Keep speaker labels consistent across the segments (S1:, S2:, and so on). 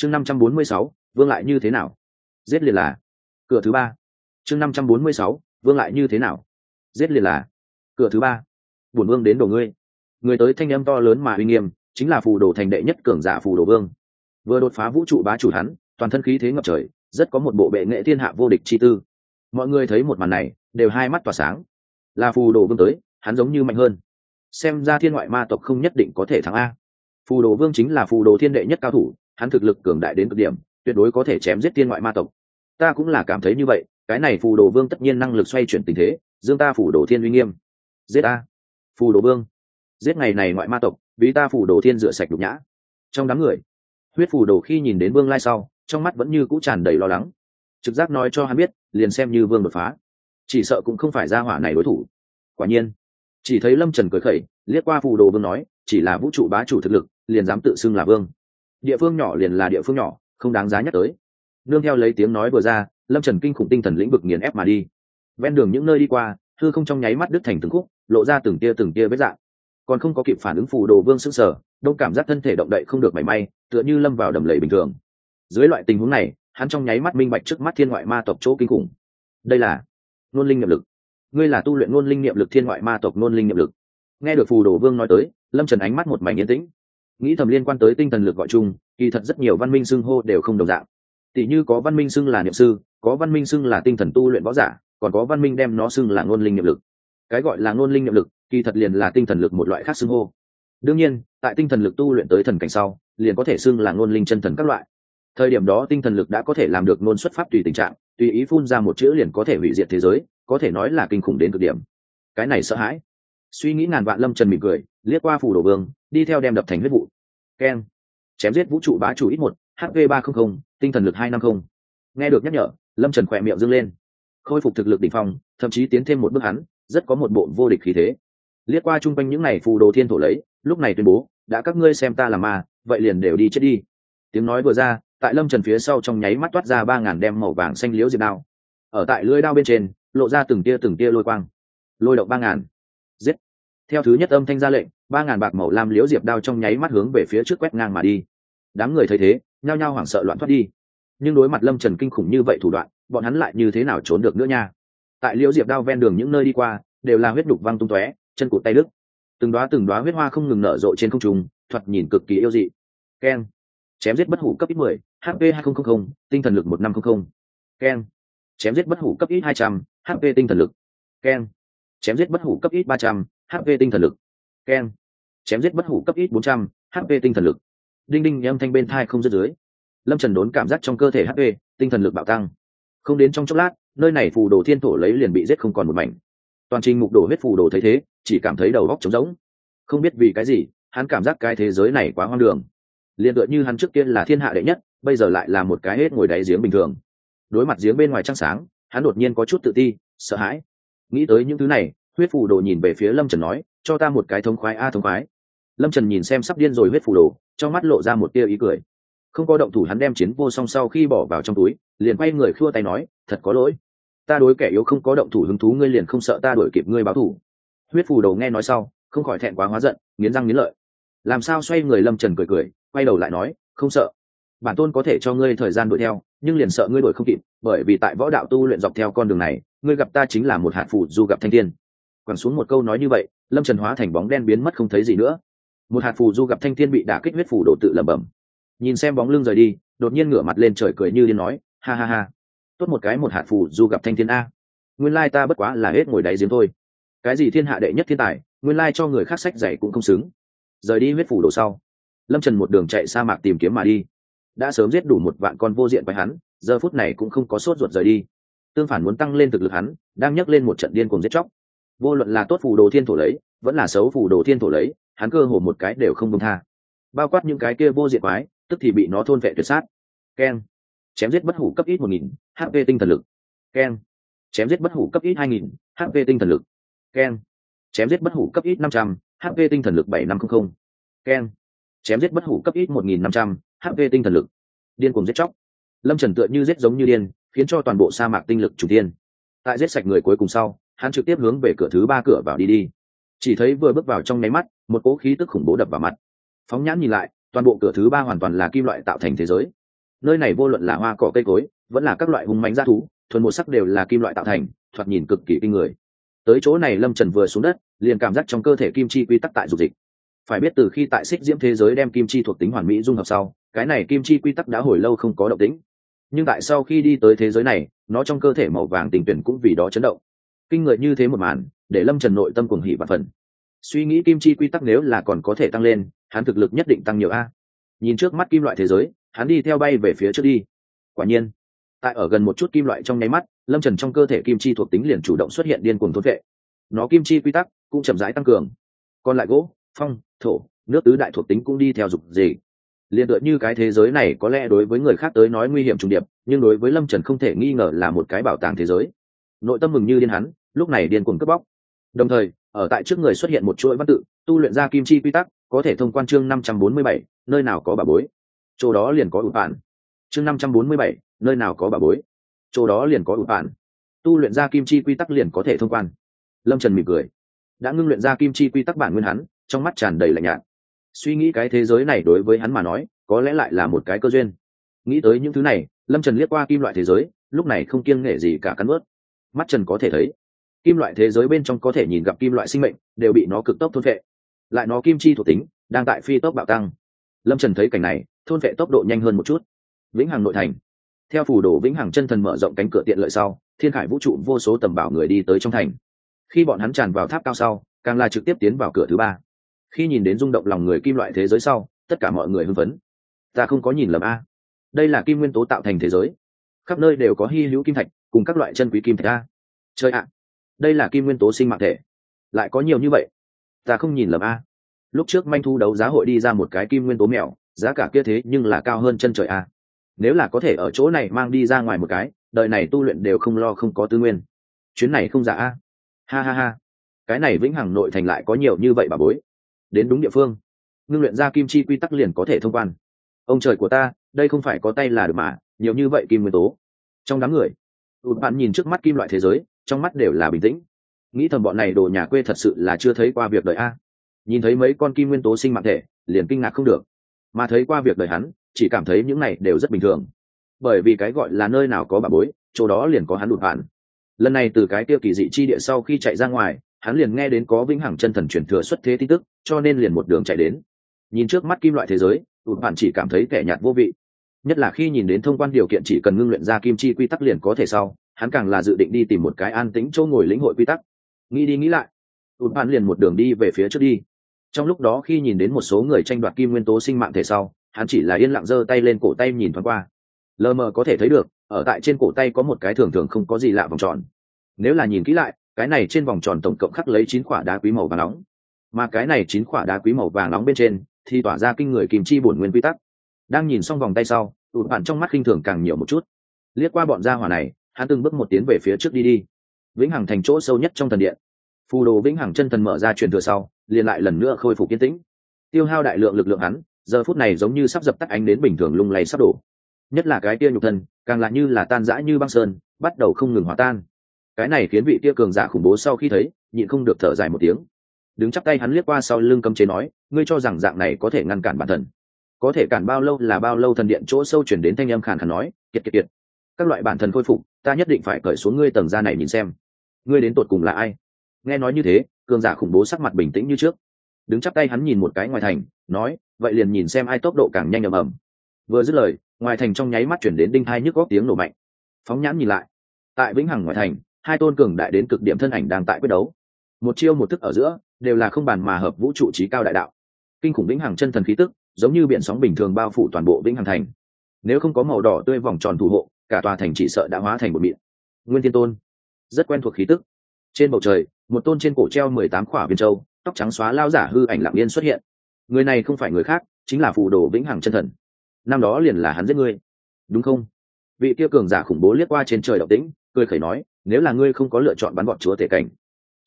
S1: chương năm trăm bốn mươi sáu, vương lại như thế nào? Giết liền là, cửa thứ ba. Chương năm trăm bốn mươi sáu, vương lại như thế nào? Giết liền là, cửa thứ ba. Bổn vương đến đồ ngươi. Người tới thanh âm to lớn mà uy nghiêm, chính là phù đồ thành đệ nhất cường giả phù đồ vương. Vừa đột phá vũ trụ bá chủ hắn, toàn thân khí thế ngập trời, rất có một bộ bệ nghệ thiên hạ vô địch chi tư. Mọi người thấy một màn này, đều hai mắt tỏa sáng. Là phù đồ vương tới, hắn giống như mạnh hơn. Xem ra thiên ngoại ma tộc không nhất định có thể thắng a. Phù đồ vương chính là phù đồ thiên đệ nhất cao thủ hắn thực lực cường đại đến cực điểm, tuyệt đối có thể chém giết thiên ngoại ma tộc. Ta cũng là cảm thấy như vậy, cái này phù đồ vương tất nhiên năng lực xoay chuyển tình thế, dương ta phù đồ thiên uy nghiêm. Giết ta. Phù đồ vương. Giết ngày này ngoại ma tộc, vì ta phù đồ thiên rửa sạch đục nhã. Trong đám người, huyết phù đồ khi nhìn đến vương lai sau, trong mắt vẫn như cũ tràn đầy lo lắng. Trực giác nói cho hắn biết, liền xem như vương đột phá. Chỉ sợ cũng không phải ra hỏa này đối thủ. Quả nhiên, chỉ thấy lâm trần cười khẩy, liếc qua phù đồ vương nói, chỉ là vũ trụ bá chủ thực lực, liền dám tự xưng là vương địa phương nhỏ liền là địa phương nhỏ, không đáng giá nhắc tới. Nương theo lấy tiếng nói vừa ra, lâm trần kinh khủng tinh thần lĩnh vực nghiền ép mà đi. Ven đường những nơi đi qua thư không trong nháy mắt đứt thành từng khúc, lộ ra từng tia từng tia vết dạng. Còn không có kịp phản ứng phù đồ vương sức sở đông cảm giác thân thể động đậy không được mảy may, tựa như lâm vào đầm lầy bình thường. Dưới loại tình huống này, hắn trong nháy mắt minh bạch trước mắt thiên ngoại ma tộc chỗ kinh khủng. Đây là nôn linh niệm lực. Ngươi là tu luyện nôn linh niệm lực, thiên ngoại ma tộc nôn linh niệm lực. Nghe được phù đồ vương nói tới, lâm trần ánh mắt một mảnh yên tĩnh nghĩ thầm liên quan tới tinh thần lực gọi chung, kỳ thật rất nhiều văn minh xưng hô đều không đồng dạng. Tỷ như có văn minh xưng là niệm sư, có văn minh xưng là tinh thần tu luyện võ giả, còn có văn minh đem nó xưng là ngôn linh niệm lực. Cái gọi là ngôn linh niệm lực, kỳ thật liền là tinh thần lực một loại khác xưng hô. Đương nhiên, tại tinh thần lực tu luyện tới thần cảnh sau, liền có thể xưng là ngôn linh chân thần các loại. Thời điểm đó tinh thần lực đã có thể làm được ngôn xuất pháp tùy tình trạng, tùy ý phun ra một chữ liền có thể hủy diệt thế giới, có thể nói là kinh khủng đến cực điểm. Cái này sợ hãi. Suy nghĩ ngàn vạn lâm trần mỉm cười, liếc qua phủ đồ vương đi theo đem đập thành huyết vụ. Keng chém giết vũ trụ bá chủ ít một hv ba trăm linh tinh thần lực hai năm mươi nghe được nhắc nhở, lâm trần khỏe miệng dâng lên. Khôi phục thực lực đ ỉ n h phong, thậm chí tiến thêm một bước hắn, rất có một bộ vô địch khí thế. Liếc qua chung quanh những n à y phù đồ thiên thổ lấy, lúc này tuyên bố, đã các ngươi xem ta là ma, vậy liền đều đi chết đi. Tiếng nói vừa ra, tại lâm trần phía sau trong nháy mắt toát ra ba ngàn đem màu vàng xanh liễu diệt đao. Ở tại lưới đao bên trên, lộ ra từng tia từng tia lôi quang. Lôi động ba ngàn theo thứ nhất âm thanh ra lệnh, ba ngàn bạc màu lam liễu diệp đao trong nháy mắt hướng về phía trước quét ngang mà đi. Đám người thấy thế, nhao nhao hoảng sợ loạn thoát đi. Nhưng đối mặt lâm trần kinh khủng như vậy thủ đoạn, bọn hắn lại như thế nào trốn được nữa nha? Tại liễu diệp đao ven đường những nơi đi qua, đều là huyết đục văng tung tóe, chân cụt tay đức từng đoá từng đoá huyết hoa không ngừng nở rộ trên không trung, thoạt nhìn cực kỳ yêu dị. Keng. Chém giết bất hủ cấp ít mười hp hai nghìn tinh thần lực một năm trăm linh keng. Chém giết bất hủ cấp ít hai trăm hp tinh thần lực. Keng. Chém giết bất hủ cấp ít ba trăm hp tinh thần lực. Keng chém giết bất hủ cấp ít bốn trăm hp tinh thần lực. Đinh đinh, âm thanh bên thai không dứt dưới. Lâm trần đốn cảm giác trong cơ thể hp tinh thần lực bạo tăng. Không đến trong chốc lát, nơi này phù đồ thiên thổ lấy liền bị giết không còn một mảnh. Toàn trình mục đồ huyết phù đồ thấy thế, chỉ cảm thấy đầu góc trống rỗng. Không biết vì cái gì, hắn cảm giác cái thế giới này quá hoang đường. Liền tựa như hắn trước tiên là thiên hạ đệ nhất, bây giờ lại là một cái hết ngồi đáy giếng bình thường. Đối mặt giếng bên ngoài trăng sáng, hắn đột nhiên có chút tự ti, sợ hãi. Nghĩ tới những thứ này huyết phù đồ nhìn về phía lâm trần nói, cho ta một cái thống khoái a thống khoái. Lâm trần nhìn xem sắp điên rồi huyết phù đồ, trong mắt lộ ra một tia ý cười. Không có động thủ hắn đem chiến vô song sau khi bỏ vào trong túi, liền quay người khua tay nói, thật có lỗi. Ta đối kẻ yếu không có động thủ hứng thú, ngươi liền không sợ ta đuổi kịp ngươi báo thủ huyết phù đầu nghe nói sau, không khỏi thẹn quá hóa giận, nghiến răng nghiến lợi. Làm sao xoay người lâm trần cười cười, quay đầu lại nói, không sợ. Bản tôn có thể cho ngươi thời gian đuổi theo, nhưng liền sợ ngươi đuổi không kịp, bởi vì tại võ đạo tu luyện dọc theo con đường này, ngươi gặp ta chính là một hạt phù du gặp thanh thiên quẳng xuống một câu nói như vậy, lâm trần hóa thành bóng đen biến mất không thấy gì nữa. Một hạt phù du gặp thanh thiên bị đả kích huyết phù đổ tự lẩm bẩm. Nhìn xem bóng lưng rời đi, đột nhiên ngửa mặt lên trời cười như điên nói, ha ha ha, tốt một cái một hạt phù du gặp thanh thiên a. Nguyên lai ta bất quá là hết ngồi đáy giếng thôi. Cái gì thiên hạ đệ nhất thiên tài, nguyên lai cho người khác sách dạy cũng không xứng. Rời đi huyết phủ đổ sau, lâm trần một đường chạy sa mạc tìm kiếm mà đi. Đã sớm giết đủ một vạn con vô diện với hắn, giờ phút này cũng không có sốt ruột rời đi. Tương phản muốn tăng lên thực lực hắn, đang nhấc lên một trận điên cùng giết chóc vô luận là tốt phù đồ thiên thổ lấy, vẫn là xấu phù đồ thiên thổ lấy, hắn cơ hồ một cái đều không công tha. Bao quát những cái kia vô diệt quái, tức thì bị nó thôn vệ tuyệt sát. Keng chém giết bất hủ cấp ít một nghìn hp tinh thần lực. Keng chém giết bất hủ cấp ít hai nghìn hp tinh thần lực. Keng chém giết bất hủ cấp ít năm trăm hp tinh thần lực bảy năm trăm linh keng chém giết bất hủ cấp ít một nghìn năm trăm hp tinh thần lực. Điên cùng giết chóc. Lâm trần tựa như giết giống như điên, khiến cho toàn bộ sa mạc tinh lực chủ tiên tại giết sạch người cuối cùng sau hắn trực tiếp hướng về cửa thứ ba cửa vào đi đi. Chỉ thấy vừa bước vào trong nháy mắt, một cỗ khí tức khủng bố đập vào mặt. Phóng nhãn nhìn lại, toàn bộ cửa thứ ba hoàn toàn là kim loại tạo thành thế giới. Nơi này vô luận là hoa cỏ cây cối, vẫn là các loại hung mánh g thú, thuần một sắc đều là kim loại tạo thành, thoạt nhìn cực kỳ kinh người. Tới chỗ này lâm trần vừa xuống đất, liền cảm giác trong cơ thể kim chi quy tắc tại dục dịch. Phải biết từ khi tại xích diễm thế giới đem kim chi thuộc tính hoàn mỹ dung hợp sau, cái này kim chi quy tắc đã hồi lâu không có động tĩnh. Nhưng tại sau khi đi tới thế giới này, nó trong cơ thể màu vàng tình tuyển cũng vì đó chấn động kinh người như thế một màn, để lâm trần nội tâm cuồng hỉ và phần suy nghĩ kim chi quy tắc nếu là còn có thể tăng lên, hắn thực lực nhất định tăng nhiều a. Nhìn trước mắt kim loại thế giới, hắn đi theo bay về phía trước đi. Quả nhiên, tại ở gần một chút kim loại trong nháy mắt, lâm trần trong cơ thể kim chi thuộc tính liền chủ động xuất hiện điên cuồng thốt vệ. Nó kim chi quy tắc cũng chậm rãi tăng cường. Còn lại gỗ, phong, thổ, nước tứ đại thuộc tính cũng đi theo dục gì liền tựa như cái thế giới này có lẽ đối với người khác tới nói nguy hiểm trùng điệp, nhưng đối với lâm trần không thể nghi ngờ là một cái bảo tàng thế giới nội tâm mừng như điên hắn, lúc này điên cuồng cướp bóc. Đồng thời, ở tại trước người xuất hiện một chuỗi văn tự, tu luyện ra kim chi quy tắc, có thể thông quan chương năm trăm bốn mươi bảy, nơi nào có bà bối. Chỗ đó liền có ụt bản chương năm trăm bốn mươi bảy, nơi nào có bà bối. Chỗ đó liền có ụt bản tu luyện ra kim chi quy tắc liền có thể thông quan. Lâm trần mỉm cười. Đã ngưng luyện ra kim chi quy tắc bản nguyên hắn, trong mắt tràn đầy lạnh nhạt. Suy nghĩ cái thế giới này đối với hắn mà nói, có lẽ lại là một cái cơ duyên. Nghĩ tới những thứ này, lâm trần liếc qua kim loại thế giới, lúc này không kiêng nghệ gì cả cắn ướt mắt trần có thể thấy. Kim loại thế giới bên trong có thể nhìn gặp kim loại sinh mệnh, đều bị nó cực tốc thôn vệ lại nó kim chi thuộc tính, đang tại phi tốc bạo tăng. Lâm trần thấy cảnh này, thôn vệ tốc độ nhanh hơn một chút. Vĩnh hằng nội thành. Theo phủ đồ vĩnh hằng chân thần mở rộng cánh cửa tiện lợi sau, thiên khải vũ trụ vô số tầm bảo người đi tới trong thành. Khi bọn hắn tràn vào tháp cao sau càng là trực tiếp tiến vào cửa thứ ba. Khi nhìn đến rung động lòng người kim loại thế giới sau, tất cả mọi người hưng phấn. Ta không có nhìn lầm a. Đây là kim nguyên tố tạo thành thế giới. Khắp nơi đều có hy hữu kim thạch cùng các loại chân quý kim thạch a. Chơi ạ, đây là kim nguyên tố sinh mạng thể. Lại có nhiều như vậy. Ta không nhìn lầm a. Lúc trước manh thu đấu giá hội đi ra một cái kim nguyên tố mèo, giá cả kia thế nhưng là cao hơn chân trời a. Nếu là có thể ở chỗ này mang đi ra ngoài một cái, đời này tu luyện đều không lo không có tư nguyên. Chuyến này không giả a. Ha ha ha. Cái này vĩnh hằng nội thành lại có nhiều như vậy bà bối. Đến đúng địa phương. Ngưng luyện ra kim chi quy tắc liền có thể thông quan. Ông trời của ta, đây không phải có tay là được mà, nhiều như vậy kim nguyên tố. Trong đám người tụt bạn nhìn trước mắt kim loại thế giới, trong mắt đều là bình tĩnh. Nghĩ thầm bọn này đồ nhà quê thật sự là chưa thấy qua việc đời a. Nhìn thấy mấy con kim nguyên tố sinh mạng thể, liền kinh ngạc không được. Mà thấy qua việc đời hắn, chỉ cảm thấy những này đều rất bình thường. Bởi vì cái gọi là nơi nào có bà bối, chỗ đó liền có hắn đụt bạn. Lần này từ cái tiêu kỳ dị chi địa sau khi chạy ra ngoài, hắn liền nghe đến có vĩnh hằng chân thần chuyển thừa xuất thế tin tức, cho nên liền một đường chạy đến. Nhìn trước mắt kim loại thế giới tụt bạn chỉ cảm thấy kẻ nhạt vô vị nhất là khi nhìn đến thông quan điều kiện chỉ cần ngưng luyện ra kim chi quy tắc liền có thể sau, hắn càng là dự định đi tìm một cái an tĩnh chỗ ngồi lĩnh hội quy tắc. Nghĩ đi nghĩ lại, tụt bạn liền một đường đi về phía trước đi. Trong lúc đó khi nhìn đến một số người tranh đoạt kim nguyên tố sinh mạng thể sau, hắn chỉ là yên lặng giơ tay lên cổ tay nhìn thoáng qua. Lờ mờ có thể thấy được, ở tại trên cổ tay có một cái thường thường không có gì lạ vòng tròn. Nếu là nhìn kỹ lại, cái này trên vòng tròn tổng cộng khắc lấy chín quả đá quý màu vàng nóng. Mà cái này chín quả đá quý màu vàng nóng bên trên thì tỏa ra kinh người kìm chi bổn nguyên quy tắc đang nhìn xong vòng tay sau tụt bạn trong mắt khinh thường càng nhiều một chút. Liếc qua bọn gia hỏa này, hắn từng bước một tiến về phía trước đi đi. Vĩnh hằng thành chỗ sâu nhất trong thần điện. Phù đồ vĩnh hằng chân thần mở ra truyền thừa sau, liền lại lần nữa khôi phục kiến tĩnh. Tiêu hao đại lượng lực lượng hắn, giờ phút này giống như sắp dập tắt ánh đến bình thường lung lay sắp đổ. Nhất là cái tia nhục thân, càng lại như là tan rã như băng sơn, bắt đầu không ngừng hòa tan. Cái này khiến vị tia cường giả khủng bố sau khi thấy, nhịn không được thở dài một tiếng. Đứng chắp tay hắn liếc qua sau lưng cấm chế nói, ngươi cho rằng dạng này có thể ngăn cản bản thân? Có thể cản bao lâu là bao lâu thần điện chỗ sâu chuyển đến thanh âm khàn khàn nói, kiệt kiệt kiệt. Các loại bản thần khôi phục, ta nhất định phải cởi xuống ngươi tầng da này nhìn xem. Ngươi đến tột cùng là ai? Nghe nói như thế, cường giả khủng bố sắc mặt bình tĩnh như trước. Đứng chắp tay hắn nhìn một cái ngoài thành, nói, vậy liền nhìn xem ai tốc độ càng nhanh ầm ầm. Vừa dứt lời, ngoài thành trong nháy mắt chuyển đến đinh hai nhức góc tiếng nổ mạnh. Phóng nhãn nhìn lại. Tại vĩnh hằng ngoài thành, hai tôn cường đại đến cực điểm thân ảnh đang tại quyết đấu. Một chiêu một thức ở giữa, đều là không bàn mà hợp vũ trụ trí cao đại đạo. Kinh khủng vĩnh hằng chân thần khí tức giống như biển sóng bình thường bao phủ toàn bộ vĩnh hằng thành. Nếu không có màu đỏ tươi vòng tròn thủ hộ, cả tòa thành chỉ sợ đã hóa thành một miệng nguyên thiên tôn, rất quen thuộc khí tức. Trên bầu trời, một tôn trên cổ treo mười tám khỏa viên châu, tóc trắng xóa lao giả hư ảnh lặng yên xuất hiện. Người này không phải người khác, chính là phù đồ vĩnh hằng chân thần. Năm đó liền là hắn giết ngươi. Đúng không? Vị kia cường giả khủng bố liếc qua trên trời động tĩnh, cười khẩy nói, nếu là ngươi không có lựa chọn bắn bọn chúa tể cảnh,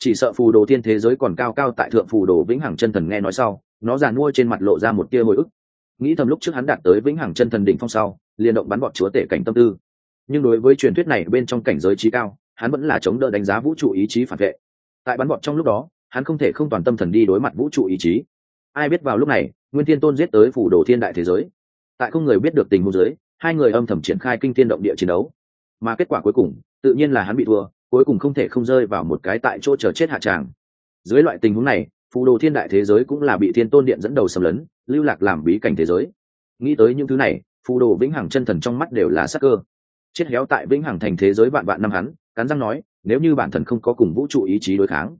S1: chỉ sợ phù đồ thiên thế giới còn cao cao tại thượng phù đồ vĩnh hằng chân thần nghe nói sau nó giàn mua trên mặt lộ ra một tia hồi ức. Nghĩ thầm lúc trước hắn đạt tới vĩnh hằng chân thần đỉnh phong sau, liền động bắn bọn chúa tể cảnh tâm tư. Nhưng đối với truyền thuyết này bên trong cảnh giới trí cao, hắn vẫn là chống đỡ đánh giá vũ trụ ý chí phản vệ. Tại bắn bọn trong lúc đó, hắn không thể không toàn tâm thần đi đối mặt vũ trụ ý chí. Ai biết vào lúc này, nguyên thiên tôn giết tới phủ đồ thiên đại thế giới. Tại không người biết được tình huống giới hai người âm thầm triển khai kinh tiên động địa chiến đấu. Mà kết quả cuối cùng, tự nhiên là hắn bị thua, cuối cùng không thể không rơi vào một cái tại chỗ chờ chết hạ tràng. Dưới loại tình huống này phù đồ thiên đại thế giới cũng là bị thiên tôn điện dẫn đầu xâm lấn, lưu lạc làm bí cảnh thế giới. Nghĩ tới những thứ này, phù đồ vĩnh hằng chân thần trong mắt đều là sắc cơ. Chết héo tại vĩnh hằng thành thế giới vạn vạn năm hắn, cắn răng nói, nếu như bản thần không có cùng vũ trụ ý chí đối kháng,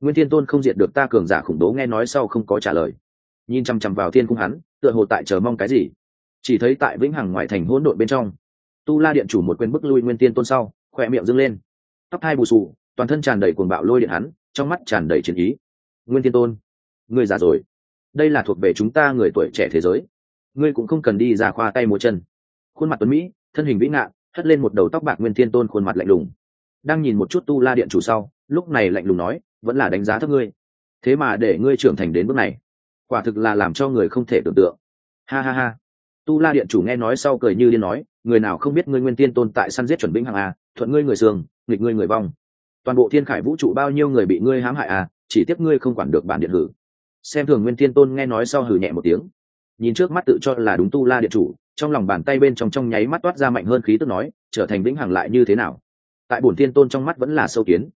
S1: nguyên thiên tôn không diệt được ta cường giả khủng bố nghe nói sau không có trả lời. Nhìn chằm chằm vào thiên cung hắn, tựa hồ tại chờ mong cái gì? Chỉ thấy tại vĩnh hằng ngoại thành hỗn độn bên trong, tu la điện chủ một quyền bức lui nguyên tiên tôn sau, khỏe miệng dâng lên. Tóc hai bù xù, toàn thân tràn đầy cuồng bạo lôi điện hắn, trong mắt tràn đầy chiến ý nguyên Thiên tôn, ngươi già rồi. Đây là thuộc về chúng ta người tuổi trẻ thế giới. Ngươi cũng không cần đi ra khoa tay múa chân. Khuôn mặt tuấn mỹ, thân hình vĩ ngạn hất lên một đầu tóc bạc nguyên thiên tôn khuôn mặt lạnh lùng. Đang nhìn một chút tu la điện chủ sau, lúc này lạnh lùng nói, vẫn là đánh giá thấp ngươi. Thế mà để ngươi trưởng thành đến bước này, quả thực là làm cho người không thể tưởng tượng. Ha ha ha. Tu la điện chủ nghe nói sau cười như điên nói, người nào không biết ngươi nguyên tiên tôn tại săn giết chuẩn binh hàng a, thuận ngươi người sương nghịch ngươi người vong. Toàn bộ thiên khải vũ trụ bao nhiêu người bị ngươi hãm hại à chỉ tiếc ngươi không quản được bản điện hử. Xem thường nguyên tiên tôn nghe nói sau hử nhẹ một tiếng. Nhìn trước mắt tự cho là đúng tu la điện chủ, trong lòng bàn tay bên trong trong nháy mắt toát ra mạnh hơn khí tức nói, trở thành vĩnh hằng lại như thế nào? Tại bổn tiên tôn trong mắt vẫn là sâu kiến.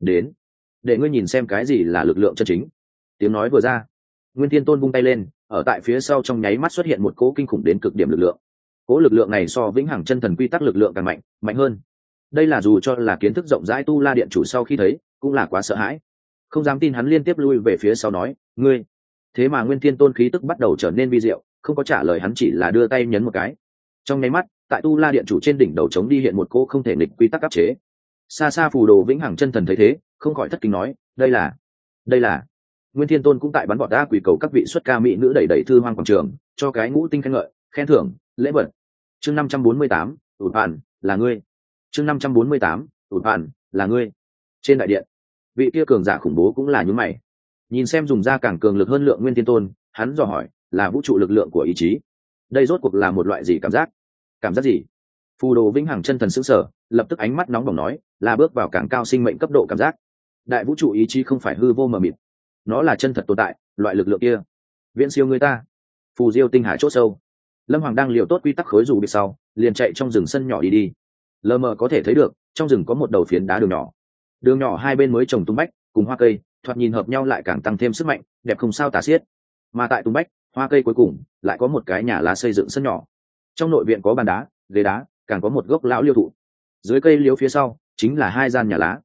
S1: Đến. Để ngươi nhìn xem cái gì là lực lượng chân chính. Tiếng nói vừa ra, nguyên tiên tôn vung tay lên, ở tại phía sau trong nháy mắt xuất hiện một cỗ kinh khủng đến cực điểm lực lượng. Cỗ lực lượng này so vĩnh hằng chân thần quy tắc lực lượng càng mạnh mạnh hơn. Đây là dù cho là kiến thức rộng rãi tu la điện chủ sau khi thấy, cũng là quá sợ hãi không dám tin hắn liên tiếp lui về phía sau nói, ngươi. Thế mà nguyên thiên tôn khí tức bắt đầu trở nên vi diệu, không có trả lời hắn chỉ là đưa tay nhấn một cái. Trong nháy mắt, tại tu la điện chủ trên đỉnh đầu trống đi hiện một cô không thể nịch quy tắc áp chế. Xa xa phù đồ vĩnh hằng chân thần thấy thế, không khỏi thất kinh nói, đây là đây là. Nguyên thiên tôn cũng tại bắn bọn đa quỷ cầu các vị xuất ca mỹ nữ đẩy đẩy thư hoang quảng trường, cho cái ngũ tinh khen ngợi, khen thưởng, lễ vật. Chương năm trăm bốn mươi tám ủn bàn là ngươi. Chương năm trăm bốn mươi tám ủn bàn là ngươi. Trên đại điện vị kia cường giả khủng bố cũng là những mày. Nhìn xem dùng da càng cường lực hơn lượng nguyên thiên tôn, hắn dò hỏi, là vũ trụ lực lượng của ý chí? Đây rốt cuộc là một loại gì cảm giác? Cảm giác gì? Phù đồ vĩnh hằng chân thần xứng sở, lập tức ánh mắt nóng bỏng nói, là bước vào càng cao sinh mệnh cấp độ cảm giác. Đại vũ trụ ý chí không phải hư vô mờ mịt. Nó là chân thật tồn tại, loại lực lượng kia. Viễn siêu người ta. Phù diêu tinh hải c h sâu. Lâm hoàng đang liều tốt quy tắc khối dù bị sau, liền chạy trong rừng sân nhỏ đi đi. Lờ mờ có thể thấy được, trong rừng có một đầu phiến đá đường nhỏ đường nhỏ hai bên mới trồng tung bách, cùng hoa cây, thoạt nhìn hợp nhau lại càng tăng thêm sức mạnh, đẹp không sao tả xiết. Mà tại tung bách, hoa cây cuối cùng lại có một cái nhà lá xây dựng sân nhỏ. Trong nội viện có bàn đá, ghế đá, càng có một gốc lão liêu thụ. Dưới cây liếu phía sau chính là hai gian nhà lá.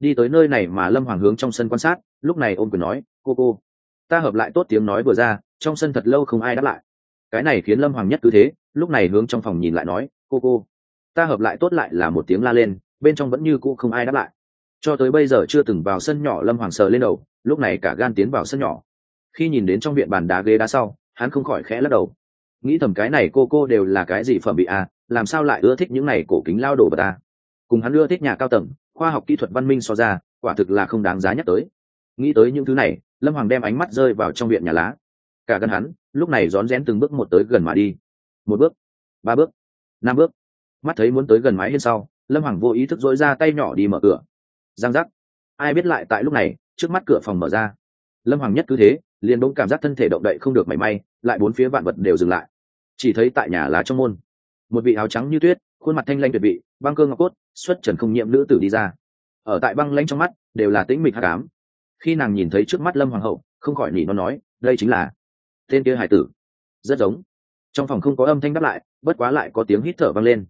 S1: Đi tới nơi này mà lâm hoàng hướng trong sân quan sát, lúc này ôm quyền nói, cô cô, ta hợp lại tốt tiếng nói vừa ra, trong sân thật lâu không ai đáp lại. Cái này khiến lâm hoàng nhất cứ thế, lúc này hướng trong phòng nhìn lại nói, cô cô, ta hợp lại tốt lại là một tiếng la lên, bên trong vẫn như cũ không ai đáp lại cho tới bây giờ chưa từng vào sân nhỏ lâm hoàng sờ lên đầu, lúc này cả gan tiến vào sân nhỏ. Khi nhìn đến trong viện bàn đá ghế đá sau, hắn không khỏi khẽ lắc đầu. Nghĩ thầm cái này cô cô đều là cái gì phẩm bị à làm sao lại ưa thích những này cổ kính lao đồ bà ta cùng hắn ưa thích nhà cao tầng, khoa học kỹ thuật văn minh so ra, quả thực là không đáng giá nhắc tới. Nghĩ tới những thứ này, lâm hoàng đem ánh mắt rơi vào trong viện nhà lá. Cả gần hắn, lúc này rón rén từng bước một tới gần mà đi. Một bước, ba bước, năm bước. Mắt thấy muốn tới gần mái hiên sau, lâm hoàng vô ý thức dối ra tay nhỏ đi mở cửa giang giác. Ai biết lại tại lúc này, trước mắt cửa phòng mở ra. Lâm hoàng nhất cứ thế, liền bỗng cảm giác thân thể động đậy không được mảy may, lại bốn phía vạn vật đều dừng lại. Chỉ thấy tại nhà lá trong môn, một vị áo trắng như tuyết, khuôn mặt thanh lanh tuyệt vị, băng cơ ngọc cốt, xuất trần không nhiệm nữ tử đi ra. Ở tại băng lanh trong mắt, đều là tĩnh mịch hạ cám khi nàng nhìn thấy trước mắt lâm hoàng hậu, không khỏi nỉ nó nói, đây chính là tên kia hải tử. Rất giống. Trong phòng không có âm thanh đáp lại, bất quá lại có tiếng hít thở vang lên.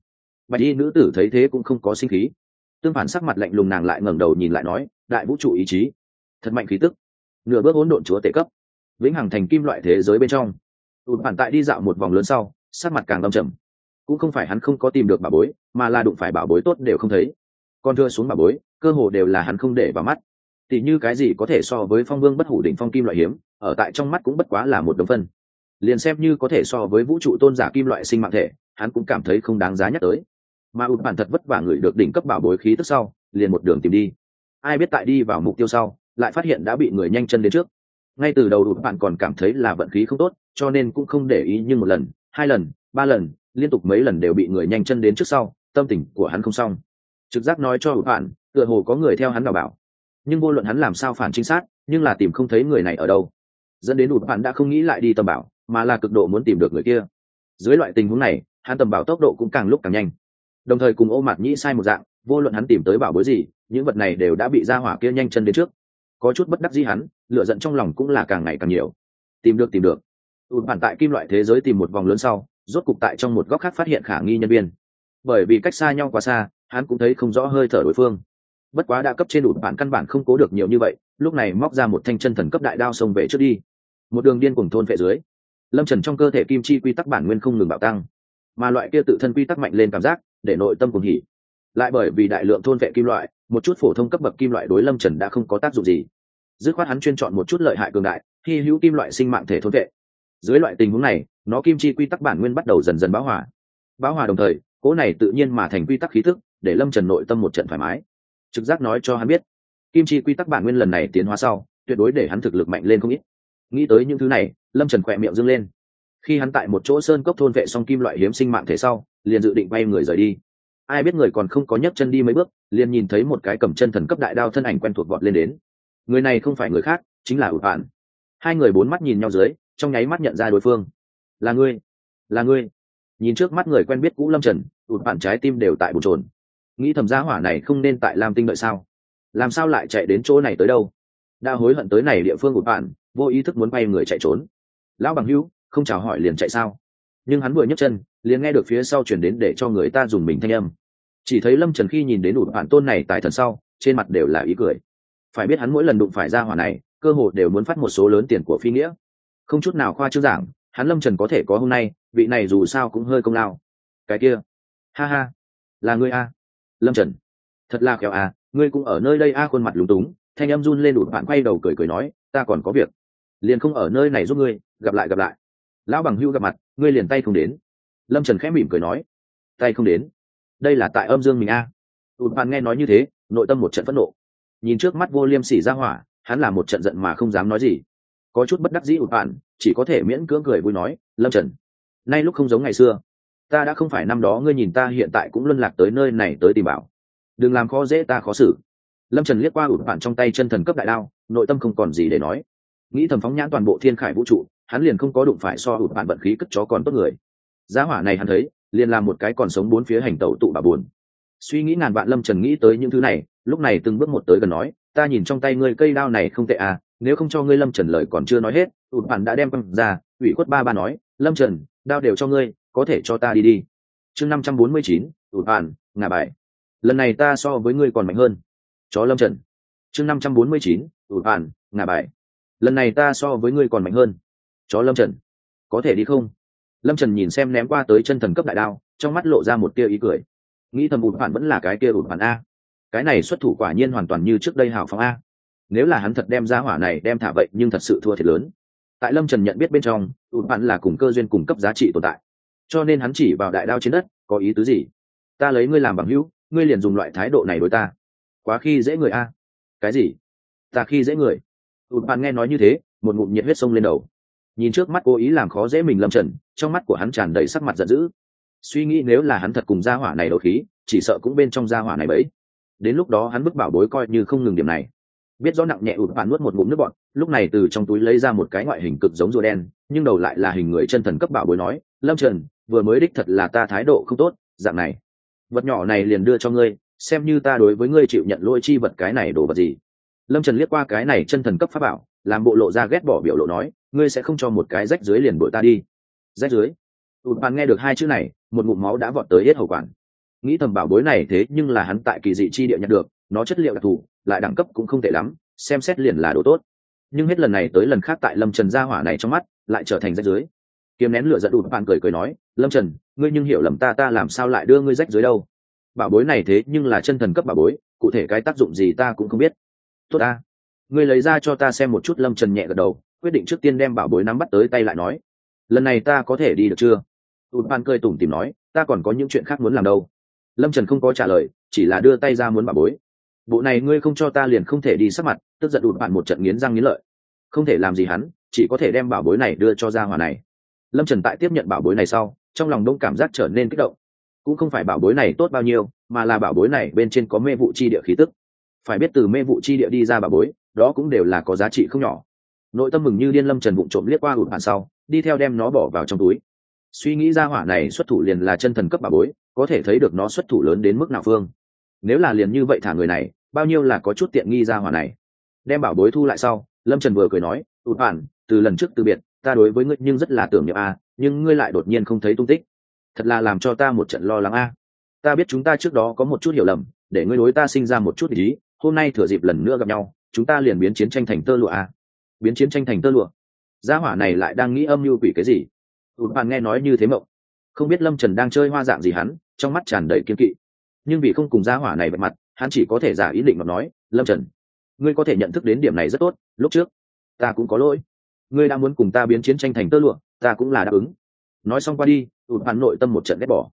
S1: Bạch y nữ tử thấy thế cũng không có sinh khí tương phản sắc mặt lạnh lùng nàng lại ngẩng đầu nhìn lại nói, đại vũ trụ ý chí, thật mạnh khí tức, nửa bước hỗn độn chúa tể cấp, vĩnh hằng thành kim loại thế giới bên trong. Tụt bản tại đi dạo một vòng lớn sau, sắc mặt càng âm trầm. Cũng không phải hắn không có tìm được bảo bối, mà là đụng phải bảo bối tốt đều không thấy. Còn thưa xuống bảo bối, cơ hồ đều là hắn không để vào mắt. Tỉ như cái gì có thể so với phong vương bất hủ đỉnh phong kim loại hiếm, ở tại trong mắt cũng bất quá là một đồng phân. Liền xem như có thể so với vũ trụ tôn giả kim loại sinh mạng thể, hắn cũng cảm thấy không đáng giá nhắc tới mà ụt bản thật vất vả người được đỉnh cấp bảo bối khí tức sau, liền một đường tìm đi. Ai biết tại đi vào mục tiêu sau, lại phát hiện đã bị người nhanh chân đến trước. Ngay từ đầu ụt bản còn cảm thấy là vận khí không tốt, cho nên cũng không để ý nhưng một lần, hai lần, ba lần, liên tục mấy lần đều bị người nhanh chân đến trước sau, tâm tình của hắn không xong. Trực giác nói cho ụt bản tựa hồ có người theo hắn đào bảo. Nhưng vô luận hắn làm sao phản chính xác nhưng là tìm không thấy người này ở đâu. Dẫn đến ụt bản đã không nghĩ lại đi tầm bảo, mà là cực độ muốn tìm được người kia. Dưới loại tình huống này, hắn tầm bảo tốc độ cũng càng lúc càng nhanh đồng thời cùng ô mặt nhĩ sai một dạng, vô luận hắn tìm tới bảo bối gì, những vật này đều đã bị ra hỏa kia nhanh chân đến trước. Có chút bất đắc dĩ hắn lựa giận trong lòng cũng là càng ngày càng nhiều. Tìm được tìm được. Ụt bản tại kim loại thế giới tìm một vòng lớn sau, rốt cục tại trong một góc khác phát hiện khả nghi nhân viên. Bởi vì cách xa nhau quá xa, hắn cũng thấy không rõ hơi thở đối phương. Bất quá đã cấp trên ụt bản căn bản không cố được nhiều như vậy, lúc này móc ra một thanh chân thần cấp đại đao xông về trước đi. Một đường điên cùng thôn vệ dưới, lâm trần trong cơ thể kim chi quy tắc bản nguyên không ngừng bạo tăng mà loại kia tự thân quy tắc mạnh lên cảm giác để nội tâm cùng hỉ. Lại bởi vì đại lượng thôn vệ kim loại một chút phổ thông cấp bậc kim loại đối lâm trần đã không có tác dụng gì. Dứt khoát hắn chuyên chọn một chút lợi hại cường đại khi hữu kim loại sinh mạng thể thôn vệ. Dưới loại tình huống này nó kim chi quy tắc bản nguyên bắt đầu dần dần báo hòa, báo hòa đồng thời cố này tự nhiên mà thành quy tắc khí thức để lâm trần nội tâm một trận thoải mái. Trực giác nói cho hắn biết kim chi quy tắc bản nguyên lần này tiến hóa sau tuyệt đối để hắn thực lực mạnh lên không ít. Nghĩ tới những thứ này lâm trần khỏe miệng dâng lên khi hắn tại một chỗ sơn cốc thôn vệ xong kim loại hiếm sinh mạng thể sau, liền dự định bay người rời đi. Ai biết người còn không có nhấc chân đi mấy bước, liền nhìn thấy một cái cầm chân thần cấp đại đao thân ảnh quen thuộc vọt lên đến. Người này không phải người khác, chính là ụt bạn hai người bốn mắt nhìn nhau dưới, trong nháy mắt nhận ra đối phương. Là ngươi là ngươi. Nhìn trước mắt người quen biết cũ lâm trần ụt bạn trái tim đều tại bồn trồn nghĩ thầm giá hỏa này không nên tại lam tinh đợi sao? Làm sao lại chạy đến chỗ này tới đâu? Đã hối hận tới này địa phương ụt bạn vô ý thức muốn bay người chạy trốn. Lão bằng hữu không chào hỏi liền chạy sao? Nhưng hắn vừa nhấc chân, liền nghe được phía sau chuyển đến để cho người ta dùng mình thanh âm. Chỉ thấy lâm trần khi nhìn đến đủ bạn tôn này tại thần sau, trên mặt đều là ý cười. Phải biết hắn mỗi lần đụng phải ra hỏa này, cơ hội đều muốn phát một số lớn tiền của phi nghĩa. Không chút nào khoa trương giảng, hắn lâm trần có thể có hôm nay, vị này dù sao cũng hơi công lao. Cái kia. Ha ha. Là ngươi a. Lâm trần. Thật là khéo à ngươi cũng ở nơi đây a, khuôn mặt lúng túng, thanh em run lên đủ bạn quay đầu cười cười nói, ta còn có việc. Liền không ở nơi này giúp ngươi, gặp lại gặp lại lão bằng hưu gặp mặt, ngươi liền tay không đến. Lâm trần khẽ mỉm cười nói, tay không đến. Đây là tại âm dương mình a. Tụt bạn nghe nói như thế, nội tâm một trận phẫn nộ. Nhìn trước mắt vô liêm sỉ ra hỏa, hắn là một trận giận mà không dám nói gì. Có chút bất đắc dĩ ụt bạn, chỉ có thể miễn cưỡng cười vui nói, lâm trần, nay lúc không giống ngày xưa. Ta đã không phải năm đó, ngươi nhìn ta hiện tại cũng luân lạc tới nơi này tới tìm bảo. Đừng làm khó dễ ta khó xử. Lâm trần liếc qua ụt bạn trong tay chân thần cấp đại đao, nội tâm không còn gì để nói. Nghĩ thầm phóng nhãn toàn bộ thiên khải vũ trụ hắn liền không có đụng phải so hụt bạn vận khí cất chó còn tốt người. Giá hỏa này hắn thấy, liền làm một cái còn sống bốn phía hành tẩu tụ bà buồn. Suy nghĩ ngàn vạn lâm trần nghĩ tới những thứ này, lúc này từng bước một tới gần nói, ta nhìn trong tay ngươi cây đao này không tệ à nếu không cho ngươi lâm trần lời còn chưa nói hết, hụt bạn đã đem quăng ra. Ủy khuất ba ba nói, lâm trần, đao đều cho ngươi, có thể cho ta đi đi. Chương năm trăm bốn mươi chín, hụt bạn ngà bài. Lần này ta so với ngươi còn mạnh hơn. Chó lâm trần. Chương năm trăm bốn mươi chín ụt bạn ngà bài. Lần này ta so với ngươi còn mạnh hơn chó lâm trần. Có thể đi không? Lâm trần nhìn xem ném qua tới chân thần cấp đại đao, trong mắt lộ ra một tia ý cười. Nghĩ thầm ụt hoạn vẫn là cái kia ụt hoạn a. Cái này xuất thủ quả nhiên hoàn toàn như trước đây hào phóng a. Nếu là hắn thật đem ra hỏa này đem thả vậy nhưng thật sự thua thiệt lớn. Tại lâm trần nhận biết bên trong ụt hoạn là cùng cơ duyên cung cấp giá trị tồn tại. Cho nên hắn chỉ vào đại đao trên đất, có ý tứ gì? Ta lấy ngươi làm bằng hữu, ngươi liền dùng loại thái độ này đối ta. Quá khi dễ người a. Cái gì? Ta khi dễ người. Ụt hoạn nghe nói như thế, một ngụm nhiệt huyết sông lên đầu nhìn trước mắt cố ý làm khó dễ mình lâm trần, trong mắt của hắn tràn đầy sắc mặt giận dữ. Suy nghĩ nếu là hắn thật cùng gia hỏa này đấu khí, chỉ sợ cũng bên trong gia hỏa này bấy. Đến lúc đó hắn bức bảo bối coi như không ngừng điểm này. Biết rõ nặng nhẹ ụt bạn nuốt một ngụm nước bọn lúc này từ trong túi lấy ra một cái ngoại hình cực giống rùa đen, nhưng đầu lại là hình người chân thần cấp bảo bối nói, lâm trần, vừa mới đích thật là ta thái độ không tốt, dạng này. Vật nhỏ này liền đưa cho ngươi, xem như ta đối với ngươi chịu nhận lỗi chi vật cái này đồ vật gì. Lâm trần liếc qua cái này chân thần cấp pháp bảo, làm bộ lộ ra ghét bỏ biểu lộ nói ngươi sẽ không cho một cái rách dưới liền đội ta đi. Rách dưới? Tụt bàn nghe được hai chữ này, một ngụm máu đã vọt tới hết hậu quản. Nghĩ thầm bảo bối này thế nhưng là hắn tại kỳ dị chi địa nhận được, nó chất liệu đặc thù, lại đẳng cấp cũng không tệ lắm, xem xét liền là đồ tốt. Nhưng hết lần này tới lần khác tại lâm trần gia hỏa này trong mắt, lại trở thành rách dưới. Kiếm nén lửa dẫn đụt bạn cười cười nói, lâm trần, ngươi nhưng hiểu lầm ta ta làm sao lại đưa ngươi rách dưới đâu? Bảo bối này thế nhưng là chân thần cấp bảo bối, cụ thể cái tác dụng gì ta cũng không biết. Tốt ta, ngươi lấy ra cho ta xem một chút. Lâm trần nhẹ gật đầu quyết định trước tiên đem bảo bối nắm bắt tới tay lại nói, lần này ta có thể đi được chưa? Tụt ban cười tủm tìm nói, ta còn có những chuyện khác muốn làm đâu. Lâm trần không có trả lời, chỉ là đưa tay ra muốn bảo bối. Bộ này ngươi không cho ta liền không thể đi sắp mặt. Tức giận đụt bạn một trận nghiến răng nghiến lợi. Không thể làm gì hắn, chỉ có thể đem bảo bối này đưa cho Ra hòa này. Lâm trần tại tiếp nhận bảo bối này sau, trong lòng đông cảm giác trở nên kích động. Cũng không phải bảo bối này tốt bao nhiêu, mà là bảo bối này bên trên có mê vụ chi địa khí tức. Phải biết từ mê vụ chi địa đi ra bảo bối, đó cũng đều là có giá trị không nhỏ nội tâm mừng như điên lâm trần bụng trộm liếc qua ụt bạn sau, đi theo đem nó bỏ vào trong túi. Suy nghĩ ra hỏa này xuất thủ liền là chân thần cấp bà bối, có thể thấy được nó xuất thủ lớn đến mức nào phương. Nếu là liền như vậy thả người này, bao nhiêu là có chút tiện nghi ra hỏa này. Đem bảo bối thu lại sau, lâm trần vừa cười nói ụt bạn từ lần trước từ biệt, ta đối với ngươi nhưng rất là tưởng niệm a, nhưng ngươi lại đột nhiên không thấy tung tích. Thật là làm cho ta một trận lo lắng a. Ta biết chúng ta trước đó có một chút hiểu lầm, để ngươi đối ta sinh ra một chút ý, hôm nay thừa dịp lần nữa gặp nhau, chúng ta liền biến chiến tranh thành tơ lụa a biến chiến tranh thành tơ lụa. Gia hỏa này lại đang nghĩ âm mưu quỷ cái gì? Ụt bạn nghe nói như thế mộng. Không biết lâm trần đang chơi hoa dạng gì hắn, trong mắt tràn đầy kiên kỵ. Nhưng vì không cùng gia hỏa này bật mặt, hắn chỉ có thể giả ý định mà nói, lâm trần, ngươi có thể nhận thức đến điểm này rất tốt, lúc trước, ta cũng có lỗi. Ngươi đang muốn cùng ta biến chiến tranh thành tơ lụa, ta cũng là đáp ứng. Nói xong qua đi ụt bạn nội tâm một trận ghét bỏ.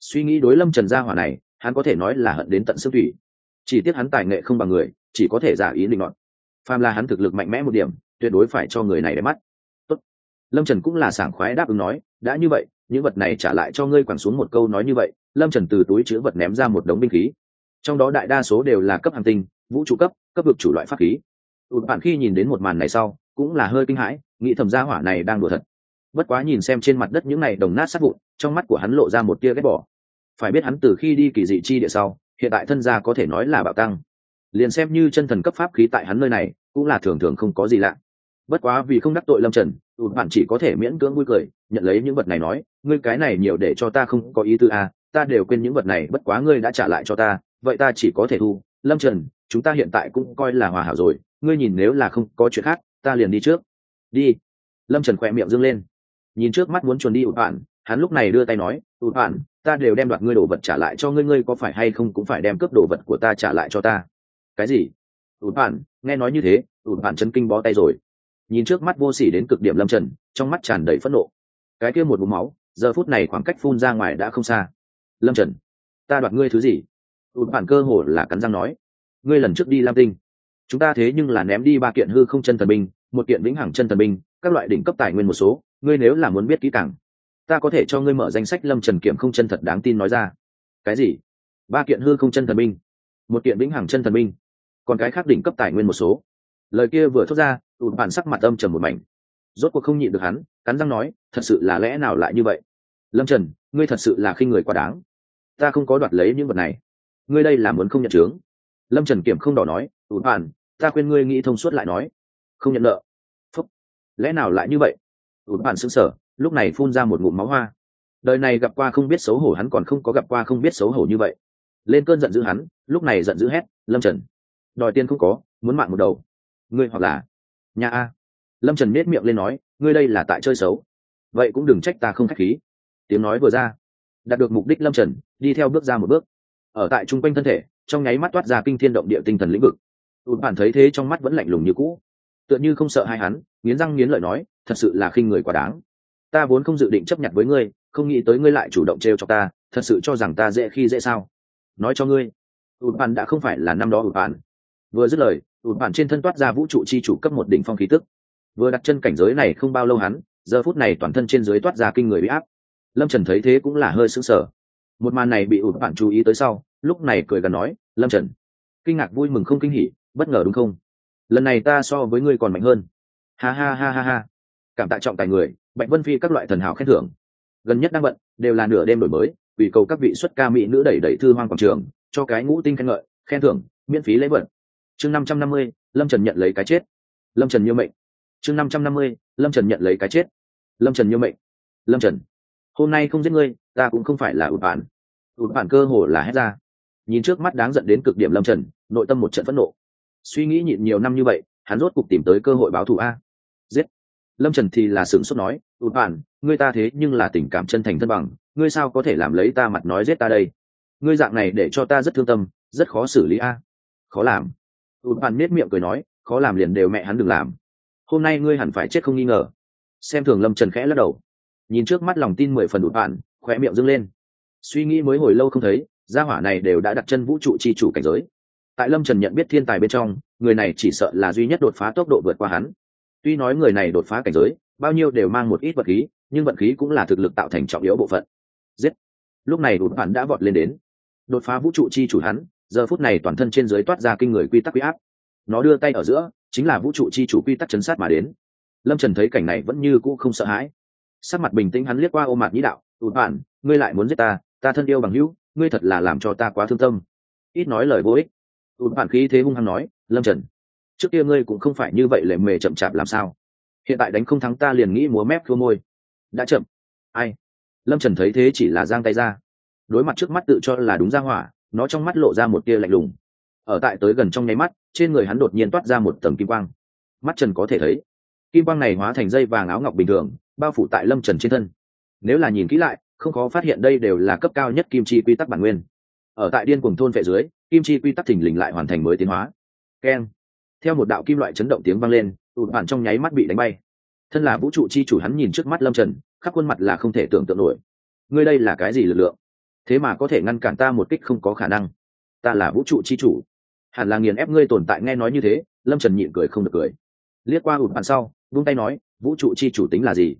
S1: Suy nghĩ đối lâm trần gia hỏa này, hắn có thể nói là hận đến tận xương thủy. Chỉ tiếc hắn tài nghệ không bằng người, chỉ có thể giả ý định luận phàm là hắn thực lực mạnh mẽ một điểm tuyệt đối phải cho người này để mắt. Tốt. lâm trần cũng là sảng khoái đáp ứng nói, đã như vậy, những vật này trả lại cho ngươi quẳng xuống một câu nói như vậy, lâm trần từ túi chứa vật ném ra một đống binh khí. Trong đó đại đa số đều là cấp hàng tinh, vũ trụ cấp cấp vực chủ loại pháp khí. Tụt bạn khi nhìn đến một màn này sau, cũng là hơi kinh hãi, nghĩ thầm gia hỏa này đang đùa thật. Bất quá nhìn xem trên mặt đất những này đồng nát sát vụn, trong mắt của hắn lộ ra một tia ghét bỏ. Phải biết hắn từ khi đi kỳ dị chi địa sau, hiện tại thân gia có thể nói là bạo tăng. Liền xem như chân thần cấp pháp khí tại hắn nơi này, cũng là thường thường không có gì lạ bất quá vì không đắc tội lâm trần tụt bạn chỉ có thể miễn cưỡng vui cười nhận lấy những vật này nói ngươi cái này nhiều để cho ta không có ý tư à, ta đều quên những vật này bất quá ngươi đã trả lại cho ta vậy ta chỉ có thể thu. Lâm trần chúng ta hiện tại cũng coi là hòa hảo rồi ngươi nhìn nếu là không có chuyện khác ta liền đi trước. Đi. Lâm trần khỏe miệng dâng lên. Nhìn trước mắt muốn chuồn đi ụt bạn hắn lúc này đưa tay nói ụt bạn ta đều đem đoạt ngươi đồ vật trả lại cho ngươi ngươi có phải hay không cũng phải đem cướp đồ vật của ta trả lại cho ta. Cái gì? Ụt bạn nghe nói như thế. Ụt bạn chấn kinh bó tay rồi nhìn trước mắt vô s ỉ đến cực điểm lâm trần, trong mắt tràn đầy phẫn nộ. Cái kia một vùng máu, giờ phút này khoảng cách phun ra ngoài đã không xa. Lâm trần, ta đoạt ngươi thứ gì? Ụt bản cơ hồ là cắn răng nói. Ngươi lần trước đi lam tinh. Chúng ta thế nhưng là ném đi ba kiện hư không chân thần binh, một kiện vĩnh hằng chân thần binh, các loại đỉnh cấp tài nguyên một số, ngươi nếu là muốn biết kỹ càng, ta có thể cho ngươi mở danh sách lâm trần kiểm không chân thật đáng tin nói ra. Cái gì? Ba kiện hư không chân thần binh, một kiện vĩnh hằng chân thần binh, còn cái khác đỉnh cấp tài nguyên một số. Lời kia vừa thốt ra tụt bản sắc mặt âm trầm một mảnh. Rốt cuộc không nhịn được hắn, cắn răng nói, thật sự là lẽ nào lại như vậy? Lâm trần, ngươi thật sự là khi người quá đáng. Ta không có đoạt lấy những vật này. Ngươi đây là muốn không nhận chướng. Lâm trần kiểm không đỏ nói tụt bản ta khuyên ngươi nghĩ thông suốt lại nói. Không nhận nợ. Phúc, lẽ nào lại như vậy? Tụt bản xứng sở lúc này phun ra một ngụm máu hoa. Đời này gặp qua không biết xấu hổ hắn còn không có gặp qua không biết xấu hổ như vậy. Lên cơn giận dữ hắn, lúc này giận dữ hét, lâm trần, đòi tiền không có, muốn mạng một đầu. Ngươi hoặc là nhà a. Lâm trần miết miệng lên nói, ngươi đây là tại chơi xấu. Vậy cũng đừng trách ta không k h á c h khí. Tiếng nói vừa ra, đạt được mục đích lâm trần, đi theo bước ra một bước. Ở tại chung quanh thân thể, trong nháy mắt toát ra kinh thiên động địa tinh thần lĩnh vực. Tụt bản thấy thế trong mắt vẫn lạnh lùng như cũ. Tựa như không sợ hai hắn, nghiến răng nghiến lợi nói, thật sự là khinh người quá đáng. Ta vốn không dự định chấp nhận với ngươi, không nghĩ tới ngươi lại chủ động t cho ta, thật sự cho rằng ta dễ khi dễ sao. Nói cho ngươi, tụt bản đã không phải là năm đó tụt bản vừa dứt lời, ụt bản trên thân toát ra vũ trụ chi chủ cấp một đỉnh phong khí tức. Vừa đặt chân cảnh giới này không bao lâu hắn, giờ phút này toàn thân trên dưới toát ra kinh người bị áp. Lâm trần thấy thế cũng là hơi sững sờ. Một màn này bị ụt bạn chú ý tới sau, lúc này cười gần nói, lâm trần. Kinh ngạc vui mừng không kinh hỉ, bất ngờ đúng không? Lần này ta so với ngươi còn mạnh hơn. Ha ha ha ha ha. Cảm tạ trọng tài người, bạch vân phi các loại thần hào khen thưởng. Gần nhất đang bận, đều là nửa đêm đổi mới, vì cầu các vị xuất ca mỹ nữ đẩy đẩy thư hoang quảng trường, cho cái ngũ tinh khen ngợi, khen thưởng, miễn phí lấy vật chương năm trăm năm mươi, lâm trần nhận lấy cái chết. Lâm trần như mệnh. Chương năm trăm năm mươi, lâm trần nhận lấy cái chết. Lâm trần như mệnh. Lâm trần, hôm nay không giết ngươi, ta cũng không phải là ụt bản ụt bản cơ hồ là hét ra. Nhìn trước mắt đáng giận đến cực điểm lâm trần, nội tâm một trận phẫn nộ. Suy nghĩ nhịn nhiều năm như vậy, hắn rốt cục tìm tới cơ hội báo thù a. Giết. Lâm trần thì là sửng sốt nói ụt bản ngươi ta thế nhưng là tình cảm chân thành thân bằng, ngươi sao có thể làm lấy ta mặt nói giết ta đây? Ngươi dạng này để cho ta rất thương tâm, rất khó xử lý a. Khó làm. Ừ, ụt bàn nết miệng cười nói khó làm liền đều mẹ hắn đừng làm. Hôm nay ngươi hẳn phải chết không nghi ngờ. Xem thường lâm trần khẽ lắc đầu. Nhìn trước mắt lòng tin mười phần ụt bạn, khỏe miệng dâng lên. Suy nghĩ mới hồi lâu không thấy gia hỏa này đều đã đặt chân vũ trụ chi chủ cảnh giới. Tại lâm trần nhận biết thiên tài bên trong người này chỉ sợ là duy nhất đột phá tốc độ vượt qua hắn. Tuy nói người này đột phá cảnh giới bao nhiêu đều mang một ít vật khí nhưng vật khí cũng là thực lực tạo thành trọng yếu bộ phận. Giết! Lúc này đột bạn đã vọt lên đến. Đột phá vũ trụ chi chủ hắn giờ phút này toàn thân trên dưới toát ra kinh người quy tắc quy áp. Nó đưa tay ở giữa, chính là vũ trụ chi chủ quy tắc chấn sát mà đến. Lâm trần thấy cảnh này vẫn như cũ không sợ hãi. Sắc mặt bình tĩnh hắn liếc qua ô mạt nhĩ đạo tụt bạn, ngươi lại muốn giết ta ta thân yêu bằng hữu, ngươi thật là làm cho ta quá thương tâm. Ít nói lời vô ích. Tụt bạn khí thế hung hăng nói, lâm trần, trước kia ngươi cũng không phải như vậy lệ mề chậm chạp làm sao. Hiện tại đánh không thắng ta liền nghĩ múa mép thua môi. Đã chậm. Ai? Lâm trần thấy thế chỉ là giang tay ra. Đối mặt trước mắt tự cho là đúng ra hỏa nó trong mắt lộ ra một tia lạnh lùng. Ở tại tới gần trong nháy mắt, trên người hắn đột nhiên toát ra một tầng kim quang. Mắt trần có thể thấy, kim quang này hóa thành dây vàng áo ngọc bình thường, bao phủ tại lâm trần trên thân. Nếu là nhìn kỹ lại, không khó phát hiện đây đều là cấp cao nhất kim chi quy tắc bản nguyên. Ở tại điên cùng thôn vệ dưới, kim chi quy tắc thình lình lại hoàn thành mới tiến hóa. Keng. Theo một đạo kim loại chấn động tiếng vang lên tụt bản trong nháy mắt bị đánh bay. Thân là vũ trụ chi chủ hắn nhìn trước mắt lâm trần, khắp khuôn mặt là không thể tưởng tượng nổi. Ngươi đây là cái gì lực lượng? Thế mà có thể ngăn cản ta một kích không có khả năng. Ta là vũ trụ chi chủ. Hẳn là nghiền ép ngươi tồn tại nghe nói như thế, lâm trần nhịn cười không được cười. Liếc qua ụt bàn sau, vung tay nói, vũ trụ chi chủ tính là gì?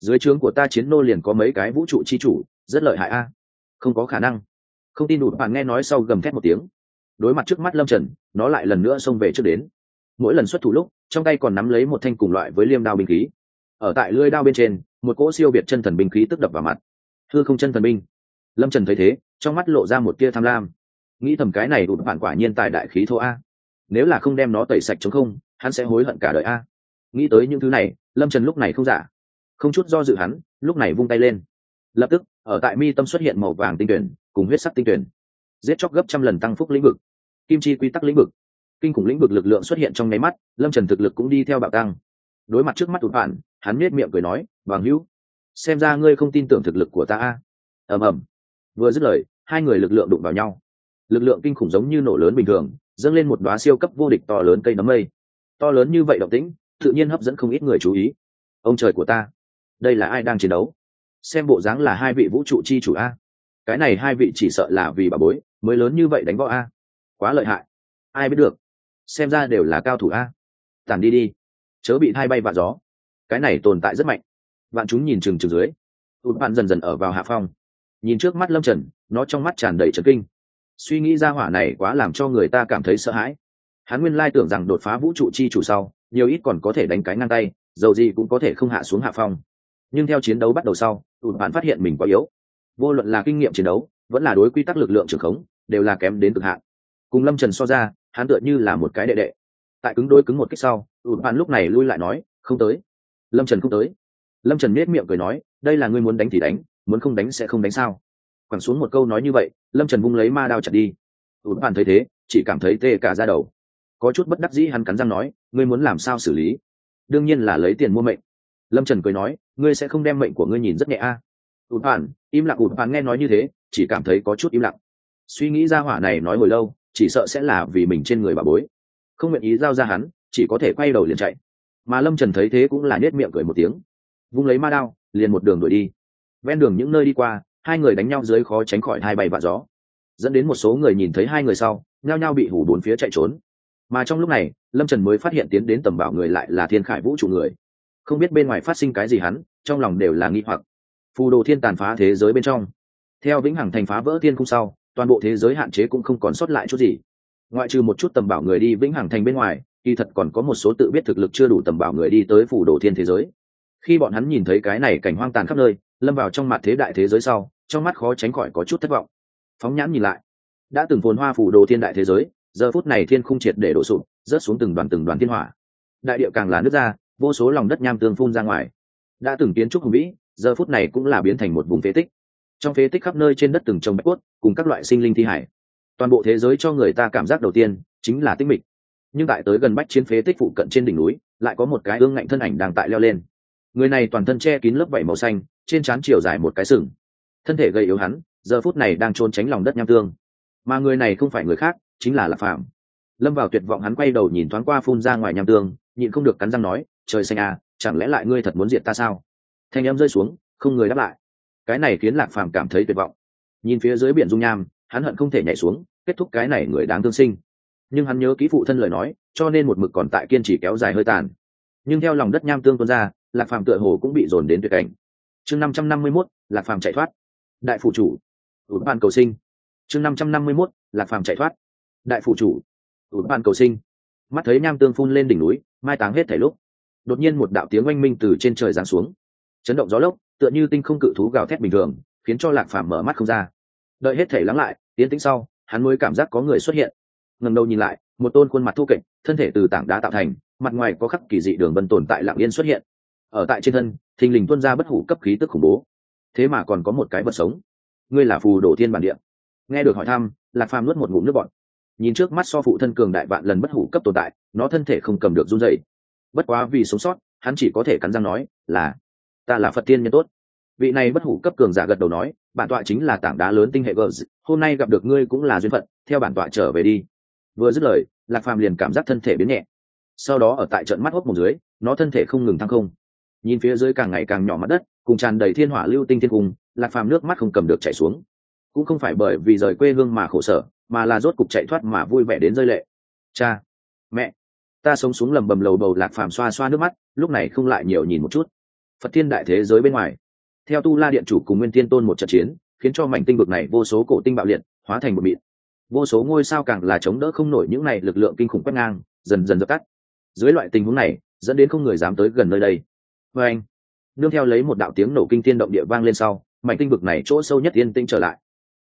S1: Dưới trướng của ta chiến nô liền có mấy cái vũ trụ chi chủ, rất lợi hại a. Không có khả năng. Không tin ụt bàn nghe nói sau gầm thét một tiếng. Đối mặt trước mắt lâm trần, nó lại lần nữa xông về trước đến. Mỗi lần xuất thủ lúc, trong tay còn nắm lấy một thanh cùng loại với liêm đao binh khí. Ở tại lưới đao bên trên, một cỗ siêu việt chân thần binh khí tức đập vào mặt. Thưa không chân thần binh lâm trần thấy thế trong mắt lộ ra một tia tham lam. Nghĩ thầm cái này đụt bản quả nhiên tài đại khí thô a. Nếu là không đem nó tẩy sạch chống không hắn sẽ hối hận cả đời a. Nghĩ tới những thứ này lâm trần lúc này không giả. Không chút do dự hắn lúc này vung tay lên. Lập tức ở tại mi tâm xuất hiện màu vàng tinh tuyển cùng huyết sắc tinh tuyển. Giết chóc gấp trăm lần tăng phúc lĩnh vực. Kim chi quy tắc lĩnh vực. Kinh khủng lĩnh vực lực lượng xuất hiện trong nháy mắt lâm trần thực lực cũng đi theo bạo tăng. Đối mặt trước mắt tụt bản, hắn nết miệng cười nói bằng hữu xem ra ngươi không tin tưởng thực lực của ta a. Ầm ầm vừa dứt lời, hai người lực lượng đụng vào nhau. Lực lượng kinh khủng giống như nổ lớn bình thường, dâng lên một đoá siêu cấp vô địch to lớn cây nấm mây. To lớn như vậy động tĩnh, tự nhiên hấp dẫn không ít người chú ý. Ông trời của ta, đây là ai đang chiến đấu? Xem bộ dáng là hai vị vũ trụ chi chủ a. Cái này hai vị chỉ sợ là vì bà bối, mới lớn như vậy đánh võ a. Quá lợi hại. Ai biết được. Xem ra đều là cao thủ a. Tàn đi đi. Chớ bị thay bay vạ gió. Cái này tồn tại rất mạnh. Bạn chúng nhìn chừng chừng dưới. Tụt bạn dần dần ở vào hạ phong nhìn trước mắt lâm trần, nó trong mắt tràn đầy trấn kinh. Suy nghĩ ra hỏa này quá làm cho người ta cảm thấy sợ hãi. Hắn nguyên lai tưởng rằng đột phá vũ trụ chi chủ sau, nhiều ít còn có thể đánh cái ngang tay, dầu gì cũng có thể không hạ xuống hạ phong. Nhưng theo chiến đấu bắt đầu sau, tụt bạn phát hiện mình quá yếu. Vô luận là kinh nghiệm chiến đấu, vẫn là đối quy tắc lực lượng trưởng khống, đều là kém đến cực hạn. Cùng lâm trần so ra, hắn tựa như là một cái đệ đệ. Tại cứng đôi cứng một cách sau, tụt bạn lúc này lui lại nói, không tới. Lâm trần không tới. Lâm trần nết miệng cười nói, đây là ngươi muốn đánh thì đánh muốn không đánh sẽ không đánh sao? Quẳng xuống một câu nói như vậy, lâm trần vung lấy ma đao chặt đi. Tụt bạn thấy thế, chỉ cảm thấy tê cả ra đầu. Có chút bất đắc dĩ hắn cắn răng nói, ngươi muốn làm sao xử lý? Đương nhiên là lấy tiền mua mệnh. Lâm trần cười nói, ngươi sẽ không đem mệnh của ngươi nhìn rất nhẹ a. À. ụt im lặng ụt bạn nghe nói như thế, chỉ cảm thấy có chút im lặng. Suy nghĩ ra hỏa này nói hồi lâu, chỉ sợ sẽ là vì mình trên người bà bối. Không nguyện ý giao ra hắn, chỉ có thể quay đầu liền chạy. Mà lâm trần thấy thế cũng là nết miệng cười một tiếng. Vung lấy ma đao, liền một đường đuổi đi ven đường những nơi đi qua, hai người đánh nhau dưới khó tránh khỏi hai bay vạ gió. Dẫn đến một số người nhìn thấy hai người sau, nhao nhao bị hủ bốn phía chạy trốn. Mà trong lúc này, lâm trần mới phát hiện tiến đến tầm bảo người lại là thiên khải vũ trụ người. Không biết bên ngoài phát sinh cái gì hắn, trong lòng đều là nghi hoặc. Phù đồ thiên tàn phá thế giới bên trong. Theo vĩnh hằng thành phá vỡ thiên cung sau, toàn bộ thế giới hạn chế cũng không còn sót lại chút gì. Ngoại trừ một chút tầm bảo người đi vĩnh hằng thành bên ngoài, kỳ thật còn có một số tự biết thực lực chưa đủ tầm bảo người đi tới phủ đồ thiên thế giới. Khi bọn hắn nhìn thấy cái này cảnh hoang tàn khắp nơi lâm vào trong mặt thế đại thế giới sau, trong mắt khó tránh khỏi có chút thất vọng. Phóng nhãn nhìn lại, đã từng phồn hoa phủ đồ thiên đại thế giới, giờ phút này thiên không triệt để đổ sụp, rớt xuống từng đoàn từng đoàn thiên hỏa. Đại địa càng là nước ra, vô số lòng đất nham tương phun ra ngoài. Đã từng kiến trúc hùng vĩ, giờ phút này cũng là biến thành một vùng phế tích. Trong phế tích khắp nơi trên đất từng trồng bạch cốt, cùng các loại sinh linh thi hải. Toàn bộ thế giới cho người ta cảm giác đầu tiên, chính là tích mịch. Nhưng tại tới gần bách chiến phế tích phụ cận trên đỉnh núi, lại có một cái ương ngạnh thân ảnh đang tại leo lên người này toàn thân che kín lớp vảy màu xanh, trên trán chiều dài một cái sừng. Thân thể gây yếu hắn, giờ phút này đang trốn tránh lòng đất nham tương. Mà người này không phải người khác, chính là lạc phạm lâm vào tuyệt vọng hắn quay đầu nhìn thoáng qua phun ra ngoài nham tương, nhịn không được cắn răng nói, trời xanh à chẳng lẽ lại ngươi thật muốn diệt ta sao? Thanh em rơi xuống, không người đáp lại. Cái này khiến lạc phàm cảm thấy tuyệt vọng. Nhìn phía dưới biển dung nham, hắn hận không thể nhảy xuống, kết thúc cái này người đáng thương sinh. Nhưng hắn nhớ kỹ phụ thân lời nói, cho nên một mực còn tại kiên trì kéo dài hơi tàn. Nhưng theo lòng đất nham tương tuôn ra lạc phàm tựa hồ cũng bị dồn đến tuyệt cảnh. Chương năm trăm năm mươi mốt, lạc phàm chạy thoát. Đại phủ chủ. Ủy ban cầu sinh. Chương năm trăm năm mươi mốt, lạc phàm chạy thoát. Đại phủ chủ. Ủy ban cầu sinh. Mắt thấy nham tương phun lên đỉnh núi, mai táng hết thảy lúc, đột nhiên một đạo tiếng oanh minh từ trên trời giáng xuống. Chấn động gió lốc, tựa như tinh không cự thú gào thét bình thường, khiến cho lạc phàm mở mắt không ra. Đợi hết thể lắng lại, tiến tĩnh sau, hắn mới cảm giác có người xuất hiện. Ngần đầu nhìn lại, một tôn khuôn mặt thu kệch thân thể từ tảng đá tạo thành, mặt ngoài có khắc kỳ dị đường vân tồn tại lạng yên xuất hiện ở tại trên thân, thình lình tuân ra bất hủ cấp khí tức khủng bố. Thế mà còn có một cái vật sống. Ngươi là phù đổ thiên bản địa. Nghe được hỏi thăm, lạc phàm nuốt một ngụm nước bọn nhìn trước mắt so phụ thân cường đại vạn lần bất hủ cấp tồn tại, nó thân thể không cầm được run dậy bất quá vì sống sót, hắn chỉ có thể cắn răng nói là, ta là phật tiên nhân tốt. Vị này bất hủ cấp cường giả gật đầu nói, bản tọa chính là tảng đá lớn tinh hệ gờ hôm nay gặp được ngươi cũng là duyên phận, theo bản tọa trở về đi. Vừa dứt lời, lạc phàm liền cảm giác thân thể biến nhẹ. Sau đó ở tại trận mắt hốc một dưới, nó thân thể không ngừng thăng không nhìn phía dưới càng ngày càng nhỏ mặt đất, cùng tràn đầy thiên hỏa lưu tinh thiên cung, lạc phàm nước mắt không cầm được chảy xuống. Cũng không phải bởi vì rời quê hương mà khổ sở, mà là rốt cục chạy thoát mà vui vẻ đến rơi lệ. Cha, mẹ, ta sống xuống lầm bầm lầu bầu lạc phàm xoa xoa nước mắt, lúc này không lại nhiều nhìn một chút. Phật thiên đại thế giới bên ngoài. Theo tu la điện chủ cùng nguyên thiên tôn một trận chiến, khiến cho mảnh tinh vực này vô số cổ tinh bạo liệt, hóa thành một mịn. Vô số ngôi sao càng là chống đỡ không nổi những này lực lượng kinh khủng quét ngang, dần dần dập tắt. Dưới loại tình huống này, dẫn đến không người dám tới gần nơi đây vê anh, nương theo lấy một đạo tiếng nổ kinh tiên động địa vang lên sau, mảnh tinh vực này chỗ sâu nhất yên tĩnh trở lại.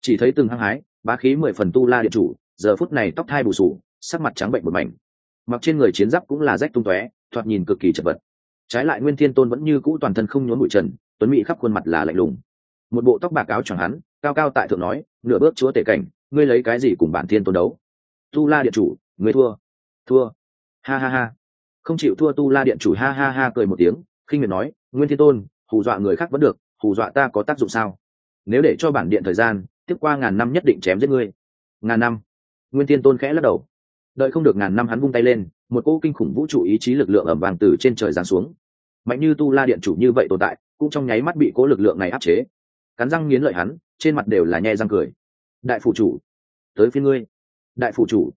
S1: Chỉ thấy từng hăng hái, bá khí mười phần tu la điện chủ, giờ phút này tóc thai bù sù, sắc mặt trắng bệnh một mảnh. Mặc trên người chiến giáp cũng là rách tung tóe, thoạt nhìn cực kỳ chật vật. Trái lại nguyên thiên tôn vẫn như cũ toàn thân không nhốn bụi trần, tuấn mỹ khắp khuôn mặt là lạnh lùng. Một bộ tóc bạc áo choàng hắn, cao cao tại thượng nói, nửa bước chúa tể cảnh, ngươi lấy cái gì cùng bản thiên tôn đấu? Tu la điện chủ, ngươi thua. Thua. Ha ha ha. Không chịu thua tu la điện chủ ha ha ha cười một tiếng khinh miệt nói, nguyên thiên tôn, hù dọa người khác vẫn được, hù dọa ta có tác dụng sao? Nếu để cho bản điện thời gian, tiếp qua ngàn năm nhất định chém giết ngươi. Ngàn năm? Nguyên thiên tôn khẽ lắc đầu. Đợi không được ngàn năm hắn vung tay lên, một cỗ kinh khủng vũ trụ ý chí lực lượng ẩm vàng từ trên trời giáng xuống. Mạnh như tu la điện chủ như vậy tồn tại, cũng trong nháy mắt bị cỗ lực lượng này áp chế. Cắn răng nghiến lợi hắn, trên mặt đều là nhe răng cười. Đại phụ chủ, tới phía ngươi. Đại phụ chủ.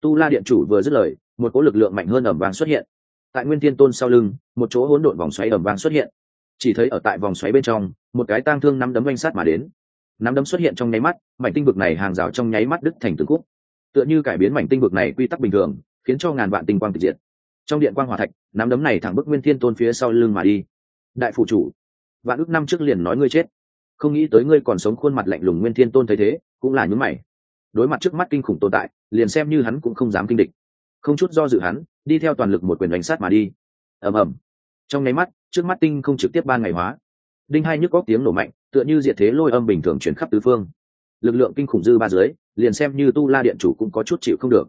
S1: Tu la điện chủ vừa dứt lời, một cỗ lực lượng mạnh hơn ẩm vàng xuất hiện tại nguyên thiên tôn sau lưng, một chỗ hỗn độn vòng xoáy ẩm vàng xuất hiện. Chỉ thấy ở tại vòng xoáy bên trong, một cái tang thương nắm đấm oanh sát mà đến. Nắm đấm xuất hiện trong nháy mắt, mảnh tinh vực này hàng rào trong nháy mắt đứt thành từng khúc. Tựa như cải biến mảnh tinh vực này quy tắc bình thường, khiến cho ngàn vạn tinh quang tịch diệt. Trong điện quang hỏa thạch, nắm đấm này thẳng bức nguyên thiên tôn phía sau lưng mà đi. Đại phụ chủ, vạn ước năm trước liền nói ngươi chết. Không nghĩ tới ngươi còn sống khuôn mặt lạnh lùng nguyên thiên tôn thấy thế, cũng là nhún mày. Đối mặt trước mắt kinh khủng tồn tại, liền xem như hắn cũng không dám kinh địch không chút do dự hắn, đi theo toàn lực một quyền đánh sát mà đi. Ầm ầm. Trong nháy mắt, trước mắt tinh không trực tiếp ban ngày hóa. Đinh hai nhức có tiếng nổ mạnh, tựa như diệt thế lôi âm bình thường chuyển khắp tứ phương. Lực lượng kinh khủng dư ba dưới, liền xem như tu la điện chủ cũng có chút chịu không được.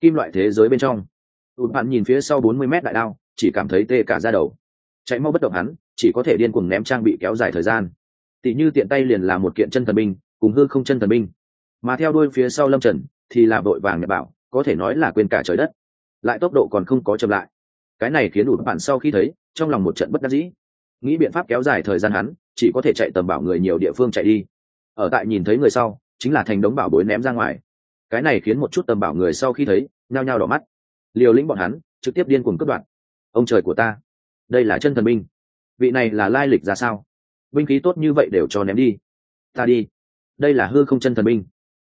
S1: Kim loại thế giới bên trong. Tụt bạn nhìn phía sau bốn mươi mét đại đao, chỉ cảm thấy tê cả ra đầu. Chạy mau bất động hắn, chỉ có thể điên cuồng ném trang bị kéo dài thời gian. Tỷ như tiện tay liền là một kiện chân thần binh, cùng hư không chân thần binh. Mà theo đuôi phía sau lâm trần, thì là vội vàng nhật bảo có thể nói là quên cả trời đất. Lại tốc độ còn không có chậm lại. Cái này khiến ụt bạn sau khi thấy, trong lòng một trận bất đắc dĩ. Nghĩ biện pháp kéo dài thời gian hắn, chỉ có thể chạy tầm bảo người nhiều địa phương chạy đi. Ở tại nhìn thấy người sau, chính là thành đống bảo bối ném ra ngoài. Cái này khiến một chút tầm bảo người sau khi thấy, nhao nhao đỏ mắt. Liều lĩnh bọn hắn, trực tiếp điên cuồng cướp đoạn ông trời của ta, đây là chân thần binh. Vị này là lai lịch ra sao? Binh khí tốt như vậy đều cho ném đi. Ta đi. Đây là hư không chân thần binh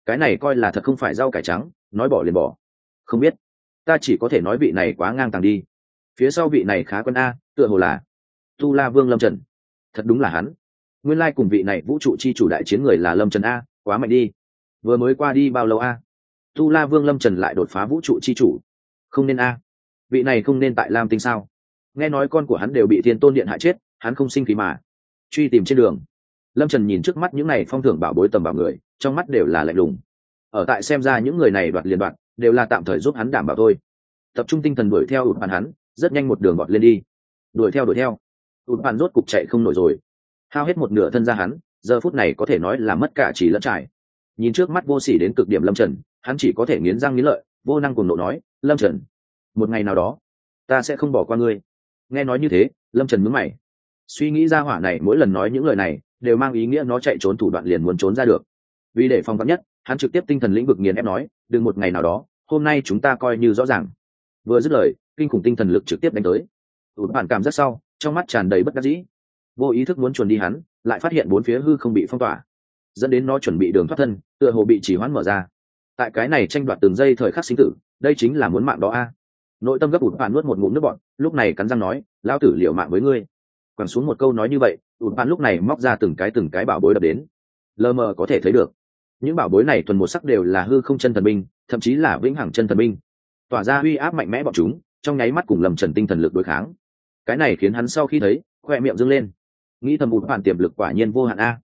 S1: cái này coi là thật không phải rau cải trắng, nói bỏ liền bỏ. Không biết. Ta chỉ có thể nói vị này quá ngang tàng đi. Phía sau vị này khá quân a, tựa hồ là tu la vương lâm trần. Thật đúng là hắn. Nguyên lai cùng vị này vũ trụ chi chủ đại chiến người là lâm trần a, quá mạnh đi. Vừa mới qua đi bao lâu a? Tu la vương lâm trần lại đột phá vũ trụ chi chủ. Không nên a. Vị này không nên tại lam tinh sao? Nghe nói con của hắn đều bị thiên tôn điện hại chết, hắn không sinh khí mà. Truy tìm trên đường lâm trần nhìn trước mắt những này phong thưởng bảo bối tầm bảo người, trong mắt đều là lạnh lùng. Ở tại xem ra những người này đoạt liền đoạt, đều là tạm thời giúp hắn đảm bảo thôi. Tập trung tinh thần đuổi theo ụt bàn hắn, rất nhanh một đường gọt lên đi. Đuổi theo đuổi theo. Ụt bàn rốt cục chạy không nổi rồi. Hao hết một nửa thân ra hắn, giờ phút này có thể nói là mất cả chỉ lẫn trải. Nhìn trước mắt vô s ỉ đến cực điểm lâm trần, hắn chỉ có thể nghiến răng nghiến lợi, vô năng cùng nộ nói, lâm trần, một ngày nào đó, ta sẽ không bỏ qua ngươi. Nghe nói như thế, lâm trần mướn mày. Suy nghĩ ra hỏa này mỗi lần nói những lời này đều mang ý nghĩa nó chạy trốn thủ đoạn liền muốn trốn ra được. Vì để phòng vắn nhất, hắn trực tiếp tinh thần lĩnh vực nghiền ép nói, đừng một ngày nào đó, hôm nay chúng ta coi như rõ ràng. Vừa dứt lời, kinh khủng tinh thần lực trực tiếp đánh tới. Ụt bản cảm rất sau, trong mắt tràn đầy bất đắc dĩ. Vô ý thức muốn chuẩn đi hắn, lại phát hiện bốn phía hư không bị phong tỏa. Dẫn đến nó chuẩn bị đường thoát thân, tựa hồ bị chỉ hoãn mở ra. Tại cái này tranh đoạt từng giây thời khắc sinh tử, đây chính là muốn mạng đó a. Nội tâm gấp ụt bạn nuốt một ngụm nước bọn lúc này cắn răng nói lao tử liệu mạng với ngươi. Quẳng xuống một câu nói như vậy ụt bạn lúc này móc ra từng cái từng cái bảo bối đập đến. Lờ mờ có thể thấy được. Những bảo bối này thuần một sắc đều là hư không chân thần minh, thậm chí là vĩnh hằng chân thần minh, tỏa ra uy áp mạnh mẽ bọn chúng trong nháy mắt cùng lầm trần tinh thần lực đối kháng. Cái này khiến hắn sau khi thấy khoe miệng dâng lên. Nghĩ thầm ụt bạn tiềm lực quả nhiên vô hạn a.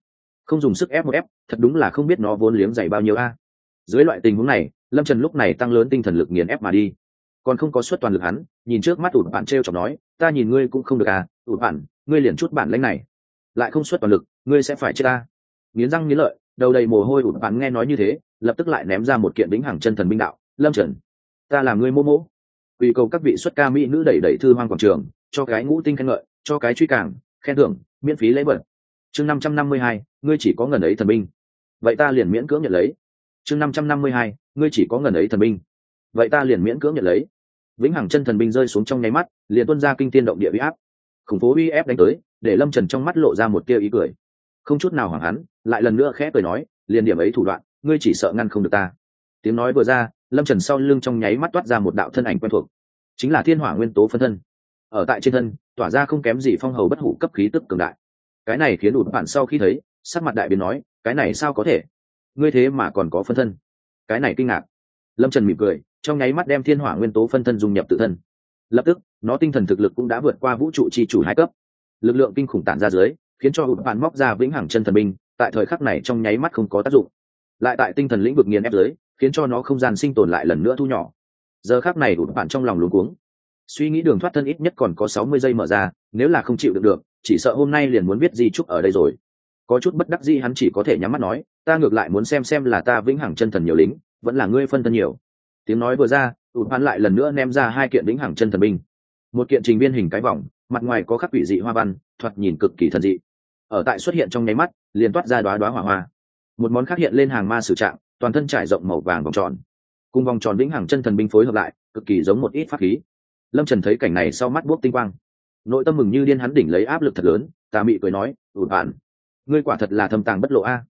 S1: Không dùng sức ép một ép thật đúng là không biết nó vốn liếng dày bao nhiêu a. Dưới loại tình huống này lâm trần lúc này tăng lớn tinh thần lực nghiền ép mà đi. Còn không có suất toàn lực hắn nhìn trước mắt ụt bạn t r e o chọc nói ta nhìn ngươi cũng không được à ụt bạn ngươi liền chút bản lãnh này lại không xuất toàn lực, ngươi sẽ phải chết ta. Nghiến răng nghiến lợi, đầu đầy mồ hôi ụt bắn nghe nói như thế, lập tức lại ném ra một kiện đính hàng chân thần binh đạo, lâm trần, ta làm ngươi mô mỗ ủy cầu các vị xuất ca mỹ nữ đẩy đẩy thư hoang quảng trường, cho cái ngũ tinh khen ngợi, cho cái truy cảng khen thưởng, miễn phí lấy bẩn. chương năm trăm năm mươi hai, ngươi chỉ có ngần ấy thần binh. Vậy ta liền miễn cưỡng nhận lấy. Chương năm trăm năm mươi hai, ngươi chỉ có ngần ấy thần binh. Vậy ta liền miễn cưỡng nhận lấy. Vĩnh hằng chân thần binh rơi xuống trong nháy mắt, liền tuân ra kinh tiên động địa huy áp. Khủng phố uy ép đánh tới để lâm trần trong mắt lộ ra một tia ý cười không chút nào hoảng hắn lại lần nữa khẽ cười nói liền điểm ấy thủ đoạn ngươi chỉ sợ ngăn không được ta tiếng nói vừa ra lâm trần sau lưng trong nháy mắt toát ra một đạo thân ảnh quen thuộc chính là thiên hỏa nguyên tố phân thân ở tại trên thân tỏa ra không kém gì phong hầu bất hủ cấp khí tức cường đại cái này khiến ụt bạn sau khi thấy sắc mặt đại biến nói cái này sao có thể ngươi thế mà còn có phân thân cái này kinh ngạc lâm trần mỉm cười trong nháy mắt đem thiên hỏa nguyên tố phân thân dung nhập tự thân lập tức nó tinh thần thực lực cũng đã vượt qua vũ trụ chi chủ hai cấp lực lượng kinh khủng tản ra dưới, khiến cho hụt bạn móc ra vĩnh hằng chân thần binh, tại thời khắc này trong nháy mắt không có tác dụng. Lại tại tinh thần lĩnh vực nghiền ép dưới, khiến cho nó không gian sinh tồn lại lần nữa thu nhỏ. Giờ khác này hụt bạn trong lòng luống cuống. Suy nghĩ đường thoát thân ít nhất còn có sáu mươi giây mở ra, nếu là không chịu được được, chỉ sợ hôm nay liền muốn biết gì chúc ở đây rồi. Có chút bất đắc dĩ hắn chỉ có thể nhắm mắt nói, ta ngược lại muốn xem xem là ta vĩnh hằng chân thần nhiều lính, vẫn là ngươi phân thân nhiều. Tiếng nói vừa ra ụt hoán lại lần nữa ném ra hai kiện vĩnh hằng chân thần binh. Một kiện trình viên hình cái vòng mặt ngoài có khắc quỷ dị hoa văn, thoạt nhìn cực kỳ thần dị. Ở tại xuất hiện trong nháy mắt, liền toát ra đoá đoá hỏa hoa. Một món khác hiện lên hàng ma sử trạng, toàn thân trải rộng màu vàng vòng tròn. Cùng vòng tròn vĩnh hằng chân thần binh phối hợp lại, cực kỳ giống một ít pháp khí. Lâm trần thấy cảnh này sau mắt buốc tinh quang. Nội tâm mừng như điên hắn đỉnh lấy áp lực thật lớn tà mị cười nói ủn bạn, ngươi quả thật là thâm tàng bất lộ a.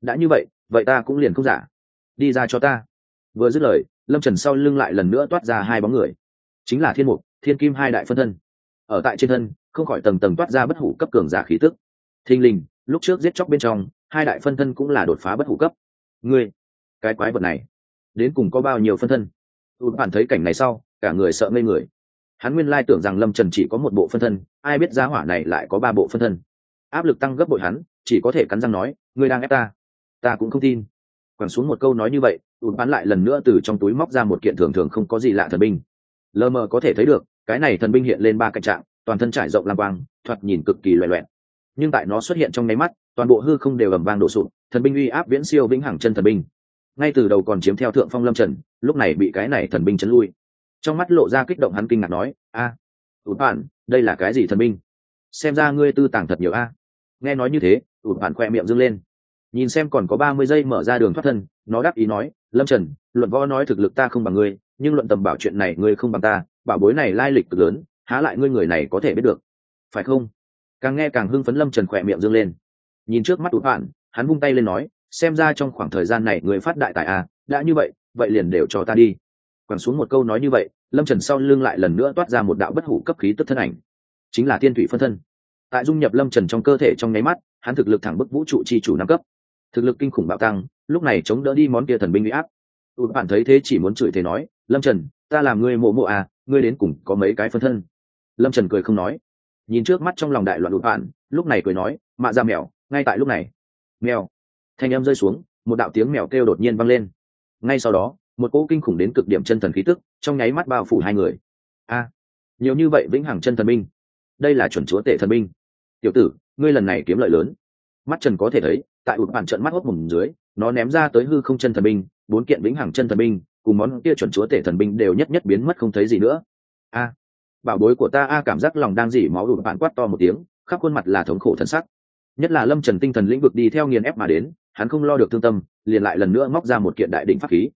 S1: Đã như vậy vậy ta cũng liền không giả. Đi ra cho ta. Vừa dứt lời, lâm trần sau lưng lại lần nữa toát ra hai bóng người. Chính là thiên mục, thiên kim hai đại phân thân ở tại trên thân, không khỏi tầng tầng toát ra bất hủ cấp cường giả khí tức. Thình lình, lúc trước giết chóc bên trong, hai đại phân thân cũng là đột phá bất hủ cấp. Ngươi, cái quái vật này, đến cùng có bao nhiêu phân thân? Tụt bản thấy cảnh này sau, cả người sợ ngây người. Hắn nguyên lai tưởng rằng lâm trần chỉ có một bộ phân thân, ai biết giá hỏa này lại có ba bộ phân thân. Áp lực tăng gấp bội hắn, chỉ có thể cắn răng nói, ngươi đang ép ta ta cũng không tin. Quẳng xuống một câu nói như vậy ụt bắn lại lần nữa từ trong túi móc ra một kiện thường thường không có gì lạ thần binh. Lờ mờ có thể thấy được cái này thần binh hiện lên ba cạnh trạng, toàn thân trải rộng lang quang, thoạt nhìn cực kỳ loẹ loẹn nhưng tại nó xuất hiện trong nháy mắt, toàn bộ hư không đều ầm vang đổ sụp, thần binh uy áp viễn siêu vĩnh hằng chân thần binh. Ngay từ đầu còn chiếm theo thượng phong lâm trần, lúc này bị cái này thần binh chấn lui. Trong mắt lộ ra kích động hắn kinh ngạc nói, a ụt bạn đây là cái gì thần binh? Xem ra ngươi tư tàng thật nhiều a. Nghe nói như thế ụt bạn khoe miệng dâng lên. Nhìn xem còn có ba mươi giây mở ra đường thoát thân, nó đáp ý nói, lâm trần, luận võ nói thực lực ta không bằng ngươi, nhưng luận tầm bảo chuyện này ngươi không bằng ta bảo bối này lai lịch cực lớn, há lại ngươi người này có thể biết được. Phải không? Càng nghe càng hưng phấn lâm trần khỏe miệng dâng lên. Nhìn trước mắt tụt bạn hắn vung tay lên nói, xem ra trong khoảng thời gian này người phát đại tài à đã như vậy vậy liền đều cho ta đi. Quẳng xuống một câu nói như vậy, lâm trần sau lưng lại lần nữa toát ra một đạo bất hủ cấp khí tức thân ảnh. Chính là tiên thủy phân thân. Tại dung nhập lâm trần trong cơ thể trong nháy mắt, hắn thực lực thẳng bức vũ trụ chi chủ năm cấp. Thực lực kinh khủng bạo tăng, lúc này chống đỡ đi món kia thần binh bị áp. Tụt bạn thấy thế chỉ muốn chửi thế nói, lâm trần, ta làm ngươi mộ mộ à ngươi đến cùng có mấy cái phân thân? Lâm trần cười không nói. Nhìn trước mắt trong lòng đại loạn đụt bạn lúc này cười nói, mạ ra mèo, ngay tại lúc này. Mèo. Thanh em rơi xuống, một đạo tiếng mèo kêu đột nhiên vang lên. Ngay sau đó, một cỗ kinh khủng đến cực điểm chân thần khí tức trong nháy mắt bao phủ hai người. A, nhiều như vậy vĩnh hằng chân thần binh. Đây là chuẩn chúa tể thần binh. Tiểu tử, ngươi lần này kiếm lợi lớn. Mắt trần có thể thấy, tại ụt bản trận mắt hốt mùng dưới, nó ném ra tới hư không chân thần binh, bốn kiện vĩnh hằng chân thần binh cùng món kia chuẩn chúa tể thần binh đều nhất nhất biến mất không thấy gì nữa. A, bảo bối của ta a cảm giác lòng đang dỉ máu ụt bạn quát to một tiếng, khắp khuôn mặt là thống khổ thân sắc. Nhất là lâm trần tinh thần lĩnh vực đi theo nghiền ép mà đến, hắn không lo được thương tâm, liền lại lần nữa móc ra một kiện đại đỉnh pháp khí.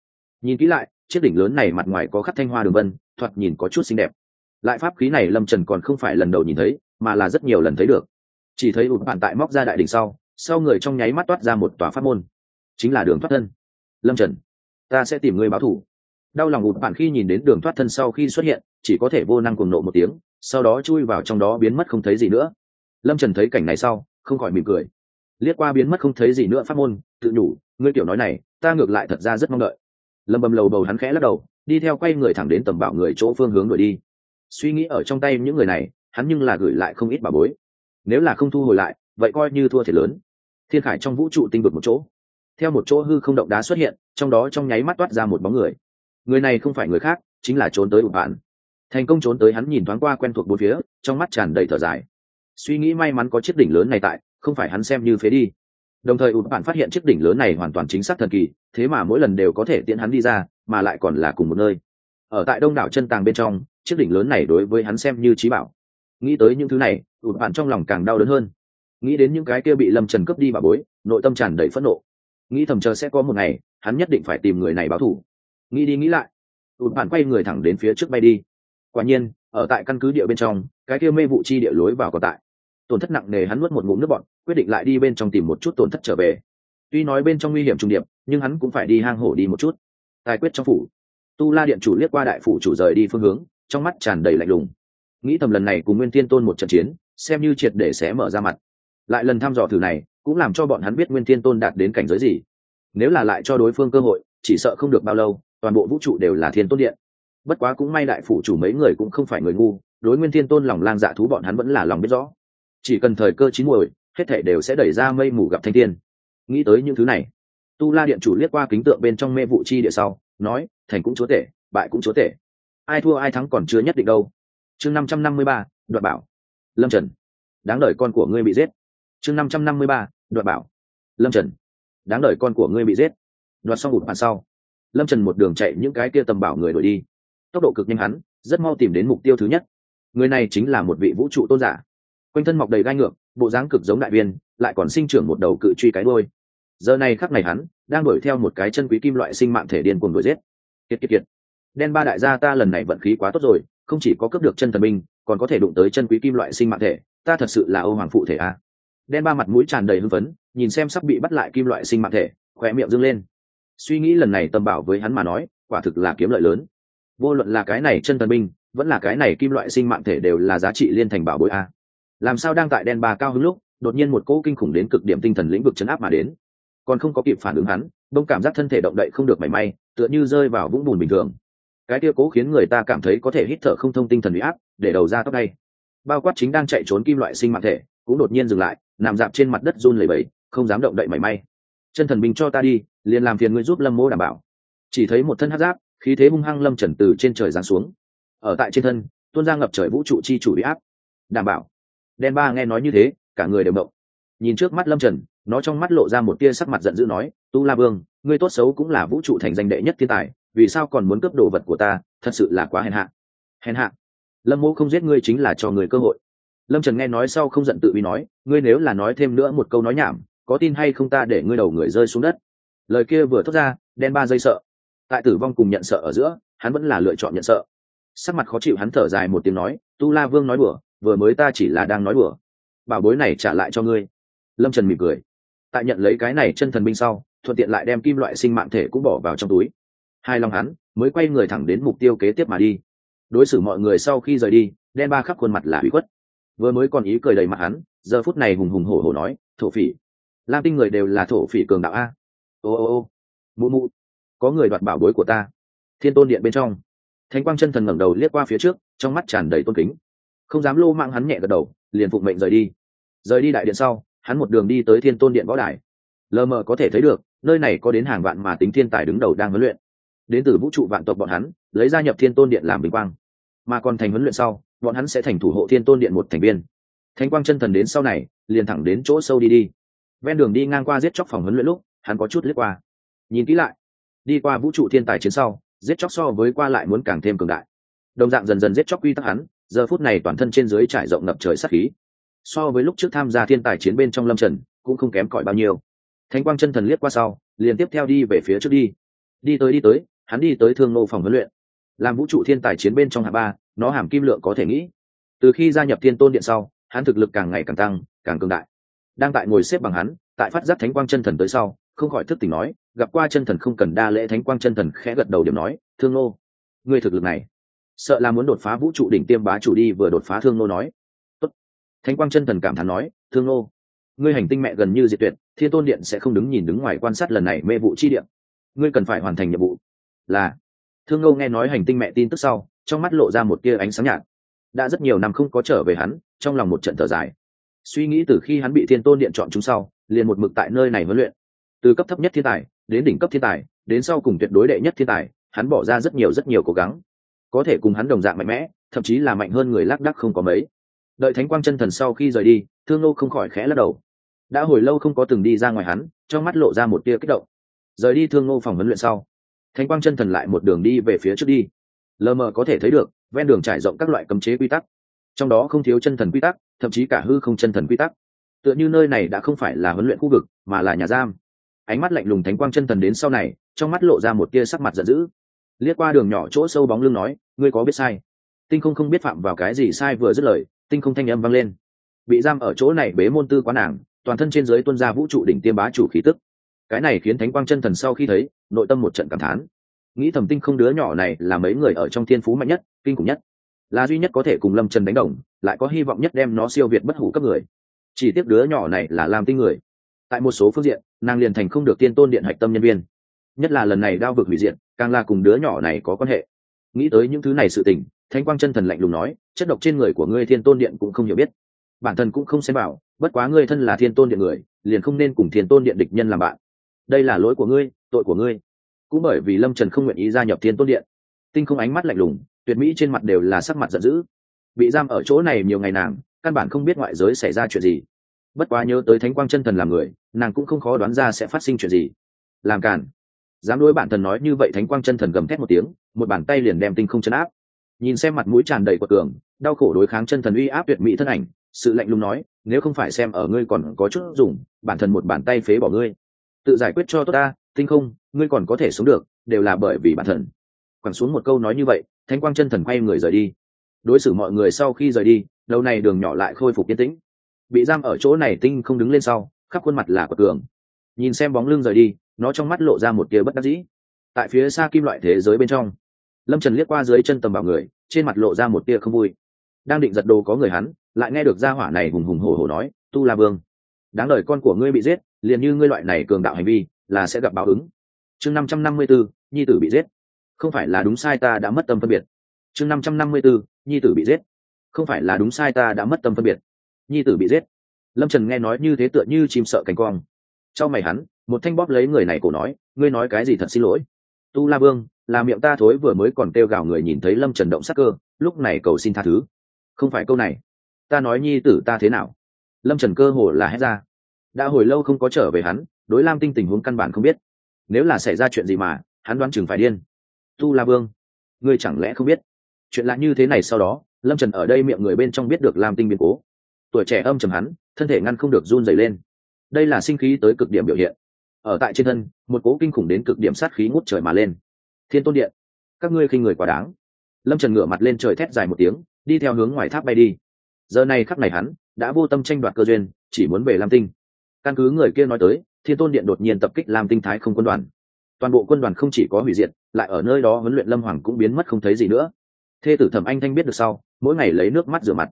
S1: Nhìn kỹ lại, chiếc đỉnh lớn này mặt ngoài có khắc thanh hoa đường vân, thoạt nhìn có chút xinh đẹp. Lại pháp khí này lâm trần còn không phải lần đầu nhìn thấy, mà là rất nhiều lần thấy được. Chỉ thấy ụt bạn tại móc ra đại đỉnh sau sau người trong nháy mắt toát ra một tòa pháp môn, chính là đường thoát thân. Lâm trần ta sẽ tìm ngươi báo thủ đau lòng ụt bạn khi nhìn đến đường thoát thân sau khi xuất hiện, chỉ có thể vô năng cùng nộ một tiếng, sau đó chui vào trong đó biến mất không thấy gì nữa. Lâm trần thấy cảnh này sau, không khỏi mỉm cười. Liếc qua biến mất không thấy gì nữa phát môn, tự nhủ, ngươi kiểu nói này, ta ngược lại thật ra rất mong đợi. Lâm bầm lầu bầu hắn khẽ lắc đầu, đi theo quay người thẳng đến tầm bảo người chỗ phương hướng đuổi đi. Suy nghĩ ở trong tay những người này, hắn nhưng là gửi lại không ít bà bối. Nếu là không thu hồi lại, vậy coi như thua thiệt lớn. Thiên khải trong vũ trụ tinh vực một chỗ theo một chỗ hư không động đá xuất hiện, trong đó trong nháy mắt toát ra một bóng người. Người này không phải người khác, chính là trốn tới ụt bạn. Thành công trốn tới hắn nhìn thoáng qua quen thuộc bốn phía, trong mắt tràn đầy thở dài. Suy nghĩ may mắn có chiếc đỉnh lớn này tại, không phải hắn xem như phế đi. Đồng thời ụt bạn phát hiện chiếc đỉnh lớn này hoàn toàn chính xác thần kỳ, thế mà mỗi lần đều có thể tiễn hắn đi ra, mà lại còn là cùng một nơi. Ở tại đông đảo chân tàng bên trong, chiếc đỉnh lớn này đối với hắn xem như trí bảo. Nghĩ tới những thứ này ụt bạn trong lòng càng đau đớn hơn. Nghĩ đến những cái kia bị lâm trần cướp đi bà bối, nội tâm tràn đầy phẫn nộ nghĩ thầm chờ sẽ có một ngày, hắn nhất định phải tìm người này báo thù nghĩ đi nghĩ lại, tụt bản quay người thẳng đến phía trước bay đi. Quả nhiên, ở tại căn cứ địa bên trong, cái kia mê vụ chi địa lối vào còn tại. Tổn thất nặng nề hắn nuốt một ngụm nước bọn quyết định lại đi bên trong tìm một chút tổn thất trở về. Tuy nói bên trong nguy hiểm trung điệp, nhưng hắn cũng phải đi hang hổ đi một chút. Tài quyết trong phủ. Tu la điện chủ liếc qua đại phủ chủ rời đi phương hướng, trong mắt tràn đầy lạnh lùng. Nghĩ thầm lần này cùng nguyên tiên tôn một trận chiến, xem như triệt để sẽ mở ra mặt. Lại lần thăm dò thử này cũng làm cho bọn hắn biết nguyên thiên tôn đạt đến cảnh giới gì. Nếu là lại cho đối phương cơ hội, chỉ sợ không được bao lâu, toàn bộ vũ trụ đều là thiên tôn điện. Bất quá cũng may đại phủ chủ mấy người cũng không phải người ngu, đối nguyên thiên tôn lòng lang dạ thú bọn hắn vẫn là lòng biết rõ. Chỉ cần thời cơ chín muồi, hết thể đều sẽ đẩy ra mây mù gặp thanh thiên. Nghĩ tới những thứ này, tu la điện chủ liếc qua kính tượng bên trong mê vụ chi địa sau, nói, thành cũng chúa tể, bại cũng chúa tể. Ai thua ai thắng còn chưa nhất định đâu. Chương năm trăm năm mươi ba đoạn bảo. Lâm trần. Đáng đợi con của ngươi bị giết. Chương năm trăm năm mươi ba đoạt bảo. Lâm trần. Đáng đời con của ngươi bị giết. Đoạt xong ụt bàn sau. Lâm trần một đường chạy những cái kia tầm bảo người đuổi đi. Tốc độ cực nhanh hắn, rất mau tìm đến mục tiêu thứ nhất. Người này chính là một vị vũ trụ tôn giả. Quanh thân mọc đầy gai ngược, bộ dáng cực giống đại viên, lại còn sinh trưởng một đầu cự truy cái đôi giờ này khắc này hắn, đang đuổi theo một cái chân quý kim loại sinh mạng thể điên cuồng đuổi giết. Kiệt kiệt kiệt. Đen ba đại gia ta lần này vận khí quá tốt rồi, không chỉ có cướp được chân thần minh còn có thể đụng tới chân quý kim loại sinh mạng thể. Ta thật sự là ô hoàng phụ thể a à đen ba mặt mũi tràn đầy hưng phấn, nhìn xem sắp bị bắt lại kim loại sinh mạng thể khỏe miệng dâng lên. Suy nghĩ lần này tầm bảo với hắn mà nói, quả thực là kiếm lợi lớn. Vô luận là cái này chân thần binh, vẫn là cái này kim loại sinh mạng thể đều là giá trị liên thành bảo bối a. Làm sao đang tại đen ba cao hứng lúc, đột nhiên một cỗ kinh khủng đến cực điểm tinh thần lĩnh vực chấn áp mà đến. Còn không có kịp phản ứng hắn, đông cảm giác thân thể động đậy không được mảy may, tựa như rơi vào vũng bùn bình thường. Cái tia cố khiến người ta cảm thấy có thể hít thở không thông tinh thần bị áp, để đầu ra tóc đây bao quát chính đang chạy trốn kim loại sinh mạng thể, cũng đột nhiên dừng lại nằm dạp trên mặt đất run lẩy bẩy, không dám động đậy mảy may. Chân thần binh cho ta đi, liền làm phiền ngươi giúp lâm mô đảm bảo. Chỉ thấy một thân hát giáp, khí thế hung hăng lâm trần từ trên trời giáng xuống. Ở tại trên thân, tuôn ra ngập trời vũ trụ chi chủ bị áp. Đảm bảo. Đen ba nghe nói như thế, cả người đều động. Nhìn trước mắt lâm trần, nó trong mắt lộ ra một tia sắc mặt giận dữ nói, tu la vương, ngươi tốt xấu cũng là vũ trụ thành danh đệ nhất thiên tài, vì sao còn muốn cướp đồ vật của ta, thật sự là quá hèn hạ. Hèn hạ? Lâm mô không giết ngươi chính là cho người cơ hội lâm trần nghe nói sau không giận tự vì nói, ngươi nếu là nói thêm nữa một câu nói nhảm, có tin hay không ta để ngươi đầu người rơi xuống đất. Lời kia vừa thốt ra, đen ba giây sợ. Tại tử vong cùng nhận sợ ở giữa, hắn vẫn là lựa chọn nhận sợ. Sắc mặt khó chịu hắn thở dài một tiếng nói, tu la vương nói bừa vừa mới ta chỉ là đang nói bừa bảo bối này trả lại cho ngươi. Lâm trần mỉm cười. Tại nhận lấy cái này chân thần binh sau, thuận tiện lại đem kim loại sinh mạng thể cũng bỏ vào trong túi. Hai lòng hắn mới quay người thẳng đến mục tiêu kế tiếp mà đi. Đối xử mọi người sau khi rời đi, đen ba khắp khuôn mặt là hủy khuất vừa mới còn ý cười đầy mặt hắn, giờ phút này hùng hùng hổ hổ nói, thổ phỉ, lam tinh người đều là thổ phỉ cường đạo a. Ô ô ô, mụ mụ, có người đoạt bảo bối của ta. Thiên tôn điện bên trong, thánh quang chân thần ngẩng đầu liếc qua phía trước, trong mắt tràn đầy tôn kính. Không dám lô mạng hắn nhẹ gật đầu, liền phụng mệnh rời đi. Rời đi đại điện sau, hắn một đường đi tới thiên tôn điện võ đài. Lờ mờ có thể thấy được, nơi này có đến hàng vạn mà tính thiên tài đứng đầu đang huấn luyện. Đến từ vũ trụ vạn tộc bọn hắn, lấy gia nhập thiên tôn điện làm bình quang, mà còn thành huấn luyện sau bọn hắn sẽ thành thủ hộ thiên tôn điện một thành viên. Thánh quang chân thần đến sau này, liền thẳng đến chỗ sâu đi đi. Ven đường đi ngang qua giết chóc phòng huấn luyện lúc, hắn có chút lướt qua. Nhìn kỹ lại, đi qua vũ trụ thiên tài chiến sau, giết chóc so với qua lại muốn càng thêm cường đại. Đồng dạng dần dần giết chóc quy tắc hắn, giờ phút này toàn thân trên dưới trải rộng ngập trời sắc khí. So với lúc trước tham gia thiên tài chiến bên trong lâm trần, cũng không kém cỏi bao nhiêu. Thánh quang chân thần liếc qua sau, liền tiếp theo đi về phía trước đi. Đi tới đi tới, hắn đi tới thương nô phòng huấn luyện. Làm vũ trụ thiên tài chiến bên trong hạ ba nó hàm kim lượng có thể nghĩ. Từ khi gia nhập thiên tôn điện sau, hắn thực lực càng ngày càng tăng, càng cường đại. Đang tại ngồi xếp bằng hắn, tại phát giác thánh quang chân thần tới sau, không khỏi thức tỉnh nói, gặp qua chân thần không cần đa lễ thánh quang chân thần khẽ gật đầu điểm nói, thương nô, ngươi thực lực này, sợ là muốn đột phá vũ trụ đỉnh tiêm bá chủ đi vừa đột phá thương nô nói. Tốt. thánh quang chân thần cảm thán nói, thương nô, ngươi hành tinh mẹ gần như diệt tuyệt, thiên tôn điện sẽ không đứng nhìn đứng ngoài quan sát lần này mê vụ chi điện ngươi cần phải hoàn thành nhiệm vụ là. Thương nô nghe nói hành tinh mẹ tin tức sau trong mắt lộ ra một tia ánh sáng nhạt. Đã rất nhiều năm không có trở về hắn, trong lòng một trận thở dài. Suy nghĩ từ khi hắn bị thiên tôn điện chọn chúng sau, liền một mực tại nơi này huấn luyện. Từ cấp thấp nhất thiên tài, đến đỉnh cấp thiên tài, đến sau cùng tuyệt đối đệ nhất thiên tài, hắn bỏ ra rất nhiều rất nhiều cố gắng. Có thể cùng hắn đồng dạng mạnh mẽ, thậm chí là mạnh hơn người lác đắc không có mấy. Đợi thánh quang chân thần sau khi rời đi, thương nô không khỏi khẽ lắc đầu. Đã hồi lâu không có từng đi ra ngoài hắn, trong mắt lộ ra một tia kích động. Rời đi thương nô phòng huấn luyện sau, thánh quang chân thần lại một đường đi về phía trước đi lờ mờ có thể thấy được, ven đường trải rộng các loại cấm chế quy tắc. Trong đó không thiếu chân thần quy tắc, thậm chí cả hư không chân thần quy tắc. Tựa như nơi này đã không phải là huấn luyện khu vực, mà là nhà giam. Ánh mắt lạnh lùng thánh quang chân thần đến sau này, trong mắt lộ ra một tia sắc mặt giận dữ. Liếc qua đường nhỏ chỗ sâu bóng lưng nói, ngươi có biết sai? Tinh không không biết phạm vào cái gì sai vừa dứt lời, tinh không thanh âm vang lên. Bị giam ở chỗ này bế môn tư quán nàng, toàn thân trên dưới tuân ra vũ trụ đỉnh tiêm bá chủ khí tức. Cái này khiến thánh quang chân thần sau khi thấy, nội tâm một trận cảm thán nghĩ thẩm tinh không đứa nhỏ này là mấy người ở trong thiên phú mạnh nhất, kinh khủng nhất. Là duy nhất có thể cùng lâm trần đánh đồng, lại có hy vọng nhất đem nó siêu việt bất hủ cấp người. Chỉ tiếc đứa nhỏ này là làm tinh người. Tại một số phương diện, nàng liền thành không được tiên tôn điện hạch tâm nhân viên. Nhất là lần này đao vực hủy diện càng là cùng đứa nhỏ này có quan hệ. Nghĩ tới những thứ này sự tình, thánh quang chân thần lạnh lùng nói, chất độc trên người của ngươi thiên tôn điện cũng không hiểu biết. Bản thân cũng không xem bảo, bất quá ngươi thân là thiên tôn điện người, liền không nên cùng thiên tôn điện địch nhân làm bạn. Đây là lỗi của ngươi, tội của ngươi cũng bởi vì lâm trần không nguyện ý gia nhập thiên tôn điện. Tinh không ánh mắt lạnh lùng tuyệt mỹ trên mặt đều là sắc mặt giận dữ. Bị giam ở chỗ này nhiều ngày nàng căn bản không biết ngoại giới xảy ra chuyện gì. Bất quá nhớ tới thánh quang chân thần làm người nàng cũng không khó đoán ra sẽ phát sinh chuyện gì. Làm cản dám đối bản thần nói như vậy thánh quang chân thần gầm thét một tiếng một bàn tay liền đem tinh không chấn áp. Nhìn xem mặt mũi tràn đầy của cường, đau khổ đối kháng chân thần uy áp tuyệt mỹ thân ảnh sự lạnh lùng nói nếu không phải xem ở ngươi còn có chút dùng bản thân một bàn tay phế bỏ ngươi. Tự giải quyết cho tốt ta tinh không ngươi còn có thể sống được, đều là bởi vì bản thân. Quẳng xuống một câu nói như vậy, Thánh quang chân thần quay người rời đi. Đối xử mọi người sau khi rời đi lâu này đường nhỏ lại khôi phục yên tĩnh. Bị giam ở chỗ này tinh không đứng lên sau, khắp khuôn mặt là quật cường. Nhìn xem bóng lưng rời đi, nó trong mắt lộ ra một tia bất đắc dĩ. Tại phía xa kim loại thế giới bên trong, lâm trần liếc qua dưới chân tầm vào người, trên mặt lộ ra một tia không vui. Đang định giật đồ có người hắn, lại nghe được gia hỏa này hùng hùng hổ hổ nói, tu la vương, đáng đời con của ngươi bị giết, liền như ngươi loại này cường đạo hành vi, là sẽ gặp báo ứng chương năm trăm năm mươi b ố nhi tử bị giết. Không phải là đúng sai ta đã mất tâm phân biệt. Chương năm trăm năm mươi b ố nhi tử bị giết. Không phải là đúng sai ta đã mất tâm phân biệt. Nhi tử bị giết. Lâm trần nghe nói như thế tựa như chim sợ cánh quang. Trong mày hắn, một thanh bóp lấy người này cổ nói, ngươi nói cái gì thật xin lỗi? Tu la vương, là miệng ta thối vừa mới còn kêu gào người nhìn thấy lâm trần động sắc cơ, lúc này cầu xin tha thứ. Không phải câu này. Ta nói nhi tử ta thế nào? Lâm trần cơ hồ là hét ra. Đã hồi lâu không có trở về hắn, đối lam tinh tình huống căn bản không biết nếu là xảy ra chuyện gì mà, hắn đoán chừng phải điên. Tu la vương, ngươi chẳng lẽ không biết? Chuyện lạ như thế này sau đó, lâm trần ở đây miệng người bên trong biết được lam tinh biến cố. Tuổi trẻ âm trầm hắn, thân thể ngăn không được run dày lên. Đây là sinh khí tới cực điểm biểu hiện. Ở tại trên thân, một cố kinh khủng đến cực điểm sát khí ngút trời mà lên. Thiên tôn điện, các ngươi khinh người quá đáng. Lâm trần ngửa mặt lên trời thét dài một tiếng, đi theo hướng ngoài tháp bay đi. Giờ này khắc này hắn, đã vô tâm tranh đoạt cơ duyên, chỉ muốn về lam tinh. Căn cứ người kia nói tới thiên tôn điện đột nhiên tập kích làm tinh thái không quân đoàn. Toàn bộ quân đoàn không chỉ có hủy diệt, lại ở nơi đó huấn luyện lâm hoàng cũng biến mất không thấy gì nữa. Thê tử thẩm anh thanh biết được sau, mỗi ngày lấy nước mắt rửa mặt.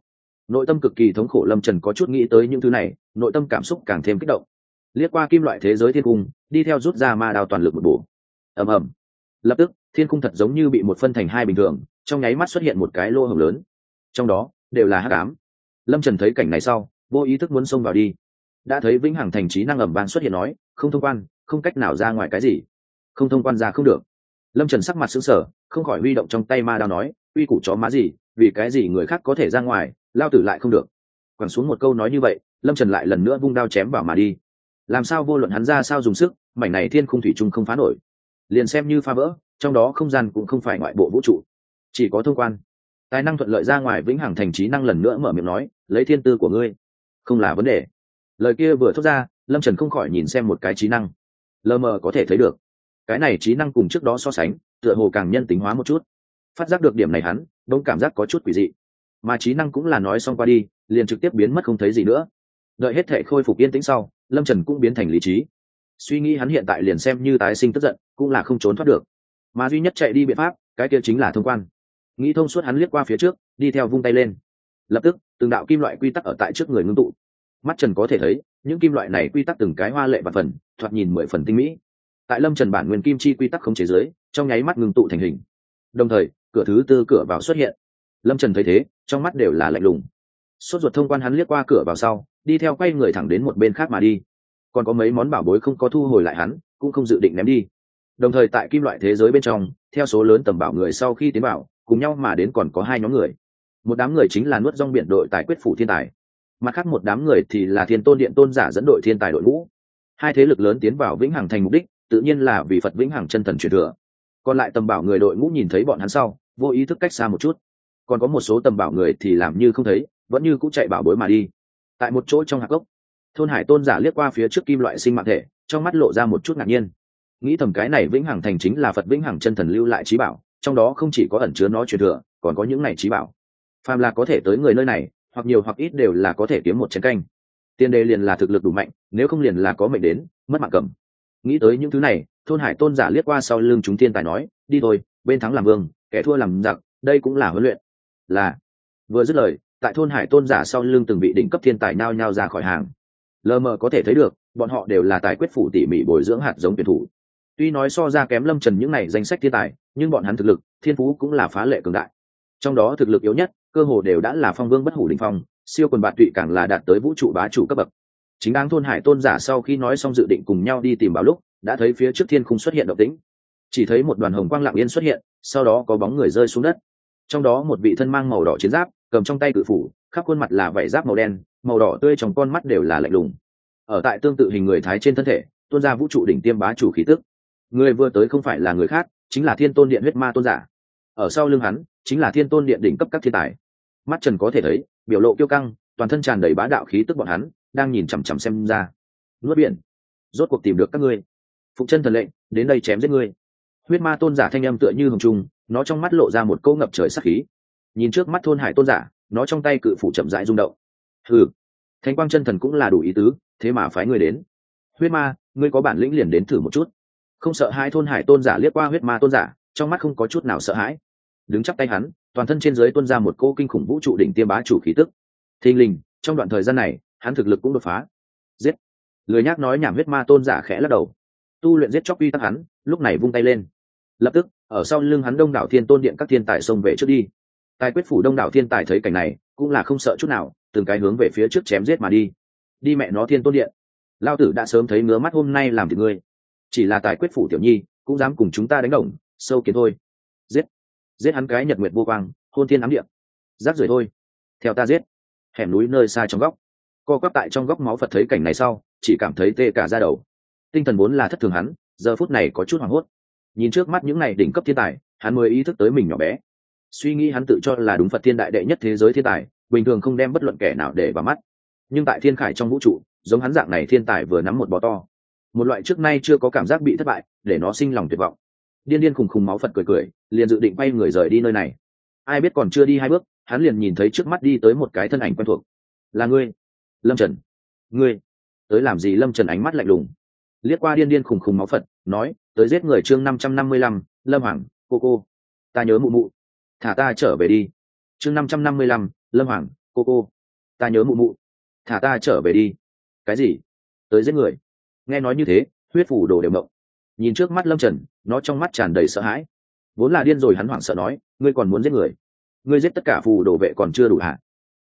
S1: Nội tâm cực kỳ thống khổ lâm trần có chút nghĩ tới những thứ này, nội tâm cảm xúc càng thêm kích động. Liếc qua kim loại thế giới thiên cung, đi theo rút ra ma đao toàn lực một bổ. Ầm ầm. Lập tức, thiên cung thật giống như bị một phân thành hai bình thường, trong nháy mắt xuất hiện một cái lô hồng lớn. Trong đó, đều là hát cám lâm trần thấy cảnh này sau, vô ý thức muốn xông vào đi đã thấy vĩnh hằng thành trí năng ẩm vang xuất hiện nói, không thông quan, không cách nào ra ngoài cái gì. Không thông quan ra không được. Lâm trần sắc mặt xứng sở không khỏi huy động trong tay ma đao nói uy củ chó má gì, vì cái gì người khác có thể ra ngoài, lao tử lại không được. Quẳng xuống một câu nói như vậy, lâm trần lại lần nữa vung đao chém vào mà đi. Làm sao vô luận hắn ra sao dùng sức, mảnh này thiên khung thủy chung không phá nổi. Liền xem như phá vỡ, trong đó không gian cũng không phải ngoại bộ vũ trụ. Chỉ có thông quan. Tài năng thuận lợi ra ngoài vĩnh hằng thành trí năng lần nữa mở miệng nói, lấy thiên tư của ngươi. Không là vấn đề lời kia vừa thốt ra, lâm trần không khỏi nhìn xem một cái trí năng. Lờ mờ có thể thấy được. Cái này trí năng cùng trước đó so sánh, tựa hồ càng nhân tính hóa một chút. Phát giác được điểm này hắn đông cảm giác có chút quỷ dị. Mà trí năng cũng là nói xong qua đi, liền trực tiếp biến mất không thấy gì nữa. Đợi hết thể khôi phục yên tĩnh sau, lâm trần cũng biến thành lý trí. Suy nghĩ hắn hiện tại liền xem như tái sinh tức giận, cũng là không trốn thoát được. Mà duy nhất chạy đi biện pháp, cái kia chính là thông quan. Nghĩ thông suốt hắn liếc qua phía trước, đi theo vung tay lên. Lập tức, từng đạo kim loại quy tắc ở tại trước người ngưng tụ mắt trần có thể thấy, những kim loại này quy tắc từng cái hoa lệ và phần, thoạt nhìn mười phần tinh mỹ. Tại lâm trần bản nguyên kim chi quy tắc không chế giới, trong nháy mắt ngừng tụ thành hình. Đồng thời, cửa thứ tư cửa vào xuất hiện. Lâm trần thấy thế, trong mắt đều là lạnh lùng. Sốt ruột thông quan hắn liếc qua cửa vào sau, đi theo quay người thẳng đến một bên khác mà đi. Còn có mấy món bảo bối không có thu hồi lại hắn, cũng không dự định ném đi. Đồng thời tại kim loại thế giới bên trong, theo số lớn tầm bảo người sau khi tiến bảo cùng nhau mà đến còn có hai nhóm người. Một đám người chính là nuốt rong biển đội tài quyết phủ thiên tài mặt khác một đám người thì là thiên tôn điện tôn giả dẫn đội thiên tài đội ngũ. Hai thế lực lớn tiến vào vĩnh hằng thành mục đích, tự nhiên là vì phật vĩnh hằng chân thần truyền thừa. Còn lại tầm bảo người đội ngũ nhìn thấy bọn hắn sau, vô ý thức cách xa một chút. Còn có một số tầm bảo người thì làm như không thấy, vẫn như cũng chạy bảo bối mà đi. Tại một chỗ trong hạc gốc thôn hải tôn giả liếc qua phía trước kim loại sinh mạng thể, trong mắt lộ ra một chút ngạc nhiên. Nghĩ thầm cái này vĩnh hằng thành chính là phật vĩnh hằng chân thần lưu lại trí bảo, trong đó không chỉ có ẩn chứa nó truyền thừa, còn có những này trí bảo. Phàm là có thể tới người nơi này hoặc nhiều hoặc ít đều là có thể kiếm một chén canh. Tiền đề liền là thực lực đủ mạnh, nếu không liền là có mệnh đến, mất mạng cầm. Nghĩ tới những thứ này, thôn hải tôn giả liếc qua sau lưng chúng tiên tài nói, đi thôi, bên thắng làm vương, kẻ thua làm giặc, đây cũng là huấn luyện. Là, vừa dứt lời, tại thôn hải tôn giả sau lưng từng bị đỉnh cấp thiên tài nao nhao ra khỏi hàng. Lờ mờ có thể thấy được, bọn họ đều là tài quyết phủ tỉ mỉ bồi dưỡng hạt giống tuyển thủ. Tuy nói so ra kém lâm trần những n à y danh sách thiên tài, nhưng bọn hắn thực lực, thiên phú cũng là phá lệ cường đại. Trong đó thực lực yếu nhất cơ hồ đều đã là phong vương bất hủ đỉnh phong, siêu quần bạt tụy càng là đạt tới vũ trụ bá chủ cấp bậc. Chính đáng thôn hải tôn giả sau khi nói xong dự định cùng nhau đi tìm bảo lúc, đã thấy phía trước thiên khung xuất hiện động tĩnh. Chỉ thấy một đoàn hồng quang lặng yên xuất hiện, sau đó có bóng người rơi xuống đất. Trong đó một vị thân mang màu đỏ chiến giáp, cầm trong tay cự phủ, khắp khuôn mặt là vảy giáp màu đen, màu đỏ tươi trong con mắt đều là lạnh lùng. Ở tại tương tự hình người thái trên thân thể, tôn ra vũ trụ đỉnh tiêm bá chủ khí tức. Người vừa tới không phải là người khác, chính là thiên tôn điện huyết ma tôn giả. Ở sau lưng hắn, chính là thiên tôn điện đỉnh cấp các thiên tài mắt trần có thể thấy, biểu lộ kiêu căng, toàn thân tràn đầy bá đạo khí tức bọn hắn, đang nhìn chằm chằm xem ra. Nuốt biển. Rốt cuộc tìm được các ngươi. Phục chân thần lệnh, đến đây chém giết ngươi. Huyết ma tôn giả thanh âm tựa như hồng trung nó trong mắt lộ ra một câu ngập trời sắc khí. Nhìn trước mắt thôn hải tôn giả, nó trong tay cự phủ chậm rãi rung động. Hừ. Thánh quang chân thần cũng là đủ ý tứ, thế mà phái ngươi đến. Huyết ma, ngươi có bản lĩnh liền đến thử một chút. Không sợ hai thôn hải tôn giả liếc qua huyết ma tôn giả, trong mắt không có chút nào sợ hãi. Đứng chắc tay hắn toàn thân trên dưới tuôn ra một cô kinh khủng vũ trụ đỉnh tiêm bá chủ khí tức. Thình lình, trong đoạn thời gian này, hắn thực lực cũng đột phá. Giết! Lười nhác nói nhảm huyết ma tôn giả khẽ lắc đầu. Tu luyện giết chóc uy tắc hắn, lúc này vung tay lên. Lập tức, ở sau lưng hắn đông đảo thiên tôn điện các thiên tài xông về trước đi. Tài quyết phủ đông đảo thiên tài thấy cảnh này, cũng là không sợ chút nào, từng cái hướng về phía trước chém giết mà đi. Đi mẹ nó thiên tôn điện. Lao tử đã sớm thấy ngứa mắt hôm nay làm thì ngươi. Chỉ là tài quyết phủ tiểu nhi, cũng dám cùng chúng ta đánh đồng, sâu kiến thôi. Giết! Giết hắn cái nhật nguyệt vô quang, hôn thiên ám điệp giáp rời thôi. Theo ta giết. Hẻm núi nơi xa trong góc. Co quắp tại trong góc máu phật thấy cảnh này sau, chỉ cảm thấy tê cả ra đầu. Tinh thần vốn là thất thường hắn, giờ phút này có chút hoảng hốt. Nhìn trước mắt những này đỉnh cấp thiên tài, hắn mới ý thức tới mình nhỏ bé. Suy nghĩ hắn tự cho là đúng phật thiên đại đệ nhất thế giới thiên tài, bình thường không đem bất luận kẻ nào để vào mắt. Nhưng tại thiên khải trong vũ trụ, giống hắn dạng này thiên tài vừa nắm một bò to. Một loại trước nay chưa có cảm giác bị thất bại, để nó sinh lòng tuyệt vọng điên điên khùng khùng máu phật cười cười, liền dự định bay người rời đi nơi này. Ai biết còn chưa đi hai bước, hắn liền nhìn thấy trước mắt đi tới một cái thân ảnh quen thuộc. Là ngươi, lâm trần. Ngươi, tới làm gì? Lâm trần ánh mắt lạnh lùng. Liếc qua điên điên khùng khùng máu phật, nói, tới giết người chương năm trăm năm mươi lăm, lâm hoàng, cô cô. Ta nhớ mụ mụ. Thả ta trở về đi. Chương năm trăm năm mươi lăm, lâm hoàng, cô cô. Ta nhớ mụ mụ. Thả ta trở về đi. Cái gì? Tới giết người. Nghe nói như thế, huyết phủ đồ đều mộng nhìn trước mắt lâm trần, nó trong mắt tràn đầy sợ hãi. Vốn là điên rồi hắn hoảng sợ nói, ngươi còn muốn giết người? Ngươi giết tất cả phù đồ vệ còn chưa đủ hả?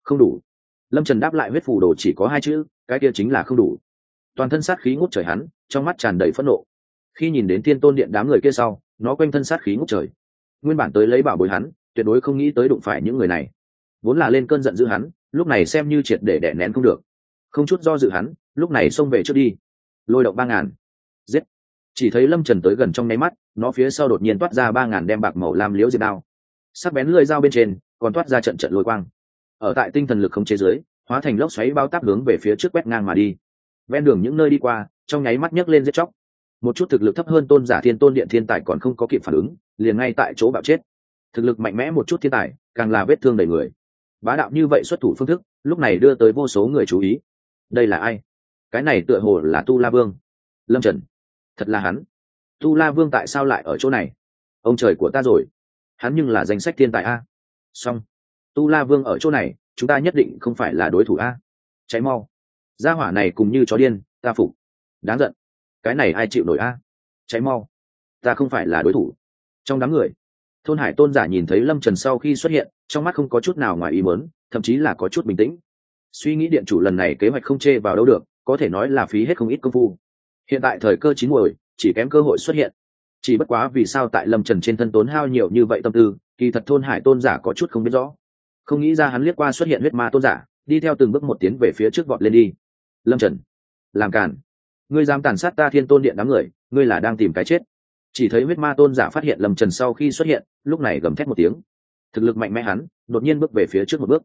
S1: Không đủ. Lâm trần đáp lại huyết phù đồ chỉ có hai chữ, cái kia chính là không đủ. Toàn thân sát khí ngút trời hắn, trong mắt tràn đầy phẫn nộ. Khi nhìn đến thiên tôn điện đám người kia sau, nó quanh thân sát khí ngút trời. Nguyên bản tới lấy bảo bối hắn, tuyệt đối không nghĩ tới đụng phải những người này. Vốn là lên cơn giận dữ hắn, lúc này xem như triệt để đẻ nén không được. Không chút do dự hắn, lúc này xông về trước đi. Lôi động ba ngàn chỉ thấy lâm trần tới gần trong nháy mắt nó phía sau đột nhiên toát ra ba ngàn đem bạc màu làm liễu diệt đao. Sắc bén lưỡi dao bên trên còn toát ra trận trận lôi quang. Ở tại tinh thần lực không chế dưới, hóa thành lốc xoáy bao tác hướng về phía trước quét ngang mà đi. Ven đường những nơi đi qua trong nháy mắt nhấc lên giết chóc. Một chút thực lực thấp hơn tôn giả thiên tôn điện thiên tài còn không có kịp phản ứng liền ngay tại chỗ bạo chết. Thực lực mạnh mẽ một chút thiên tài càng là vết thương đầy người. Bá đạo như vậy xuất thủ phương thức lúc này đưa tới vô số người chú ý. Đây là ai? Cái này tựa hồ là tu la vương. Lâm trần thật là hắn. Tu la vương tại sao lại ở chỗ này? Ông trời của ta rồi. Hắn nhưng là danh sách thiên tài a. Song tu la vương ở chỗ này, chúng ta nhất định không phải là đối thủ a. Cháy mau. Gia hỏa này cùng như chó điên, ta phục. Đáng giận. Cái này ai chịu nổi a? Cháy mau. Ta không phải là đối thủ. Trong đám người, thôn hải tôn giả nhìn thấy lâm trần sau khi xuất hiện, trong mắt không có chút nào ngoài ý mớn thậm chí là có chút bình tĩnh. Suy nghĩ điện chủ lần này kế hoạch không chê vào đâu được, có thể nói là phí hết không ít công phu hiện tại thời cơ chín muồi, chỉ kém cơ hội xuất hiện. Chỉ bất quá vì sao tại lâm trần trên thân tốn hao nhiều như vậy tâm tư, kỳ thật thôn hải tôn giả có chút không biết rõ. Không nghĩ ra hắn liếc qua xuất hiện huyết ma tôn giả, đi theo từng bước một tiến về phía trước vọt lên đi. Lâm trần, làm cản ngươi dám tàn sát ta thiên tôn điện đám người, ngươi là đang tìm cái chết. Chỉ thấy huyết ma tôn giả phát hiện lâm trần sau khi xuất hiện, lúc này gầm thét một tiếng. Thực lực mạnh mẽ hắn, đột nhiên bước về phía trước một bước.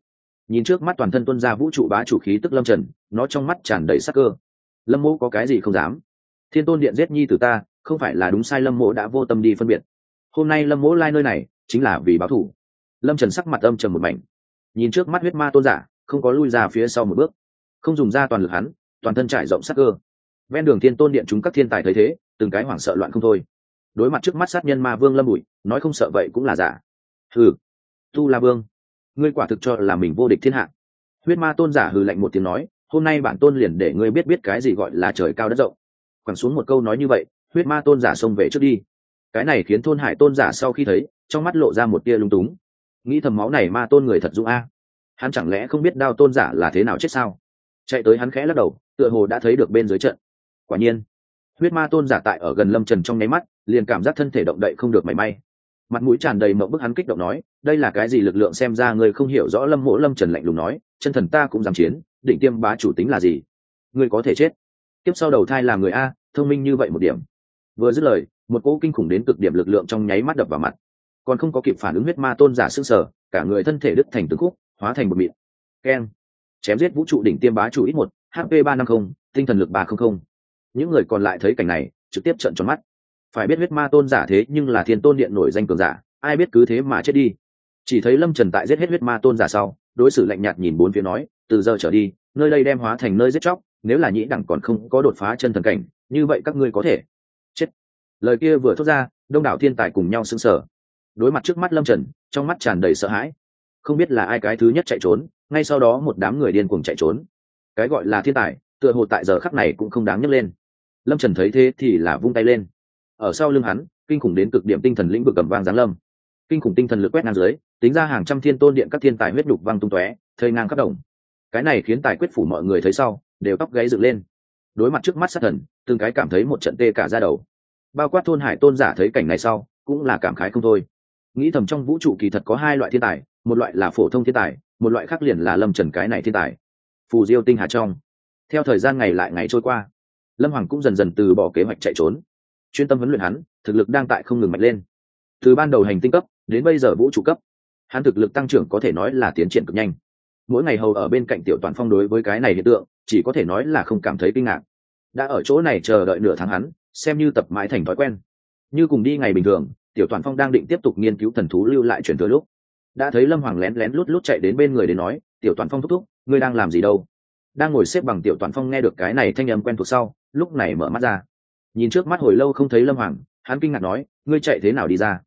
S1: Nhìn trước mắt toàn thân tuân ra vũ trụ bá chủ khí tức lâm trần, nó trong mắt tràn đầy sắc cơ. Lâm mô có cái gì không dám? Thiên tôn điện giết nhi tử ta, không phải là đúng sai, lâm mỗ đã vô tâm đi phân biệt. Hôm nay lâm mỗ lai nơi này, chính là vì báo thù lâm trần sắc mặt âm trầm một mảnh. Nhìn trước mắt huyết ma tôn giả, không có lui ra phía sau một bước. Không dùng ra toàn lực hắn, toàn thân trải rộng sắc cơ. Ven đường thiên tôn điện chúng các thiên tài thấy thế, từng cái hoảng sợ loạn không thôi. Đối mặt trước mắt sát nhân ma vương lâm bụi, nói không sợ vậy cũng là giả. Hừ, tu la vương, ngươi quả thực cho là mình vô địch thiên hạ. Huyết ma tôn giả hừ lạnh một tiếng nói, hôm nay bản tôn liền để ngươi biết biết cái gì gọi là trời cao đất rộng quẳng xuống một câu nói như vậy, huyết ma tôn giả xông về trước đi. Cái này khiến thôn hải tôn giả sau khi thấy, trong mắt lộ ra một tia lung túng. Nghĩ thầm máu này ma tôn người thật dũng a. Hắn chẳng lẽ không biết đao tôn giả là thế nào chết sao? Chạy tới hắn khẽ lắc đầu, tựa hồ đã thấy được bên dưới trận. Quả nhiên, huyết ma tôn giả tại ở gần lâm trần trong nháy mắt, liền cảm giác thân thể động đậy không được mảy may. Mặt mũi tràn đầy mộng bức hắn kích động nói, đây là cái gì lực lượng xem ra người không hiểu rõ lâm mỗ lâm trần lạnh lùng nói, chân thần ta cũng dám chiến định tiêm bá chủ tính là gì? Người có thể chết tiếp sau đầu thai làm người a, thông minh như vậy một điểm. Vừa dứt lời, một cỗ kinh khủng đến cực điểm lực lượng trong nháy mắt đập vào mặt. Còn không có kịp phản ứng huyết ma tôn giả s ư sở cả người thân thể đứt thành từng khúc, hóa thành một mịn. Keng. Chém giết vũ trụ đỉnh tiêm bá chủ ít một hp ba năm mươi tinh thần lực ba trăm linh những người còn lại thấy cảnh này, trực tiếp trận tròn mắt. Phải biết huyết ma tôn giả thế nhưng là thiên tôn điện nổi danh cường giả, ai biết cứ thế mà chết đi. Chỉ thấy lâm trần tại giết hết huyết ma tôn giả sau, đối xử lạnh nhạt nhìn bốn phía nói, từ giờ trở đi, nơi đây đem hóa thành nơi giết chóc nếu là nhĩ đẳng còn không có đột phá chân thần cảnh, như vậy các ngươi có thể. Chết. Lời kia vừa thốt ra, đông đảo thiên tài cùng nhau sững sờ. Đối mặt trước mắt lâm trần, trong mắt tràn đầy sợ hãi. Không biết là ai cái thứ nhất chạy trốn, ngay sau đó một đám người điên cuồng chạy trốn. Cái gọi là thiên tài, tựa hồ tại giờ khắc này cũng không đáng nhấc lên. Lâm trần thấy thế thì là vung tay lên. Ở sau lưng hắn, kinh khủng đến cực điểm tinh thần lĩnh vực cầm vang giáng lâm. Kinh khủng tinh thần lực quét ngang dưới, tính ra hàng trăm thiên tôn điện các thiên tài huyết đục văng tung tóe thơi ngang khắp đồng. Cái này khiến tài quyết phủ mọi người thấy sau đều tóc gáy dựng lên. Đối mặt trước mắt sát thần, từng cái cảm thấy một trận tê cả ra đầu. Bao quát thôn hải tôn giả thấy cảnh này sau, cũng là cảm khái không thôi. Nghĩ thầm trong vũ trụ kỳ thật có hai loại thiên tài, một loại là phổ thông thiên tài, một loại khác liền là lâm trần cái này thiên tài. Phù diêu tinh hà trong. Theo thời gian ngày lại ngày trôi qua, lâm hoàng cũng dần dần từ bỏ kế hoạch chạy trốn. Chuyên tâm huấn luyện hắn, thực lực đang tại không ngừng mạnh lên. Từ ban đầu hành tinh cấp, đến bây giờ vũ trụ cấp, hắn thực lực tăng trưởng có thể nói là tiến triển cực nhanh. Mỗi ngày hầu ở bên cạnh tiểu toàn phong đối với cái này hiện tượng chỉ có thể nói là không cảm thấy kinh ngạc. Đã ở chỗ này chờ đợi nửa tháng hắn, xem như tập mãi thành thói quen. Như cùng đi ngày bình thường, tiểu toàn phong đang định tiếp tục nghiên cứu thần thú lưu lại truyền thừa lúc, đã thấy lâm hoàng lén lén lút lút chạy đến bên người để nói, tiểu toàn phong thúc thúc, ngươi đang làm gì đâu? Đang ngồi xếp bằng tiểu toàn phong nghe được cái này thanh âm quen thuộc sau, lúc này mở mắt ra. Nhìn trước mắt hồi lâu không thấy lâm hoàng, hắn kinh ngạc nói, ngươi chạy thế nào đi ra?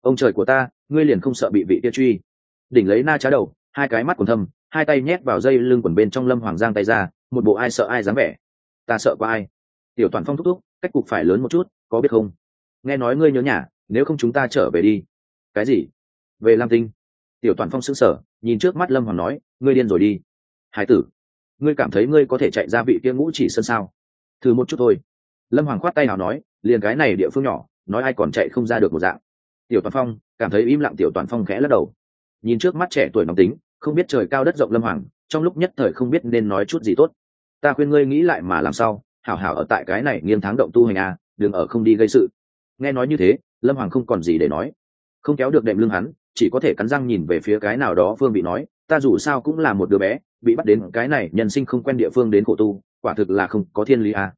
S1: Ông trời của ta, ngươi liền không sợ bị vị kia truy. Đỉnh lấy na trá đầu, hai cái mắt còn thâm hai tay nhét vào dây lưng quần bên trong lâm hoàng giang tay ra, một bộ ai sợ ai dám vẻ. Ta sợ qua ai? Tiểu toàn phong thúc thúc, cách cục phải lớn một chút, có biết không? Nghe nói ngươi nhớ nhà, nếu không chúng ta trở về đi. Cái gì? Về lam tinh. Tiểu toàn phong xứng sở nhìn trước mắt lâm hoàng nói, ngươi điên rồi đi. Hải tử, ngươi cảm thấy ngươi có thể chạy ra vị kia ngũ chỉ sân sao? Thử một chút thôi. Lâm hoàng khoát tay nào nói, liền cái này địa phương nhỏ, nói ai còn chạy không ra được một dạng. Tiểu toàn phong, cảm thấy im lặng tiểu toàn phong khẽ lắc đầu. Nhìn trước mắt trẻ tuổi nóng tính không biết trời cao đất rộng lâm hoàng, trong lúc nhất thời không biết nên nói chút gì tốt. Ta khuyên ngươi nghĩ lại mà làm sao, hảo hảo ở tại cái này nghiêng tháng động tu hành a đừng ở không đi gây sự. Nghe nói như thế, lâm hoàng không còn gì để nói. Không kéo được đệm lưng hắn, chỉ có thể cắn răng nhìn về phía cái nào đó phương bị nói, ta dù sao cũng là một đứa bé, bị bắt đến cái này nhân sinh không quen địa phương đến khổ tu, quả thực là không có thiên lý à.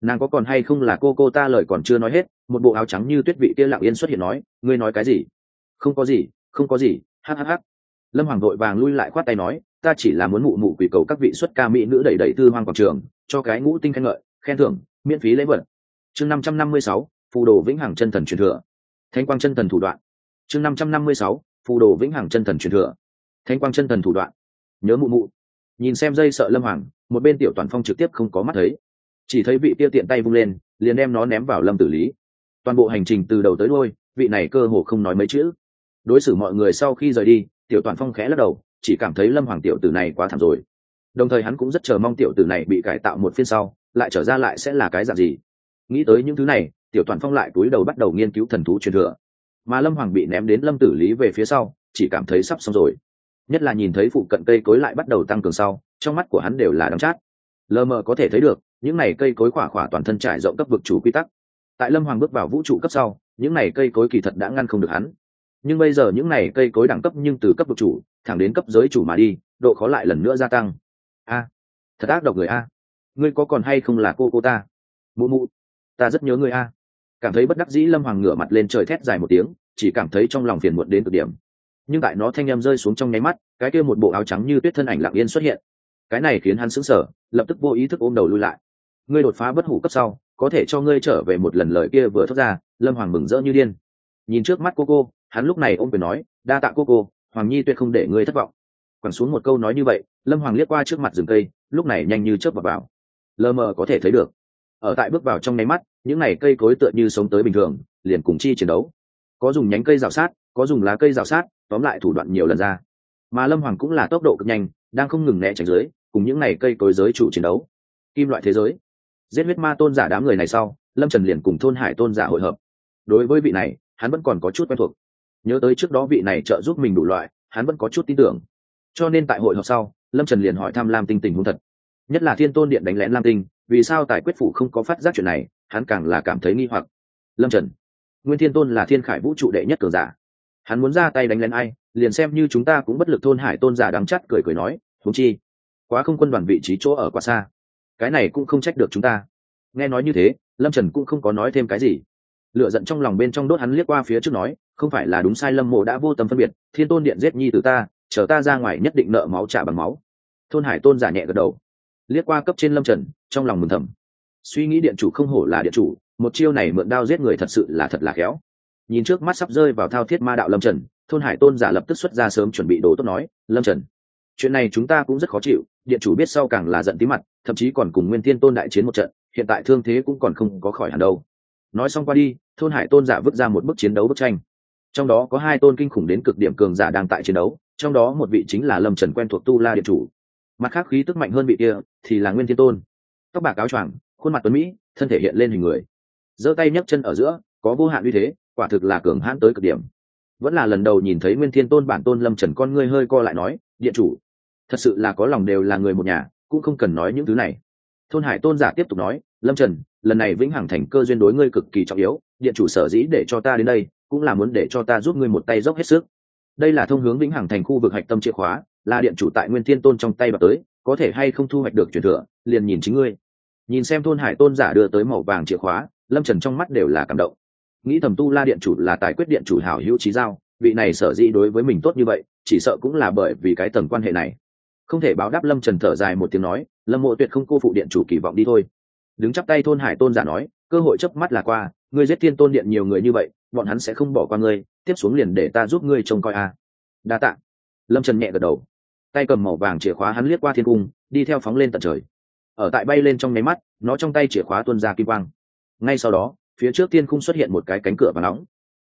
S1: nàng có còn hay không là cô cô ta lời còn chưa nói hết, một bộ áo trắng như tuyết vị kia lặng yên xuất hiện nói, ngươi nói cái gì? Không có gì, không có gì hhh lâm hoàng vội vàng lui lại khoát tay nói, ta chỉ là muốn mụ mụ quỷ cầu các vị xuất ca mỹ nữ đầy đầy tư hoang quảng trường, cho cái ngũ tinh khen ngợi, khen thưởng, miễn phí lễ vật. Chương năm trăm năm mươi sáu, phù đồ vĩnh hằng chân thần truyền thừa. Thanh quang chân thần thủ đoạn. Chương năm trăm năm mươi sáu, phù đồ vĩnh hằng chân thần truyền thừa. Thanh quang chân thần thủ đoạn. Nhớ mụ mụ. Nhìn xem dây sợ lâm hoàng, một bên tiểu toàn phong trực tiếp không có mắt thấy. Chỉ thấy vị kia tiện tay vung lên, liền đem nó ném vào lâm tử lý. Toàn bộ hành trình từ đầu tới đôi vị này cơ hồ không nói mấy chữ. Đối xử mọi người sau khi rời đi tiểu toàn phong khẽ lắc đầu, chỉ cảm thấy lâm hoàng tiểu tử này quá thảm rồi. Đồng thời hắn cũng rất chờ mong tiểu tử này bị cải tạo một phiên sau, lại trở ra lại sẽ là cái dạng gì. Nghĩ tới những thứ này, tiểu toàn phong lại cúi đầu bắt đầu nghiên cứu thần thú truyền thừa. Mà lâm hoàng bị ném đến lâm tử lý về phía sau, chỉ cảm thấy sắp xong rồi. Nhất là nhìn thấy phụ cận cây cối lại bắt đầu tăng cường sau, trong mắt của hắn đều là đắm chát. Lờ mờ có thể thấy được, những này cây cối khỏa khỏa toàn thân trải rộng cấp vực chủ quy tắc. Tại lâm hoàng bước vào vũ trụ cấp sau, những này cây cối kỳ thật đã ngăn không được hắn nhưng bây giờ những này cây cối đẳng cấp nhưng từ cấp vực chủ, thẳng đến cấp giới chủ mà đi, độ khó lại lần nữa gia tăng. A, thật ác độc người a. Ngươi có còn hay không là cô cô ta? Mụ mụ, ta rất nhớ ngươi a. Cảm thấy bất đắc dĩ lâm hoàng ngửa mặt lên trời thét dài một tiếng, chỉ cảm thấy trong lòng phiền muộn đến cực điểm. Nhưng tại nó thanh em rơi xuống trong nháy mắt, cái kia một bộ áo trắng như tuyết thân ảnh lặng yên xuất hiện. Cái này khiến hắn sững sờ, lập tức vô ý thức ôm đầu lui lại. Ngươi đột phá bất hủ cấp sau, có thể cho ngươi trở về một lần lời kia vừa thốt ra, lâm hoàng mừng rỡ như điên. Nhìn trước mắt cô cô hắn lúc này ôm quyền nói, đa tạ cô cô, hoàng nhi tuyệt không để ngươi thất vọng. Quẳng xuống một câu nói như vậy, lâm hoàng liếc qua trước mặt rừng cây, lúc này nhanh như chớp vào vào. Lờ mờ có thể thấy được. Ở tại bước vào trong nháy mắt, những n à y cây cối tựa như sống tới bình thường, liền cùng chi chiến đấu. Có dùng nhánh cây rào sát, có dùng lá cây rào sát, tóm lại thủ đoạn nhiều lần ra. Mà lâm hoàng cũng là tốc độ cực nhanh, đang không ngừng né tránh giới, cùng những n à y cây cối giới chủ chiến đấu. Kim loại thế giới. Giết huyết ma tôn giả đám người này sau, lâm trần liền cùng thôn hải tôn giả hội hợp. Đối với vị này, hắn vẫn còn có chút quen thuộc nhớ tới trước đó vị này trợ giúp mình đủ loại, hắn vẫn có chút tin tưởng. Cho nên tại hội họp sau, lâm trần liền hỏi thăm lam tinh tình huống thật. Nhất là thiên tôn điện đánh lén lam tinh, vì sao tài quyết phủ không có phát giác chuyện này, hắn càng là cảm thấy nghi hoặc. Lâm trần, nguyên thiên tôn là thiên khải vũ trụ đệ nhất cường giả. Hắn muốn ra tay đánh lén ai, liền xem như chúng ta cũng bất lực thôn hải tôn giả đắng chắt cười cười nói thú chi, quá không quân đoàn vị trí chỗ ở quá xa. Cái này cũng không trách được chúng ta. Nghe nói như thế, lâm trần cũng không có nói thêm cái gì. Lựa giận trong lòng bên trong đốt hắn liếc qua phía trước nói không phải là đúng sai, lâm mộ đã vô tâm phân biệt, thiên tôn điện giết nhi từ ta, chờ ta ra ngoài nhất định nợ máu trả bằng máu. Thôn hải tôn giả nhẹ gật đầu. Liếc qua cấp trên lâm trần, trong lòng mừng thầm. Suy nghĩ điện chủ không hổ là điện chủ, một chiêu này mượn đao giết người thật sự là thật là khéo. Nhìn trước mắt sắp rơi vào thao thiết ma đạo lâm trần, thôn hải tôn giả lập tức xuất ra sớm chuẩn bị đồ tốt nói, lâm trần, chuyện này chúng ta cũng rất khó chịu, điện chủ biết sau càng là giận tí mặt, thậm chí còn cùng nguyên thiên tôn đại chiến một trận, hiện tại thương thế cũng còn không có khỏi hẳn đâu. Nói xong qua đi, thôn hải tôn giả vứt ra một bức chiến đấu bức tranh trong đó có hai tôn kinh khủng đến cực điểm cường giả đang tại chiến đấu, trong đó một vị chính là lâm trần quen thuộc tu la điện chủ. Mặt khác khí tức mạnh hơn vị kia thì là nguyên thiên tôn. Tóc bạc áo choàng, khuôn mặt tuấn mỹ, thân thể hiện lên hình người. Giơ tay nhấc chân ở giữa, có vô hạn uy thế, quả thực là cường hãn tới cực điểm. Vẫn là lần đầu nhìn thấy nguyên thiên tôn bản tôn lâm trần con ngươi hơi co lại nói, điện chủ, thật sự là có lòng đều là người một nhà, cũng không cần nói những thứ này. Thôn hải tôn giả tiếp tục nói, lâm trần, lần này vĩnh hằng thành cơ duyên đối ngươi cực kỳ trọng yếu, điện chủ sở dĩ để cho ta đến đây cũng là muốn để cho ta giúp ngươi một tay dốc hết sức. Đây là thông hướng vĩnh hằng thành khu vực hạch tâm chìa khóa, là điện chủ tại nguyên thiên tôn trong tay bạc tới, có thể hay không thu hoạch được truyền thừa, liền nhìn chính ngươi. Nhìn xem thôn hải tôn giả đưa tới màu vàng chìa khóa, lâm trần trong mắt đều là cảm động. Nghĩ thầm tu la điện chủ là tài quyết điện chủ hảo hữu trí giao, vị này sở dĩ đối với mình tốt như vậy, chỉ sợ cũng là bởi vì cái tầng quan hệ này. Không thể báo đáp lâm trần thở dài một tiếng nói, lâm mộ tuyệt không cô phụ điện chủ kỳ vọng đi thôi. Đứng chắp tay thôn hải tôn giả nói, cơ hội chớp mắt là qua ngươi giết thiên tôn điện nhiều người như vậy, bọn hắn sẽ không bỏ qua ngươi, tiếp xuống liền để ta giúp ngươi trông coi a. Đa tạ. Lâm trần nhẹ gật đầu. Tay cầm màu vàng chìa khóa hắn liếc qua thiên cung, đi theo phóng lên tận trời. Ở tại bay lên trong nháy mắt, nó trong tay chìa khóa tuôn ra kim quang. Ngay sau đó, phía trước tiên cung xuất hiện một cái cánh cửa và nóng.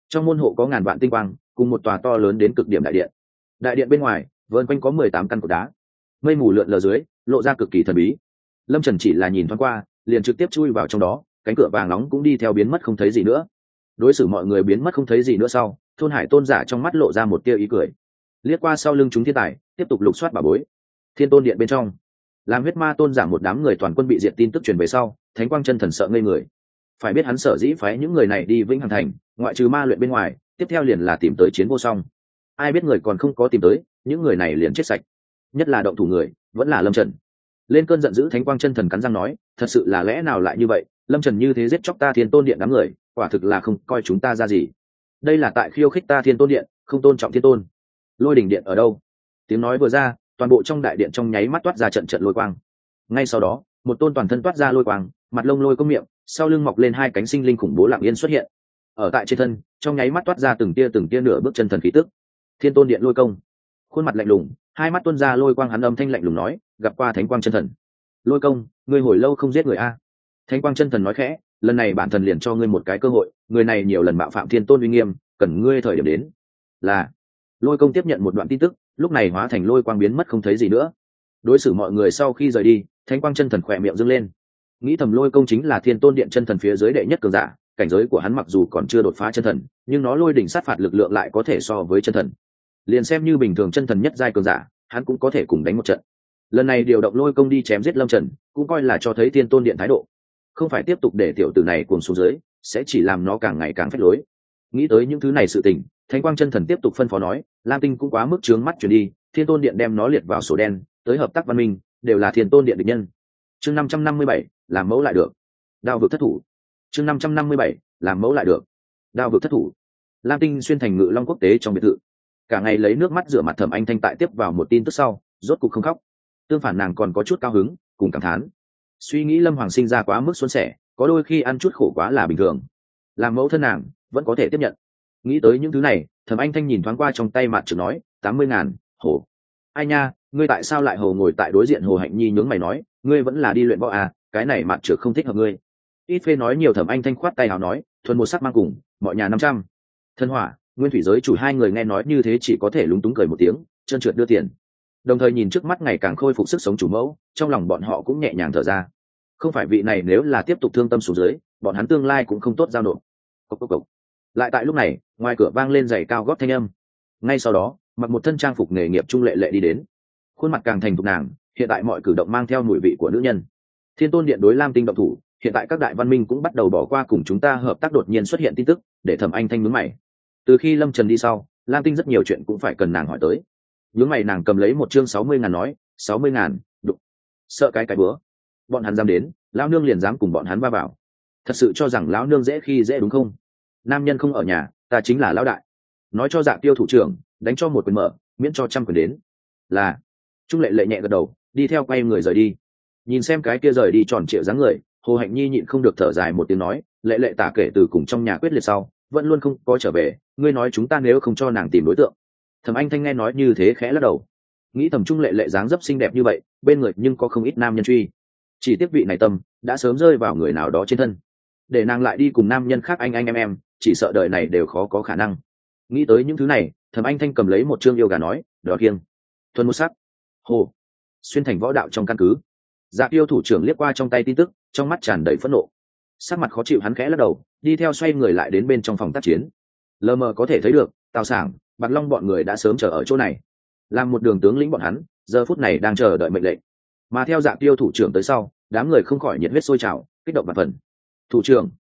S1: Trong môn hộ có ngàn vạn tinh quang, cùng một tòa to lớn đến cực điểm đại điện. Đại điện bên ngoài vơn quanh có mười tám căn cột đá. Mây mù lượn lờ dưới, lộ ra cực kỳ thần bí. Lâm trần chỉ là nhìn thoáng qua, liền trực tiếp chui vào trong đó cánh cửa vàng nóng cũng đi theo biến mất không thấy gì nữa. Đối xử mọi người biến mất không thấy gì nữa sau, thôn hải tôn giả trong mắt lộ ra một tia ý cười. Liếc qua sau lưng chúng thiên tài, tiếp tục lục soát bà bối. Thiên tôn điện bên trong làm huyết ma tôn giả một đám người toàn quân bị diệt tin tức truyền về sau, thánh quang chân thần sợ ngây người. Phải biết hắn sở dĩ phái những người này đi vĩnh hằng thành, ngoại trừ ma luyện bên ngoài, tiếp theo liền là tìm tới chiến vô song. Ai biết người còn không có tìm tới, những người này liền chết sạch. Nhất là động thủ người, vẫn là lâm trần. Lên cơn giận dữ thánh quang chân thần cắn răng nói, thật sự là lẽ nào lại như vậy? Lâm trần như thế giết chóc ta thiên tôn điện đám người, quả thực là không coi chúng ta ra gì. Đây là tại khiêu khích ta thiên tôn điện, không tôn trọng thiên tôn. Lôi đỉnh điện ở đâu? Tiếng nói vừa ra, toàn bộ trong đại điện trong nháy mắt toát ra trận trận lôi quang. Ngay sau đó, một tôn toàn thân toát ra lôi quang, mặt lông lôi có miệng, sau lưng mọc lên hai cánh sinh linh khủng bố lạng yên xuất hiện. Ở tại trên thân, trong nháy mắt toát ra từng tia từng tia nửa bước chân thần khí tức. Thiên tôn điện lôi công. Khuôn mặt lạnh lùng, hai mắt tuân ra lôi quang hắn âm thanh lạnh lùng nói, gặp qua thánh quang chân thần. Lôi công, ngươi hồi lâu không giết người a? Thánh quang chân thần nói khẽ, lần này bản thần liền cho ngươi một cái cơ hội, người này nhiều lần mạo phạm thiên tôn uy nghiêm, cần ngươi thời điểm đến. Là. Lôi công tiếp nhận một đoạn tin tức, lúc này hóa thành lôi quang biến mất không thấy gì nữa. Đối xử mọi người sau khi rời đi, thánh quang chân thần khỏe miệng dâng lên. Nghĩ thầm lôi công chính là thiên tôn điện chân thần phía dưới đệ nhất cường giả, cảnh giới của hắn mặc dù còn chưa đột phá chân thần, nhưng nó lôi đỉnh sát phạt lực lượng lại có thể so với chân thần. Liền xem như bình thường chân thần nhất giai cường giả, hắn cũng có thể cùng đánh một trận. Lần này điều động lôi công đi chém giết lâm trần, cũng coi là cho thấy thiên tôn điện thái độ không phải tiếp tục để tiểu tử này cuồng xuống dưới, sẽ chỉ làm nó càng ngày càng phách lối. Nghĩ tới những thứ này sự tình, thánh quang chân thần tiếp tục phân phó nói, lam tinh cũng quá mức trướng mắt chuyển đi, thiên tôn điện đem nó liệt vào sổ đen, tới hợp tác văn minh, đều là thiên tôn điện địch nhân. Chương năm trăm năm mươi bảy, làm mẫu lại được. Đao vực thất thủ. Chương năm trăm năm mươi bảy, làm mẫu lại được. Đao vực thất thủ. Lam tinh xuyên thành ngự long quốc tế trong biệt thự. Cả ngày lấy nước mắt rửa mặt thẩm anh thanh tại tiếp vào một tin tức sau, rốt cục không khóc. Tương phản nàng còn có chút cao hứng, cùng cảm thán suy nghĩ lâm hoàng sinh ra quá mức xuân sẻ, có đôi khi ăn chút khổ quá là bình thường. Làm mẫu thân nàng, vẫn có thể tiếp nhận. Nghĩ tới những thứ này, thẩm anh thanh nhìn thoáng qua trong tay mặt trực nói, tám mươi ngàn, hồ. ai nha, ngươi tại sao lại hồ ngồi tại đối diện hồ hạnh nhi nhướng mày nói, ngươi vẫn là đi luyện võ à cái này mặt trực không thích hợp ngươi. Ít phê nói nhiều thẩm anh thanh khoát tay hào nói, thuần một sắc mang cùng, mọi nhà năm trăm. Thân hỏa, nguyên thủy giới chủ hai người nghe nói như thế chỉ có thể lúng túng cười một tiếng, chân trượt đưa tiền đồng thời nhìn trước mắt ngày càng khôi phục sức sống chủ mẫu, trong lòng bọn họ cũng nhẹ nhàng thở ra. Không phải vị này nếu là tiếp tục thương tâm xuống dưới, bọn hắn tương lai cũng không tốt giao nộp. Cốc cốc cốc. lại tại lúc này, ngoài cửa vang lên giày cao gót thanh âm. Ngay sau đó, mặc một thân trang phục nghề nghiệp trung lệ lệ đi đến. Khuôn mặt càng thành thục nàng, hiện tại mọi cử động mang theo mùi vị của nữ nhân. Thiên tôn điện đối lam tinh động thủ, hiện tại các đại văn minh cũng bắt đầu bỏ qua cùng chúng ta hợp tác đột nhiên xuất hiện tin tức, để thẩm anh thanh mướn mày. Từ khi lâm trần đi sau, lam tinh rất nhiều chuyện cũng phải cần nàng hỏi tới nhướng mày nàng cầm lấy một chương sáu mươi ngàn nói, sáu mươi ngàn đụng sợ cái cái bữa. Bọn hắn dám đến, lão nương liền dám cùng bọn hắn va vào. Thật sự cho rằng lão nương dễ khi dễ đúng không? Nam nhân không ở nhà, ta chính là lão đại. Nói cho dạ tiêu thủ trưởng, đánh cho một quyền mở, miễn cho trăm quyền đến. Là. Trung lệ lệ nhẹ gật đầu, đi theo quay người rời đi. Nhìn xem cái kia rời đi tròn triệu dáng người, hồ hạnh nhi nhịn không được thở dài một tiếng nói, lệ lệ tả kể từ cùng trong nhà quyết liệt sau, vẫn luôn không có trở về, ngươi nói chúng ta nếu không cho nàng tìm đối tượng thầm anh thanh nghe nói như thế khẽ lắc đầu. Nghĩ thẩm trung lệ lệ dáng dấp xinh đẹp như vậy, bên người nhưng có không ít nam nhân truy. Chỉ tiếp vị này tâm đã sớm rơi vào người nào đó trên thân. Để nàng lại đi cùng nam nhân khác anh anh em em, chỉ sợ đời này đều khó có khả năng. Nghĩ tới những thứ này thầm anh thanh cầm lấy một chương yêu gà nói đỏ kiêng, thuần một sắc. Hồ, xuyên thành võ đạo trong căn cứ. Dạ yêu thủ trưởng liếc qua trong tay tin tức, trong mắt tràn đầy phẫn nộ. Sắc mặt khó chịu hắn khẽ lắc đầu, đi theo xoay người lại đến bên trong phòng tác chiến. Lờ mờ có thể thấy được, tào sảng bạc long bọn người đã sớm chờ ở chỗ này. Làm một đường tướng lĩnh bọn hắn, giờ phút này đang chờ đợi mệnh lệnh. Mà theo dạ tiêu thủ trưởng tới sau, đám người không khỏi nhiệt huyết sôi trào, kích động mặt phần. Thủ trưởng,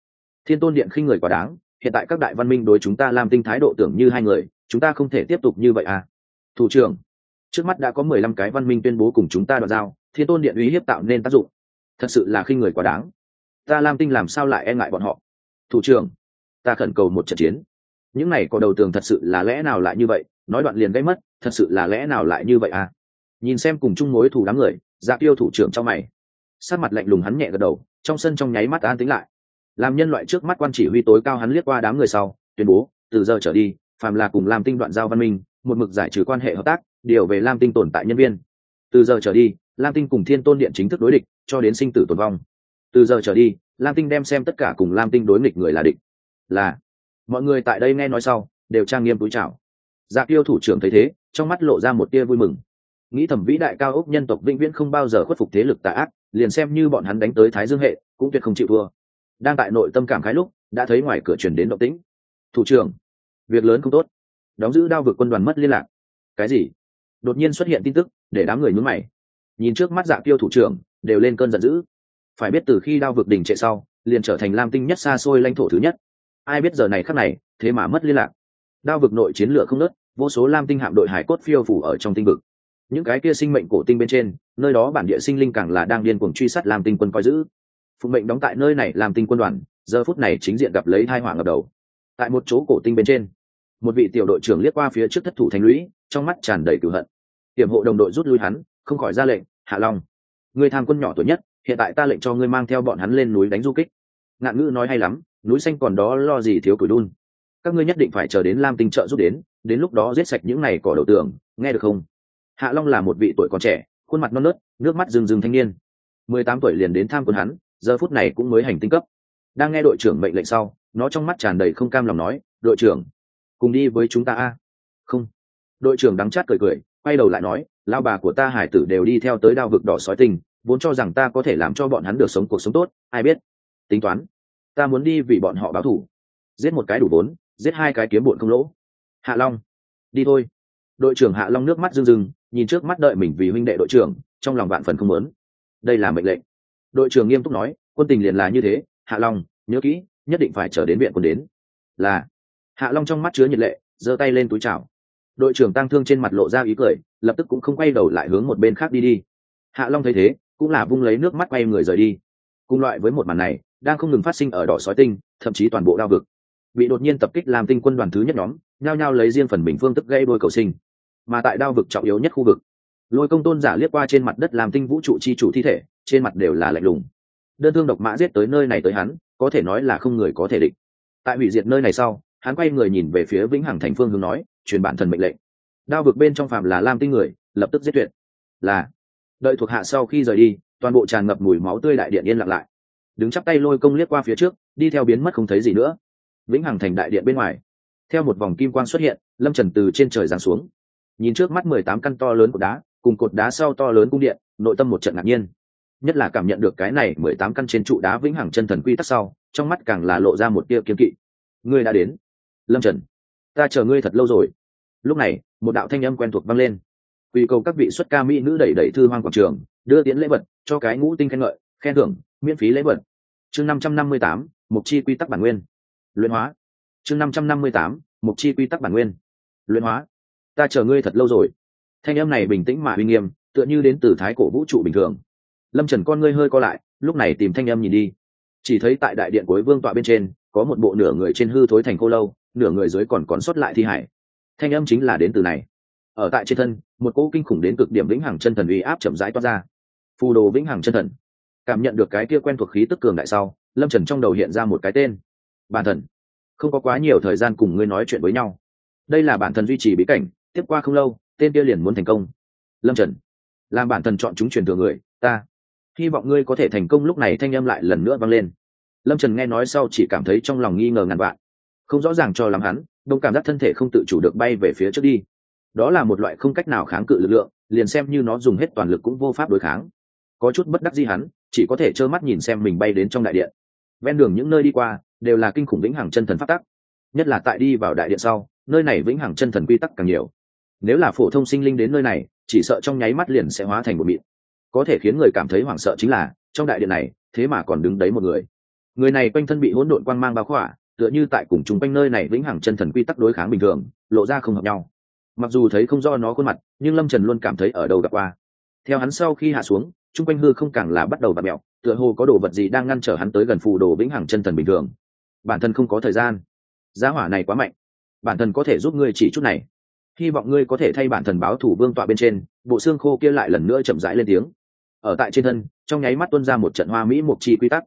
S1: thiên tôn điện khinh người quá đáng, hiện tại các đại văn minh đối chúng ta làm tinh thái độ tưởng như hai người, chúng ta không thể tiếp tục như vậy à? Thủ trưởng, trước mắt đã có mười lăm cái văn minh tuyên bố cùng chúng ta đoạt giao, thiên tôn điện uy hiếp tạo nên tác dụng. Thật sự là khinh người quá đáng. Ta lam tinh làm sao lại e ngại bọn họ? Thủ trưởng, ta khẩn cầu một trận chiến những này có đầu tường thật sự là lẽ nào lại như vậy? Nói đoạn liền gây mất, thật sự là lẽ nào lại như vậy à? Nhìn xem cùng chung mối thù đám người dạ tiêu thủ trưởng cho mày. Sát mặt lạnh lùng hắn nhẹ gật đầu, trong sân trong nháy mắt an tính lại. Làm nhân loại trước mắt quan chỉ huy tối cao hắn liếc qua đám người sau, tuyên bố, từ giờ trở đi, phàm là cùng làm tinh đoạn giao văn minh, một mực giải trừ quan hệ hợp tác điều về lam tinh tồn tại nhân viên. Từ giờ trở đi, lam tinh cùng thiên tôn điện chính thức đối địch, cho đến sinh tử tồn vong. Từ giờ trở đi, lam tinh đem xem tất cả cùng lam tinh đối nghịch người là địch. Là mọi người tại đây nghe nói sau, đều trang nghiêm túi chào. Dạ tiêu thủ trưởng thấy thế, trong mắt lộ ra một tia vui mừng. Nghĩ thẩm vĩ đại cao ốc nhân tộc vĩnh viễn không bao giờ khuất phục thế lực tà ác, liền xem như bọn hắn đánh tới thái dương hệ, cũng tuyệt không chịu thua. Đang tại nội tâm cảm khái lúc, đã thấy ngoài cửa chuyển đến động tĩnh. Thủ trưởng, việc lớn không tốt. Đóng giữ đao vực quân đoàn mất liên lạc. Cái gì? Đột nhiên xuất hiện tin tức, để đám người nhún mày. Nhìn trước mắt dạ tiêu thủ trưởng, đều lên cơn giận dữ. Phải biết từ khi đao vực đỉnh trệ sau, liền trở thành lam tinh nhất xa xôi lãnh thổ thứ nhất ai biết giờ này khắc này, thế mà mất liên lạc. Đao vực nội chiến lửa không nớt vô số lam tinh hạm đội hải cốt phiêu phủ ở trong tinh vực. Những cái kia sinh mệnh cổ tinh bên trên, nơi đó bản địa sinh linh càng là đang điên cuồng truy sát lam tinh quân coi giữ. Phụ mệnh đóng tại nơi này làm tinh quân đoàn, giờ phút này chính diện gặp lấy thai hỏa ngập đầu. Tại một chỗ cổ tinh bên trên, một vị tiểu đội trưởng liếc qua phía trước thất thủ thành lũy, trong mắt tràn đầy cửu hận. Hiểm hộ đồng đội rút lui hắn, không khỏi ra lệnh, hạ long người tham quân nhỏ tuổi nhất, hiện tại ta lệnh cho ngươi mang theo bọn hắn lên núi đánh du kích. Ngạn ngữ nói hay lắm núi xanh còn đó lo gì thiếu củi đun. Các ngươi nhất định phải chờ đến lam tinh trợ giúp đến đến lúc đó giết sạch những này cỏ đầu tường, nghe được không? Hạ long là một vị tuổi còn trẻ, khuôn mặt non nớt, nước mắt rừng rừng thanh niên. Mười tám tuổi liền đến tham quân hắn, giờ phút này cũng mới hành tinh cấp. Đang nghe đội trưởng mệnh lệnh sau, nó trong mắt tràn đầy không cam lòng nói, đội trưởng, cùng đi với chúng ta a. Không. Đội trưởng đắng chát cười cười, quay đầu lại nói lao bà của ta hải tử đều đi theo tới đao vực đỏ sói tình vốn cho rằng ta có thể làm cho bọn hắn được sống cuộc sống tốt, ai biết. Tính toán ta muốn đi vì bọn họ báo thủ giết một cái đủ vốn, giết hai cái kiếm bụn không lỗ. Hạ long, đi thôi. Đội trưởng hạ long nước mắt rưng rưng, nhìn trước mắt đợi mình vì huynh đệ đội trưởng, trong lòng vạn phần không lớn đây là mệnh lệnh. Đội trưởng nghiêm túc nói, quân tình liền là như thế, hạ long, nhớ kỹ, nhất định phải chờ đến viện quân đến. Là. Hạ long trong mắt chứa nhiệt lệ, giơ tay lên túi chào. Đội trưởng tăng thương trên mặt lộ ra ý cười, lập tức cũng không quay đầu lại hướng một bên khác đi đi. Hạ long thấy thế, cũng là vung lấy nước mắt quay người rời đi. Cùng loại với một màn này đang không ngừng phát sinh ở đỏ sói tinh, thậm chí toàn bộ đao vực. Bị đột nhiên tập kích làm tinh quân đoàn thứ nhất nhóm, nhao nhao lấy riêng phần mình phương tức gây đôi cầu sinh. Mà tại đao vực trọng yếu nhất khu vực, lôi công tôn giả liếc qua trên mặt đất làm tinh vũ trụ chi chủ thi thể, trên mặt đều là lạnh lùng. Đơn thương độc mã giết tới nơi này tới hắn, có thể nói là không người có thể địch. Tại hủy diệt nơi này sau, hắn quay người nhìn về phía vĩnh hằng thành phương hướng nói, truyền bản thần mệnh lệnh. Đao vực bên trong phạm là lam tinh người, lập tức giết tuyệt. Là, đợi thuộc hạ sau khi rời đi, toàn bộ tràn ngập mùi máu tươi đại điện yên lặng lại đứng chắp tay lôi công liếc qua phía trước, đi theo biến mất không thấy gì nữa. Vĩnh hằng thành đại điện bên ngoài, theo một vòng kim quan xuất hiện, lâm trần từ trên trời giáng xuống. Nhìn trước mắt mười tám căn to lớn của đá, cùng cột đá sau to lớn cung điện, nội tâm một trận ngạc nhiên. Nhất là cảm nhận được cái này mười tám căn trên trụ đá vĩnh hằng chân thần quy tắc sau, trong mắt càng là lộ ra một tia kiếm kỵ. Ngươi đã đến. Lâm trần, ta chờ ngươi thật lâu rồi. Lúc này, một đạo thanh âm quen thuộc vang lên. Quy cầu các vị xuất ca mỹ nữ đẩy đẩy thư hoang quảng trường, đưa tiễn lễ vật cho cái ngũ tinh khen ngợi, khen thưởng miễn phí lễ vật. Chương năm trăm năm mươi tám mục chi quy tắc bản nguyên. Luyện hóa. Chương năm trăm năm mươi tám mục chi quy tắc bản nguyên. Luyện hóa. Ta chờ ngươi thật lâu rồi. Thanh âm này bình tĩnh mà uy nghiêm, tựa như đến từ thái cổ vũ trụ bình thường. Lâm trần con ngươi hơi co lại, lúc này tìm thanh âm nhìn đi. Chỉ thấy tại đại điện cuối vương tọa bên trên, có một bộ nửa người trên hư thối thành cô lâu, nửa người dưới còn còn sót lại thi hải. Thanh âm chính là đến từ này. Ở tại trên thân, một cỗ kinh khủng đến cực điểm vĩnh hằng chân thần uy áp chậm rãi toát ra. Phù đồ vĩnh hằng chân thần cảm nhận được cái kia quen thuộc khí tức cường đại sau, lâm trần trong đầu hiện ra một cái tên. Bản thần không có quá nhiều thời gian cùng ngươi nói chuyện với nhau. Đây là bản thần duy trì bí cảnh, tiếp qua không lâu, tên kia liền muốn thành công. Lâm trần. Làm bản thần chọn chúng truyền thừa người, ta. Hy vọng ngươi có thể thành công lúc này thanh âm lại lần nữa vang lên. Lâm trần nghe nói sau chỉ cảm thấy trong lòng nghi ngờ ngàn vạn. Không rõ ràng cho lắm hắn đông cảm giác thân thể không tự chủ được bay về phía trước đi. Đó là một loại không cách nào kháng cự lực lượng, liền xem như nó dùng hết toàn lực cũng vô pháp đối kháng. Có chút bất đắc gì hắn chỉ có thể trơ mắt nhìn xem mình bay đến trong đại điện. Ven đường những nơi đi qua đều là kinh khủng vĩnh hằng chân thần phát tắc. Nhất là tại đi vào đại điện sau, nơi này vĩnh hằng chân thần quy tắc càng nhiều. Nếu là phổ thông sinh linh đến nơi này, chỉ sợ trong nháy mắt liền sẽ hóa thành một mịn. Có thể khiến người cảm thấy hoảng sợ chính là, trong đại điện này, thế mà còn đứng đấy một người. Người này quanh thân bị hỗn độn quang mang bao khỏa, tựa như tại cùng chúng quanh nơi này vĩnh hằng chân thần quy tắc đối kháng bình thường, lộ ra không hợp nhau. Mặc dù thấy không do nó khuôn mặt, nhưng lâm trần luôn cảm thấy ở đâu gặp qua. Theo hắn sau khi hạ xuống chung quanh hư không càng là bắt đầu v mẹo, tựa hồ có đồ vật gì đang ngăn trở hắn tới gần phù đồ vĩnh hằng chân thần bình thường. Bản thân không có thời gian. Giá hỏa này quá mạnh. Bản thân có thể giúp ngươi chỉ chút này. Hy vọng ngươi có thể thay bản thần báo thủ vương tọa bên trên, bộ xương khô kia lại lần nữa chậm rãi lên tiếng. Ở tại trên thân, trong nháy mắt tuân ra một trận hoa mỹ mộc chi quy tắc.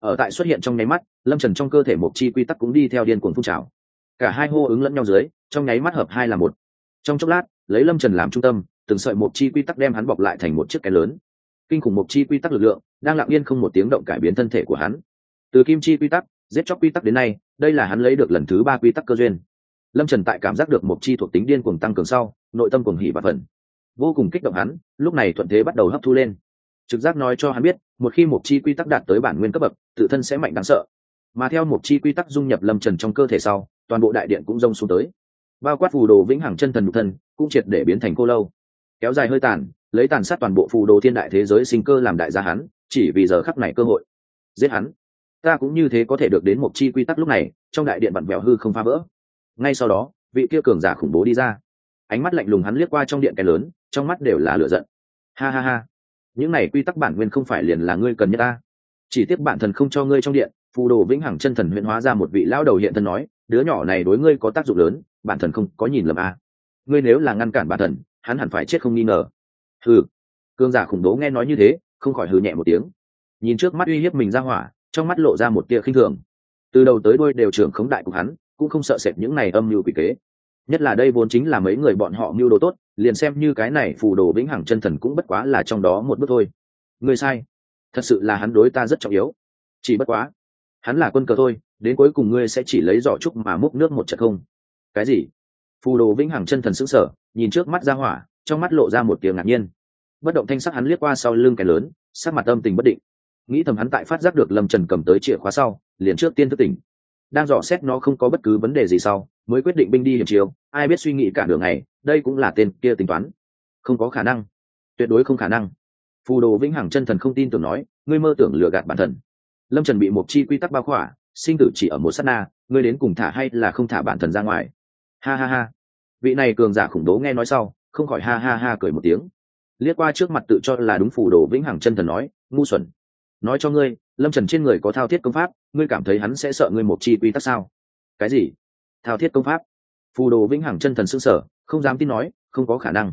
S1: Ở tại xuất hiện trong nháy mắt, lâm trần trong cơ thể mộc chi quy tắc cũng đi theo điên cuồng phun trào. Cả hai hô ứng lẫn nhau dưới, trong nháy mắt hợp hai là một. Trong chốc lát, lấy lâm trần làm trung tâm, từng sợi mộc chi quy tắc đem hắn bọc lại thành một chiếc cái lớn kinh khủng mộc chi quy tắc lực lượng, đang lặng yên không một tiếng động cải biến thân thể của hắn. Từ kim chi quy tắc, giết chóc quy tắc đến nay, đây là hắn lấy được lần thứ ba quy tắc cơ duyên. Lâm trần tại cảm giác được mộc chi thuộc tính điên cuồng tăng cường sau, nội tâm cuồng hỉ và phần vô cùng kích động hắn, lúc này thuận thế bắt đầu hấp thu lên. Trực giác nói cho hắn biết, một khi mục chi quy tắc đạt tới bản nguyên cấp bậc, tự thân sẽ mạnh đáng sợ. Mà theo mục chi quy tắc dung nhập lâm trần trong cơ thể sau, toàn bộ đại điện cũng rông xuống tới. Bao quát phù đồ vĩnh hằng chân thần nhục thân, cũng triệt để biến thành cô lâu kéo dài hơi tàn, lấy tàn sát toàn bộ phù đồ thiên đại thế giới sinh cơ làm đại gia hắn, chỉ vì giờ khắc này cơ hội. Giết hắn. Ta cũng như thế có thể được đến một chi quy tắc lúc này, trong đại điện vặn vẹo hư không phá vỡ. Ngay sau đó, vị kia cường giả khủng bố đi ra. Ánh mắt lạnh lùng hắn liếc qua trong điện cái lớn, trong mắt đều là lửa giận. Ha ha ha. Những này quy tắc bản nguyên không phải liền là ngươi cần nhất ta. Chỉ tiếc bản thần không cho ngươi trong điện, phù đồ vĩnh hằng chân thần huyện hóa ra một vị lão đầu hiện thân nói, đứa nhỏ này đối ngươi có tác dụng lớn, bản thần không có nhìn lầm a à. ngươi nếu là ngăn cản bản thần hắn hẳn phải chết không nghi ngờ. Hừ. Cương giả khủng bố nghe nói như thế, không khỏi hừ nhẹ một tiếng. Nhìn trước mắt uy hiếp mình ra hỏa, trong mắt lộ ra một tia khinh thường. Từ đầu tới đuôi đều trưởng khống đại của hắn, cũng không sợ sệt những này âm mưu quỷ kế. Nhất là đây vốn chính là mấy người bọn họ mưu đồ tốt, liền xem như cái này phù đồ vĩnh hằng chân thần cũng bất quá là trong đó một bước thôi. Ngươi sai. Thật sự là hắn đối ta rất trọng yếu. Chỉ bất quá, hắn là quân cờ thôi, đến cuối cùng ngươi sẽ chỉ lấy giỏ trúc mà múc nước một trận không. Cái gì? Phù đồ vĩnh hằng chân thần xứng sở nhìn trước mắt ra hỏa, trong mắt lộ ra một tiếng ngạc nhiên. Bất động thanh sắc hắn liếc qua sau lưng kẻ lớn, sắc mặt âm tình bất định. Nghĩ thầm hắn tại phát giác được lâm trần cầm tới chìa khóa sau, liền trước tiên thức tỉnh. Đang dò xét nó không có bất cứ vấn đề gì sau, mới quyết định binh đi hiểm chiều ai biết suy nghĩ cả đường này đây cũng là tên kia tính toán. Không có khả năng. Tuyệt đối không khả năng. Phù đồ vĩnh hằng chân thần không tin tưởng nói, ngươi mơ tưởng lừa gạt bản thân. Lâm trần bị một chi quy tắc bao khỏa, sinh tử chỉ ở một s á t na, ngươi đến cùng thả hay là không thả bản thần ra ngoài. Ha ha ha vị này cường giả khủng bố nghe nói sau, không khỏi ha ha ha cười một tiếng. Liếc qua trước mặt tự cho là đúng phù đồ vĩnh hằng chân thần nói, ngu xuẩn. Nói cho ngươi, lâm trần trên người có thao thiết công pháp, ngươi cảm thấy hắn sẽ sợ ngươi một chi quy tắc sao? Cái gì? Thao thiết công pháp? Phù đồ vĩnh hằng chân thần s ư n g sở không dám tin nói, không có khả năng.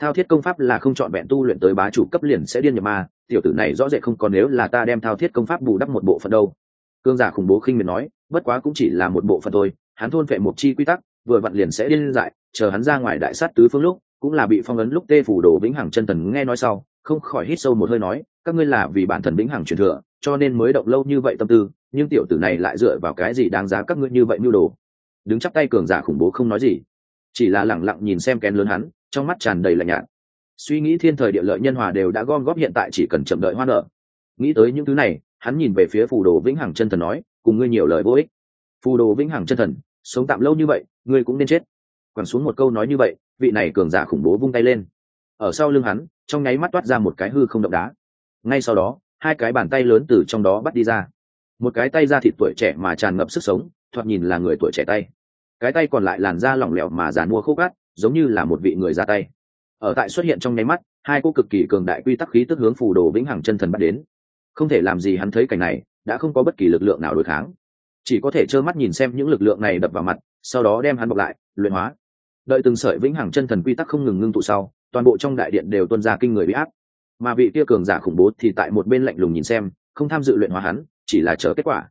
S1: Thao thiết công pháp là không c h ọ n vẹn tu luyện tới bá chủ cấp liền sẽ điên nhập ma, tiểu tử này rõ rệt không còn nếu là ta đem thao thiết công pháp bù đắp một bộ phận đâu. Cương giả khủng bố khinh miệt nói, bất quá cũng chỉ là một bộ phận thôi, hắn thôn vệ một chi quy tắc vừa vặn liền sẽ điên dại, chờ hắn ra ngoài đại sát tứ phương lúc, cũng là bị phong ấn lúc tê phủ đồ vĩnh hằng chân thần nghe nói sau, không khỏi hít sâu một hơi nói, các ngươi là vì bản thần vĩnh hằng truyền thừa, cho nên mới động lâu như vậy tâm tư, nhưng tiểu tử này lại dựa vào cái gì đáng giá các ngươi như vậy mưu đồ? Đứng chắp tay cường giả khủng bố không nói gì, chỉ là lẳng lặng nhìn xem kén lớn hắn, trong mắt tràn đầy lạnh nhạt. Suy nghĩ thiên thời địa lợi nhân hòa đều đã gom góp hiện tại chỉ cần chậm đợi hoa nợ. Nghĩ tới những thứ này, hắn nhìn về phía phù đồ vĩnh hằng chân thần nói, cùng ngươi nhiều lời vô ích. Phù đồ vĩnh hằng chân thần, sống tạm lâu như vậy ngươi cũng nên chết. Quẳng xuống một câu nói như vậy vị này cường giả khủng bố vung tay lên. Ở sau lưng hắn trong nháy mắt toát ra một cái hư không động đá. Ngay sau đó hai cái bàn tay lớn từ trong đó bắt đi ra. Một cái tay ra thịt tuổi trẻ mà tràn ngập sức sống thoạt nhìn là người tuổi trẻ tay. Cái tay còn lại làn da lỏng lẻo mà giàn mua khô gắt, giống như là một vị người ra tay. Ở tại xuất hiện trong nháy mắt hai cô cực kỳ cường đại quy tắc khí tức hướng phù đồ vĩnh hằng chân thần bắt đến. Không thể làm gì hắn thấy cảnh này đã không có bất kỳ lực lượng nào đối kháng. Chỉ có thể trơ mắt nhìn xem những lực lượng này đập vào mặt sau đó đem hắn bọc lại, luyện hóa. Đợi từng sợi vĩnh hằng chân thần quy tắc không ngừng ngưng tụ sau, toàn bộ trong đại điện đều tuân ra kinh người bị áp. Mà vị kia cường giả khủng bố thì tại một bên lạnh lùng nhìn xem, không tham dự luyện hóa hắn, chỉ là chờ kết quả.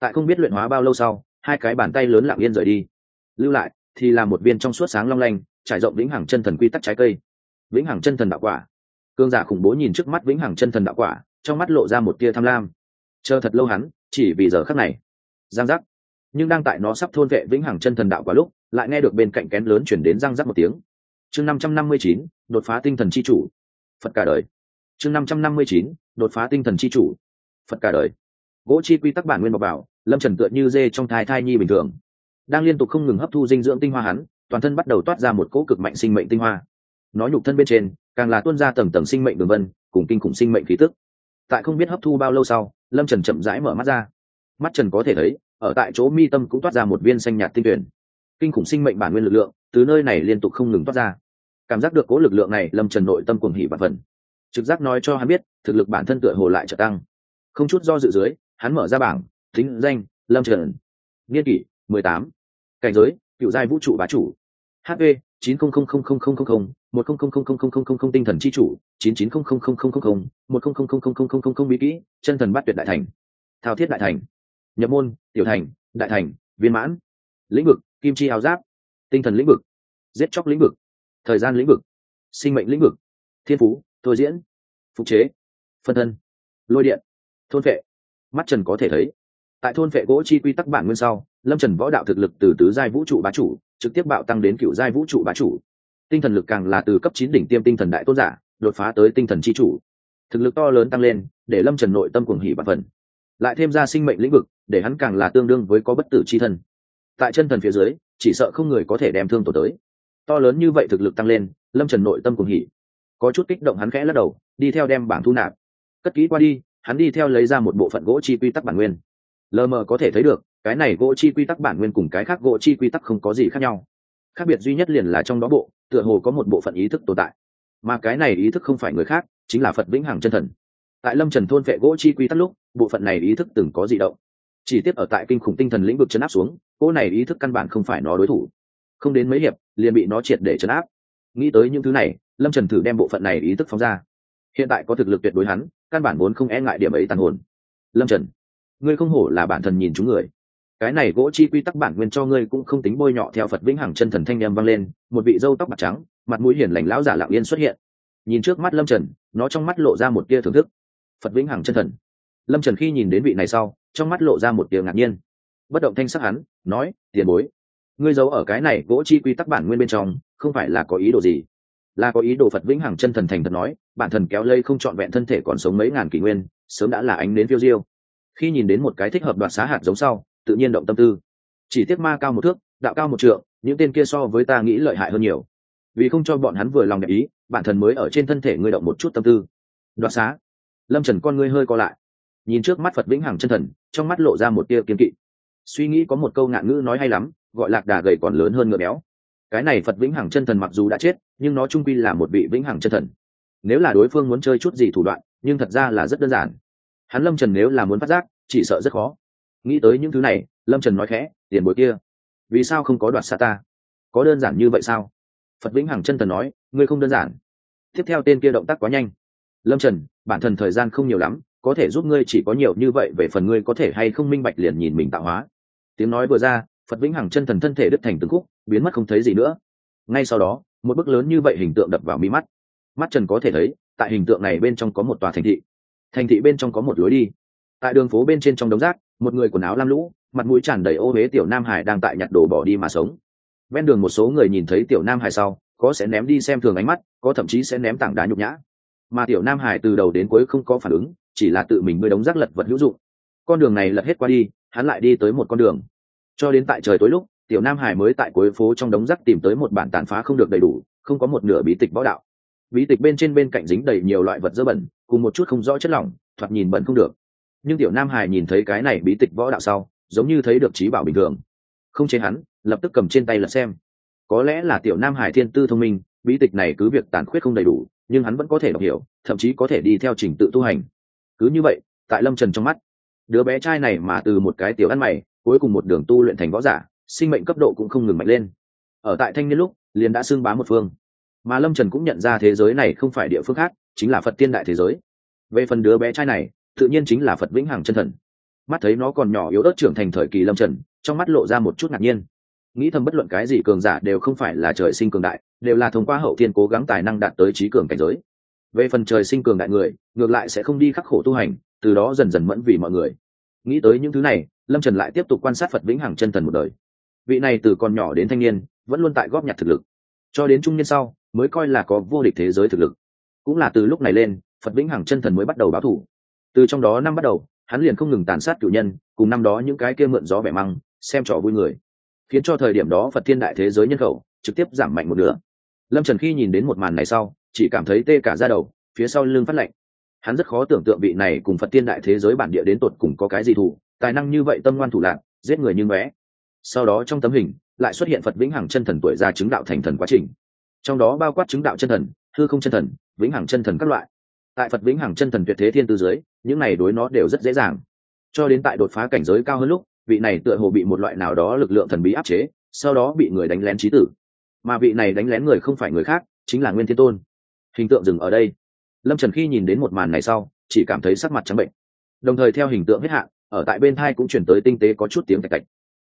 S1: Tại không biết luyện hóa bao lâu sau, hai cái bàn tay lớn lặng yên rời đi. Lưu lại, thì là một viên trong suốt sáng long lanh, trải rộng vĩnh hằng chân thần quy tắc trái cây. Vĩnh hằng chân thần đạo quả. Cường giả khủng bố nhìn trước mắt vĩnh hằng chân thần đạo quả, trong mắt lộ ra một tia tham lam. Chờ thật lâu hắn, chỉ vì giờ khắc này. Giang giác nhưng đang tại nó sắp thôn vệ vĩnh hằng chân thần đạo quá lúc, lại nghe được bên cạnh kén lớn chuyển đến răng rắc một tiếng. Chương năm trăm năm mươi chín, đột phá tinh thần c h i chủ. Phật cả đời. Chương năm trăm năm mươi chín, đột phá tinh thần c h i chủ. Phật cả đời. Gỗ chi quy tắc bản nguyên bọc bảo, lâm trần tựa như dê trong thai thai nhi bình thường. Đang liên tục không ngừng hấp thu dinh dưỡng tinh hoa hắn, toàn thân bắt đầu toát ra một cỗ cực mạnh sinh mệnh tinh hoa. Nó nhục thân bên trên, càng là tuôn ra tầng tầng sinh mệnh đường vân, cùng kinh khủng sinh mệnh khí tức. Tại không biết hấp thu bao lâu sau, lâm trần chậm rãi mở mắt ra. Mắt trần có thể thấy ở tại chỗ mi tâm cũng toát ra một viên xanh nhạt tinh tuyển kinh khủng sinh mệnh bản nguyên lực lượng từ nơi này liên tục không ngừng toát ra cảm giác được cố lực lượng này lâm trần nội tâm cuồng hỉ và phần trực giác nói cho hắn biết thực lực bản thân tựa hồ lại trở tăng không chút do dự dưới hắn mở ra bảng thính danh lâm trần niên kỷ mười tám cảnh giới cựu giai vũ trụ bá chủ hp chín không không không không không không không một không không không không không không không không tinh thần chi chủ chín chín không không không không không không một không không không không không không không không bí kỹ chân thần bắt tuyệt đại thành thao thiết đại thành nhập môn, tiểu thành, đại thành, viên mãn. Lĩnh vực, kim chi áo giáp. Tinh thần lĩnh vực, giết chóc lĩnh vực. Thời gian lĩnh vực, sinh mệnh lĩnh vực. Thiên phú, thôi diễn. Phục chế, phân thân. Lôi điện, thôn vệ. Mắt trần có thể thấy, tại thôn vệ gỗ chi quy tắc bản nguyên sau, lâm trần võ đạo thực lực từ tứ giai vũ trụ bá chủ, trực tiếp bạo tăng đến cựu giai vũ trụ bá chủ. Tinh thần lực càng là từ cấp chín đỉnh tiêm tinh thần đại tôn giả, đột phá tới tinh thần c h i chủ. Thực lực to lớn tăng lên, để lâm trần nội tâm cuồng hỉ bạc phần lại thêm ra sinh mệnh lĩnh vực, để hắn càng là tương đương với có bất tử c h i thân. Tại chân thần phía dưới, chỉ sợ không người có thể đem thương tổ tới. To lớn như vậy thực lực tăng lên, lâm trần nội tâm cùng hỉ. Có chút kích động hắn khẽ lắc đầu, đi theo đem bảng thu nạp. Cất kỹ qua đi, hắn đi theo lấy ra một bộ phận gỗ chi quy tắc bản nguyên. Lờ mờ có thể thấy được, cái này gỗ chi quy tắc bản nguyên cùng cái khác gỗ chi quy tắc không có gì khác nhau. Khác biệt duy nhất liền là trong đó bộ, tựa hồ có một bộ phận ý thức tồn tại. Mà cái này ý thức không phải người khác, chính là phật vĩnh hằng chân thần tại lâm trần thôn vệ gỗ chi quy tắc lúc, bộ phận này ý thức từng có di động. Chỉ tiếp ở tại kinh khủng tinh thần lĩnh vực chấn áp xuống cỗ này ý thức căn bản không phải nó đối thủ. Không đến mấy hiệp, liền bị nó triệt để chấn áp. Nghĩ tới những thứ này, lâm trần thử đem bộ phận này ý thức phóng ra. Hiện tại có thực lực tuyệt đối hắn, căn bản vốn không e ngại điểm ấy tàn hồn. Lâm trần, ngươi không hổ là bản thân nhìn chúng người. Cái này gỗ chi quy tắc bản nguyên cho ngươi cũng không tính bôi nhọ theo phật vĩnh hằng chân thần thanh â m vang lên, một vị dâu tóc bạc trắng, mặt mũi hiền lành lão giả lạng yên xuất hiện. Nhìn trước mắt lâm trần, nó trong mắt lộ ra một tia thưởng thức phật vĩnh hằng chân thần. Lâm trần khi nhìn đến vị này sau, trong mắt lộ ra một tia ngạc nhiên. Bất động thanh sắc hắn, nói, tiền bối, ngươi giấu ở cái này gỗ chi quy tắc bản nguyên bên trong, không phải là có ý đồ gì? Là có ý đồ phật vĩnh hằng chân thần thành thật nói, bản thần kéo lây không trọn vẹn thân thể còn sống mấy ngàn kỷ nguyên, sớm đã là ánh đến phiêu diêu. Khi nhìn đến một cái thích hợp đoạt xá hạt giống sau, tự nhiên động tâm tư. Chỉ tiếc ma cao một thước, đạo cao một trượng, những tên kia so với ta nghĩ lợi hại hơn nhiều. Vì không cho bọn hắn vừa lòng đẹp ý, bản thần mới ở trên thân thể ngươi động một chút tâm tư. Đoạt xá lâm trần con ngươi hơi co lại. Nhìn trước mắt phật vĩnh hằng chân thần, trong mắt lộ ra một tia kiên kỵ. Suy nghĩ có một câu ngạn ngữ nói hay lắm, gọi lạc đà gầy còn lớn hơn ngựa béo. Cái này phật vĩnh hằng chân thần mặc dù đã chết, nhưng nó trung quy là một vị vĩnh hằng chân thần. Nếu là đối phương muốn chơi chút gì thủ đoạn, nhưng thật ra là rất đơn giản. Hắn lâm trần nếu là muốn phát giác, chỉ sợ rất khó. Nghĩ tới những thứ này, lâm trần nói khẽ, tiền bối kia, vì sao không có đoạt xa ta? Có đơn giản như vậy sao? Phật vĩnh hằng chân thần nói, ngươi không đơn giản. Tiếp theo tên kia động tác quá nhanh lâm trần, bản thân thời gian không nhiều lắm, có thể giúp ngươi chỉ có nhiều như vậy, về phần ngươi có thể hay không minh bạch liền nhìn mình tạo hóa. Tiếng nói vừa ra, phật vĩnh hằng chân thần thân thể đứt thành từng khúc, biến mất không thấy gì nữa. Ngay sau đó, một bức lớn như vậy hình tượng đập vào mi mắt. Mắt trần có thể thấy, tại hình tượng này bên trong có một tòa thành thị. Thành thị bên trong có một lối đi. Tại đường phố bên trên trong đống rác, một người quần áo lam lũ, mặt mũi tràn đầy ô huế tiểu nam hải đang tại nhặt đồ bỏ đi mà sống. Ven đường một số người nhìn thấy tiểu nam hải sau, có sẽ ném đi xem thường ánh mắt, có thậm chí sẽ ném tảng đá nhục nhã mà tiểu nam hải từ đầu đến cuối không có phản ứng, chỉ là tự mình mới đống rác lật vật hữu dụng. Con đường này lật hết qua đi, hắn lại đi tới một con đường. Cho đến tại trời tối lúc, tiểu nam hải mới tại cuối phố trong đống rác tìm tới một bản tàn phá không được đầy đủ, không có một nửa bí tịch võ đạo. Bí tịch bên trên bên cạnh dính đầy nhiều loại vật dơ bẩn, cùng một chút không rõ chất lỏng, thoạt nhìn bẩn không được. Nhưng tiểu nam hải nhìn thấy cái này bí tịch võ đạo sau, giống như thấy được trí bảo bình thường. Không chế hắn, lập tức cầm trên tay lật xem. Có lẽ là tiểu nam hải thiên tư thông minh bí tịch này cứ việc tàn khuyết không đầy đủ, nhưng hắn vẫn có thể đọc hiểu, thậm chí có thể đi theo trình tự tu hành. Cứ như vậy, tại lâm trần trong mắt, đứa bé trai này mà từ một cái tiểu ăn mày, cuối cùng một đường tu luyện thành võ giả, sinh mệnh cấp độ cũng không ngừng mạnh lên. Ở tại thanh niên lúc, liền đã xưng bá một phương. Mà lâm trần cũng nhận ra thế giới này không phải địa phương khác, chính là phật tiên đại thế giới. Về phần đứa bé trai này, tự nhiên chính là phật vĩnh hằng chân thần. Mắt thấy nó còn nhỏ yếu ớt trưởng thành thời kỳ lâm trần, trong mắt lộ ra một chút ngạc nhiên nghĩ thầm bất luận cái gì cường giả đều không phải là trời sinh cường đại, đều là thông qua hậu thiên cố gắng tài năng đạt tới trí cường cảnh giới. Về phần trời sinh cường đại người, ngược lại sẽ không đi khắc khổ tu hành, từ đó dần dần mẫn vì mọi người. Nghĩ tới những thứ này, lâm trần lại tiếp tục quan sát phật vĩnh hằng chân thần một đời. Vị này từ còn nhỏ đến thanh niên, vẫn luôn tại góp nhặt thực lực. Cho đến trung niên sau, mới coi là có vô địch thế giới thực lực. Cũng là từ lúc này lên, phật vĩnh hằng chân thần mới bắt đầu báo thủ. Từ trong đó năm bắt đầu, hắn liền không ngừng tàn sát cựu nhân, cùng năm đó những cái kia mượn gió vẻ măng, xem trò vui người khiến cho thời điểm đó phật thiên đại thế giới nhân khẩu trực tiếp giảm mạnh một nửa. Lâm trần khi nhìn đến một màn này sau, chỉ cảm thấy tê cả ra đầu, phía sau lưng phát lạnh. Hắn rất khó tưởng tượng vị này cùng phật thiên đại thế giới bản địa đến tột cùng có cái gì thủ, tài năng như vậy tâm ngoan thủ lạc giết người như ngóe. Sau đó trong tấm hình, lại xuất hiện phật vĩnh hằng chân thần tuổi ra chứng đạo thành thần quá trình. Trong đó bao quát chứng đạo chân thần, hư không chân thần, vĩnh hằng chân thần các loại. Tại phật vĩnh hằng chân thần tuyệt thế thiên tư giới, những này đối nó đều rất dễ dàng. Cho đến tại đột phá cảnh giới cao hơn lúc vị này tựa hồ bị một loại nào đó lực lượng thần bí áp chế, sau đó bị người đánh lén trí tử. Mà vị này đánh lén người không phải người khác, chính là nguyên thiên tôn. Hình tượng dừng ở đây. Lâm trần khi nhìn đến một màn này sau, chỉ cảm thấy sắc mặt trắng bệnh. Đồng thời theo hình tượng hết hạn, ở tại bên thai cũng chuyển tới tinh tế có chút tiếng tạch tạch.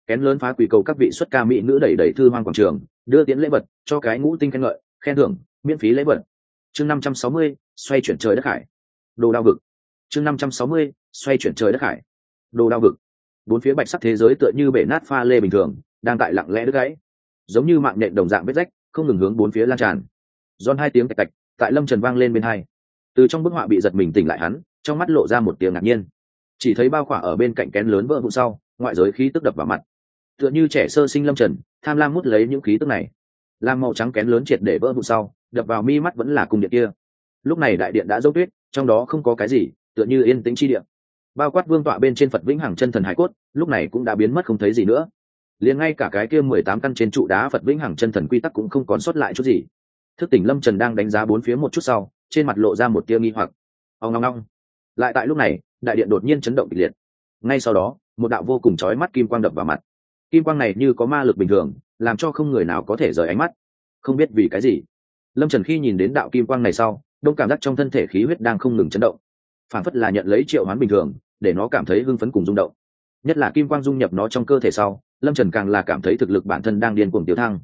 S1: Kén lớn phá quỳ cầu các vị xuất ca mỹ nữ đẩy đẩy thư hoang quảng trường, đưa tiễn lễ vật, cho cái ngũ tinh khen ngợi, khen thưởng, miễn phí lễ vật. Chương năm trăm sáu mươi, xoay chuyển trời đất hải. Đồ đao vực. Chương năm trăm sáu mươi, xoay chuyển trời đất hải. Đồ đao vực bốn phía bạch sắc thế giới tựa như bể nát pha lê bình thường, đang tại lặng lẽ đứt gãy. Giống như mạng nhện đồng dạng vết rách, không ngừng hướng bốn phía lan tràn. Giòn hai tiếng tạch tạch, tại lâm trần vang lên bên hai. Từ trong bức họa bị giật mình tỉnh lại hắn, trong mắt lộ ra một tiếng ngạc nhiên. Chỉ thấy bao khỏa ở bên cạnh kén lớn vỡ vụ sau, ngoại giới khí tức đập vào mặt. Tựa như trẻ sơ sinh lâm trần, tham lam mút lấy những khí tức này. Làm màu trắng kén lớn triệt để vỡ vụ sau, đập vào mi mắt vẫn là cung điện kia. Lúc này đại điện đã dốc tuyết, trong đó không có cái gì, tựa như yên tĩnh chi điện bao quát vương tọa bên trên phật vĩnh hằng chân thần hải cốt, lúc này cũng đã biến mất không thấy gì nữa. Liền ngay cả cái kia mười tám căn trên trụ đá phật vĩnh hằng chân thần quy tắc cũng không còn sót lại chút gì. Thức tỉnh lâm trần đang đánh giá bốn phía một chút sau, trên mặt lộ ra một tia nghi hoặc. Ông ngong ngong. Lại tại lúc này, đại điện đột nhiên chấn động kịch liệt. Ngay sau đó, một đạo vô cùng chói mắt kim quang đập vào mặt. Kim quang này như có ma lực bình thường, làm cho không người nào có thể rời ánh mắt. Không biết vì cái gì. Lâm trần khi nhìn đến đạo kim quang này sau, đông cảm giác trong thân thể khí huyết đang không ngừng chấn động phản phất là nhận lấy triệu hoán bình thường, để nó cảm thấy hưng phấn cùng rung động. Nhất là kim quang dung nhập nó trong cơ thể sau, lâm trần càng là cảm thấy thực lực bản thân đang điên cuồng tiêu thăng.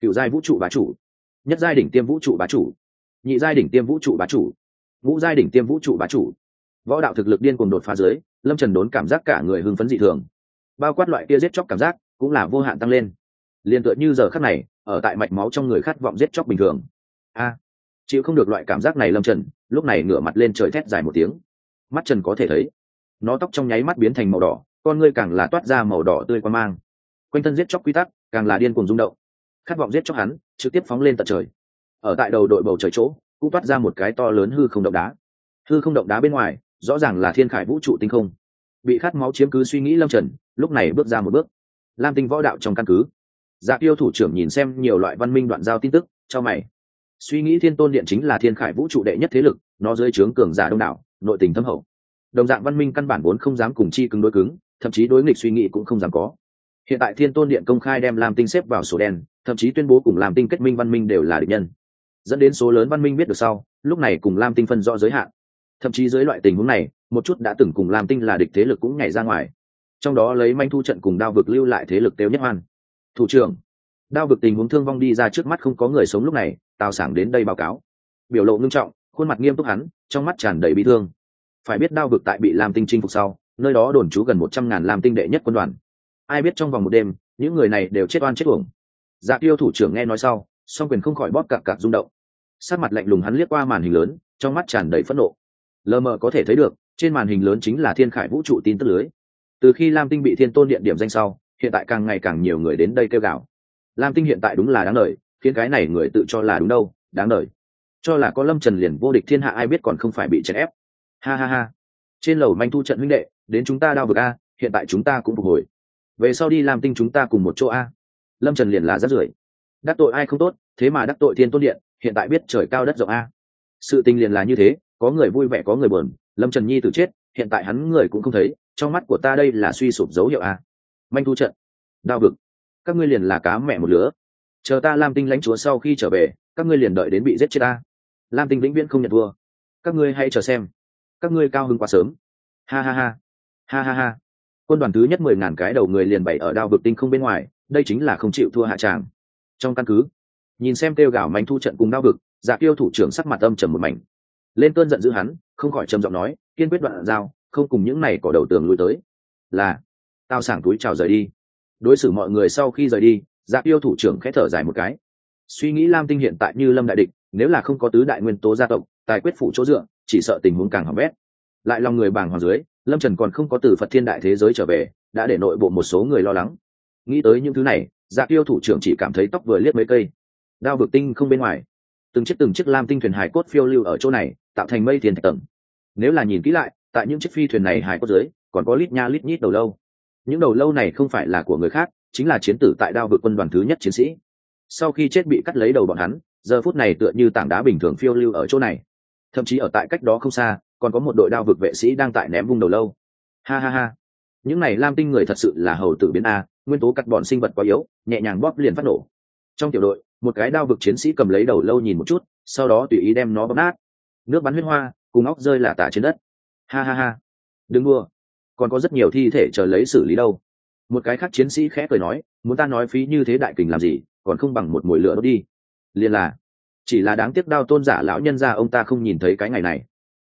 S1: Cựu giai vũ trụ bá chủ. Nhất giai đỉnh tiêm vũ trụ bá chủ. Nhị giai đỉnh tiêm vũ trụ bá chủ. Ngũ giai đỉnh tiêm vũ trụ bá chủ. Võ đạo thực lực điên cuồng đột phá dưới, lâm trần đốn cảm giác cả người hưng phấn dị thường. Bao quát loại kia giết chóc cảm giác, cũng là vô hạn tăng lên. Liền tựa như giờ khắc này, ở tại mạch máu trong người khát vọng giết chóc bình thường. A, chịu không được loại cảm giác này lâm trần, lúc này ngửa mặt lên trời thét dài một tiếng mắt trần có thể thấy. Nó tóc trong nháy mắt biến thành màu đỏ, con ngươi càng là toát ra màu đỏ tươi quan mang. Quanh thân giết chóc quy tắc, càng là điên cuồng rung động. Khát vọng giết chóc hắn, trực tiếp phóng lên tận trời. Ở tại đầu đội bầu trời chỗ, cũng toát ra một cái to lớn hư không động đá. Hư không động đá bên ngoài, rõ ràng là thiên khải vũ trụ tinh không. Bị khát máu chiếm cứ suy nghĩ lâm trần, lúc này bước ra một bước. Lam tinh võ đạo trong căn cứ. Dạ tiêu thủ trưởng nhìn xem nhiều loại văn minh đoạn giao tin tức, cho mày. Suy nghĩ thiên tôn điện chính là thiên khải vũ trụ đệ nhất thế lực, nó dưới trướng cường giả đông đảo nội tình thâm hậu. Đồng dạng văn minh căn bản vốn không dám cùng chi cứng đối cứng, thậm chí đối nghịch suy nghĩ cũng không dám có. Hiện tại thiên tôn điện công khai đem làm tinh xếp vào sổ đen, thậm chí tuyên bố cùng làm tinh kết minh văn minh đều là địch nhân. Dẫn đến số lớn văn minh biết được sau, lúc này cùng lam tinh phân rõ giới hạn. Thậm chí dưới loại tình huống này, một chút đã từng cùng lam tinh là địch thế lực cũng nhảy ra ngoài. Trong đó lấy manh thu trận cùng đao vực lưu lại thế lực tiêu nhất hoan. Thủ trưởng, đao vực tình huống thương vong đi ra trước mắt không có người sống lúc này, tào sảng đến đây báo cáo. Biểu lộ ngưng trọng, khuôn mặt nghiêm túc hắn trong mắt tràn đầy bị thương. Phải biết đao vực tại bị lam tinh chinh phục sau, nơi đó đồn trú gần một trăm ngàn lam tinh đệ nhất quân đoàn. Ai biết trong vòng một đêm, những người này đều chết oan chết uổng. Dạ tiêu thủ trưởng nghe nói sau, song quyền không khỏi bóp cặp cặp rung động. Sát mặt lạnh lùng hắn liếc qua màn hình lớn, trong mắt tràn đầy phẫn nộ. Lờ mờ có thể thấy được, trên màn hình lớn chính là thiên khải vũ trụ tin tức lưới. Từ khi lam tinh bị thiên tôn điện điểm danh sau, hiện tại càng ngày càng nhiều người đến đây kêu gào. Lam tinh hiện tại đúng là đáng lời khiến cái này người tự cho là đúng đâu, đáng lời cho là có lâm trần liền vô địch thiên hạ ai biết còn không phải bị chèn ép. Ha ha ha. Trên lầu manh thu trận huynh đệ, đến chúng ta đao vực a, hiện tại chúng ta cũng phục hồi. Về sau đi làm tinh chúng ta cùng một chỗ a. Lâm trần liền là rất rưởi. Đắc tội ai không tốt, thế mà đắc tội thiên tôn điện, hiện tại biết trời cao đất rộng a. Sự tình liền là như thế, có người vui vẻ có người buồn, lâm trần nhi tử chết, hiện tại hắn người cũng không thấy, trong mắt của ta đây là suy sụp dấu hiệu a. Manh thu trận. Đao vực. Các ngươi liền là cá mẹ một lứa. Chờ ta làm tinh lãnh chúa sau khi trở về, các ngươi liền đợi đến bị giết chết ta lam tinh vĩnh viễn không nhận thua. Các ngươi hãy chờ xem. Các ngươi cao hứng quá sớm. Ha ha ha. Ha ha ha. Quân đoàn thứ nhất mười ngàn cái đầu người liền bày ở đao vực tinh không bên ngoài, đây chính là không chịu thua hạ tràng. Trong căn cứ, nhìn xem kêu gào mánh thu trận cùng đao vực dạ tiêu thủ trưởng sắc mặt âm trầm một mảnh. Lên cơn giận dữ hắn, không khỏi trầm giọng nói, kiên quyết đoạn giao, không cùng những này cỏ đầu tường lui tới. Là, tao sảng túi chào rời đi. Đối xử mọi người sau khi rời đi dạ tiêu thủ trưởng khẽ thở dài một cái. Suy nghĩ lam tinh hiện tại như lâm đại địch nếu là không có tứ đại nguyên tố gia tộc, tài quyết phủ chỗ dựa, chỉ sợ tình huống càng hỏng bét. Lại lòng người bàng hoàng dưới, lâm trần còn không có từ phật thiên đại thế giới trở về, đã để nội bộ một số người lo lắng. Nghĩ tới những thứ này dạ tiêu thủ trưởng chỉ cảm thấy tóc vừa liếc mấy cây. Đao vực tinh không bên ngoài, từng chiếc từng chiếc lam tinh thuyền hải cốt phiêu lưu ở chỗ này, tạo thành mây thiền thạch tầng. Nếu là nhìn kỹ lại, tại những chiếc phi thuyền này hải cốt dưới, còn có lít nha lít nhít đầu lâu. Những đầu lâu này không phải là của người khác, chính là chiến tử tại đao vực quân đoàn thứ nhất chiến sĩ. Sau khi chết bị cắt lấy đầu bọn hắn giờ phút này tựa như tảng đá bình thường phiêu lưu ở chỗ này. Thậm chí ở tại cách đó không xa, còn có một đội đao vực vệ sĩ đang tại ném vung đầu lâu. Ha ha ha. Những này lam tinh người thật sự là hầu tử biến a, nguyên tố cắt bọn sinh vật quá yếu, nhẹ nhàng bóp liền phát nổ. Trong tiểu đội, một cái đao vực chiến sĩ cầm lấy đầu lâu nhìn một chút, sau đó tùy ý đem nó bóp nát. Nước bắn huyết hoa, cùng óc rơi là tả trên đất. Ha ha ha. Đừng đua còn có rất nhiều thi thể chờ lấy xử lý đâu. Một cái khác chiến sĩ khẽ cười nói, muốn ta nói phí như thế đại kình làm gì, còn không bằng một mồi lửa đốt đi liền là, chỉ là đáng tiếc đao tôn giả lão nhân ra ông ta không nhìn thấy cái ngày này.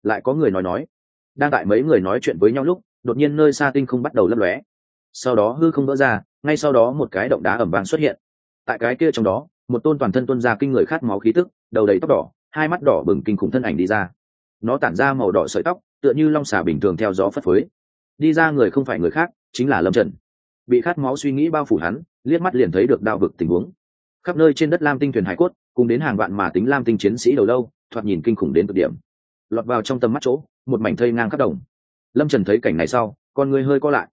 S1: Lại có người nói nói, đang tại mấy người nói chuyện với nhau lúc, đột nhiên nơi xa tinh không bắt đầu lấp lóe. Sau đó hư không vỡ ra, ngay sau đó một cái động đá ẩm vàng xuất hiện. Tại cái kia trong đó, một tôn toàn thân tuân ra kinh người khát máu khí tức, đầu đầy tóc đỏ, hai mắt đỏ bừng kinh khủng thân ảnh đi ra. Nó tản ra màu đỏ sợi tóc, tựa như long xà bình thường theo gió phất phới. Đi ra người không phải người khác, chính là lâm trần. Bị khát máu suy nghĩ bao phủ hắn, liếc mắt liền thấy được đạo vực tình huống khắp nơi trên đất lam tinh thuyền hải cốt, cùng đến hàng vạn mà tính lam tinh chiến sĩ đầu lâu, thoạt nhìn kinh khủng đến cực điểm. Lọt vào trong tầm mắt chỗ, một mảnh thây ngang khắp đồng. Lâm trần thấy cảnh này sau, con người hơi co lại.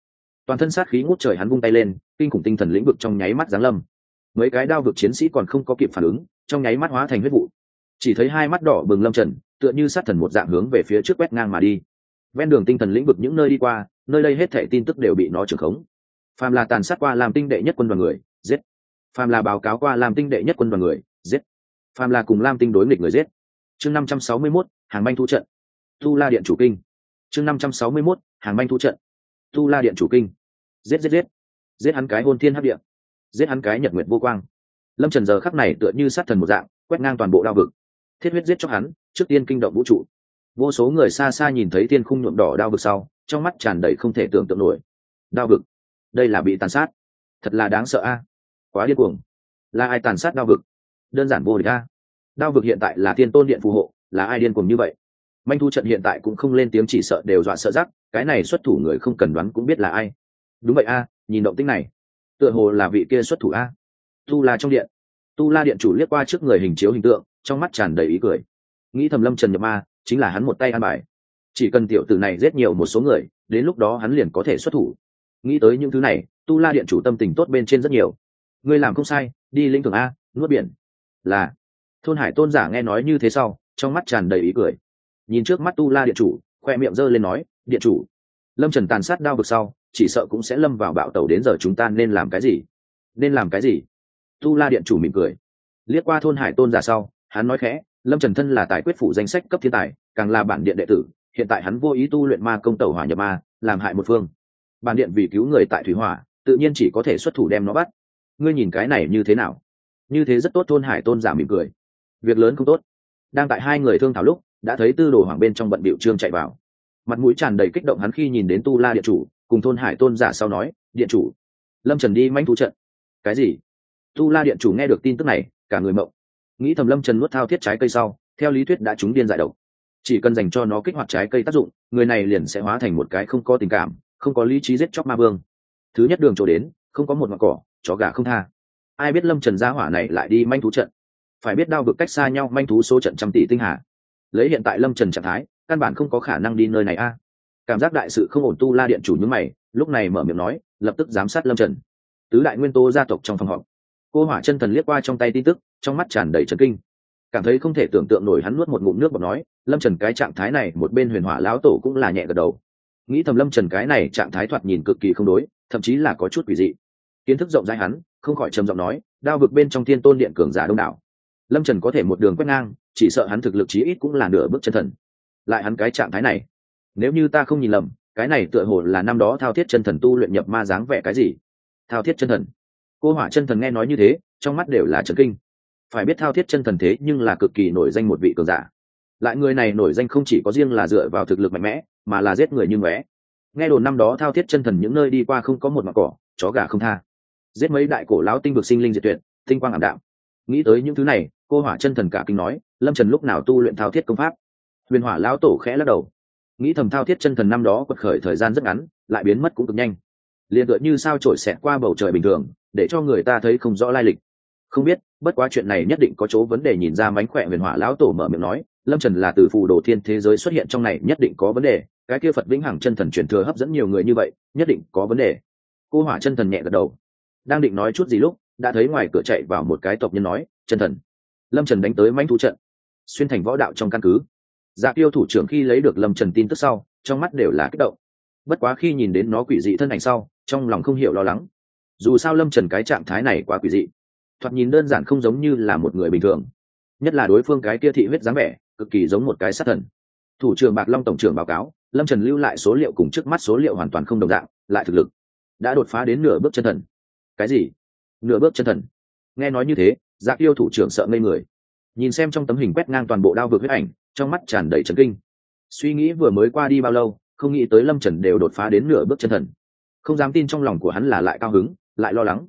S1: Toàn thân sát khí ngút trời hắn vung tay lên, kinh khủng tinh thần lĩnh vực trong nháy mắt giáng lâm. Mấy cái đao vực chiến sĩ còn không có kịp phản ứng, trong nháy mắt hóa thành huyết vụ. Chỉ thấy hai mắt đỏ bừng lâm trần, tựa như sát thần một dạng hướng về phía trước quét ngang mà đi. Ven đường tinh thần lĩnh vực những nơi đi qua, nơi đây hết thảy tin tức đều bị nó trưởng khống. Phàm là tàn sát qua làm tinh đệ nhất quân đoàn người, giết phàm là báo cáo qua làm tinh đệ nhất quân đoàn người giết. Phàm là cùng lam tinh đối nghịch người giết. Chương năm trăm sáu mươi 561, hàng banh thu trận. Tu la điện chủ kinh. Chương năm trăm sáu mươi 561, hàng banh thu trận. Tu la điện chủ kinh. Giết giết giết. Giết hắn cái hôn thiên hấp địa. Giết hắn cái nhật nguyệt vô quang. Lâm trần giờ khắc này tựa như sát thần một dạng quét ngang toàn bộ đao vực. Thiết huyết giết cho hắn trước tiên kinh động vũ trụ. Vô số người xa xa nhìn thấy thiên khung nhuộm đỏ đao vực sau trong mắt tràn đầy không thể tưởng tượng nổi. Đao vực. Đây là bị tàn sát. Thật là đáng sợ a quá điên cuồng. Là ai tàn sát đao vực? Đơn giản vô địch a. Đao vực hiện tại là thiên tôn điện phù hộ, là ai điên cuồng như vậy? Manh thu trận hiện tại cũng không lên tiếng chỉ sợ đều dọa sợ rắc, cái này xuất thủ người không cần đoán cũng biết là ai. Đúng vậy a, nhìn động tích này. Tựa hồ là vị kia xuất thủ a. Tu la trong điện. Tu la điện chủ liếc qua trước người hình chiếu hình tượng, trong mắt tràn đầy ý cười. Nghĩ thầm lâm trần nhập ma, chính là hắn một tay ăn bài. Chỉ cần tiểu tử này giết nhiều một số người, đến lúc đó hắn liền có thể xuất thủ. Nghĩ tới những thứ này, tu la điện chủ tâm tình tốt bên trên rất nhiều ngươi làm không sai, đi linh thường a, nuốt biển. Là. Thôn hải tôn giả nghe nói như thế sau, trong mắt tràn đầy ý cười. Nhìn trước mắt tu la điện chủ, khoe miệng giơ lên nói, điện chủ. Lâm trần tàn sát đao vực sau, chỉ sợ cũng sẽ lâm vào bạo tàu đến giờ chúng ta nên làm cái gì? Nên làm cái gì? Tu la điện chủ mỉm cười. Liếc qua thôn hải tôn giả sau, hắn nói khẽ, lâm trần thân là tài quyết phủ danh sách cấp thiên tài, càng là bản điện đệ tử, hiện tại hắn vô ý tu luyện ma công tàu hỏa nhập ma, làm hại một phương. Bản điện vì cứu người tại thủy hỏa, tự nhiên chỉ có thể xuất thủ đem nó bắt ngươi nhìn cái này như thế nào? Như thế rất tốt, thôn hải tôn giả mỉm cười. Việc lớn không tốt. Đang tại hai người thương thảo lúc, đã thấy tư đồ hoàng bên trong bận bịu trương chạy vào. Mặt mũi tràn đầy kích động hắn khi nhìn đến tu la điện chủ, cùng thôn hải tôn giả sau nói, điện chủ, lâm trần đi manh thú trận. Cái gì? Tu la điện chủ nghe được tin tức này, cả người mộng. Nghĩ thầm lâm trần nuốt thao thiết trái cây sau, theo lý thuyết đã trúng điên giải độc. Chỉ cần dành cho nó kích hoạt trái cây tác dụng, người này liền sẽ hóa thành một cái không có tình cảm, không có lý trí giết chóc ma vương. Thứ nhất đường chỗ đến, không có một mặt cỏ chó gà không tha. Ai biết lâm trần gia hỏa này lại đi manh thú trận? Phải biết đao vực cách xa nhau manh thú số trận trăm tỷ tinh hà. Lấy hiện tại lâm trần trạng thái, căn bản không có khả năng đi nơi này a. Cảm giác đại sự không ổn tu la điện chủ nhứ mày, lúc này mở miệng nói, lập tức giám sát lâm trần. Tứ đại nguyên tố gia tộc trong phòng họp. Cô hỏa chân thần liếc qua trong tay tin tức, trong mắt tràn đầy trần kinh. Cảm thấy không thể tưởng tượng nổi hắn nuốt một ngụm nước bọt nói, lâm trần cái trạng thái này, một bên huyền hỏa lão tổ cũng là nhẹ gật đầu. Nghĩ thầm lâm trần cái này trạng thái thoạt nhìn cực kỳ không đối, thậm chí là có chút quỷ dị kiến thức rộng rãi hắn, không khỏi trầm giọng nói, đao vực bên trong thiên tôn điện cường giả đông đảo. Lâm trần có thể một đường quét ngang, chỉ sợ hắn thực lực chí ít cũng là nửa bước chân thần. Lại hắn cái trạng thái này, nếu như ta không nhìn lầm, cái này tựa hồ là năm đó thao thiết chân thần tu luyện nhập ma dáng vẻ cái gì? Thao thiết chân thần. Cô hỏa chân thần nghe nói như thế, trong mắt đều là trần kinh. Phải biết thao thiết chân thần thế nhưng là cực kỳ nổi danh một vị cường giả. Lại người này nổi danh không chỉ có riêng là dựa vào thực lực mạnh mẽ, mà là giết người như ngóe. Nghe đồn năm đó thao thiết chân thần những nơi đi qua không có một mặt cỏ, chó gà không tha giết mấy đại cổ lão tinh vực sinh linh diệt tuyệt, tinh quang ảm đạm. Nghĩ tới những thứ này, cô hỏa chân thần cả kinh nói, lâm trần lúc nào tu luyện thao thiết công pháp? Huyền hỏa lão tổ khẽ lắc đầu. Nghĩ thầm thao thiết chân thần năm đó quật khởi thời gian rất ngắn, lại biến mất cũng cực nhanh. Liền tựa như sao trổi xẹt qua bầu trời bình thường, để cho người ta thấy không rõ lai lịch. Không biết, bất quá chuyện này nhất định có chỗ vấn đề nhìn ra mánh khỏe huyền hỏa lão tổ mở miệng nói, lâm trần là từ phù đồ thiên thế giới xuất hiện trong này nhất định có vấn đề, cái kia phật vĩnh hằng chân thần truyền thừa hấp dẫn nhiều người như vậy, nhất định có vấn đề. Cô hỏa chân thần nhẹ gật đầu đang định nói chút gì lúc, đã thấy ngoài cửa chạy vào một cái tộc nhân nói, chân thần. Lâm trần đánh tới manh thu trận, xuyên thành võ đạo trong căn cứ. Dạ tiêu thủ trưởng khi lấy được lâm trần tin tức sau, trong mắt đều là kích động. Bất quá khi nhìn đến nó quỷ dị thân ảnh sau, trong lòng không hiểu lo lắng. Dù sao lâm trần cái trạng thái này quá quỷ dị. Thoạt nhìn đơn giản không giống như là một người bình thường. Nhất là đối phương cái kia thị huyết dáng vẻ, cực kỳ giống một cái sát thần. Thủ trưởng bạc long tổng trưởng báo cáo, lâm trần lưu lại số liệu cùng trước mắt số liệu hoàn toàn không đồng dạng, lại thực lực đã đột phá đến nửa bước chân thần cái gì? Nửa bước chân thần. Nghe nói như thế dạ yêu thủ trưởng sợ ngây người. Nhìn xem trong tấm hình quét ngang toàn bộ đao vực huyết ảnh, trong mắt tràn đầy trần kinh. Suy nghĩ vừa mới qua đi bao lâu, không nghĩ tới lâm trần đều đột phá đến nửa bước chân thần. Không dám tin trong lòng của hắn là lại cao hứng, lại lo lắng.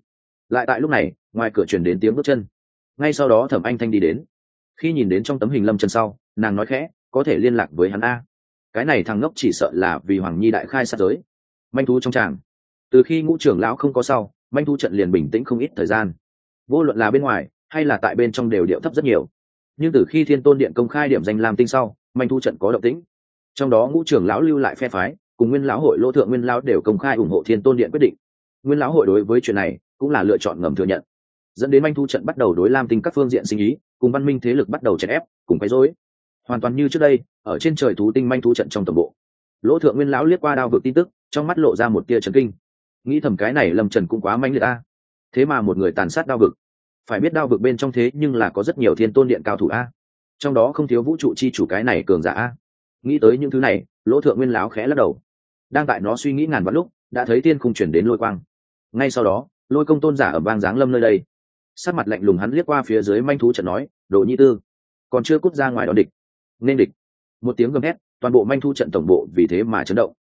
S1: Lại tại lúc này, ngoài cửa chuyển đến tiếng bước chân. Ngay sau đó thẩm anh thanh đi đến. Khi nhìn đến trong tấm hình lâm trần sau, nàng nói khẽ, có thể liên lạc với hắn a. Cái này thằng ngốc chỉ sợ là vì hoàng nhi đại khai sát giới. Manh thú trong tràng. Từ khi ngũ trưởng lão không có sau manh thu trận liền bình tĩnh không ít thời gian. Vô luận là bên ngoài, hay là tại bên trong đều điệu thấp rất nhiều. Nhưng từ khi thiên tôn điện công khai điểm danh làm tinh sau, manh thu trận có động tĩnh. Trong đó ngũ trưởng lão lưu lại phe phái, cùng nguyên lão hội lỗ thượng nguyên lão đều công khai ủng hộ thiên tôn điện quyết định. Nguyên lão hội đối với chuyện này, cũng là lựa chọn ngầm thừa nhận. Dẫn đến manh thu trận bắt đầu đối lam tinh các phương diện sinh ý, cùng văn minh thế lực bắt đầu chèn ép, cùng quấy rối. Hoàn toàn như trước đây, ở trên trời thú tinh manh thu trận trong tổng bộ. Lỗ thượng nguyên lão liếc qua đao vực tin tức, trong mắt lộ ra một tia trấn kinh nghĩ thầm cái này lâm trần cũng quá manh liệt ta thế mà một người tàn sát đao vực. Phải biết đao vực bên trong thế nhưng là có rất nhiều thiên tôn điện cao thủ a. Trong đó không thiếu vũ trụ chi chủ cái này cường giả a. Nghĩ tới những thứ này, lỗ thượng nguyên láo khẽ lắc đầu. Đang tại nó suy nghĩ ngàn vạn lúc, đã thấy tiên không chuyển đến lôi quang. Ngay sau đó, lôi công tôn giả ở bang giáng lâm nơi đây. Sát mặt lạnh lùng hắn liếc qua phía dưới manh thú trận nói, đồ nhi tư, còn chưa cút ra ngoài đón địch. Nên địch. Một tiếng gầm hét toàn bộ manh thu trận tổng bộ vì thế mà chấn động.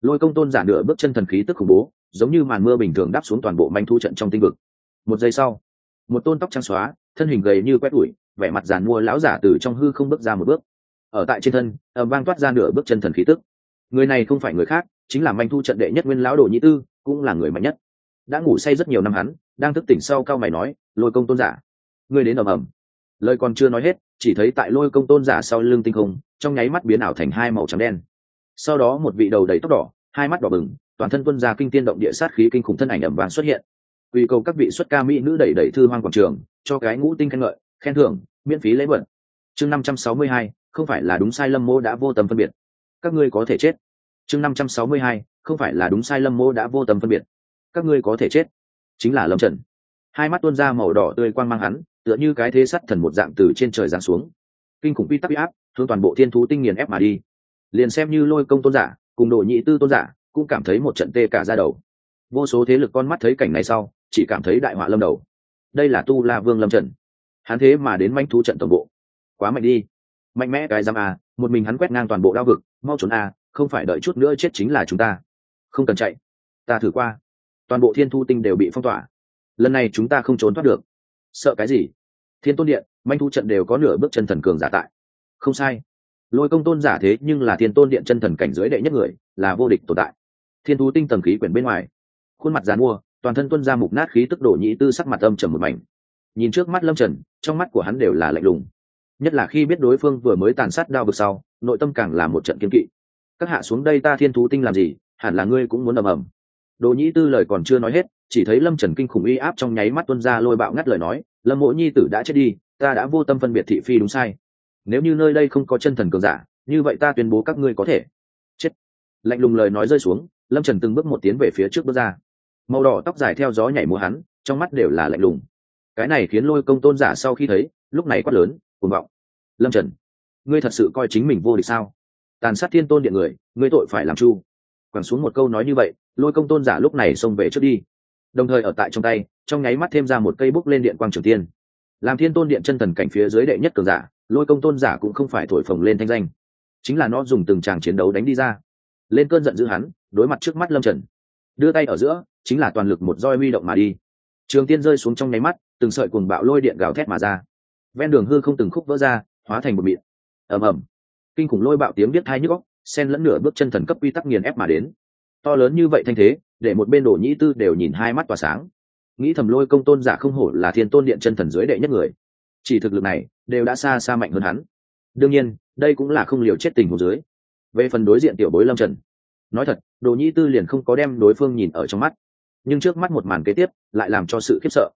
S1: Lôi công tôn giả nửa bước chân thần khí tức khủng bố giống như màn mưa bình thường đáp xuống toàn bộ manh thu trận trong tinh vực. Một giây sau, một tôn tóc trắng xóa, thân hình gầy như quét ủi, vẻ mặt giàn mua lão giả từ trong hư không bước ra một bước. Ở tại trên thân ẩm vang toát ra nửa bước chân thần khí tức. Người này không phải người khác, chính là manh thu trận đệ nhất nguyên lão đồ nhĩ tư, cũng là người mạnh nhất. Đã ngủ say rất nhiều năm hắn, đang thức tỉnh sau cao mày nói, lôi công tôn giả. Ngươi đến ầm ầm. Lời còn chưa nói hết, chỉ thấy tại lôi công tôn giả sau lưng tinh không, trong nháy mắt biến ảo thành hai màu trắng đen. Sau đó một vị đầu đầy tóc đỏ, hai mắt đỏ bừng toàn thân tuân ra kinh tiên động địa sát khí kinh khủng thân ảnh ẩm vàng xuất hiện. Quy cầu các vị xuất ca mỹ nữ đẩy đẩy thư hoang quảng trường, cho cái ngũ tinh khen ngợi, khen thưởng, miễn phí lễ vận chương năm trăm sáu mươi hai, không phải là đúng sai lâm mô đã vô tầm phân biệt. Các ngươi có thể chết. Chương năm trăm sáu mươi hai, không phải là đúng sai lâm mô đã vô tầm phân biệt. Các ngươi có thể chết. Chính là lâm trần. Hai mắt tuôn ra màu đỏ tươi quang mang hắn, tựa như cái thế sắt thần một dạng từ trên trời giáng xuống. Kinh khủng quy tắc uy áp, hướng toàn bộ thiên thú tinh nghiền ép mà đi. Liền xem như lôi công tôn giả, cùng đội nhị tư tôn giả cũng cảm thấy một trận tê cả ra đầu. Vô số thế lực con mắt thấy cảnh này sau chỉ cảm thấy đại họa lâm đầu. Đây là tu la vương lâm trần. Hắn thế mà đến manh thú trận tổng bộ. Quá mạnh đi. Mạnh mẽ cái giam à, một mình hắn quét ngang toàn bộ đao vực mau trốn à, không phải đợi chút nữa chết chính là chúng ta. Không cần chạy. Ta thử qua. Toàn bộ thiên thu tinh đều bị phong tỏa. Lần này chúng ta không trốn thoát được. Sợ cái gì? Thiên tôn điện manh thu trận đều có nửa bước chân thần cường giả tại. Không sai. Lôi công tôn giả thế nhưng là thiên tôn điện chân thần cảnh giới đệ nhất người là vô địch tồn tại thiên thú tinh tầng khí quyển bên ngoài. Khuôn mặt dàn mua toàn thân tuân ra mục nát khí tức đổ nhĩ tư sắc mặt âm trầm một mảnh. Nhìn trước mắt lâm trần, trong mắt của hắn đều là lạnh lùng. Nhất là khi biết đối phương vừa mới tàn sát đao vực sau, nội tâm càng là một trận kiên kỵ. Các hạ xuống đây ta thiên thú tinh làm gì? Hẳn là ngươi cũng muốn ầm ầm. Đồ nhĩ tư lời còn chưa nói hết, chỉ thấy lâm trần kinh khủng uy áp trong nháy mắt tuân ra lôi bạo ngắt lời nói, lâm Mỗ nhi tử đã chết đi, ta đã vô tâm phân biệt thị phi đúng sai. Nếu như nơi đây không có chân thần cường giả, như vậy ta tuyên bố các ngươi có thể chết. Lạnh lùng lời nói rơi xuống lâm trần từng bước một tiến về phía trước bước ra. Màu đỏ tóc dài theo gió nhảy múa hắn, trong mắt đều là lạnh lùng. Cái này khiến lôi công tôn giả sau khi thấy, lúc này quát lớn, cuồng vọng. Lâm trần, ngươi thật sự coi chính mình vô địch sao? Tàn sát thiên tôn điện người, ngươi tội phải làm chu. Quẳng xuống một câu nói như vậy, lôi công tôn giả lúc này xông về trước đi. Đồng thời ở tại trong tay, trong nháy mắt thêm ra một cây bút lên điện quang trường tiên. Làm thiên tôn điện chân thần cảnh phía dưới đệ nhất cường giả, lôi công tôn giả cũng không phải thổi phồng lên thanh danh. Chính là nó dùng từng tràng chiến đấu đánh đi ra lên cơn giận dữ hắn, đối mặt trước mắt lâm trần. Đưa tay ở giữa, chính là toàn lực một roi huy động mà đi. Trường tiên rơi xuống trong nháy mắt, từng sợi cuồng bạo lôi điện gào thét mà ra. Ven đường hư không từng khúc vỡ ra, hóa thành một mịn ầm ầm. Kinh khủng lôi bạo tiếng biết thai nhức góc sen lẫn nửa bước chân thần cấp quy tắc nghiền ép mà đến. To lớn như vậy thanh thế, để một bên đồ nhĩ tư đều nhìn hai mắt tỏa sáng. Nghĩ thầm lôi công tôn giả không hổ là thiên tôn điện chân thần dưới đệ nhất người. Chỉ thực lực này, đều đã xa xa mạnh hơn hắn. Đương nhiên, đây cũng là không liều chết tình hồ dưới về phần đối diện tiểu bối lâm trần. Nói thật, đồ nhĩ tư liền không có đem đối phương nhìn ở trong mắt. Nhưng trước mắt một màn kế tiếp, lại làm cho sự khiếp sợ.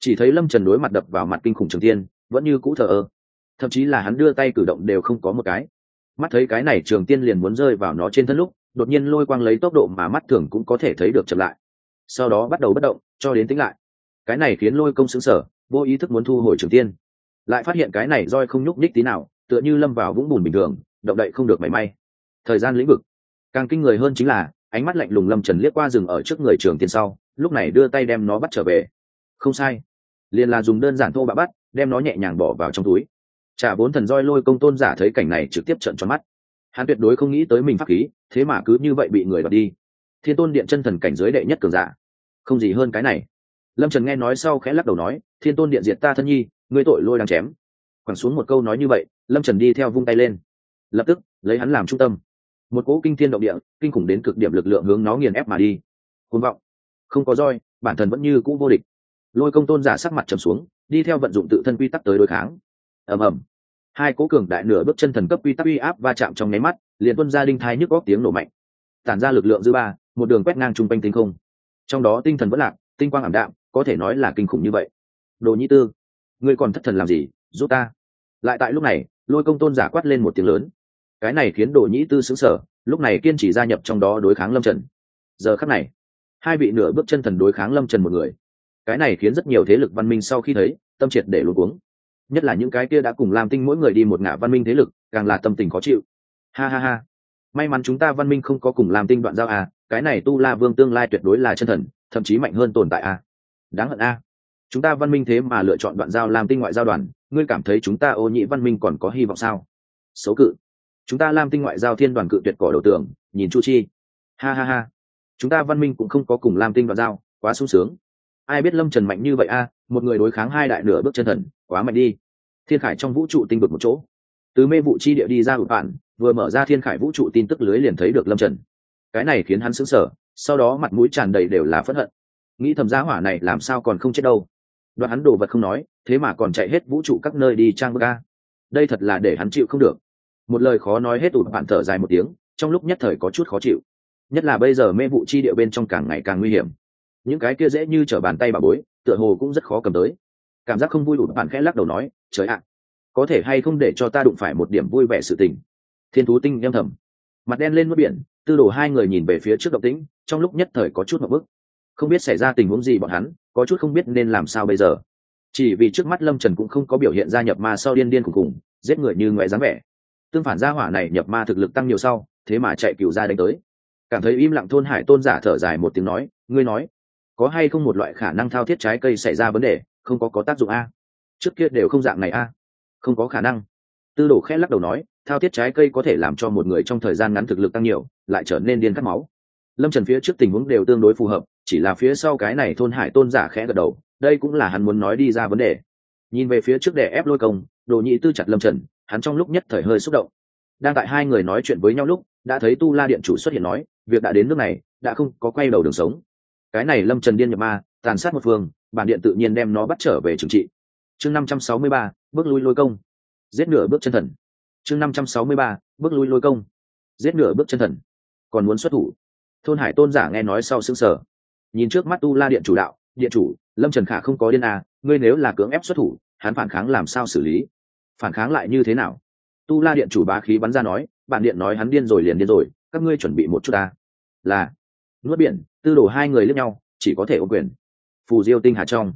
S1: Chỉ thấy lâm trần đối mặt đập vào mặt kinh khủng trường tiên, vẫn như cũ thờ ơ. Thậm chí là hắn đưa tay cử động đều không có một cái. Mắt thấy cái này trường tiên liền muốn rơi vào nó trên thân lúc, đột nhiên lôi quang lấy tốc độ mà mắt thường cũng có thể thấy được chậm lại. Sau đó bắt đầu bất động, cho đến tính lại. Cái này khiến lôi công xứng sở vô ý thức muốn thu hồi trường tiên. Lại phát hiện cái này roi không nhúc ních tí nào, tựa như lâm vào vũng bùn bình thường, động đậy không được mảy may thời gian lĩnh vực. Càng kinh người hơn chính là, ánh mắt lạnh lùng lâm trần liếc qua rừng ở trước người trường tiên sau, lúc này đưa tay đem nó bắt trở về. Không sai. Liền là dùng đơn giản thô bạ bắt, đem nó nhẹ nhàng bỏ vào trong túi. Trả vốn thần roi lôi công tôn giả thấy cảnh này trực tiếp trận tròn mắt. Hắn tuyệt đối không nghĩ tới mình pháp khí, thế mà cứ như vậy bị người đoạt đi. Thiên tôn điện chân thần cảnh giới đệ nhất cường giả. Không gì hơn cái này. Lâm trần nghe nói sau khẽ lắc đầu nói, thiên tôn điện diệt ta thân nhi, ngươi tội lôi đang chém. Quẳng xuống một câu nói như vậy, lâm trần đi theo vung tay lên. Lập tức, lấy hắn làm trung tâm một cỗ kinh thiên động địa, kinh khủng đến cực điểm lực lượng hướng nó nghiền ép mà đi. Côn vọng. Không có roi, bản thân vẫn như cũ vô địch. Lôi công tôn giả sắc mặt trầm xuống, đi theo vận dụng tự thân quy tắc tới đối kháng. Ầm ầm. Hai cố cường đại nửa bước chân thần cấp quy tắc uy áp va chạm trong nháy mắt, liền tuân ra đinh thai nhức góc tiếng nổ mạnh. Tản ra lực lượng dư ba, một đường quét ngang trung quanh tinh không. Trong đó tinh thần vẫn lạc, tinh quang ảm đạm, có thể nói là kinh khủng như vậy. Đồ nhĩ tư, ngươi còn thất thần làm gì? Giúp ta. Lại tại lúc này, lôi công tôn giả quát lên một tiếng lớn cái này khiến đồ nhĩ tư xứng sở lúc này kiên chỉ gia nhập trong đó đối kháng lâm trần. Giờ khắc này, hai vị nửa bước chân thần đối kháng lâm trần một người. Cái này khiến rất nhiều thế lực văn minh sau khi thấy, tâm triệt để luôn cuống. Nhất là những cái kia đã cùng làm tinh mỗi người đi một ngã văn minh thế lực, càng là tâm tình khó chịu. Ha ha ha. May mắn chúng ta văn minh không có cùng làm tinh đoạn giao à cái này tu la vương tương lai tuyệt đối là chân thần, thậm chí mạnh hơn tồn tại a đáng hận a chúng ta văn minh thế mà lựa chọn đoạn giao làm tinh ngoại giao đoàn, ngươi cảm thấy chúng ta ô nhĩ văn minh còn có hy vọng sao? Xấu cự chúng ta làm tinh ngoại giao thiên đoàn cự tuyệt cỏ đầu tường, nhìn chu chi. Ha ha ha. Chúng ta văn minh cũng không có cùng làm tinh đoàn giao, quá sung sướng. Ai biết lâm trần mạnh như vậy a, một người đối kháng hai đại nửa bước chân thần, quá mạnh đi. Thiên khải trong vũ trụ tinh vực một chỗ. Từ mê vụ chi địa đi ra ụt bản vừa mở ra thiên khải vũ trụ tin tức lưới liền thấy được lâm trần. Cái này khiến hắn sững sờ, sau đó mặt mũi tràn đầy đều là phẫn hận. Nghĩ thầm giá hỏa này làm sao còn không chết đâu. Đoạn hắn đồ vật không nói, thế mà còn chạy hết vũ trụ các nơi đi trang bơ ca đây thật là để hắn chịu không được một lời khó nói hết ụt bạn thở dài một tiếng, trong lúc nhất thời có chút khó chịu. Nhất là bây giờ mê vụ chi địa bên trong càng ngày càng nguy hiểm. Những cái kia dễ như t r ở bàn tay bà bối, tựa hồ cũng rất khó cầm tới. Cảm giác không vui ụt bạn khẽ lắc đầu nói, trời ạ, có thể hay không để cho ta đụng phải một điểm vui vẻ sự tình? Thiên thú tinh em thầm. Mặt đen lên mất biển, tư đồ hai người nhìn về phía trước động tĩnh, trong lúc nhất thời có chút một bức. Không biết xảy ra tình huống gì bọn hắn, có chút không biết nên làm sao bây giờ. Chỉ vì trước mắt lâm trần cũng không có biểu hiện gia nhập ma sau điên điên cùng cùng giết người như ngoại dáng vẻ tương phản gia hỏa này nhập ma thực lực tăng nhiều sau, thế mà chạy cựu ra đánh tới. Cảm thấy im lặng thôn hải tôn giả thở dài một tiếng nói, ngươi nói, có hay không một loại khả năng thao thiết trái cây xảy ra vấn đề, không có có tác dụng a? Trước kia đều không dạng này a. Không có khả năng. Tư đồ khẽ lắc đầu nói, thao thiết trái cây có thể làm cho một người trong thời gian ngắn thực lực tăng nhiều, lại trở nên điên cắt máu. Lâm trần phía trước tình huống đều tương đối phù hợp, chỉ là phía sau cái này thôn hải tôn giả khẽ gật đầu, đây cũng là hắn muốn nói đi ra vấn đề. Nhìn về phía trước để ép lôi công, đồ nhị tư chặt lâm trần hắn trong lúc nhất thời hơi xúc động. Đang tại hai người nói chuyện với nhau lúc, đã thấy tu la điện chủ xuất hiện nói, việc đã đến nước này, đã không có quay đầu đường sống. Cái này lâm trần điên nhập ma, tàn sát một phương, bản điện tự nhiên đem nó bắt trở về trừng trị. Chương năm trăm sáu mươi ba, bước lui lôi công. Giết nửa bước chân thần. Chương năm trăm sáu mươi ba, bước lui lôi công. Giết nửa bước chân thần. Còn muốn xuất thủ. Thôn hải tôn giả nghe nói sau xương sở nhìn trước mắt tu la điện chủ đạo, điện chủ, lâm trần khả không có điên à ngươi nếu là cưỡng ép xuất thủ, hắn phản kháng làm sao xử lý? Phản kháng lại như thế nào? Tu la điện chủ bá khí bắn ra nói bản điện nói hắn điên rồi liền điên rồi, các ngươi chuẩn bị một chút ta. Là, nuốt biển, tư đồ hai người liếc nhau, chỉ có thể ô quyền. Phù diêu tinh hà trong,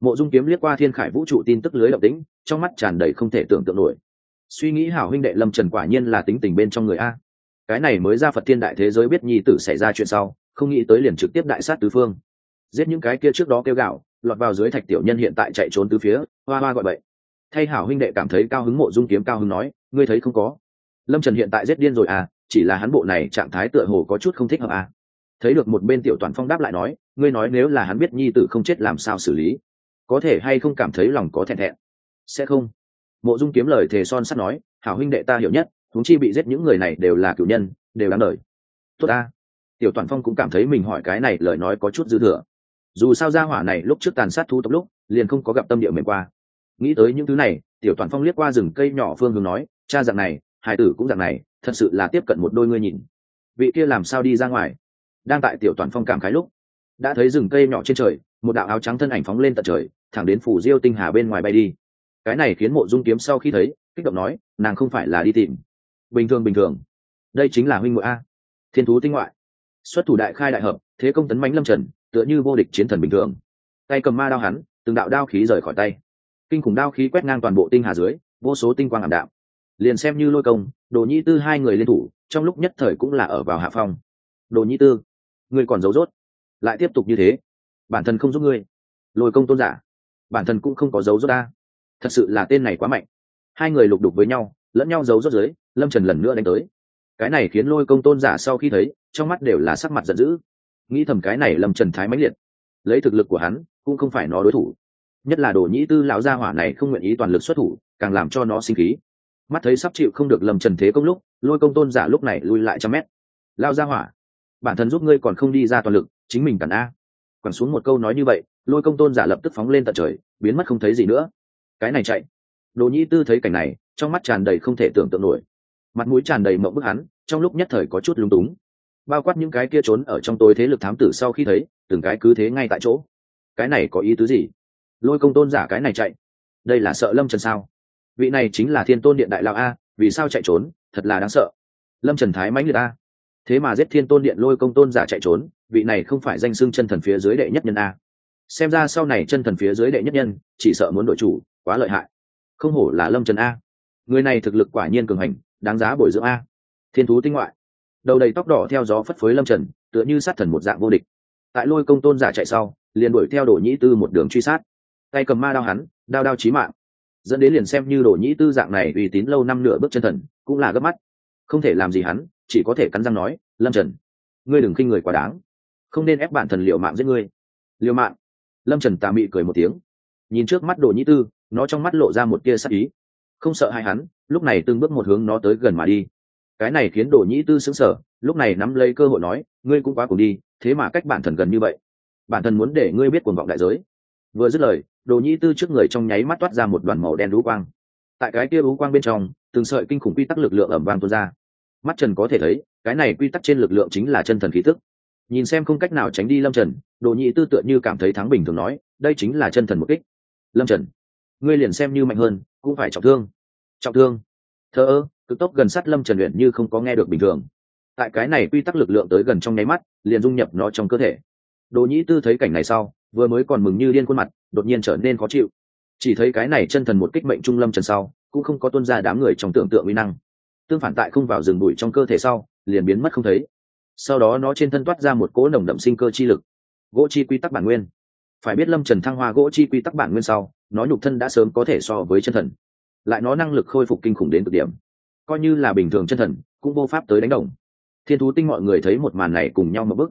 S1: mộ dung kiếm liếc qua thiên khải vũ trụ tin tức lưới động tĩnh, trong mắt tràn đầy không thể tưởng tượng nổi. Suy nghĩ hảo huynh đệ lâm trần quả nhiên là tính tình bên trong người a. Cái này mới ra phật thiên đại thế giới biết nhi tử xảy ra chuyện sau, không nghĩ tới liền trực tiếp đại sát tứ phương. Giết những cái kia trước đó kêu gạo, lọt vào dưới thạch tiểu nhân hiện tại chạy trốn từ phía, hoa hoa gọi bậy thay hảo huynh đệ cảm thấy cao hứng mộ dung kiếm cao hứng nói, ngươi thấy không có? Lâm trần hiện tại giết điên rồi à chỉ là hắn bộ này trạng thái tựa hồ có chút không thích hợp à. Thấy được một bên tiểu toàn phong đáp lại nói, ngươi nói nếu là hắn biết nhi tử không chết làm sao xử lý? Có thể hay không cảm thấy lòng có thẹn thẹn? Sẽ không. Mộ dung kiếm lời thề son sắt nói, hảo huynh đệ ta hiểu nhất thúng chi bị giết những người này đều là cựu nhân, đều đáng lời tốt ta. Tiểu toàn phong cũng cảm thấy mình hỏi cái này lời nói có chút dư thừa. Dù sao gia hỏa này lúc trước tàn sát thu tộc lúc, liền không có gặp tâm địa mềm qua nghĩ tới những thứ này, tiểu toàn phong liếc qua rừng cây nhỏ phương hướng nói, cha dạng này hải tử cũng dạng này, thật sự là tiếp cận một đôi ngươi nhìn. Vị kia làm sao đi ra ngoài? Đang tại tiểu toàn phong cảm khái lúc, đã thấy rừng cây nhỏ trên trời, một đạo áo trắng thân ảnh phóng lên tận trời, thẳng đến phủ diêu tinh hà bên ngoài bay đi. Cái này khiến mộ dung kiếm sau khi thấy, kích động nói, nàng không phải là đi tìm. Bình thường bình thường. Đây chính là huynh ngụy a. Thiên thú tinh ngoại. Xuất thủ đại khai đại hợp, thế công tấn mánh lâm trần, tựa như vô địch chiến thần bình thường. Tay cầm ma đao hắn, từng đạo đao khí rời khỏi tay kinh khủng đao khí quét ngang toàn bộ tinh hà dưới, vô số tinh quang ảm đạm. Liền xem như lôi công, đồ nhĩ tư hai người liên thủ, trong lúc nhất thời cũng là ở vào hạ phong. Đồ nhĩ tư, ngươi còn giấu rốt. Lại tiếp tục như thế. Bản thân không giúp ngươi. Lôi công tôn giả. Bản thân cũng không có dấu rốt ta. Thật sự là tên này quá mạnh. Hai người lục đục với nhau, lẫn nhau giấu rốt dưới, lâm trần lần nữa đánh tới. Cái này khiến lôi công tôn giả sau khi thấy, trong mắt đều là sắc mặt giận dữ. Nghĩ thầm cái này lâm trần thái mãnh liệt. Lấy thực lực của hắn, cũng không phải nó đối thủ nhất là đồ nhĩ tư lão gia hỏa này không nguyện ý toàn lực xuất thủ, càng làm cho nó sinh khí. Mắt thấy sắp chịu không được lầm trần thế công lúc, lôi công tôn giả lúc này lui lại trăm mét. Lao gia hỏa, bản thân giúp ngươi còn không đi ra toàn lực, chính mình cản a. Quẳng xuống một câu nói như vậy, lôi công tôn giả lập tức phóng lên tận trời, biến mất không thấy gì nữa. Cái này chạy. Đồ nhĩ tư thấy cảnh này, trong mắt tràn đầy không thể tưởng tượng nổi. Mặt mũi tràn đầy mộng bức hắn, trong lúc nhất thời có chút lúng túng. Bao quát những cái kia trốn ở trong tối thế lực thám tử sau khi thấy, từng cái cứ thế ngay tại chỗ. Cái này có ý tứ gì? Lôi công tôn giả cái này chạy. Đây là sợ lâm trần sao? Vị này chính là thiên tôn điện đại lão a, vì sao chạy trốn? Thật là đáng sợ. Lâm trần thái mãnh liệt a. Thế mà giết thiên tôn điện lôi công tôn giả chạy trốn, vị này không phải danh xưng chân thần phía dưới đệ nhất nhân a. Xem ra sau này chân thần phía dưới đệ nhất nhân, chỉ sợ muốn đội chủ, quá lợi hại. Không hổ là lâm trần a. Người này thực lực quả nhiên cường hành, đáng giá bồi dưỡng a. Thiên thú tinh ngoại. Đầu đầy tóc đỏ theo gió phất phới lâm trần, tựa như sát thần một dạng vô địch. Tại lôi công tôn giả chạy sau, liền đuổi theo đồ nhĩ tư một đường truy sát tay cầm ma đao hắn, đao đao chí mạng. Dẫn đến liền xem như đồ nhĩ tư dạng này uy tín lâu năm nửa bước chân thần, cũng là gấp mắt. Không thể làm gì hắn, chỉ có thể cắn răng nói, lâm trần, ngươi đừng khinh người quá đáng. Không nên ép bản thần liệu mạng giết ngươi. Liều mạng? Lâm trần tà mị cười một tiếng. Nhìn trước mắt đồ nhĩ tư, nó trong mắt lộ ra một tia sắc ý. Không sợ hai hắn, lúc này từng bước một hướng nó tới gần mà đi. Cái này khiến đồ nhĩ tư xứng sở lúc này nắm lấy cơ hội nói, ngươi cũng quá cùng đi, thế mà cách bản thần gần như vậy. Bản thần muốn để ngươi biết cuồng vọng đại giới vừa dứt lời, đồ nhĩ tư trước người trong nháy mắt toát ra một đoàn màu đen lũ quang. Tại cái kia lũ quang bên trong, từng sợi kinh khủng quy tắc lực lượng ẩm vang tuôn ra. Mắt trần có thể thấy, cái này quy tắc trên lực lượng chính là chân thần khí tức. Nhìn xem không cách nào tránh đi lâm trần, đồ nhĩ tư tựa như cảm thấy thắng bình thường nói, đây chính là chân thần một kích. Lâm trần, ngươi liền xem như mạnh hơn, cũng phải trọng thương. Trọng thương? Thơ ơ, cực tốc gần sát lâm trần luyện như không có nghe được bình thường. Tại cái này quy tắc lực lượng tới gần trong nháy mắt, liền dung nhập nó trong cơ thể. Đồ nhĩ tư thấy cảnh này sau vừa mới còn mừng như điên khuôn mặt, đột nhiên trở nên khó chịu. Chỉ thấy cái này chân thần một kích mệnh trung lâm trần sau, cũng không có tuân ra đám người trong tưởng tượng uy năng. Tương phản tại không vào rừng bụi trong cơ thể sau, liền biến mất không thấy. Sau đó nó trên thân toát ra một cỗ nồng đậm sinh cơ chi lực. Gỗ chi quy tắc bản nguyên. Phải biết lâm trần thăng hoa gỗ chi quy tắc bản nguyên sau, nó nhục thân đã sớm có thể so với chân thần. Lại nó năng lực khôi phục kinh khủng đến cực điểm. Coi như là bình thường chân thần, cũng vô pháp tới đánh đồng. Thiên thú tinh mọi người thấy một màn này cùng nhau một bức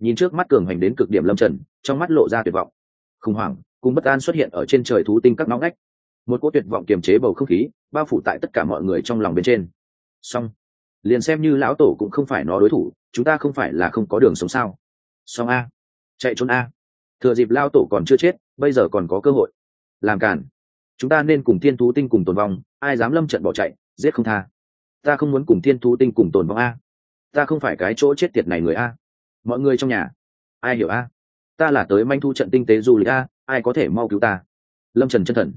S1: nhìn trước mắt cường hành đến cực điểm lâm trần trong mắt lộ ra tuyệt vọng. Khủng hoảng, cùng bất an xuất hiện ở trên trời thú tinh các ngõ ngách. Một cỗ tuyệt vọng kiềm chế bầu không khí, bao phủ tại tất cả mọi người trong lòng bên trên. Song liền xem như lão tổ cũng không phải nó đối thủ, chúng ta không phải là không có đường sống sao? Song a. Chạy trốn a. Thừa dịp lao tổ còn chưa chết, bây giờ còn có cơ hội. Làm cản chúng ta nên cùng thiên thú tinh cùng tồn vong, ai dám lâm trận bỏ chạy, giết không tha. Ta không muốn cùng thiên thú tinh cùng tồn vong a. Ta không phải cái chỗ chết tiệt này người a. Mọi người trong nhà. Ai hiểu a? Ta là tới manh thu trận tinh tế du lịch a, ai có thể mau cứu ta? Lâm trần chân thần,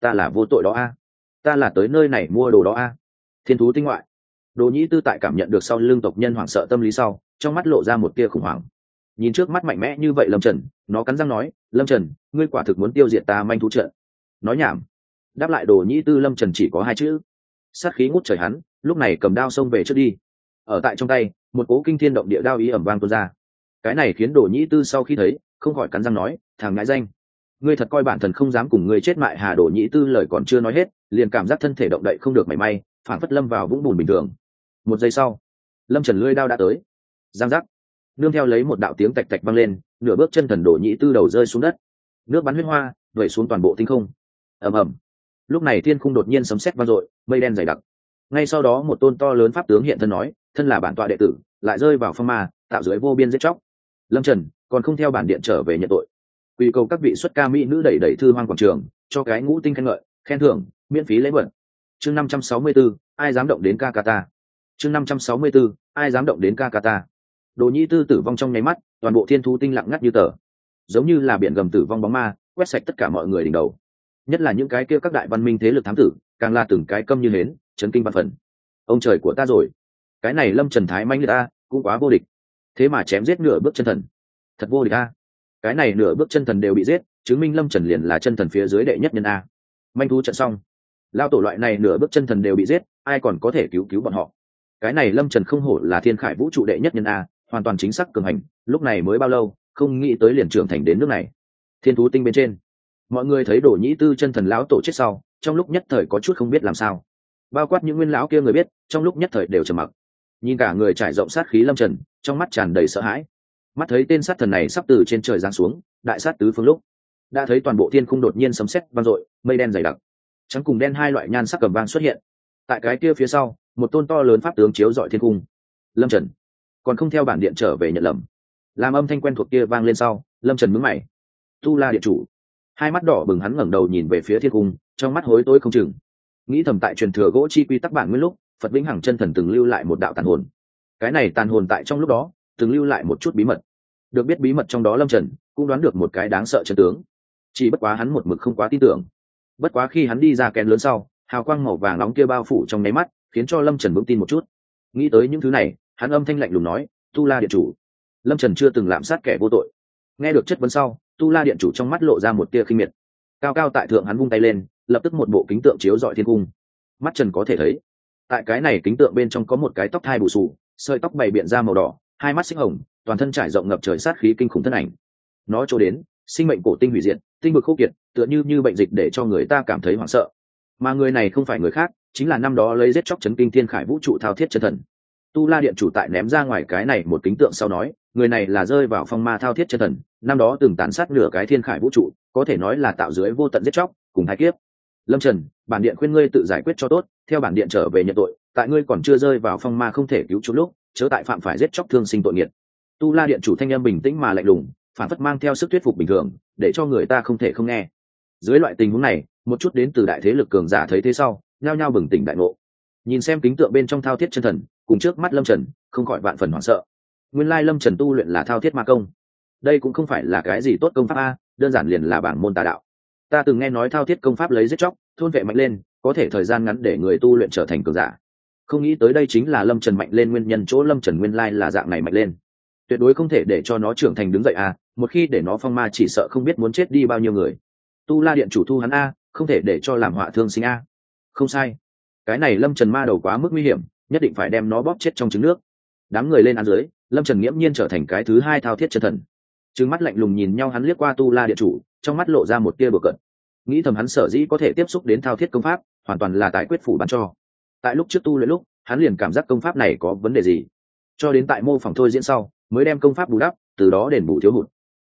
S1: ta là vô tội đó a, ta là tới nơi này mua đồ đó a. Thiên thú tinh ngoại. Đồ nhĩ tư tại cảm nhận được sau lương tộc nhân hoảng sợ tâm lý sau, trong mắt lộ ra một tia khủng hoảng. Nhìn trước mắt mạnh mẽ như vậy lâm trần, nó cắn răng nói, lâm trần, ngươi quả thực muốn tiêu diệt ta manh thú trận. Nói nhảm. Đáp lại đồ nhĩ tư lâm trần chỉ có hai chữ. Sát khí ngút trời hắn, lúc này cầm đao xông về trước đi. Ở tại trong tay, một cố kinh thiên động địa đao ý ẩm vang tuôn ra cái này khiến đồ nhĩ tư sau khi thấy, không khỏi cắn răng nói, thằng ngãi danh, ngươi thật coi bản thân không dám cùng ngươi chết mại hà đồ nhĩ tư lời còn chưa nói hết, liền cảm giác thân thể động đậy không được mảy may phản phất lâm vào vũng bùn bình thường. Một giây sau, lâm trần lưỡi đao đã tới. Giang giác. Nương theo lấy một đạo tiếng tạch tạch vang lên, nửa bước chân thần đổ nhĩ tư đầu rơi xuống đất. Nước bắn huyết hoa vẩy xuống toàn bộ tinh không. Ầm ầm. Lúc này thiên khung đột nhiên sấm sét vang dội, mây đen dày đặc. Ngay sau đó một tôn to lớn pháp tướng hiện thân nói, thân là bản tọa đệ tử, lại rơi vào phong ma, tạo dưới vô biên giết chóc lâm trần còn không theo bản điện trở về nhận tội. Quy cầu các vị xuất ca mỹ nữ đẩy đẩy thư hoang quảng trường cho cái ngũ tinh khen ngợi khen thưởng miễn phí lễ vật. Chương năm trăm sáu mươi 564, ai dám động đến ca ca ta chương năm trăm sáu mươi 564, ai dám động đến ca ca ta đồ nhĩ tư tử vong trong nháy mắt toàn bộ thiên thú tinh lặng ngắt như tờ. Giống như là biển gầm tử vong bóng ma quét sạch tất cả mọi người đỉnh đầu. Nhất là những cái kia các đại văn minh thế lực thám tử càng là từng cái câm như hến chấn kinh văn phần. Ông trời của ta rồi. Cái này lâm trần thái manh người ta cũng quá vô địch thế mà chém giết nửa bước chân thần. Thật vô địch a. Cái này nửa bước chân thần đều bị giết, chứng minh lâm trần liền là chân thần phía dưới đệ nhất nhân a. Manh thu trận xong. Lao tổ loại này nửa bước chân thần đều bị giết, ai còn có thể cứu cứu bọn họ? Cái này lâm trần không hổ là thiên khải vũ trụ đệ nhất nhân a, hoàn toàn chính xác cường hành, lúc này mới bao lâu, không nghĩ tới liền trưởng thành đến nước này. Thiên thú tinh bên trên. Mọi người thấy đổ nhĩ tư chân thần lão tổ chết sau, trong lúc nhất thời có chút không biết làm sao. Bao quát những nguyên lão kia người biết, trong lúc nhất thời đều trầm mặc. Nhìn cả người trải rộng sát khí lâm trần trong mắt tràn đầy sợ hãi. Mắt thấy tên sát thần này sắp từ trên trời giáng xuống, đại sát tứ phương lúc, đã thấy toàn bộ thiên khung đột nhiên sấm sét vang dội, mây đen dày đặc. Trắng cùng đen hai loại nhan sắc cầm vang xuất hiện. Tại cái kia phía sau, một tôn to lớn pháp tướng chiếu dọi thiên cung lâm trần. Còn không theo bản điện trở về nhận lầm. Làm âm thanh quen thuộc kia vang lên sau, lâm trần mướn mày. Tu la điện chủ. Hai mắt đỏ bừng hắn ngẩng đầu nhìn về phía thiên cung trong mắt hối tối không chừng. Nghĩ thầm tại truyền thừa gỗ chi quy tắc bản nguyên lúc, phật vĩnh hằng chân thần từng lưu lại một đạo tàn hồn cái này tàn hồn tại trong lúc đó, từng lưu lại một chút bí mật. Được biết bí mật trong đó lâm trần cũng đoán được một cái đáng sợ chân tướng. Chỉ bất quá hắn một mực không quá tin tưởng. Bất quá khi hắn đi ra kén lớn sau, hào quang màu vàng nóng kia bao phủ trong nháy mắt, khiến cho lâm trần vững tin một chút. Nghĩ tới những thứ này, hắn âm thanh lạnh lùng nói, tu la điện chủ. Lâm trần chưa từng lạm sát kẻ vô tội. Nghe được chất vấn sau, tu la điện chủ trong mắt lộ ra một tia khinh miệt. Cao cao tại thượng hắn vung tay lên, lập tức một bộ kính tượng chiếu dọi thiên cung. Mắt trần có thể thấy, tại cái này kính tượng bên trong có một cái tóc thai bù sù sợi tóc bày biện ra màu đỏ, hai mắt xích hồng, toàn thân trải rộng ngập trời sát khí kinh khủng thân ảnh. Nó cho đến, sinh mệnh cổ tinh hủy diệt, tinh vực khô kiệt, tựa như như bệnh dịch để cho người ta cảm thấy hoảng sợ. Mà người này không phải người khác, chính là năm đó lấy giết chóc chấn kinh thiên khải vũ trụ thao thiết chân thần. Tu la điện chủ tại ném ra ngoài cái này một kính tượng sau nói, người này là rơi vào phong ma thao thiết chân thần, năm đó từng tàn sát nửa cái thiên khải vũ trụ, có thể nói là tạo dưới vô tận giết chóc, cùng hai kiếp. Lâm trần, bản điện khuyên ngươi tự giải quyết cho tốt, theo bản điện trở về nhận tội tại ngươi còn chưa rơi vào phong ma không thể cứu chút lúc, chớ tại phạm phải giết chóc thương sinh tội nghiệt. Tu la điện chủ thanh em bình tĩnh mà lạnh lùng, phản phất mang theo sức thuyết phục bình thường, để cho người ta không thể không nghe. Dưới loại tình huống này, một chút đến từ đại thế lực cường giả thấy thế sau, nhao nhao bừng tỉnh đại ngộ. Nhìn xem kính tượng bên trong thao thiết chân thần, cùng trước mắt lâm trần, không khỏi vạn phần hoảng sợ. Nguyên lai lâm trần tu luyện là thao thiết ma công. Đây cũng không phải là cái gì tốt công pháp a, đơn giản liền là bảng môn tà đạo. Ta từng nghe nói thao thiết công pháp lấy giết chóc, thôn vệ mạnh lên, có thể thời gian ngắn để người tu luyện trở thành cường giả không nghĩ tới đây chính là lâm trần mạnh lên nguyên nhân chỗ lâm trần nguyên lai là dạng này mạnh lên. Tuyệt đối không thể để cho nó trưởng thành đứng dậy à? một khi để nó phong ma chỉ sợ không biết muốn chết đi bao nhiêu người. Tu la điện chủ thu hắn a, không thể để cho làm họa thương sinh a. Không sai. Cái này lâm trần ma đầu quá mức nguy hiểm, nhất định phải đem nó bóp chết trong trứng nước. Đám người lên ăn dưới, lâm trần nghiễm nhiên trở thành cái thứ hai thao thiết chân thần. Trứng mắt lạnh lùng nhìn nhau hắn liếc qua tu la điện chủ, trong mắt lộ ra một tia bừa cận nghĩ thầm hắn sở dĩ có thể tiếp xúc đến thao thiết công pháp, hoàn toàn là tài quyết phủ bán cho tại lúc trước tu luyện lúc, hắn liền cảm giác công pháp này có vấn đề gì. Cho đến tại mô phỏng thôi diễn sau, mới đem công pháp bù đắp, từ đó đền bù thiếu hụt.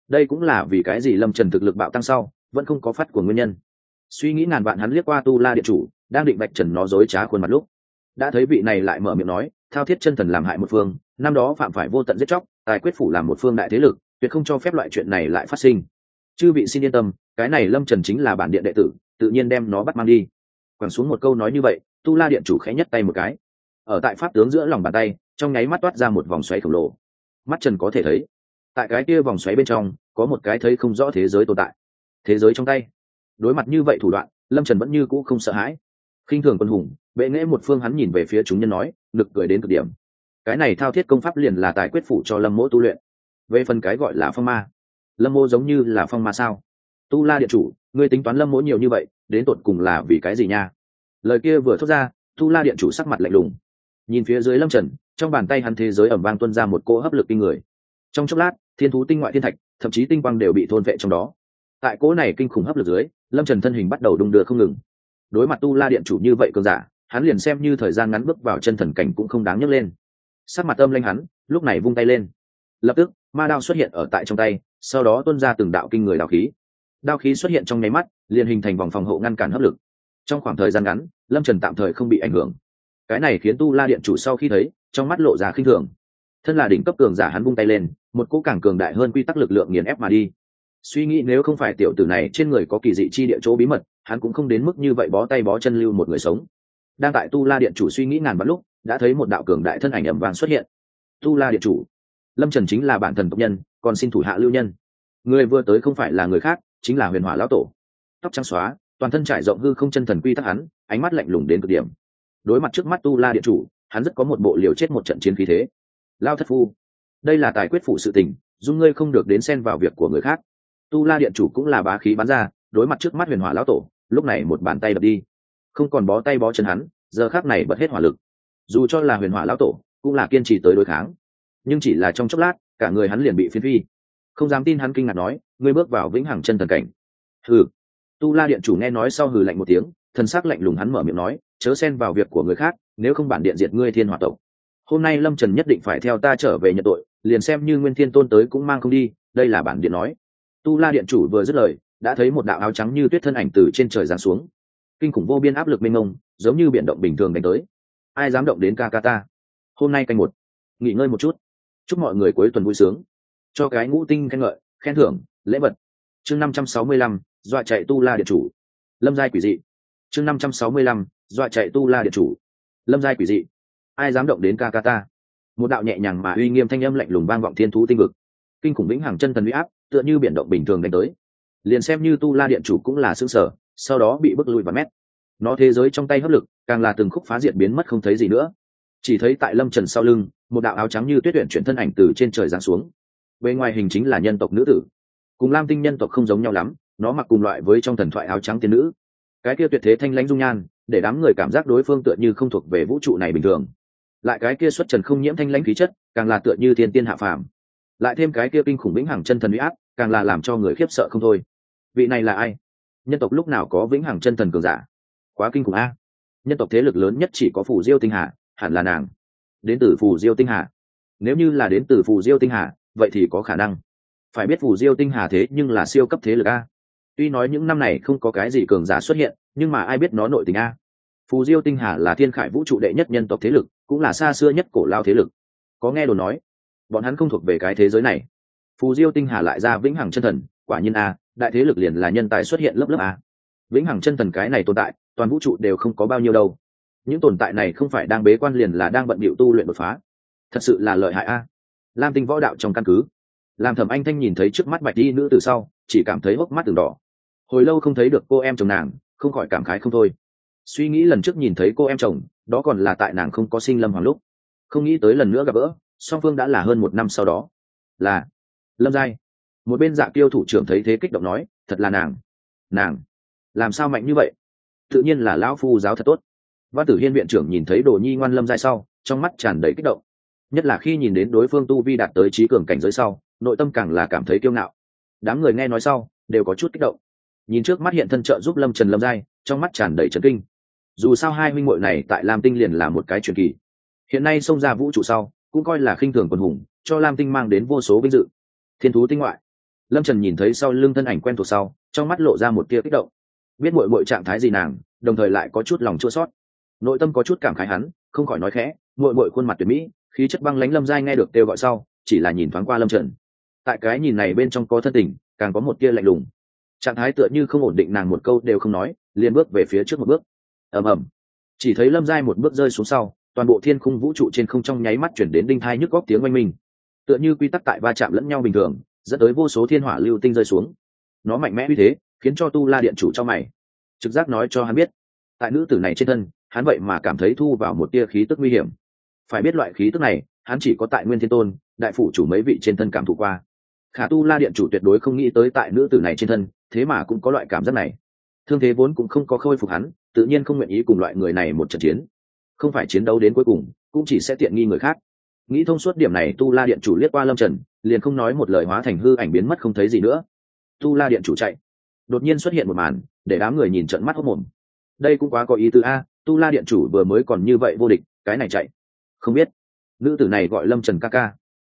S1: Đây cũng là vì cái gì lâm trần thực lực bạo tăng sau, vẫn không có phát của nguyên nhân. Suy nghĩ ngàn vạn hắn liếc qua tu la điện chủ, đang định bạch trần nó dối trá khuôn mặt lúc, đã thấy vị này lại mở miệng nói, thao thiết chân thần làm hại một phương, năm đó phạm phải vô tận giết chóc, tài quyết phủ làm một phương đại thế lực, tuyệt không cho phép loại chuyện này lại phát sinh. Chư vị xin yên tâm, cái này lâm trần chính là bản điện đệ tử, tự nhiên đem nó bắt mang đi. Quẳng xuống một câu nói như vậy tu la điện chủ khẽ nhất tay một cái. Ở tại pháp tướng giữa lòng bàn tay, trong nháy mắt toát ra một vòng xoáy khổng lồ. Mắt trần có thể thấy, tại cái kia vòng xoáy bên trong, có một cái thấy không rõ thế giới tồn tại. Thế giới trong tay. Đối mặt như vậy thủ đoạn, lâm trần vẫn như cũ không sợ hãi. Khinh thường quân hùng, bệ nghễ một phương hắn nhìn về phía chúng nhân nói lực cười đến cực điểm. Cái này thao thiết công pháp liền là tài quyết phủ cho lâm mỗ tu luyện. Về phần cái gọi là phong ma, lâm mỗ giống như là phong ma sao? Tu la điện chủ, ngươi tính toán lâm mỗ nhiều như vậy, đến tột cùng là vì cái gì nha? Lời kia vừa thốt ra, tu la điện chủ sắc mặt lạnh lùng. Nhìn phía dưới lâm trần, trong bàn tay hắn thế giới ẩm vang tuân ra một cỗ hấp lực kinh người. Trong chốc lát, thiên thú tinh ngoại thiên thạch, thậm chí tinh quang đều bị thôn vệ trong đó. Tại cỗ này kinh khủng hấp lực dưới, lâm trần thân hình bắt đầu đung đưa không ngừng. Đối mặt tu la điện chủ như vậy cường giả, hắn liền xem như thời gian ngắn bước vào chân thần cảnh cũng không đáng nhấc lên. Sắc mặt âm lanh hắn, lúc này vung tay lên. Lập tức, ma đao xuất hiện ở tại trong tay, sau đó tuân ra từng đạo kinh người đạo khí. Đao khí xuất hiện trong nháy mắt, liền hình thành vòng phòng hộ ngăn cản hấp lực. Trong khoảng thời gian ngắn lâm trần tạm thời không bị ảnh hưởng cái này khiến tu la điện chủ sau khi thấy trong mắt lộ ra khinh thường thân là đỉnh cấp cường giả hắn vung tay lên một cỗ càng cường đại hơn quy tắc lực lượng nghiền ép mà đi suy nghĩ nếu không phải tiểu tử này trên người có kỳ dị chi địa chỗ bí mật hắn cũng không đến mức như vậy bó tay bó chân lưu một người sống đang tại tu la điện chủ suy nghĩ ngàn vạn lúc đã thấy một đạo cường đại thân ảnh ẩm vàng xuất hiện tu la điện chủ lâm trần chính là bản thần tộc nhân còn xin thủ hạ lưu nhân người vừa tới không phải là người khác chính là huyền hỏa lão tổ tóc trắng xóa toàn thân trải rộng hư không chân thần quy tắc hắn ánh mắt lạnh lùng đến cực điểm. Đối mặt trước mắt tu la điện chủ, hắn rất có một bộ liều chết một trận chiến khí thế. Lao thất phu, đây là tài quyết phụ sự tình dung ngươi không được đến xen vào việc của người khác. Tu la điện chủ cũng là bá khí bắn ra, đối mặt trước mắt huyền hỏa lão tổ, lúc này một bàn tay đập đi. Không còn bó tay bó chân hắn, giờ khác này bật hết hỏa lực. Dù cho là huyền hỏa lão tổ, cũng là kiên trì tới đối kháng. Nhưng chỉ là trong chốc lát, cả người hắn liền bị phiến phi. Không dám tin hắn kinh ngạc nói, ngươi bước vào vĩnh hằng chân thần cảnh. Hừ. Tu la điện chủ nghe nói sau hừ lạnh một tiếng thần sắc lạnh lùng hắn mở miệng nói, chớ xen vào việc của người khác, nếu không bản điện diệt ngươi thiên hỏa tộc. Hôm nay lâm trần nhất định phải theo ta trở về nhận tội, liền xem như nguyên thiên tôn tới cũng mang không đi, đây là bản điện nói. Tu la điện chủ vừa dứt lời, đã thấy một đạo áo trắng như tuyết thân ảnh từ trên trời giáng xuống. Kinh khủng vô biên áp lực mênh mông, giống như biển động bình thường đánh tới. Ai dám động đến ca ca ta? Hôm nay canh một, nghỉ ngơi một chút. Chúc mọi người cuối tuần vui sướng. Cho cái ngũ tinh khen ngợi, khen thưởng, lễ vật. Chương năm trăm sáu mươi lăm, dọa chạy tu la điện chủ. Lâm giai quỷ dị chương năm trăm sáu mươi lăm, dọa chạy tu la điện chủ. Lâm giai quỷ dị. Ai dám động đến ca ca ta? Một đạo nhẹ nhàng mà uy nghiêm thanh âm lạnh lùng vang vọng thiên thú tinh vực. Kinh khủng vĩnh hằng chân thần uy áp, tựa như biển động bình thường đánh tới. Liền xem như tu la điện chủ cũng là xương sở sau đó bị bức lùi và mét. Nó thế giới trong tay hấp lực, càng là từng khúc phá diệt biến mất không thấy gì nữa. Chỉ thấy tại lâm trần sau lưng, một đạo áo trắng như tuyết tuyển chuyển thân ảnh từ trên trời giáng xuống. Bên ngoài hình chính là nhân tộc nữ tử. Cùng lam tinh nhân tộc không giống nhau lắm, nó mặc cùng loại với trong thần thoại áo trắng tiên nữ cái kia tuyệt thế thanh lãnh dung nhan, để đám người cảm giác đối phương tựa như không thuộc về vũ trụ này bình thường. Lại cái kia xuất trần không nhiễm thanh lãnh khí chất, càng là tựa như thiên tiên hạ phàm. Lại thêm cái kia kinh khủng vĩnh hằng chân thần uy áp, càng là làm cho người khiếp sợ không thôi. Vị này là ai? Nhân tộc lúc nào có vĩnh hằng chân thần cường giả? Quá kinh khủng a. Nhân tộc thế lực lớn nhất chỉ có phù diêu tinh hà, hẳn là nàng. Đến từ phù diêu tinh hà. Nếu như là đến từ phù diêu tinh hà, vậy thì có khả năng. Phải biết phù diêu tinh hà thế nhưng là siêu cấp thế lực a tuy nói những năm này không có cái gì cường giả xuất hiện, nhưng mà ai biết nó nội tình a? Phù diêu tinh hà là thiên khải vũ trụ đệ nhất nhân tộc thế lực, cũng là xa xưa nhất cổ lao thế lực. Có nghe đồn nói, bọn hắn không thuộc về cái thế giới này. Phù diêu tinh hà lại ra vĩnh hằng chân thần, quả nhiên a, đại thế lực liền là nhân tài xuất hiện lớp lớp a. Vĩnh hằng chân thần cái này tồn tại, toàn vũ trụ đều không có bao nhiêu đâu. Những tồn tại này không phải đang bế quan liền là đang bận bịu tu luyện đột phá. Thật sự là lợi hại a. Lam tinh võ đạo trong căn cứ. Làm thẩm anh thanh nhìn thấy trước mắt bạch đi nữ từ sau, chỉ cảm thấy hốc mắt từng đỏ hồi lâu không thấy được cô em chồng nàng, không khỏi cảm khái không thôi. Suy nghĩ lần trước nhìn thấy cô em chồng, đó còn là tại nàng không có sinh lâm hoàng lúc. Không nghĩ tới lần nữa gặp gỡ, song phương đã là hơn một năm sau đó. Là lâm giai. Một bên dạ tiêu thủ trưởng thấy thế kích động nói, thật là nàng. Nàng. Làm sao mạnh như vậy? Tự nhiên là lão phu giáo thật tốt. Văn tử hiên viện trưởng nhìn thấy đồ nhi ngoan lâm giai sau, trong mắt tràn đầy kích động. Nhất là khi nhìn đến đối phương tu vi đạt tới trí cường cảnh giới sau, nội tâm càng là cảm thấy kiêu ngạo. Đám người nghe nói sau, đều có chút kích động nhìn trước mắt hiện thân trợ giúp lâm trần lâm giai, trong mắt tràn đầy trấn kinh. Dù sao hai huynh muội này tại lam tinh liền là một cái truyền kỳ. Hiện nay xông ra vũ trụ sau, cũng coi là khinh thường quần hùng, cho lam tinh mang đến vô số vinh dự. Thiên thú tinh ngoại. Lâm trần nhìn thấy sau lưng thân ảnh quen thuộc sau, trong mắt lộ ra một tia kích động. Biết mội mội trạng thái gì nàng, đồng thời lại có chút lòng chua sót nội tâm có chút cảm khái hắn, không khỏi nói khẽ mội mội khuôn mặt tuyệt mỹ, khí chất băng lánh lâm giai nghe được kêu gọi sau, chỉ là nhìn thoáng qua lâm trần. Tại cái nhìn này bên trong có thân tình, càng có một tia lạnh lùng trạng thái tựa như không ổn định nàng một câu đều không nói, liền bước về phía trước một bước. Ầm ầm. Chỉ thấy lâm giai một bước rơi xuống sau, toàn bộ thiên khung vũ trụ trên không trong nháy mắt chuyển đến đinh thai nhức góc tiếng oanh minh. Tựa như quy tắc tại va chạm lẫn nhau bình thường, dẫn tới vô số thiên hỏa lưu tinh rơi xuống. Nó mạnh mẽ như thế, khiến cho tu la điện chủ cho mày. Trực giác nói cho hắn biết, tại nữ tử này trên thân, hắn vậy mà cảm thấy thu vào một tia khí tức nguy hiểm. Phải biết loại khí tức này, hắn chỉ có tại nguyên thiên tôn, đại phủ chủ mấy vị trên thân cảm thụ qua. Khả tu la điện chủ tuyệt đối không nghĩ tới tại nữ tử này trên thân thế mà cũng có loại cảm giác này. Thương thế vốn cũng không có khôi phục hắn, tự nhiên không nguyện ý cùng loại người này một trận chiến. Không phải chiến đấu đến cuối cùng, cũng chỉ sẽ tiện nghi người khác. Nghĩ thông suốt điểm này, tu la điện chủ liếc qua lâm trần, liền không nói một lời hóa thành hư ảnh biến mất không thấy gì nữa. Tu la điện chủ chạy. Đột nhiên xuất hiện một màn, để đám người nhìn trận mắt hốc mồm đây cũng quá có ý tứ a, tu la điện chủ vừa mới còn như vậy vô địch, cái này chạy. Không biết. Nữ tử này gọi lâm trần ca ca.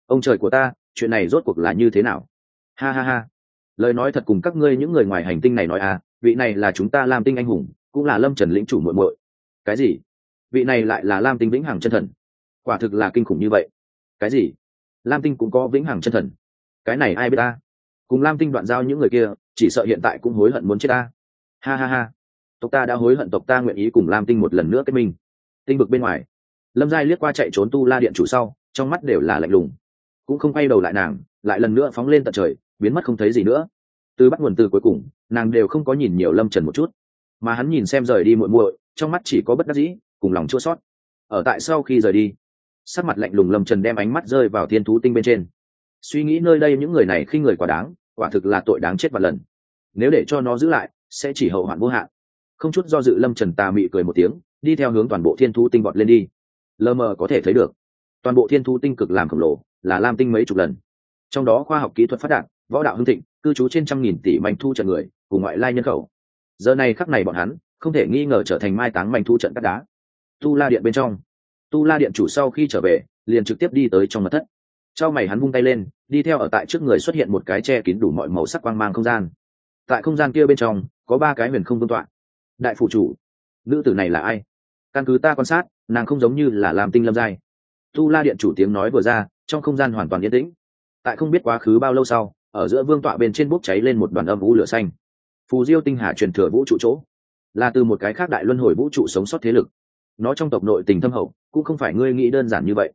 S1: Ông trời của ta, chuyện này rốt cuộc là như thế nào? Ha ha ha lời nói thật cùng các ngươi những người ngoài hành tinh này nói à vị này là chúng ta lam tinh anh hùng, cũng là lâm trần lĩnh chủ muội muội. Cái gì? Vị này lại là lam tinh vĩnh hằng chân thần. Quả thực là kinh khủng như vậy. Cái gì? Lam tinh cũng có vĩnh hằng chân thần. Cái này ai biết ta? Cùng lam tinh đoạn giao những người kia, chỉ sợ hiện tại cũng hối hận muốn chết ta. Ha ha ha. Tộc ta đã hối hận tộc ta nguyện ý cùng lam tinh một lần nữa kết minh. Tinh vực bên ngoài, lâm giai liếc qua chạy trốn tu la điện chủ sau, trong mắt đều là lạnh lùng. Cũng không quay đầu lại nàng, lại lần nữa phóng lên tận trời biến mất không thấy gì nữa. Từ bắt nguồn từ cuối cùng, nàng đều không có nhìn nhiều lâm trần một chút. Mà hắn nhìn xem rời đi muội muội, trong mắt chỉ có bất đắc dĩ, cùng lòng chua sót ở tại sau khi rời đi, sắc mặt lạnh lùng lâm trần đem ánh mắt rơi vào thiên thú tinh bên trên. Suy nghĩ nơi đây những người này khi người quá đáng, quả thực là tội đáng chết và lần. Nếu để cho nó giữ lại, sẽ chỉ hậu hoạn vô hạn. Không chút do dự lâm trần tà mị cười một tiếng, đi theo hướng toàn bộ thiên thú tinh bọt lên đi. Lờ mờ có thể thấy được, toàn bộ thiên thú tinh cực làm khổng lồ, là lam tinh mấy chục lần. Trong đó khoa học kỹ thuật phát đạt võ đạo hưng thịnh, cư trú trên trăm nghìn tỷ manh thu trận người, cùng ngoại lai nhân khẩu. Giờ này khắc này bọn hắn, không thể nghi ngờ trở thành mai táng manh thu trận cắt đá. Tu la điện bên trong. Tu la điện chủ sau khi trở về, liền trực tiếp đi tới trong mặt thất. Trao mày hắn vung tay lên, đi theo ở tại trước người xuất hiện một cái che kín đủ mọi màu sắc quang mang không gian. Tại không gian kia bên trong, có ba cái huyền không vương tọa. Đại phụ chủ, nữ tử này là ai? Căn cứ ta quan sát, nàng không giống như là làm tinh lâm giai. Tu la điện chủ tiếng nói vừa ra, trong không gian hoàn toàn yên tĩnh. Tại không biết quá khứ bao lâu sau ở giữa vương tọa bên trên bốc cháy lên một đoàn âm vũ lửa xanh. Phù diêu tinh hà truyền thừa vũ trụ chỗ, là từ một cái khác đại luân hồi vũ trụ sống sót thế lực. Nó trong tộc nội tình thâm hậu, cũng không phải ngươi nghĩ đơn giản như vậy.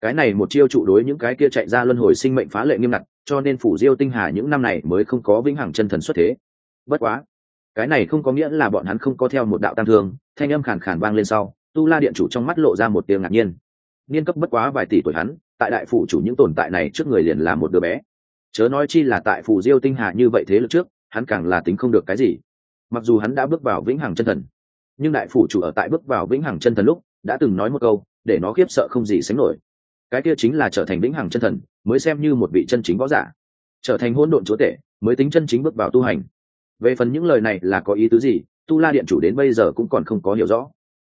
S1: Cái này một chiêu trụ đối những cái kia chạy ra luân hồi sinh mệnh phá lệ nghiêm ngặt, cho nên phủ diêu tinh hà những năm này mới không có vĩnh hằng chân thần xuất thế. Bất quá, cái này không có nghĩa là bọn hắn không có theo một đạo tam thương, thanh âm khàn khàn vang lên sau, tu la điện chủ trong mắt lộ ra một tiếng ngạc nhiên. Niên cấp bất quá vài tỷ tuổi hắn, tại đại phủ chủ những tồn tại này trước người liền là một đứa bé chớ nói chi là tại phủ diêu tinh hà như vậy thế lực trước, hắn càng là tính không được cái gì. Mặc dù hắn đã bước vào vĩnh hằng chân thần, nhưng đại phủ chủ ở tại bước vào vĩnh hằng chân thần lúc, đã từng nói một câu, để nó khiếp sợ không gì sánh nổi. Cái kia chính là trở thành vĩnh hằng chân thần, mới xem như một vị chân chính võ giả. Trở thành hỗn độn chúa tể, mới tính chân chính bước vào tu hành. Về phần những lời này là có ý tứ gì, tu la điện chủ đến bây giờ cũng còn không có hiểu rõ.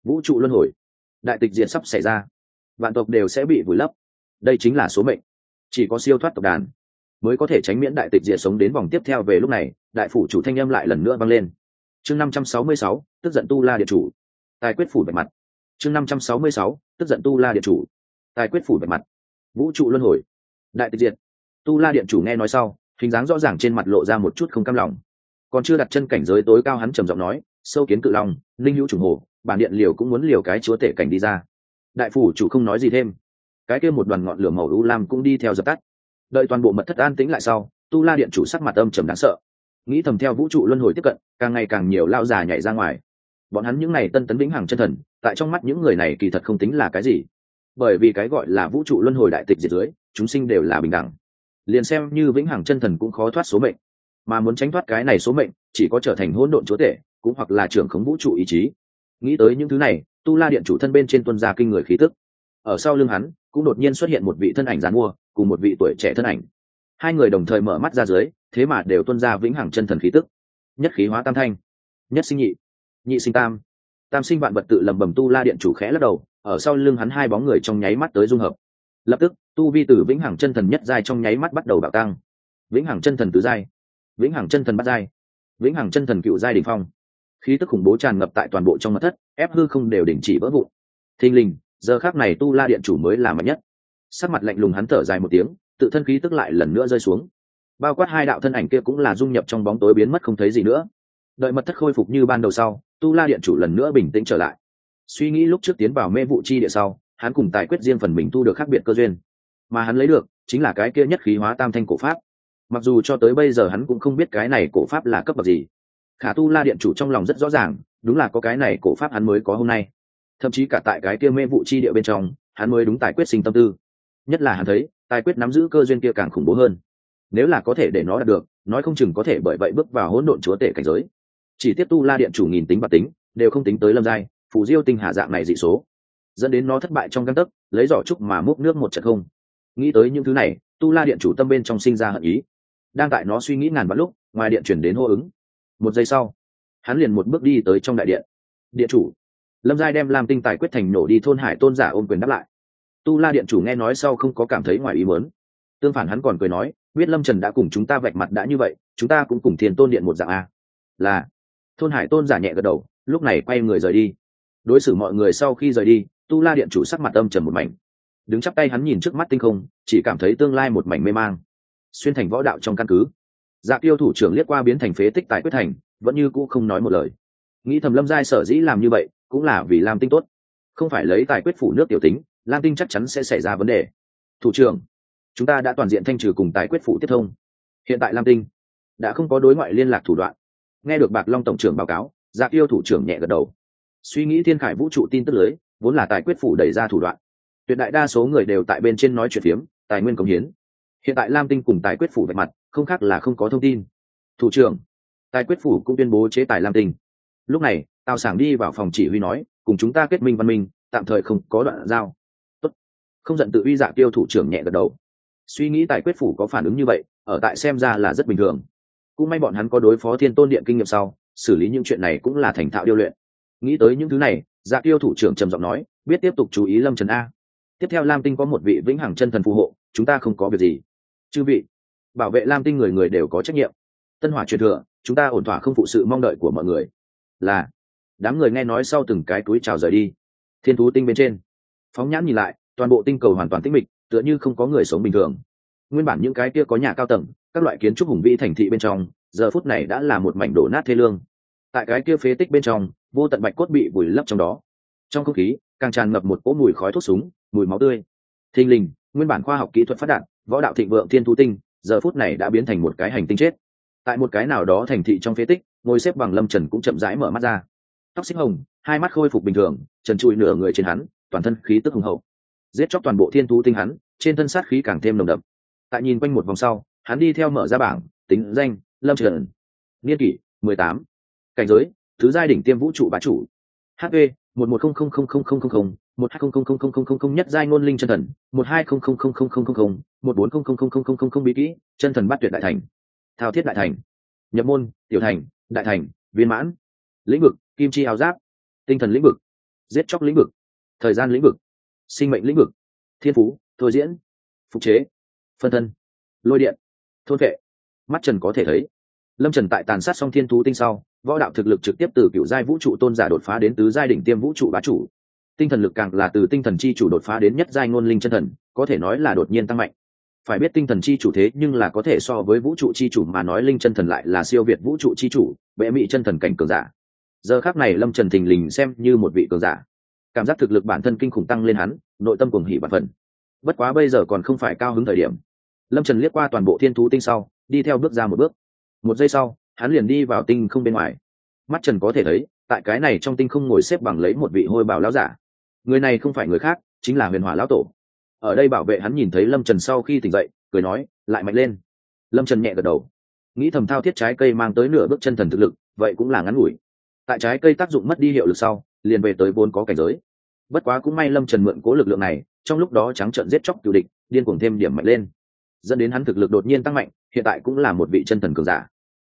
S1: Vũ trụ luân hồi, đại tịch diệt sắp xảy ra. Vạn tộc đều sẽ bị vùi lấp. Đây chính là số mệnh. Chỉ có siêu thoát tộc đàn mới có thể tránh miễn đại tịch diệt sống đến vòng tiếp theo về lúc này, đại phủ chủ thanh âm lại lần nữa vang lên. Chương năm trăm sáu mươi sáu, tức giận tu la điện chủ. Tài quyết phủ bạch mặt. Chương năm trăm sáu mươi sáu, tức giận tu la điện chủ. Tài quyết phủ bạch mặt. Vũ trụ luân hồi. Đại tịch diệt. Tu la điện chủ nghe nói sau, hình dáng rõ ràng trên mặt lộ ra một chút không cam lòng. Còn chưa đặt chân cảnh giới tối cao hắn trầm giọng nói, sâu kiến cự long linh hữu trùng hồ, bản điện liều cũng muốn liều cái chúa tể cảnh đi ra. Đại phủ chủ không nói gì thêm. Cái kia một đoàn ngọn lửa màu u lam cũng đi theo dập tắt đợi toàn bộ mật thất an tĩnh lại sau, tu la điện chủ sắc mặt âm trầm đáng sợ. Nghĩ thầm theo vũ trụ luân hồi tiếp cận, càng ngày càng nhiều lao già nhảy ra ngoài. Bọn hắn những n à y tân tấn vĩnh hằng chân thần, tại trong mắt những người này kỳ thật không tính là cái gì. Bởi vì cái gọi là vũ trụ luân hồi đại tịch diệt dưới, chúng sinh đều là bình đẳng. Liền xem như vĩnh hằng chân thần cũng khó thoát số mệnh. Mà muốn tránh thoát cái này số mệnh, chỉ có trở thành hỗn độn chúa tể, cũng hoặc là trưởng khống vũ trụ ý chí. Nghĩ tới những thứ này, tu la điện chủ thân bên trên tuân gia kinh người khí tức. Ở sau lưng hắn, cũng đột nhiên xuất hiện một vị thân ảnh dán mua cùng một vị tuổi trẻ thân ảnh. Hai người đồng thời mở mắt ra dưới, thế mà đều tuân ra vĩnh hằng chân thần khí tức. Nhất khí hóa tam thanh, nhất sinh nhị nhị sinh tam. Tam sinh vạn vật tự lầm bầm tu la điện chủ khẽ lắc đầu, ở sau lưng hắn hai bóng người trong nháy mắt tới dung hợp. Lập tức, tu vi tử vĩnh hằng chân thần nhất giai trong nháy mắt bắt đầu bạo tăng. Vĩnh hằng chân thần tứ giai, vĩnh hằng chân thần bát giai, vĩnh hằng chân thần cựu giai đ ỉ n h phong. Khí tức khủng bố tràn ngập tại toàn bộ trong mặt thất, ép hư không đều đình chỉ vỡ vụn. Thình lình, giờ khác này tu la điện chủ mới là mạnh nhất sắc mặt lạnh lùng hắn thở dài một tiếng, tự thân khí tức lại lần nữa rơi xuống. Bao quát hai đạo thân ảnh kia cũng là dung nhập trong bóng tối biến mất không thấy gì nữa. Đợi mật thất khôi phục như ban đầu sau, tu la điện chủ lần nữa bình tĩnh trở lại. Suy nghĩ lúc trước tiến vào mê vụ chi địa sau, hắn cùng tài quyết riêng phần mình tu được khác biệt cơ duyên. Mà hắn lấy được, chính là cái kia nhất khí hóa tam thanh cổ pháp. Mặc dù cho tới bây giờ hắn cũng không biết cái này cổ pháp là cấp bậc gì. Khả tu la điện chủ trong lòng rất rõ ràng, đúng là có cái này cổ pháp hắn mới có hôm nay. Thậm chí cả tại cái kia mê vụ chi địa bên trong, hắn mới đúng tài quyết sinh tâm tư nhất là hắn thấy tài quyết nắm giữ cơ duyên kia càng khủng bố hơn. Nếu là có thể để nó đạt được, nói không chừng có thể bởi vậy bước vào hỗn độn chúa tể cảnh giới. Chỉ tiếp tu la điện chủ nghìn tính và tính, đều không tính tới lâm giai, phù diêu tinh hạ dạng này dị số. Dẫn đến nó thất bại trong găng tấc, lấy giỏ trúc mà múc nước một trận không. Nghĩ tới những thứ này, tu la điện chủ tâm bên trong sinh ra hận ý. Đang tại nó suy nghĩ ngàn vạn lúc, ngoài điện chuyển đến hô ứng. Một giây sau, hắn liền một bước đi tới trong đại điện. Điện chủ. Lâm giai đem làm tinh tài quyết thành nổ đi, thôn hải tôn giả ôm quyền đáp lại tu la điện chủ nghe nói sau không có cảm thấy ngoài ý muốn, tương phản hắn còn cười nói biết lâm trần đã cùng chúng ta vạch mặt đã như vậy chúng ta cũng cùng thiền tôn điện một dạng a là. Thôn hải tôn giả nhẹ gật đầu lúc này quay người rời đi. Đối xử mọi người sau khi rời đi tu la điện chủ sắc mặt âm trầm một mảnh. Đứng chắp tay hắn nhìn trước mắt tinh không chỉ cảm thấy tương lai một mảnh mê mang. Xuyên thành võ đạo trong căn cứ. Dạ tiêu thủ trưởng liếc qua biến thành phế tích tại quyết thành vẫn như cũ không nói một lời. Nghĩ thầm lâm giai sở dĩ làm như vậy cũng là vì làm tinh tốt. Không phải lấy tài quyết phủ nước tiểu tính lam tinh chắc chắn sẽ xảy ra vấn đề. Thủ trưởng, chúng ta đã toàn diện thanh trừ cùng tài quyết phụ tiếp thông. Hiện tại lam tinh đã không có đối ngoại liên lạc thủ đoạn. Nghe được bạc long tổng trưởng báo cáo dạ tiêu thủ trưởng nhẹ gật đầu. Suy nghĩ thiên khải vũ trụ tin tức lưới, vốn là tài quyết phủ đẩy ra thủ đoạn. Tuyệt đại đa số người đều tại bên trên nói chuyện phiếm, tài nguyên công hiến. Hiện tại lam tinh cùng tài quyết phủ vạch mặt, không khác là không có thông tin. Thủ trưởng tài quyết phủ cũng tuyên bố chế tài lam tinh. Lúc này, tào sảng đi vào phòng chỉ huy nói, cùng chúng ta kết minh văn minh, tạm thời không có đoạn giao không giận tự uy dạ tiêu thủ trưởng nhẹ gật đầu. Suy nghĩ tài quyết phủ có phản ứng như vậy, ở tại xem ra là rất bình thường. Cũng may bọn hắn có đối phó thiên tôn điện kinh nghiệm sau, xử lý những chuyện này cũng là thành thạo điêu luyện. Nghĩ tới những thứ này dạ tiêu thủ trưởng trầm giọng nói, biết tiếp tục chú ý lâm trần a. Tiếp theo lam tinh có một vị vĩnh hằng chân thần phù hộ, chúng ta không có việc gì. Chư vị, bảo vệ lam tinh người người đều có trách nhiệm. Tân hỏa truyền thừa, chúng ta ổn thỏa không phụ sự mong đợi của mọi người. Là. Đám người nghe nói sau từng cái túi trào rời đi. Thiên thú tinh bên trên. Phóng nhãn nhìn lại toàn bộ tinh cầu hoàn toàn tĩnh mịch, tựa như không có người sống bình thường. Nguyên bản những cái kia có nhà cao tầng, các loại kiến trúc hùng vĩ thành thị bên trong, giờ phút này đã là một mảnh đổ nát thê lương. Tại cái kia phế tích bên trong, vô tận bạch cốt bị vùi lấp trong đó. Trong không khí, càng tràn ngập một cỗ mùi khói thuốc súng, mùi máu tươi. Thình lình, nguyên bản khoa học kỹ thuật phát đạt, võ đạo thịnh vượng thiên thu tinh, giờ phút này đã biến thành một cái hành tinh chết. Tại một cái nào đó thành thị trong phế tích, ngồi xếp bằng lâm trần cũng chậm rãi mở mắt ra. Tóc xích hồng, hai mắt khôi phục bình thường, trần trụi nửa người trên hắn, toàn thân khí tức hùng hậu giết chóc toàn bộ thiên thú tinh hắn trên thân sát khí càng thêm nồng đậm tại nhìn quanh một vòng sau hắn đi theo mở ra bảng tính danh lâm trần niên kỷ mười tám cảnh giới thứ giai đỉnh tiêm vũ trụ bá chủ hp một một không không không không không không một hai không không không không không không không nhất giai ngôn linh chân thần một hai không không không không không không không một bốn không không không không không không không bí kỹ chân thần bắt tuyệt đại thành thao thiết đại thành nhập môn tiểu thành đại thành viên mãn lĩnh vực kim chi áo giáp tinh thần lĩnh vực giết chóc lĩnh vực thời gian lĩnh vực sinh mệnh lĩnh vực, thiên phú, thôi diễn, phục chế, phân thân, lôi điện, thôn vệ. Mắt trần có thể thấy, lâm trần tại tàn sát xong thiên thú tinh sau, võ đạo thực lực trực tiếp từ cựu giai vũ trụ tôn giả đột phá đến tứ giai đỉnh tiêm vũ trụ bá chủ. Tinh thần lực càng là từ tinh thần chi chủ đột phá đến nhất giai ngôn linh chân thần, có thể nói là đột nhiên tăng mạnh. Phải biết tinh thần chi chủ thế nhưng là có thể so với vũ trụ chi chủ mà nói linh chân thần lại là siêu việt vũ trụ chi chủ, bệ mị chân thần cảnh cường giả. Giờ khác này lâm trần thình lình xem như một vị cường giả cảm giác thực lực bản thân kinh khủng tăng lên hắn, nội tâm cuồng hỉ bản phần. Bất quá bây giờ còn không phải cao hứng thời điểm. Lâm trần liếc qua toàn bộ thiên thú tinh sau, đi theo bước ra một bước. Một giây sau, hắn liền đi vào tinh không bên ngoài. Mắt trần có thể thấy, tại cái này trong tinh không ngồi xếp bằng lấy một vị hôi bảo lão giả. Người này không phải người khác, chính là huyền hỏa lão tổ. Ở đây bảo vệ hắn nhìn thấy lâm trần sau khi tỉnh dậy, cười nói, lại mạnh lên. Lâm trần nhẹ gật đầu. Nghĩ thầm thao thiết trái cây mang tới nửa bước chân thần thực lực, vậy cũng là ngắn ngủi. Tại trái cây tác dụng mất đi hiệu lực sau, liền về tới vốn có cảnh giới bất quá cũng may lâm trần mượn cố lực lượng này, trong lúc đó trắng trợn giết chóc cựu địch, điên cuồng thêm điểm mạnh lên. Dẫn đến hắn thực lực đột nhiên tăng mạnh, hiện tại cũng là một vị chân thần cường giả.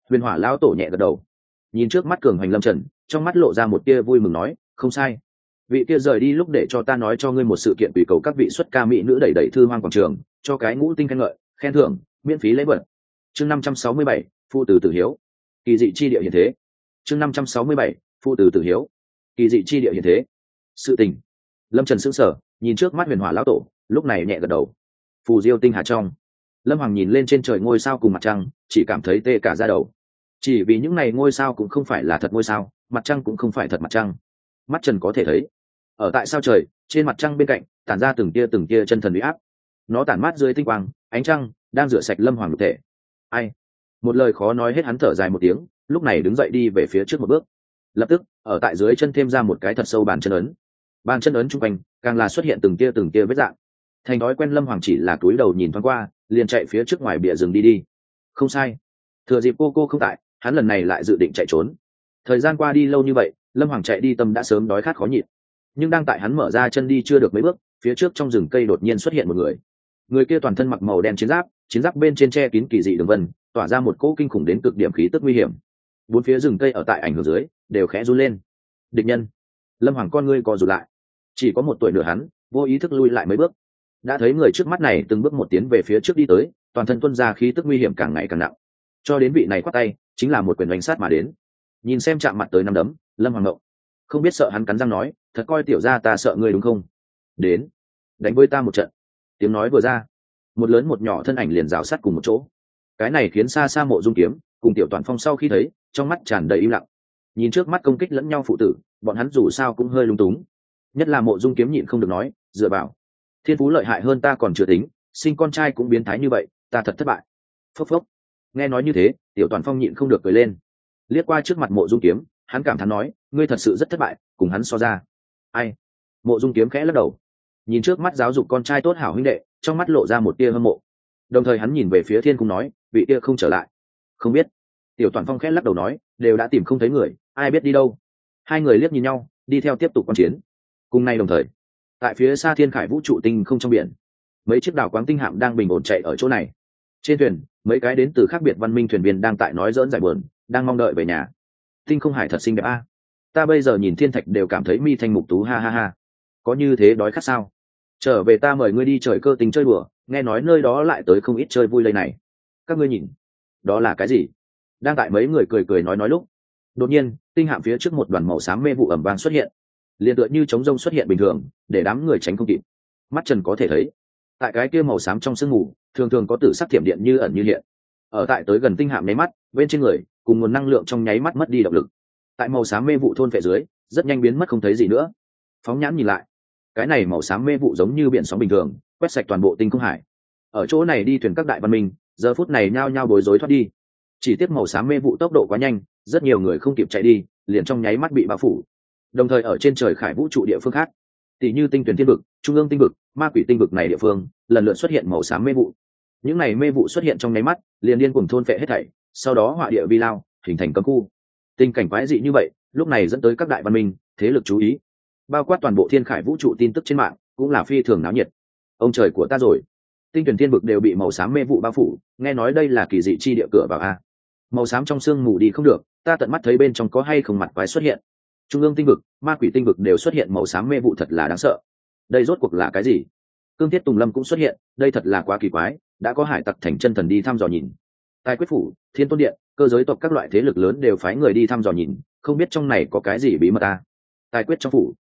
S1: Huyền hỏa lão tổ nhẹ gật đầu. Nhìn trước mắt cường hoành lâm trần, trong mắt lộ ra một tia vui mừng nói, không sai. Vị kia rời đi lúc để cho ta nói cho ngươi một sự kiện tùy cầu các vị xuất ca mỹ nữ đẩy đẩy thư hoang quảng trường, cho cái ngũ tinh khen ngợi, khen thưởng, miễn phí lễ vật. Chương năm trăm sáu mươi bảy phụ tử tử hiếu. Kỳ dị chi địa hiện thế. Chương năm trăm sáu mươi bảy phụ tử tử hiếu. Kỳ dị chi địa hiện thế sự tình. Lâm trần sững sờ, nhìn trước mắt huyền hỏa lão tổ, lúc này nhẹ gật đầu. Phù diêu tinh hà trong. Lâm hoàng nhìn lên trên trời ngôi sao cùng mặt trăng, chỉ cảm thấy tê cả ra đầu. Chỉ vì những n à y ngôi sao cũng không phải là thật ngôi sao, mặt trăng cũng không phải thật mặt trăng. Mắt trần có thể thấy, ở tại sao trời, trên mặt trăng bên cạnh, tản ra từng tia từng tia chân thần bị áp. Nó tản mát dưới tinh quang, ánh trăng đang rửa sạch lâm hoàng lục thể. Ai? Một lời khó nói hết hắn thở dài một tiếng, lúc này đứng dậy đi về phía trước một bước. Lập tức, ở tại dưới chân thêm ra một cái thật sâu bàn chân ấn bàn chân ấn chung quanh, càng là xuất hiện từng tia từng tia vết dạng. Thành thói quen lâm hoàng chỉ là túi đầu nhìn thoáng qua, liền chạy phía trước ngoài bìa rừng đi đi. Không sai. Thừa dịp cô cô không tại, hắn lần này lại dự định chạy trốn. Thời gian qua đi lâu như vậy, lâm hoàng chạy đi tâm đã sớm đói khát khó nhịn. Nhưng đang tại hắn mở ra chân đi chưa được mấy bước, phía trước trong rừng cây đột nhiên xuất hiện một người. Người kia toàn thân mặc màu đen chiến giáp chiến giáp bên trên tre kín kỳ dị đường vân, tỏa ra một cỗ kinh khủng đến cực điểm khí tức nguy hiểm. Bốn phía rừng cây ở tại ảnh hưởng dưới, đều khẽ run lên. Địch nhân, lâm hoàng con ngươi co rụt lại chỉ có một tuổi nửa hắn, vô ý thức lui lại mấy bước. Đã thấy người trước mắt này từng bước một tiến về phía trước đi tới, toàn thân tuân ra khí tức nguy hiểm càng ngày càng nặng. Cho đến vị này khoác tay, chính là một quyền đánh sát mà đến. Nhìn xem chạm mặt tới năm đấm, lâm hoàng ngậu không biết sợ hắn cắn răng nói, thật coi tiểu ra ta sợ ngươi đúng không? Đến, đánh với ta một trận. Tiếng nói vừa ra, một lớn một nhỏ thân ảnh liền rào sát cùng một chỗ. Cái này khiến xa xa mộ dung kiếm, cùng tiểu toàn phong sau khi thấy, trong mắt tràn đầy im lặng. Nhìn trước mắt công kích lẫn nhau phụ tử, bọn hắn dù sao cũng hơi lung túng nhất là mộ dung kiếm nhịn không được nói, dựa vào. Thiên phú lợi hại hơn ta còn chưa tính, sinh con trai cũng biến thái như vậy, ta thật thất bại. Phốc phốc. Nghe nói như thế, tiểu toàn phong nhịn không được cười lên. Liếc qua trước mặt mộ dung kiếm, hắn cảm thán nói, ngươi thật sự rất thất bại, cùng hắn so ra. Ai? Mộ dung kiếm khẽ lắc đầu. Nhìn trước mắt giáo dục con trai tốt hảo huynh đệ, trong mắt lộ ra một tia hâm mộ. Đồng thời hắn nhìn về phía thiên cung nói, vị tia không trở lại. Không biết. Tiểu toàn phong khẽ lắc đầu nói, đều đã tìm không thấy người, ai biết đi đâu. Hai người liếc nhìn nhau, đi theo tiếp tục q chiến cùng nay đồng thời, tại phía xa thiên khải vũ trụ tinh không trong biển, mấy chiếc đảo quáng tinh hạm đang bình ổn chạy ở chỗ này. Trên thuyền, mấy cái đến từ khác biệt văn minh thuyền viên đang tại nói dỡn giải buồn, đang mong đợi về nhà. Tinh không hải thật xinh đẹp a. Ta bây giờ nhìn thiên thạch đều cảm thấy mi thanh mục tú, ha ha ha. Có như thế đói khát sao? Trở về ta mời ngươi đi trời cơ tình chơi đùa, nghe nói nơi đó lại tới không ít chơi vui lây này. Các ngươi nhìn, đó là cái gì? Đang tại mấy người cười cười nói nói lúc, đột nhiên, tinh hạm phía trước một đoàn màu xám mê vụ ẩm vang xuất hiện liền tựa như trống rông xuất hiện bình thường, để đám người tránh không kịp. Mắt trần có thể thấy, tại cái kia màu xám trong sương mù, thường thường có tử sắc thiểm điện như ẩn như hiện. Ở tại tới gần tinh hạm nháy mắt, bên trên người, cùng nguồn năng lượng trong nháy mắt mất đi động lực. Tại màu xám mê vụ thôn vệ dưới, rất nhanh biến mất không thấy gì nữa. Phóng nhãn nhìn lại, cái này màu xám mê vụ giống như biển sóng bình thường, quét sạch toàn bộ tinh không hải. Ở chỗ này đi thuyền các đại văn minh, giờ phút này nhao nhao bối rối thoát đi. Chỉ tiếc màu xám mê vụ tốc độ quá nhanh, rất nhiều người không kịp chạy đi, liền trong nháy mắt bị bao phủ đồng thời ở trên trời khải vũ trụ địa phương khác. Tỷ như tinh tuyển thiên vực, trung ương tinh vực, ma quỷ tinh vực này địa phương, lần lượt xuất hiện màu xám mê vụ. Những này mê vụ xuất hiện trong nháy mắt, liền liên cùng thôn phệ hết thảy, sau đó họa địa vi lao, hình thành cấm khu. Tình cảnh quái dị như vậy, lúc này dẫn tới các đại văn minh, thế lực chú ý. Bao quát toàn bộ thiên khải vũ trụ tin tức trên mạng, cũng là phi thường náo nhiệt. Ông trời của ta rồi. Tinh tuyển thiên vực đều bị màu xám mê vụ bao phủ, nghe nói đây là kỳ dị chi địa cửa vào a. Màu xám trong sương mù đi không được, ta tận mắt thấy bên trong có hay không mặt quái xuất hiện trung ương tinh vực, ma quỷ tinh vực đều xuất hiện màu xám mê vụ thật là đáng sợ. Đây rốt cuộc là cái gì? Cương thiết tùng lâm cũng xuất hiện, đây thật là quá kỳ quái, đã có hải tặc thành chân thần đi thăm dò nhìn. Tài quyết phủ, thiên tôn điện, cơ giới tộc các loại thế lực lớn đều phái người đi thăm dò nhìn, không biết trong này có cái gì bí mật ta. Tài quyết trong phủ,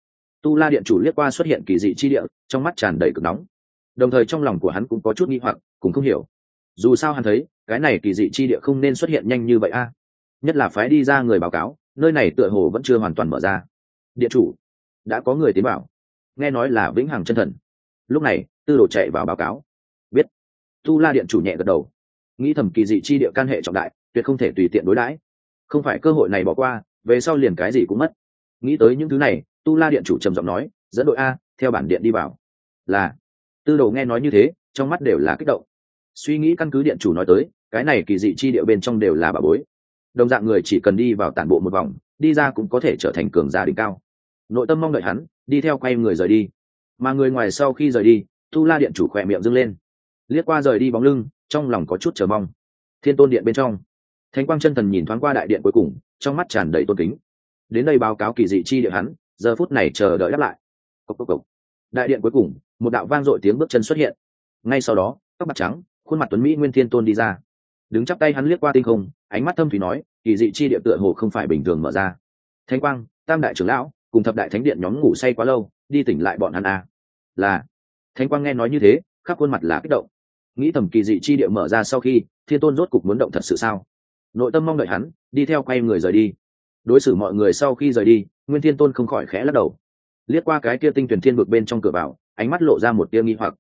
S1: tu la điện chủ liếc qua xuất hiện kỳ dị chi địa, trong mắt tràn đầy cực nóng. Đồng thời trong lòng của hắn cũng có chút nghi hoặc, cũng không hiểu. Dù sao hắn thấy, cái này kỳ dị chi địa không nên xuất hiện nhanh như vậy a. Nhất là phái đi ra người báo cáo nơi này tựa hồ vẫn chưa hoàn toàn mở ra. Địa chủ, đã có người tiến bảo nghe nói là vĩnh hằng chân thần. Lúc này, tư đồ chạy vào báo cáo. Biết. Tu la điện chủ nhẹ gật đầu. Nghĩ thầm kỳ dị chi địa can hệ trọng đại, tuyệt không thể tùy tiện đối đãi. Không phải cơ hội này bỏ qua, về sau liền cái gì cũng mất. Nghĩ tới những thứ này, tu la điện chủ trầm giọng nói, dẫn đội a, theo bản điện đi vào. Là. Tư đồ nghe nói như thế, trong mắt đều là kích động. Suy nghĩ căn cứ điện chủ nói tới, cái này kỳ dị chi địa bên trong đều là bà bối đồng dạng người chỉ cần đi vào tản bộ một vòng, đi ra cũng có thể trở thành cường giả đỉnh cao. Nội tâm mong đợi hắn, đi theo quay người rời đi. Mà người ngoài sau khi rời đi, tu la điện chủ khỏe miệng dương lên. Liếc qua rời đi bóng lưng, trong lòng có chút chờ mong. Thiên tôn điện bên trong, thánh quang chân thần nhìn thoáng qua đại điện cuối cùng, trong mắt tràn đầy tôn kính. Đến đây báo cáo kỳ dị chi địa hắn, giờ phút này chờ đợi đáp lại. Cốc cốc cốc. đại điện cuối cùng, một đạo vang dội tiếng bước chân xuất hiện. Ngay sau đó, tóc mặt trắng, khuôn mặt tuấn mỹ nguyên thiên tôn đi ra. Đứng chắp tay hắn liếc qua tinh không ánh mắt thâm thủy nói, kỳ dị chi địa tựa hồ không phải bình thường mở ra. Thánh quang, tam đại trưởng lão, cùng thập đại thánh điện nhóm ngủ say quá lâu, đi tỉnh lại bọn hắn a là. Thánh quang nghe nói như thế, khắp khuôn mặt là kích động. Nghĩ thầm kỳ dị chi địa mở ra sau khi, thiên tôn rốt cục muốn động thật sự sao? Nội tâm mong đợi hắn, đi theo quay người rời đi. Đối xử mọi người sau khi rời đi, nguyên thiên tôn không khỏi khẽ lắc đầu. Liếc qua cái kia tinh tuyển thiên vực bên trong cửa vào, ánh mắt lộ ra một tia nghi hoặc.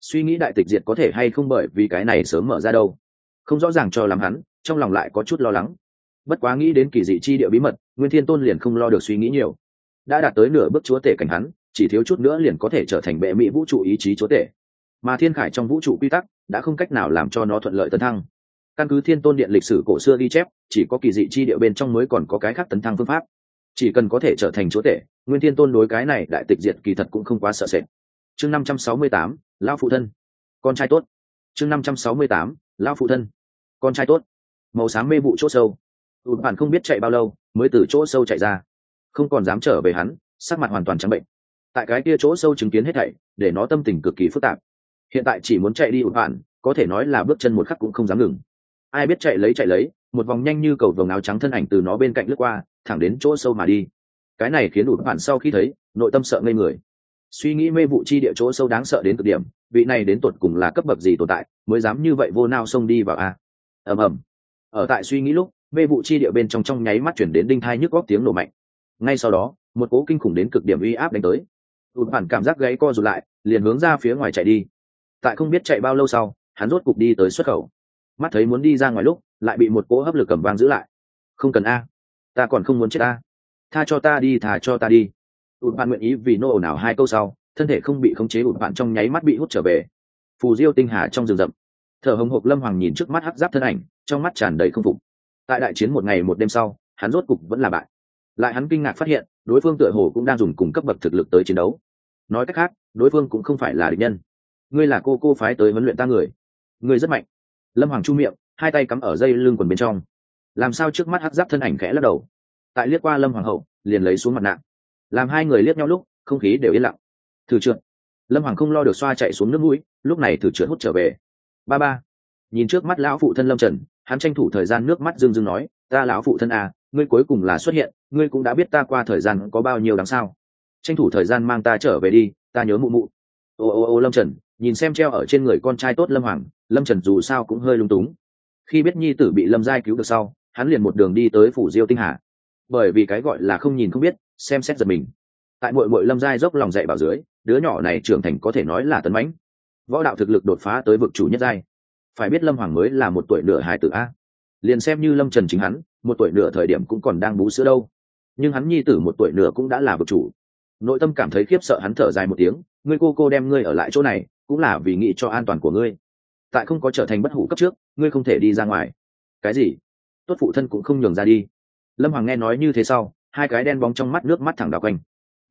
S1: Suy nghĩ đại tịch diệt có thể hay không bởi vì cái này sớm mở ra đâu? Không rõ ràng cho lắm hắn trong lòng lại có chút lo lắng. Bất quá nghĩ đến kỳ dị chi địa bí mật, nguyên thiên tôn liền không lo được suy nghĩ nhiều. Đã đạt tới nửa bước chúa tể cảnh hắn, chỉ thiếu chút nữa liền có thể trở thành bệ mỹ vũ trụ ý chí chúa tể. Mà thiên khải trong vũ trụ quy tắc đã không cách nào làm cho nó thuận lợi tấn thăng. Căn cứ thiên tôn điện lịch sử cổ xưa ghi chép, chỉ có kỳ dị chi địa bên trong mới còn có cái khác tấn thăng phương pháp. Chỉ cần có thể trở thành chúa tể, nguyên thiên tôn đối cái này đại tịch diệt kỳ thật cũng không quá sợ sệt. Chương năm trăm sáu mươi tám, lão phụ thân. Con trai tốt. Chương năm trăm sáu mươi tám, lão phụ thân. Con trai tốt màu xám mê vụ chỗ sâu. Ụt bạn không biết chạy bao lâu, mới từ chỗ sâu chạy ra. Không còn dám trở về hắn, sắc mặt hoàn toàn trắng bệnh. Tại cái kia chỗ sâu chứng kiến hết thảy, để nó tâm tình cực kỳ phức tạp. Hiện tại chỉ muốn chạy đi ụt bạn, có thể nói là bước chân một khắc cũng không dám ngừng. Ai biết chạy lấy chạy lấy, một vòng nhanh như cầu vồng áo trắng thân ảnh từ nó bên cạnh lướt qua, thẳng đến chỗ sâu mà đi. Cái này khiến ụt bạn sau khi thấy, nội tâm sợ ngây người. Suy nghĩ mê vụ chi địa chỗ sâu đáng sợ đến cực điểm, vị này đến tột cùng là cấp bậc gì tồn tại, mới dám như vậy vô nao xông đi vào a? Ầm ầm ở tại suy nghĩ lúc mê vụ chi địa bên trong trong nháy mắt chuyển đến đinh thai nhức góc tiếng nổ mạnh. Ngay sau đó, một cố kinh khủng đến cực điểm uy áp đánh tới. Tụt bản cảm giác gáy co rụt lại, liền hướng ra phía ngoài chạy đi. Tại không biết chạy bao lâu sau, hắn rốt cục đi tới xuất khẩu. Mắt thấy muốn đi ra ngoài lúc, lại bị một cỗ hấp lực cầm vang giữ lại. Không cần a. Ta còn không muốn chết a. Tha cho ta đi thả cho ta đi. Ụt bạn nguyện ý vì nô ồn nào hai câu sau, thân thể không bị khống chế ụt bạn trong nháy mắt bị hút trở về. Phù diêu tinh hà trong rừng rậm. Thở hồng hộc lâm hoàng nhìn trước mắt hắc giáp thân ảnh trong mắt tràn đầy không phục. Tại đại chiến một ngày một đêm sau, hắn rốt cục vẫn là bại. Lại hắn kinh ngạc phát hiện, đối phương tựa hồ cũng đang dùng cùng cấp bậc thực lực tới chiến đấu. Nói cách khác, đối phương cũng không phải là địch nhân. Ngươi là cô cô phái tới huấn luyện ta người. Ngươi rất mạnh. Lâm hoàng chu miệng, hai tay cắm ở dây lưng quần bên trong. Làm sao trước mắt hắc giáp thân ảnh khẽ lắc đầu? Tại liếc qua lâm hoàng hậu, liền lấy xuống mặt nạ. Làm hai người liếc nhau lúc, không khí đều yên lặng. Thử trượt. Lâm hoàng không lo được xoa chạy xuống nước mũi, lúc này thử trượt hút trở về. Ba ba. Nhìn trước mắt lão phụ thân lâm trần hắn tranh thủ thời gian nước mắt dưng dưng nói, ta lão phụ thân à ngươi cuối cùng là xuất hiện, ngươi cũng đã biết ta qua thời gian có bao nhiêu đáng sao. Tranh thủ thời gian mang ta trở về đi, ta nhớ mụ mụ. Ô ô ô, lâm trần, nhìn xem treo ở trên người con trai tốt lâm hoàng, lâm trần dù sao cũng hơi lung túng. Khi biết nhi tử bị lâm giai cứu được sau, hắn liền một đường đi tới phủ diêu tinh hà. Bởi vì cái gọi là không nhìn không biết, xem xét giật mình. Tại mội mội lâm giai dốc lòng dạy bảo dưới, đứa nhỏ này trưởng thành có thể nói là tấn mãnh. Võ đạo thực lực đột phá tới vực chủ nhất giai phải biết lâm hoàng mới là một tuổi nửa hài tử a. Liền xem như lâm trần chính hắn, một tuổi nửa thời điểm cũng còn đang bú sữa đâu. Nhưng hắn nhi tử một tuổi nửa cũng đã là vực chủ. Nội tâm cảm thấy khiếp sợ hắn thở dài một tiếng, ngươi cô cô đem ngươi ở lại chỗ này, cũng là vì nghĩ cho an toàn của ngươi. Tại không có trở thành bất hủ cấp trước, ngươi không thể đi ra ngoài. Cái gì? Tốt phụ thân cũng không nhường ra đi. Lâm hoàng nghe nói như thế sau, hai cái đen bóng trong mắt nước mắt thẳng đào quanh.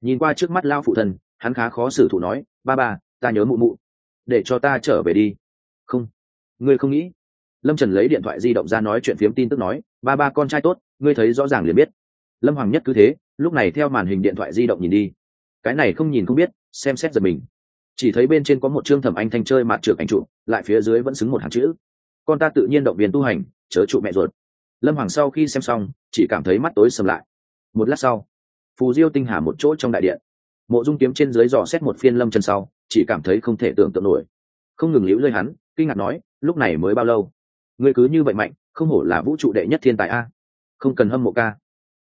S1: Nhìn qua trước mắt lao phụ thân, hắn khá khó xử thủ nói, ba ba, ta nhớ mụ mụ. Để cho ta trở về đi. Không ngươi không nghĩ? Lâm trần lấy điện thoại di động ra nói chuyện phiếm tin tức nói, ba ba con trai tốt, ngươi thấy rõ ràng liền biết. Lâm hoàng nhất cứ thế, lúc này theo màn hình điện thoại di động nhìn đi. Cái này không nhìn không biết, xem xét giật mình. Chỉ thấy bên trên có một chương thẩm anh thanh chơi mặt trượt anh trụ lại phía dưới vẫn xứng một hàng chữ. Con ta tự nhiên động viên tu hành, chớ trụ mẹ ruột. Lâm hoàng sau khi xem xong, chỉ cảm thấy mắt tối sầm lại. Một lát sau, phù diêu tinh hà một chỗ trong đại điện. Mộ dung kiếm trên dưới dò xét một phiên lâm chân sau, chỉ cảm thấy không thể tưởng tượng nổi. Không ngừng liễu lơi hắn, kinh ngạc nói lúc này mới bao lâu? Ngươi cứ như vậy mạnh, không hổ là vũ trụ đệ nhất thiên tài a. Không cần hâm mộ ca.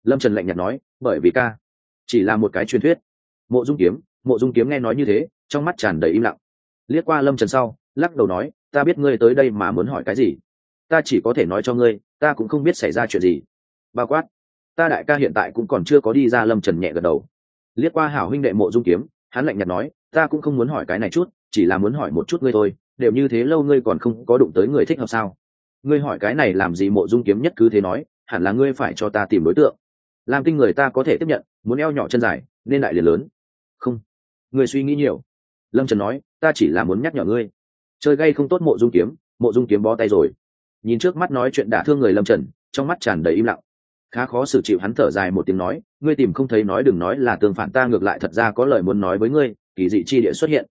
S1: Lâm trần lạnh nhạt nói, bởi vì ca chỉ là một cái truyền thuyết. Mộ dung kiếm, mộ dung kiếm nghe nói như thế, trong mắt tràn đầy im lặng. Liếc qua lâm trần sau, lắc đầu nói, ta biết ngươi tới đây mà muốn hỏi cái gì. Ta chỉ có thể nói cho ngươi, ta cũng không biết xảy ra chuyện gì. Bao quát, ta đại ca hiện tại cũng còn chưa có đi ra. Lâm trần nhẹ gật đầu. Liếc qua hảo huynh đệ mộ dung kiếm, hắn lạnh nhạt nói, ta cũng không muốn hỏi cái này chút, chỉ là muốn hỏi một chút ngươi thôi đều như thế lâu ngươi còn không có đụng tới người thích hợp sao? Ngươi hỏi cái này làm gì mộ dung kiếm nhất cứ thế nói, hẳn là ngươi phải cho ta tìm đối tượng. Làm tinh người ta có thể tiếp nhận, muốn eo nhỏ chân dài, nên lại liền lớn. Không. Ngươi suy nghĩ nhiều. Lâm trần nói, ta chỉ là muốn nhắc nhở ngươi. Chơi gay không tốt mộ dung kiếm, mộ dung kiếm bó tay rồi. Nhìn trước mắt nói chuyện đả thương người lâm trần, trong mắt tràn đầy im lặng. Khá khó xử chịu hắn thở dài một tiếng nói, ngươi tìm không thấy nói đừng nói là tương phản, ta ngược lại thật ra có lời muốn nói với ngươi, kỳ dị chi địa xuất hiện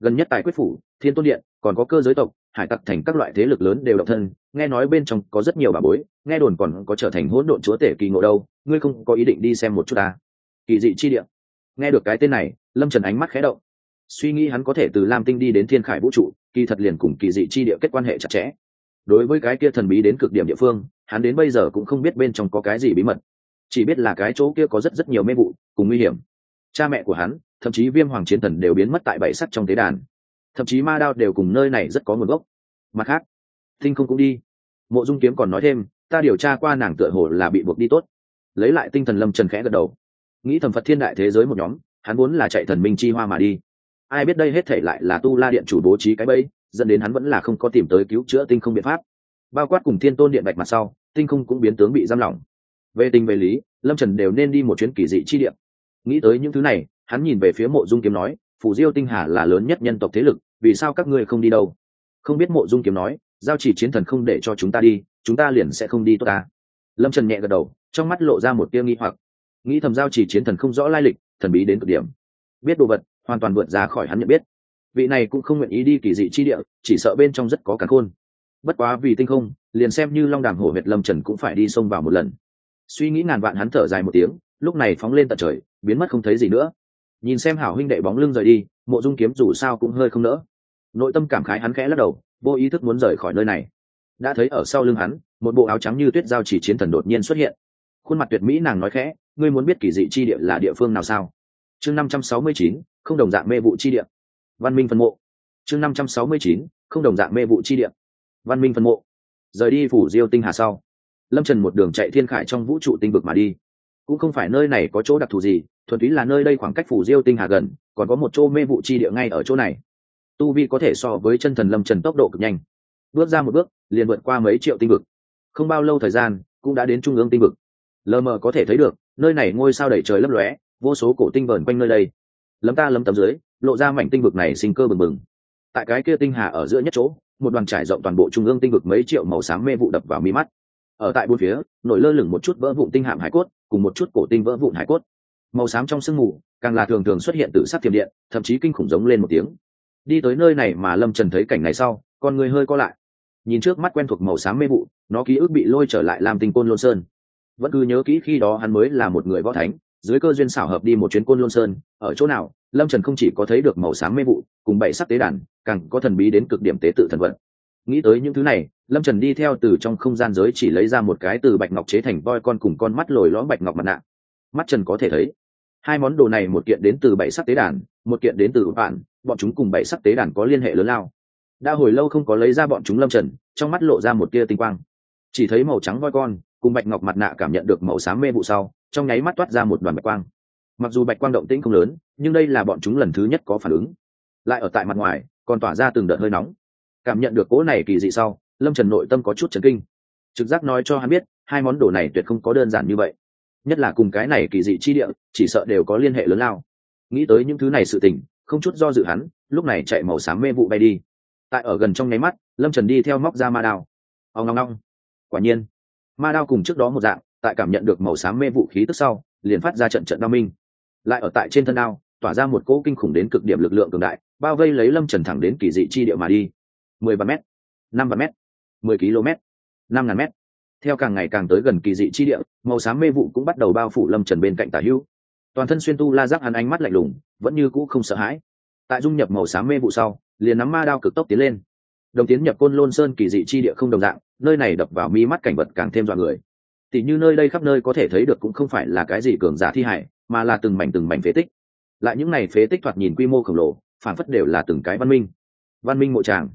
S1: gần nhất tài quyết phủ, thiên tôn điện, còn có cơ giới tộc, hải tặc thành các loại thế lực lớn đều độc thân, nghe nói bên trong có rất nhiều bà bối, nghe đồn còn có trở thành hỗn độn chúa tể kỳ ngộ đâu, ngươi không có ý định đi xem một chút ta. Kỳ dị chi địa. Nghe được cái tên này, lâm trần ánh mắt khé động. Suy nghĩ hắn có thể từ lam tinh đi đến thiên khải vũ trụ, kỳ thật liền cùng kỳ dị chi địa kết quan hệ chặt chẽ. Đối với cái kia thần bí đến cực điểm địa phương, hắn đến bây giờ cũng không biết bên trong có cái gì bí mật. Chỉ biết là cái chỗ kia có rất rất nhiều mê vụ, cùng nguy hiểm. Cha mẹ của hắn thậm chí viêm hoàng chiến thần đều biến mất tại bảy sắc trong tế đàn. Thậm chí ma đao đều cùng nơi này rất có nguồn gốc. Mặt khác, tinh không cũng đi. Mộ dung kiếm còn nói thêm, ta điều tra qua nàng tựa hồ là bị buộc đi tốt. Lấy lại tinh thần lâm trần khẽ gật đầu. Nghĩ thầm phật thiên đại thế giới một nhóm, hắn muốn là chạy thần minh chi hoa mà đi. Ai biết đây hết thể lại là tu la điện chủ bố trí cái bẫy, dẫn đến hắn vẫn là không có tìm tới cứu chữa tinh không biện pháp. Bao quát cùng thiên tôn điện bạch mặt sau, tinh không cũng biến tướng bị giam lỏng. Về tình về lý, lâm trần đều nên đi một chuyến kỳ dị chi điện nghĩ tới những thứ này hắn nhìn về phía mộ dung kiếm nói, phủ diêu tinh hà là lớn nhất nhân tộc thế lực, vì sao các ngươi không đi đâu? Không biết mộ dung kiếm nói, giao chỉ chiến thần không để cho chúng ta đi, chúng ta liền sẽ không đi tốt ta. Lâm trần nhẹ gật đầu, trong mắt lộ ra một tia nghi hoặc. Nghĩ thầm giao chỉ chiến thần không rõ lai lịch, thần bí đến cực điểm. Biết đồ vật, hoàn toàn vượt ra khỏi hắn nhận biết. Vị này cũng không nguyện ý đi kỳ dị chi địa, chỉ sợ bên trong rất có cả khôn. Bất quá vì tinh không, liền xem như long đàm hổ huyệt lâm trần cũng phải đi xông vào một lần. Suy nghĩ ngàn vạn hắn thở dài một tiếng, lúc này phóng lên tận trời, biến mất không thấy gì nữa nhìn xem hảo huynh đệ bóng lưng rời đi, mộ dung kiếm dù sao cũng hơi không nỡ. Nội tâm cảm khái hắn khẽ lắc đầu, vô ý thức muốn rời khỏi nơi này. Đã thấy ở sau lưng hắn, một bộ áo trắng như tuyết giao chỉ chiến thần đột nhiên xuất hiện. Khuôn mặt tuyệt mỹ nàng nói khẽ, ngươi muốn biết kỳ dị chi địa là địa phương nào sao? Chương năm trăm sáu mươi chín, không đồng dạng mê vụ chi địa. Văn minh phân mộ. Chương năm trăm sáu mươi chín, không đồng dạng mê vụ chi địa. Văn minh phân mộ. Rời đi phủ diêu tinh hà sau, lâm trần một đường chạy thiên khải trong vũ trụ tinh vực mà đi. Cũng không phải nơi này có chỗ đặc thù gì thuần túy là nơi đây khoảng cách phủ diêu tinh hà gần, còn có một chỗ mê vụ chi địa ngay ở chỗ này. Tu vi có thể so với chân thần lâm trần tốc độ cực nhanh. Bước ra một bước, liền vượt qua mấy triệu tinh vực. Không bao lâu thời gian, cũng đã đến trung ương tinh vực. Lờ mờ có thể thấy được, nơi này ngôi sao đẩy trời lấp lóe, vô số cổ tinh vờn quanh nơi đây. Lấm ta lấm tấm dưới, lộ ra mảnh tinh vực này sinh cơ bừng bừng. Tại cái kia tinh hà ở giữa nhất chỗ, một đoàn trải rộng toàn bộ trung ương tinh vực mấy triệu màu xám mê vụ đập vào mi mắt. Ở tại bốn phía, nổi lơ lửng một chút vỡ vụn tinh hạm hải cốt, cùng một chút cổ tinh vỡ vụn hải cốt màu xám trong sương mù, càng là thường thường xuất hiện từ sát thiểm điện, thậm chí kinh khủng giống lên một tiếng. Đi tới nơi này mà lâm trần thấy cảnh này sau, con người hơi co lại. Nhìn trước mắt quen thuộc màu xám mê vụ, nó ký ức bị lôi trở lại làm tình côn lôn sơn. Vẫn cứ nhớ kỹ khi đó hắn mới là một người võ thánh, dưới cơ duyên xảo hợp đi một chuyến côn lôn sơn, ở chỗ nào, lâm trần không chỉ có thấy được màu xám mê vụ, cùng bảy sắc tế đàn, càng có thần bí đến cực điểm tế tự thần vận. Nghĩ tới những thứ này, lâm trần đi theo từ trong không gian giới chỉ lấy ra một cái từ bạch ngọc chế thành voi con cùng con mắt lồi lõm bạch ngọc mặt nạ. Mắt trần có thể thấy hai món đồ này một kiện đến từ bảy sắc tế đàn, một kiện đến từ bạn bọn chúng cùng bảy sắc tế đàn có liên hệ lớn lao. Đã hồi lâu không có lấy ra bọn chúng lâm trần, trong mắt lộ ra một tia tinh quang. Chỉ thấy màu trắng voi con, cùng bạch ngọc mặt nạ cảm nhận được màu xám mê vụ sau, trong nháy mắt toát ra một đoàn bạch quang. Mặc dù bạch quang động tĩnh không lớn, nhưng đây là bọn chúng lần thứ nhất có phản ứng. Lại ở tại mặt ngoài, còn tỏa ra từng đợt hơi nóng. Cảm nhận được cỗ này kỳ dị sau, lâm trần nội tâm có chút chấn kinh. Trực giác nói cho hắn biết, hai món đồ này tuyệt không có đơn giản như vậy nhất là cùng cái này kỳ dị chi địa, chỉ sợ đều có liên hệ lớn lao. Nghĩ tới những thứ này sự tình, không chút do dự hắn, lúc này chạy màu xám mê vụ bay đi. Tại ở gần trong nháy mắt, lâm trần đi theo móc ra ma đao. Ông ngong ngong quả nhiên, ma đao cùng trước đó một dạng, tại cảm nhận được màu xám mê vụ khí tức sau, liền phát ra trận trận đao minh. Lại ở tại trên thân đao, tỏa ra một cỗ kinh khủng đến cực điểm lực lượng cường đại, bao vây lấy lâm trần thẳng đến kỳ dị chi địa mà đi. Mười vạn m năm vạn m mười km, năm ngàn m theo càng ngày càng tới gần kỳ dị chi địa, màu xám mê vụ cũng bắt đầu bao phủ lâm trần bên cạnh tả hữu toàn thân xuyên tu la giác hắn ánh mắt lạnh lùng, vẫn như cũ không sợ hãi. Tại dung nhập màu xám mê vụ sau, liền nắm ma đao cực tốc tiến lên. Đồng tiến nhập côn lôn sơn kỳ dị chi địa không đồng dạng, nơi này đập vào mi mắt cảnh vật càng thêm dọa người. Tỉ như nơi đây khắp nơi có thể thấy được cũng không phải là cái gì cường giả thi hải, mà là từng mảnh từng mảnh phế tích. Lại những này phế tích thoạt nhìn quy mô khổng lồ phản phất đều là từng cái văn minh. Văn minh mộ tràng.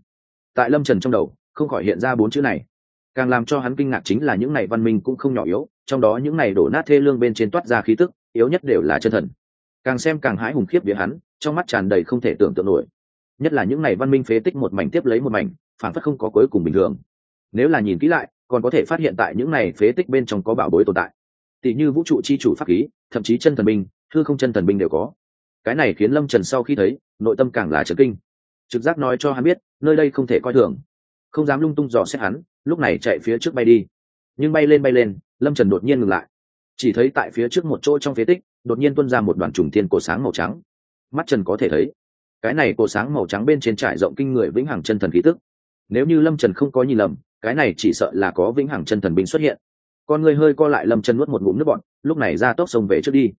S1: Tại lâm trần trong đầu, không khỏi hiện ra bốn chữ này càng làm cho hắn kinh ngạc chính là những này văn minh cũng không nhỏ yếu, trong đó những này đổ nát thê lương bên trên toát ra khí tức, yếu nhất đều là chân thần. Càng xem càng hãi hùng khiếp vía hắn, trong mắt tràn đầy không thể tưởng tượng nổi. Nhất là những này văn minh phế tích một mảnh tiếp lấy một mảnh, phản phất không có cuối cùng bình thường. Nếu là nhìn kỹ lại, còn có thể phát hiện tại những này phế tích bên trong có bảo bối tồn tại. Tỷ như vũ trụ chi chủ pháp khí, thậm chí chân thần binh thư không chân thần binh đều có. Cái này khiến lâm trần sau khi thấy, nội tâm càng là trấn kinh. Trực giác nói cho hắn biết, nơi đây không thể coi thường. Không dám lung tung dò xét hắn lúc này chạy phía trước bay đi. Nhưng bay lên bay lên, lâm trần đột nhiên ngừng lại. Chỉ thấy tại phía trước một chỗ trong phế tích, đột nhiên tuân ra một đoàn trùng tiên cổ sáng màu trắng. Mắt trần có thể thấy, cái này cổ sáng màu trắng bên trên trải rộng kinh người vĩnh hằng chân thần khí tức. Nếu như lâm trần không có nhìn lầm, cái này chỉ sợ là có vĩnh hằng chân thần binh xuất hiện. Con người hơi co lại, lâm trần nuốt một ngụm nước bọn lúc này ra tốc sông về trước đi.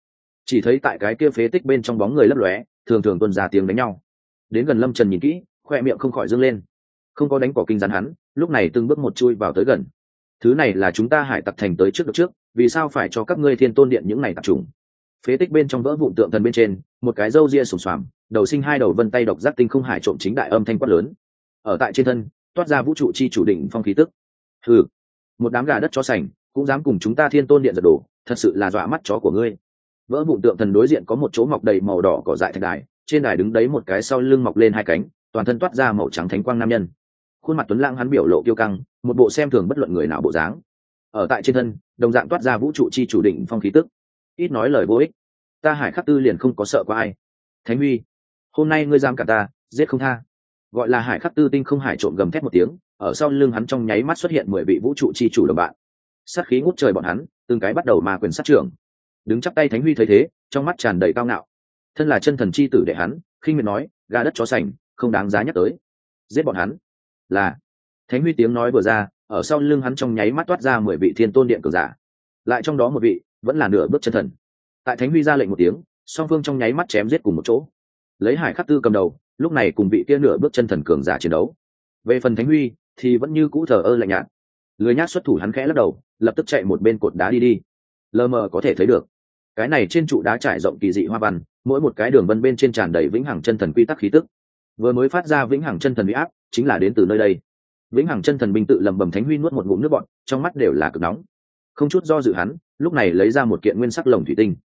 S1: Chỉ thấy tại cái kia phế tích bên trong bóng người lấp lóe, thường thường tuân ra tiếng đánh nhau. Đến gần lâm trần nhìn kỹ, khoe miệng không khỏi dâng lên. Không có đánh cỏ kinh rắn hắn lúc này từng bước một chui vào tới gần. Thứ này là chúng ta hải tặc thành tới trước được trước, vì sao phải cho các ngươi thiên tôn điện những này tập trung phế tích bên trong vỡ vụn tượng thần bên trên, một cái râu ria sùng xoàm, đầu sinh hai đầu vân tay độc giác tinh không hải trộm chính đại âm thanh quát lớn. Ở tại trên thân, toát ra vũ trụ chi chủ định phong khí tức. Ừ một đám gà đất chó sành, cũng dám cùng chúng ta thiên tôn điện giật đổ, thật sự là dọa mắt chó của ngươi. Vỡ vụn tượng thần đối diện có một chỗ mọc đầy màu đỏ cỏ dại thạch đài, trên đài đứng đấy một cái sau lưng mọc lên hai cánh, toàn thân toát ra màu trắng thánh quang nam nhân khuôn mặt tuấn lãng hắn biểu lộ kiêu căng, một bộ xem thường bất luận người nào bộ dáng. Ở tại trên thân, đồng dạng toát ra vũ trụ chi chủ định phong khí tức. Ít nói lời vô ích. Ta hải khắc tư liền không có sợ có ai. Thánh huy, hôm nay ngươi giam cả ta, giết không tha. Gọi là hải khắc tư tinh không hải trộm gầm thét một tiếng, ở sau lưng hắn trong nháy mắt xuất hiện mười vị vũ trụ chi chủ đồng bạn. Sát khí ngút trời bọn hắn, từng cái bắt đầu mà quyền sát trưởng. Đứng chắp tay thánh huy thấy thế, trong mắt tràn đầy cao ngạo. Thân là chân thần chi tử đệ hắn, khinh miệt nói, gà đất chó sành, không đáng giá nhắc tới. Giết bọn hắn là, thánh huy tiếng nói vừa ra, ở sau lưng hắn trong nháy mắt toát ra mười vị thiên tôn điện cường giả. Lại trong đó một vị, vẫn là nửa bước chân thần. Tại thánh huy ra lệnh một tiếng, song phương trong nháy mắt chém giết cùng một chỗ. Lấy hải khắc tư cầm đầu, lúc này cùng vị kia nửa bước chân thần cường giả chiến đấu. Về phần thánh huy, thì vẫn như cũ thờ ơ lạnh nhạt. Lười nhát xuất thủ hắn khẽ lắc đầu, lập tức chạy một bên cột đá đi đi. Lờ mờ có thể thấy được. Cái này trên trụ đá trải rộng kỳ dị hoa văn, mỗi một cái đường vân bên trên tràn đầy vĩnh hằng chân thần quy tắc khí tức. Vừa mới phát ra vĩnh hằng chân thần huy áp chính là đến từ nơi đây. Vĩnh hằng chân thần binh tự lầm bầm thánh huy nuốt một ngụm nước bọn trong mắt đều là cực nóng. Không chút do dự hắn, lúc này lấy ra một kiện nguyên sắc lồng thủy tinh.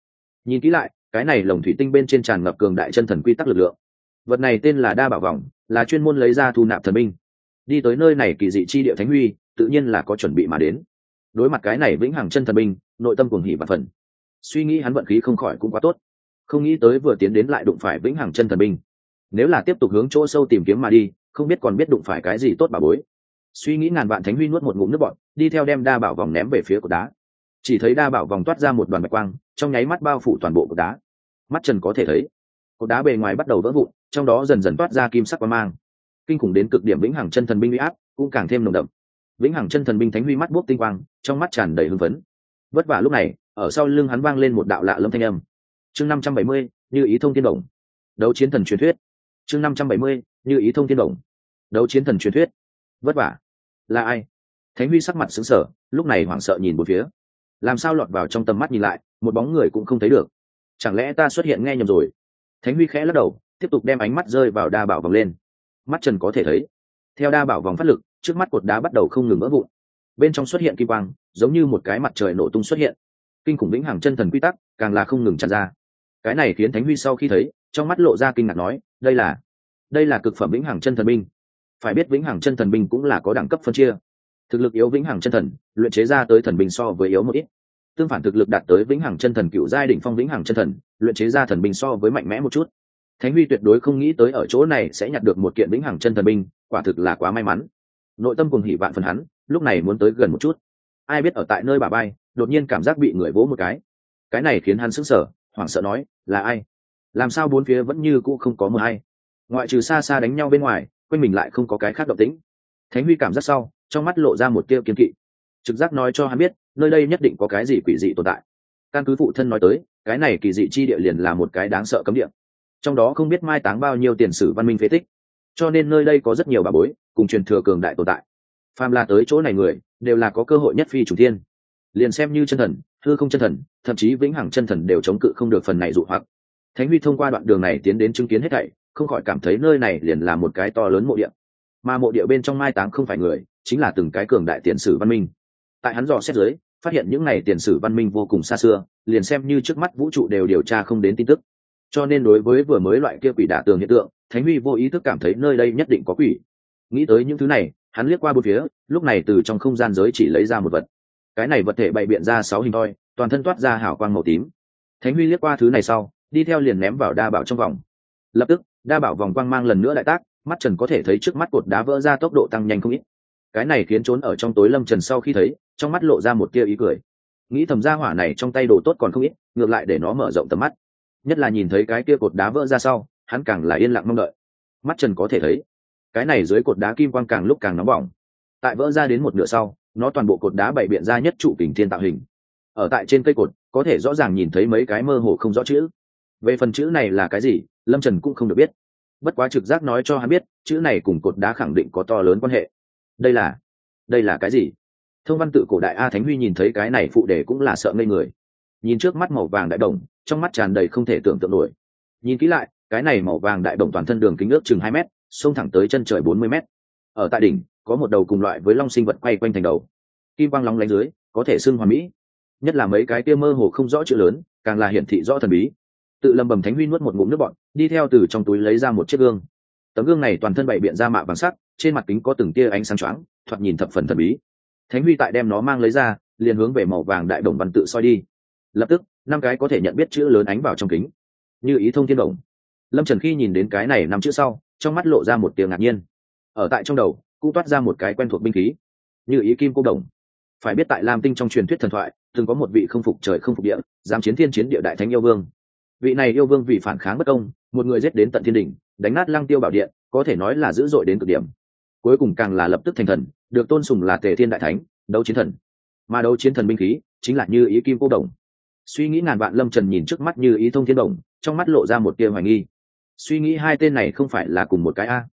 S1: Nhìn kỹ lại, cái này lồng thủy tinh bên trên tràn ngập cường đại chân thần quy tắc lực lượng. Vật này tên là đa bảo vòng là chuyên môn lấy ra thu nạp thần binh. Đi tới nơi này kỳ dị chi địa thánh huy, tự nhiên là có chuẩn bị mà đến. Đối mặt cái này vĩnh hằng chân thần binh, nội tâm cuồng hỉ và phần suy nghĩ hắn vận khí không khỏi cũng quá tốt. Không nghĩ tới vừa tiến đến lại đụng phải vĩnh hằng chân thần binh. Nếu là tiếp tục hướng chỗ sâu tìm kiếm mà đi không biết còn biết đụng phải cái gì tốt bà bối. Suy nghĩ ngàn vạn thánh huy nuốt một ngụm nước bọn đi theo đem đa bảo vòng ném về phía cột đá. Chỉ thấy đa bảo vòng toát ra một đoàn bạch quang, trong nháy mắt bao phủ toàn bộ cột đá. Mắt trần có thể thấy, cột đá bề ngoài bắt đầu vỡ vụn, trong đó dần dần toát ra kim sắc quang mang. Kinh khủng đến cực điểm vĩnh hằng chân thần binh huy áp cũng càng thêm nồng đậm. Vĩnh hằng chân thần binh thánh huy mắt buốc tinh quang, trong mắt tràn đầy hưng phấn. Vất vả lúc này, ở sau lưng hắn vang lên một đạo lạ lâm thanh âm. Chương năm trăm bảy mươi, như ý thông thiên đồng đấu chiến thần truyền thuyết. Chương năm trăm bảy mươi, như ý thông thiên đồng đấu chiến thần truyền thuyết. Vất vả. Là ai? Thánh huy sắc mặt xứng sở lúc này hoảng sợ nhìn một phía. Làm sao lọt vào trong tầm mắt nhìn lại, một bóng người cũng không thấy được. Chẳng lẽ ta xuất hiện nghe nhầm rồi? Thánh huy khẽ lắc đầu, tiếp tục đem ánh mắt rơi vào đa bảo vòng lên. Mắt trần có thể thấy, theo đa bảo vòng phát lực, trước mắt cột đá bắt đầu không ngừng vỡ vụn. Bên trong xuất hiện kim quang, giống như một cái mặt trời nổ tung xuất hiện. Kinh khủng vĩnh hằng chân thần quy tắc, càng là không ngừng tràn ra. Cái này khiến thánh huy sau khi thấy, trong mắt lộ ra kinh ngạc nói, đây là đây là cực phẩm vĩnh hằng chân thần binh phải biết vĩnh hằng chân thần binh cũng là có đẳng cấp phân chia. Thực lực yếu vĩnh hằng chân thần, luyện chế ra tới thần binh so với yếu một ít. Tương phản thực lực đạt tới vĩnh hằng chân thần cựu giai đỉnh phong vĩnh hằng chân thần, luyện chế ra thần binh so với mạnh mẽ một chút. Thánh huy tuyệt đối không nghĩ tới ở chỗ này sẽ nhặt được một kiện vĩnh hằng chân thần binh, quả thực là quá may mắn. Nội tâm cùng hỉ vạn phần hắn, lúc này muốn tới gần một chút. Ai biết ở tại nơi bà bay, đột nhiên cảm giác bị người vỗ một cái. Cái này khiến hắn sững sờ, hoảng sợ nói, là ai? Làm sao bốn phía vẫn như cũ không có mờ hay? Ngoại trừ xa xa đánh nhau bên ngoài quanh mình lại không có cái khác động tĩnh. Thánh huy cảm giác sau, trong mắt lộ ra một tia kiên kỵ. Trực giác nói cho hắn biết, nơi đây nhất định có cái gì quỷ dị tồn tại. Căn cứ phụ thân nói tới, cái này kỳ dị chi địa liền là một cái đáng sợ cấm địa. Trong đó không biết mai táng bao nhiêu tiền sử văn minh phế tích. Cho nên nơi đây có rất nhiều bà bối, cùng truyền thừa cường đại tồn tại. Phàm là tới chỗ này người, đều là có cơ hội nhất phi chủ thiên. Liền xem như chân thần, hư không chân thần, thậm chí vĩnh hằng chân thần đều chống cự không được phần này dụ hoặc. Thánh huy thông qua đoạn đường này tiến đến chứng kiến hết thảy không khỏi cảm thấy nơi này liền là một cái to lớn mộ địa. Mà mộ địa bên trong mai táng không phải người, chính là từng cái cường đại tiền sử văn minh. Tại hắn dò xét giới phát hiện những này tiền sử văn minh vô cùng xa xưa, liền xem như trước mắt vũ trụ đều điều tra không đến tin tức. Cho nên đối với vừa mới loại kia quỷ đả tường hiện tượng, thánh huy vô ý thức cảm thấy nơi đây nhất định có quỷ. Nghĩ tới những thứ này, hắn liếc qua bốn phía, lúc này từ trong không gian giới chỉ lấy ra một vật. Cái này vật thể bày biện ra sáu hình thoi toàn thân toát ra hảo quang màu tím. Thánh huy liếc qua thứ này sau, đi theo liền ném vào đa bảo trong vòng. Lập tức đa bảo vòng quang mang lần nữa đại tác, mắt trần có thể thấy trước mắt cột đá vỡ ra tốc độ tăng nhanh không ít. Cái này khiến trốn ở trong tối lâm trần sau khi thấy, trong mắt lộ ra một tia ý cười. Nghĩ thầm ra hỏa này trong tay đồ tốt còn không ít, ngược lại để nó mở rộng tầm mắt. Nhất là nhìn thấy cái kia cột đá vỡ ra sau, hắn càng là yên lặng mong đợi. Mắt trần có thể thấy, cái này dưới cột đá kim quang càng lúc càng nóng bỏng. Tại vỡ ra đến một nửa sau, nó toàn bộ cột đá bảy biện ra nhất trụ kình thiên tạo hình. Ở tại trên cây cột, có thể rõ ràng nhìn thấy mấy cái mơ hồ không rõ chữ. Về phần chữ này là cái gì lâm trần cũng không được biết. Bất quá trực giác nói cho hắn biết, chữ này cùng cột đá khẳng định có to lớn quan hệ. Đây là đây là cái gì? Thông văn tự cổ đại a thánh huy nhìn thấy cái này phụ đề cũng là sợ ngây người. Nhìn trước mắt màu vàng đại đồng, trong mắt tràn đầy không thể tưởng tượng nổi. Nhìn kỹ lại, cái này màu vàng đại đồng toàn thân đường kính ước chừng hai m xông thẳng tới chân trời bốn mươi m ở tại đỉnh, có một đầu cùng loại với long sinh vật quay quanh thành đầu. Kim quang lóng lánh dưới, có thể xưng hoàn mỹ. Nhất là mấy cái kia mơ hồ không rõ chữ lớn, càng là hiển thị rõ thần bí. Tự lầm bầm thánh huy nuốt một ngụm nước bọn đi theo từ trong túi lấy ra một chiếc gương. Tấm gương này toàn thân bày biện ra mạ vàng sắc, trên mặt kính có từng tia ánh sáng choáng, thoạt nhìn thập phần thần bí. Thánh huy tại đem nó mang lấy ra, liền hướng về màu vàng đại đồng văn tự soi đi. Lập tức, năm cái có thể nhận biết chữ lớn ánh vào trong kính. Như ý thông thiên đồng. Lâm trần khi nhìn đến cái này năm chữ sau, trong mắt lộ ra một tiếng ngạc nhiên. Ở tại trong đầu, cũng toát ra một cái quen thuộc binh khí. Như ý kim cô đồng. Phải biết tại lam tinh trong truyền thuyết thần thoại, từng có một vị không phục trời không phục địa, dám chiến thiên chiến địa đại thánh yêu vương. Vị này yêu vương vì phản kháng bất công một người giết đến tận thiên đình đánh nát lăng tiêu bảo điện, có thể nói là dữ dội đến cực điểm. Cuối cùng càng là lập tức thành thần, được tôn sùng là tề thiên đại thánh, đấu chiến thần. Mà đấu chiến thần binh khí, chính là như ý kim cô đồng. Suy nghĩ ngàn vạn lâm trần nhìn trước mắt như ý thông thiên đồng, trong mắt lộ ra một tia hoài nghi. Suy nghĩ hai tên này không phải là cùng một cái a.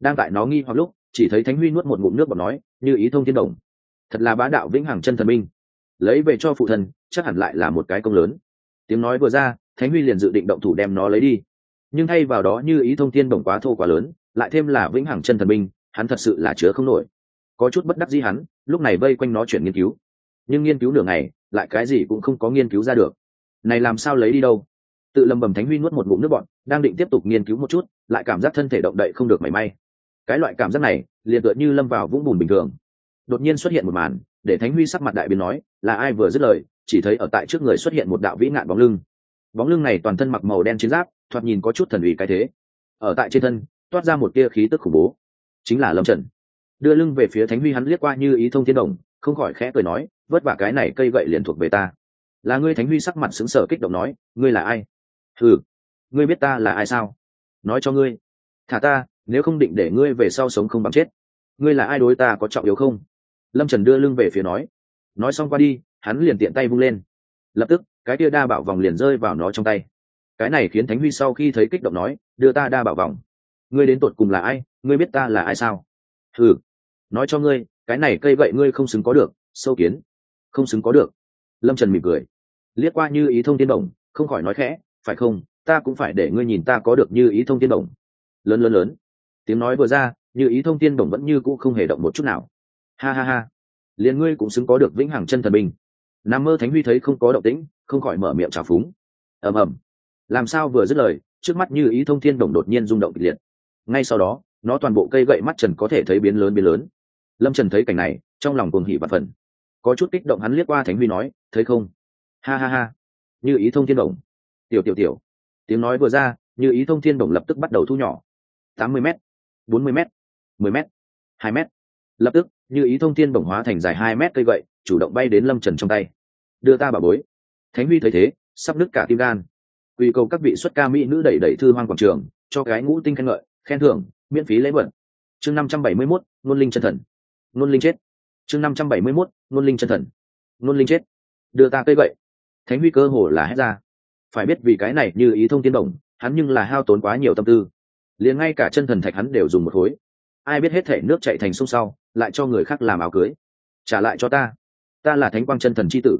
S1: Đang tại nó nghi hoặc lúc, chỉ thấy thánh huy nuốt một ngụm nước bọt nói, như ý thông thiên đồng, thật là bá đạo vĩnh hằng chân thần minh lấy về cho phụ thần chắc hẳn lại là một cái công lớn. Tiếng nói vừa ra, thánh huy liền dự định động thủ đem nó lấy đi nhưng thay vào đó như ý thông thiên đồng quá thô quá lớn, lại thêm là vĩnh hằng chân thần minh hắn thật sự là chứa không nổi. Có chút bất đắc dĩ hắn, lúc này vây quanh nó chuyển nghiên cứu. Nhưng nghiên cứu nửa ngày, lại cái gì cũng không có nghiên cứu ra được. Này làm sao lấy đi đâu? Tự lầm bầm thánh huy nuốt một ngụm nước bọn đang định tiếp tục nghiên cứu một chút, lại cảm giác thân thể động đậy không được mảy may. Cái loại cảm giác này, liền tựa như lâm vào vũng bùn bình thường. Đột nhiên xuất hiện một màn, để thánh huy sắc mặt đại biến nói, là ai vừa dứt lời, chỉ thấy ở tại trước người xuất hiện một đạo vĩ ngạn bóng lưng. Bóng lưng này toàn thân mặc màu đen chiến giáp thoạt nhìn có chút thần ủy cái thế. Ở tại trên thân, toát ra một tia khí tức khủng bố. Chính là lâm trần. Đưa lưng về phía thánh huy hắn liếc qua như ý thông thiên đồng, không khỏi khẽ cười nói, vất vả cái này cây gậy liền thuộc về ta. Là ngươi thánh huy sắc mặt xứng sở kích động nói, ngươi là ai? Ừ ngươi biết ta là ai sao? Nói cho ngươi. Thả ta, nếu không định để ngươi về sau sống không bằng chết. Ngươi là ai đối ta có trọng yếu không? Lâm trần đưa lưng về phía nói. Nói xong qua đi, hắn liền tiện tay vung lên. Lập tức, cái kia đa bảo vòng liền rơi vào nó trong tay cái này khiến thánh huy sau khi thấy kích động nói, đưa ta đa bảo vòng ngươi đến tột cùng là ai? Ngươi biết ta là ai sao? Ừ nói cho ngươi, cái này cây gậy ngươi không xứng có được, sâu kiến. Không xứng có được. Lâm trần mỉm cười. Liếc qua như ý thông tiên đồng không khỏi nói khẽ, phải không? Ta cũng phải để ngươi nhìn ta có được như ý thông tiên đồng lớn lớn lớn. Tiếng nói vừa ra, như ý thông tiên đồng vẫn như cũ không hề động một chút nào. Ha ha ha. Liền ngươi cũng xứng có được vĩnh hằng chân thần bình nam mơ thánh huy thấy không có động tĩnh, không khỏi mở miệng trào phúng. Ầm ầm làm sao vừa dứt lời, trước mắt như ý thông thiên đồng đột nhiên rung động kịch liệt. Ngay sau đó, nó toàn bộ cây gậy mắt trần có thể thấy biến lớn biến lớn. Lâm trần thấy cảnh này, trong lòng cuồng hỉ và phần có chút kích động hắn liếc qua thánh huy nói, thấy không? Ha ha ha. Như ý thông thiên đồng tiểu tiểu tiểu. Tiếng nói vừa ra, như ý thông thiên đồng lập tức bắt đầu thu nhỏ. Tám mươi m bốn mươi m mười m hai m lập tức, như ý thông thiên đồng hóa thành dài hai mét cây gậy, chủ động bay đến lâm trần trong tay. Đưa ta bảo bối. Thánh huy thấy thế, sắp nứt cả tim gan quy cầu các vị xuất ca mỹ nữ đẩy đẩy thư hoang quảng trường, cho cái ngũ tinh khen ngợi, khen thưởng, miễn phí lễ vật. Chương năm trăm bảy mươi mốt ngôn linh chân thần. Ngôn linh chết. Chương năm trăm bảy mươi mốt ngôn linh chân thần. Ngôn linh chết. Đưa ta cây gậy thánh huy cơ hồ là hết ra. Phải biết vì cái này như ý thông tiên đồng, hắn nhưng là hao tốn quá nhiều tâm tư. Liền ngay cả chân thần thạch hắn đều dùng một khối. Ai biết hết thể nước chạy thành sông sau, lại cho người khác làm áo cưới. Trả lại cho ta. Ta là thánh quang chân thần c h i tử.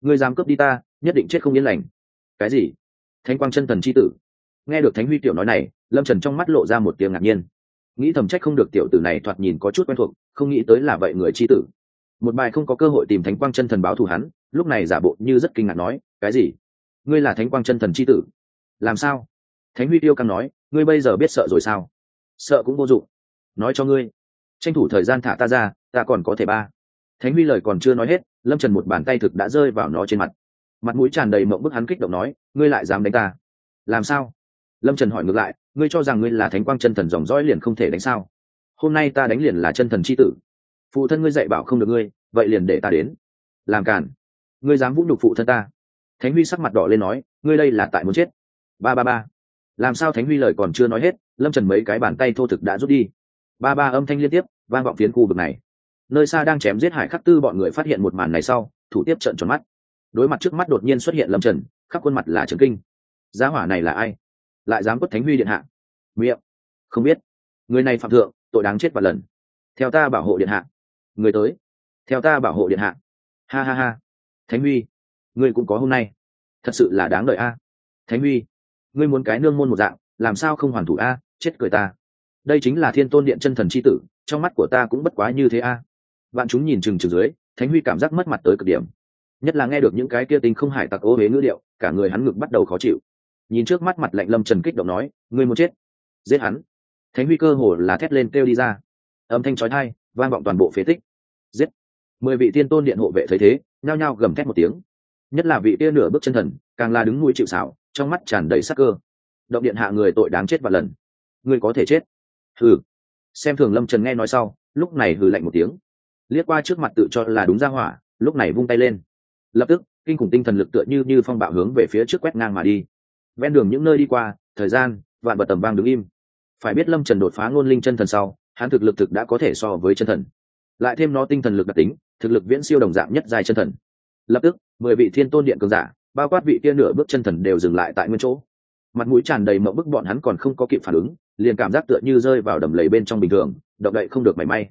S1: Ngươi dám cướp đi ta, nhất định chết không yên lành. Cái gì? Thánh quang chân thần c h i tử. Nghe được thánh huy tiểu nói này, lâm trần trong mắt lộ ra một tiếng ngạc nhiên. Nghĩ thầm trách không được tiểu tử này thoạt nhìn có chút quen thuộc, không nghĩ tới là vậy người c h i tử. Một bài không có cơ hội tìm thánh quang chân thần báo thù hắn, lúc này giả bộ như rất kinh ngạc nói, cái gì? Ngươi là thánh quang chân thần c h i tử? Làm sao? Thánh huy tiêu càng nói, ngươi bây giờ biết sợ rồi sao? Sợ cũng vô dụng. Nói cho ngươi. Tranh thủ thời gian thả ta ra, ta còn có thể ba. Thánh huy lời còn chưa nói hết, lâm trần một bàn tay thực đã rơi vào nó trên mặt mặt mũi tràn đầy mộng bức hắn kích động nói, ngươi lại dám đánh ta? Làm sao? Lâm trần hỏi ngược lại, ngươi cho rằng ngươi là thánh quang chân thần dòng dõi liền không thể đánh sao? Hôm nay ta đánh liền là chân thần c h i tử. Phụ thân ngươi dạy bảo không được ngươi, vậy liền để ta đến. Làm cản ngươi dám vũ nhục phụ thân ta? Thánh huy sắc mặt đỏ lên nói, ngươi đây là tại muốn chết. Ba ba ba. Làm sao thánh huy lời còn chưa nói hết, lâm trần mấy cái bàn tay thô thực đã rút đi. Ba ba âm thanh liên tiếp, vang vọng phiến khu vực này. Nơi xa đang chém giết hải khắc tư bọn người phát hiện một màn này sau, thủ tiếp trận tròn mắt đối mặt trước mắt đột nhiên xuất hiện lâm trần, khắp khuôn mặt là trần kinh. Giá hỏa này là ai? Lại dám quất thánh huy điện hạ? Miệng. Không biết. Người này phạm thượng, tội đáng chết và lần. Theo ta bảo hộ điện hạ. Người tới. Theo ta bảo hộ điện hạ. Ha ha ha. Thánh huy, ngươi cũng có hôm nay. Thật sự là đáng đợi a. Thánh huy, ngươi muốn cái nương môn một dạng, làm sao không hoàn thủ a? Chết cười ta. Đây chính là thiên tôn điện chân thần c h i tử, trong mắt của ta cũng bất quá như thế a. Bạn chúng nhìn chừng chừng dưới, thánh huy cảm giác mất mặt tới cực điểm nhất là nghe được những cái kia tinh không hải tặc ô huế ngữ điệu, cả người hắn ngực bắt đầu khó chịu. Nhìn trước mắt mặt lạnh lâm trần kích động nói người muốn chết, giết hắn. Thánh huy cơ hồ là thét lên kêu đi ra. Âm thanh trói thai vang vọng toàn bộ phế tích. Giết. Mười vị tiên tôn điện hộ vệ thấy thế, nhao nhao gầm thét một tiếng. Nhất là vị kia nửa bước chân thần, càng là đứng mũi chịu xảo trong mắt tràn đầy sắc cơ. Động điện hạ người tội đáng chết và lần. Người có thể chết. Hừ. Xem thường lâm trần nghe nói sau, lúc này hừ lạnh một tiếng. Liếc qua trước mặt tự cho là đúng ra hỏa, lúc này vung tay lên lập tức, kinh khủng tinh thần lực tựa như như phong bạo hướng về phía trước quét ngang mà đi. Ven đường những nơi đi qua, thời gian, vạn bật tầm vang đứng im. Phải biết lâm trần đột phá ngôn linh chân thần sau, hắn thực lực thực đã có thể so với chân thần. Lại thêm nó tinh thần lực đặc tính, thực lực viễn siêu đồng dạng nhất dài chân thần. Lập tức, mười vị thiên tôn điện cường giả, bao quát vị kia nửa bước chân thần đều dừng lại tại nguyên chỗ. Mặt mũi tràn đầy mậu bức bọn hắn còn không có kịp phản ứng, liền cảm giác tựa như rơi vào đầm lầy bên trong bình thường, động đậy không được mảy may.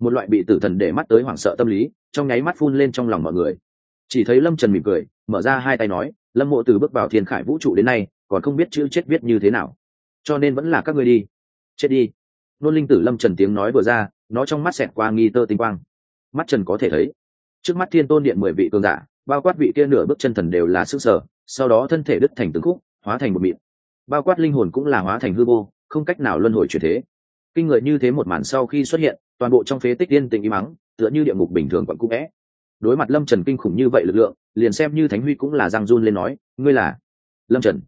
S1: Một loại bị tử thần để mắt tới hoảng sợ tâm lý, trong nháy mắt phun lên trong lòng mọi người chỉ thấy lâm trần mỉm cười, mở ra hai tay nói, lâm mộ từ bước vào thiên khải vũ trụ đến nay, còn không biết chữ chết viết như thế nào. Cho nên vẫn là các ngươi đi. Chết đi. Nôn linh tử lâm trần tiếng nói vừa ra, nó trong mắt xẹt qua nghi tơ tinh quang. Mắt trần có thể thấy, trước mắt thiên tôn điện mười vị cường giả, bao quát vị kia nửa bước chân thần đều là sức sở, sau đó thân thể đứt thành từng khúc, hóa thành một mịn. Bao quát linh hồn cũng là hóa thành hư vô, không cách nào luân hồi chuyển thế. Kinh người như thế một màn sau khi xuất hiện, toàn bộ trong phế tích yên tình im mắng tựa như địa ngục bình thường quận cũ vẽ đối mặt lâm trần kinh khủng như vậy lực lượng, liền xem như thánh huy cũng là giang run lên nói, ngươi là lâm trần?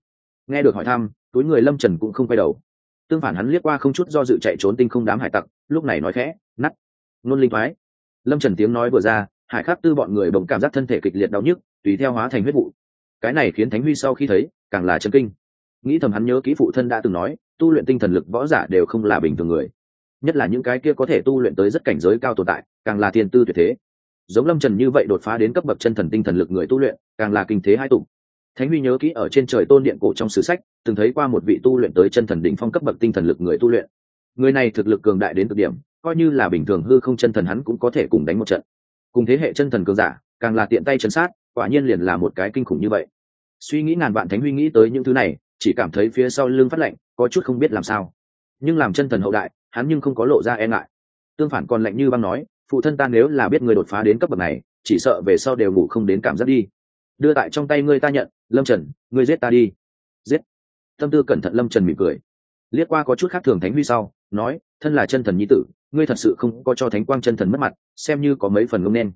S1: Nghe được hỏi thăm, túi người lâm trần cũng không quay đầu. Tương phản hắn liếc qua không chút do dự chạy trốn tinh không đám hải tặc, lúc này nói khẽ nắt nôn linh thoái. Lâm trần tiếng nói vừa ra, hải khắc tư bọn người bỗng cảm giác thân thể kịch liệt đau nhức, tùy theo hóa thành huyết vụ. Cái này khiến thánh huy sau khi thấy, càng là chân kinh. Nghĩ thầm hắn nhớ kỹ phụ thân đã từng nói, tu luyện tinh thần lực võ giả đều không là bình thường người. Nhất là những cái kia có thể tu luyện tới rất cảnh giới cao tồn tại, càng là thiên tư tuyệt thế giống lâm trần như vậy đột phá đến cấp bậc chân thần tinh thần lực người tu luyện, càng là kinh thế hai tụng thánh huy nhớ kỹ ở trên trời tôn điện cổ trong sử sách, từng thấy qua một vị tu luyện tới chân thần đỉnh phong cấp bậc tinh thần lực người tu luyện. Người này thực lực cường đại đến cực điểm, coi như là bình thường hư không chân thần hắn cũng có thể cùng đánh một trận. Cùng thế hệ chân thần cường giả, càng là tiện tay chân sát, quả nhiên liền là một cái kinh khủng như vậy. Suy nghĩ ngàn vạn thánh huy nghĩ tới những thứ này, chỉ cảm thấy phía sau lưng phát lạnh, có chút không biết làm sao. Nhưng làm chân thần hậu đại, hắn nhưng không có lộ ra e ngại. Tương phản còn lạnh như băng nói phụ thân ta nếu là biết người đột phá đến cấp bậc này, chỉ sợ về sau đều ngủ không đến cảm giác đi. Đưa tại trong tay ngươi ta nhận, lâm trần, ngươi giết ta đi. Giết. Tâm tư cẩn thận lâm trần mỉm cười. Liếc qua có chút khác thường thánh huy sau, nói, thân là chân thần nhi tử, ngươi thật sự không có cho thánh quang chân thần mất mặt, xem như có mấy phần ngông nên.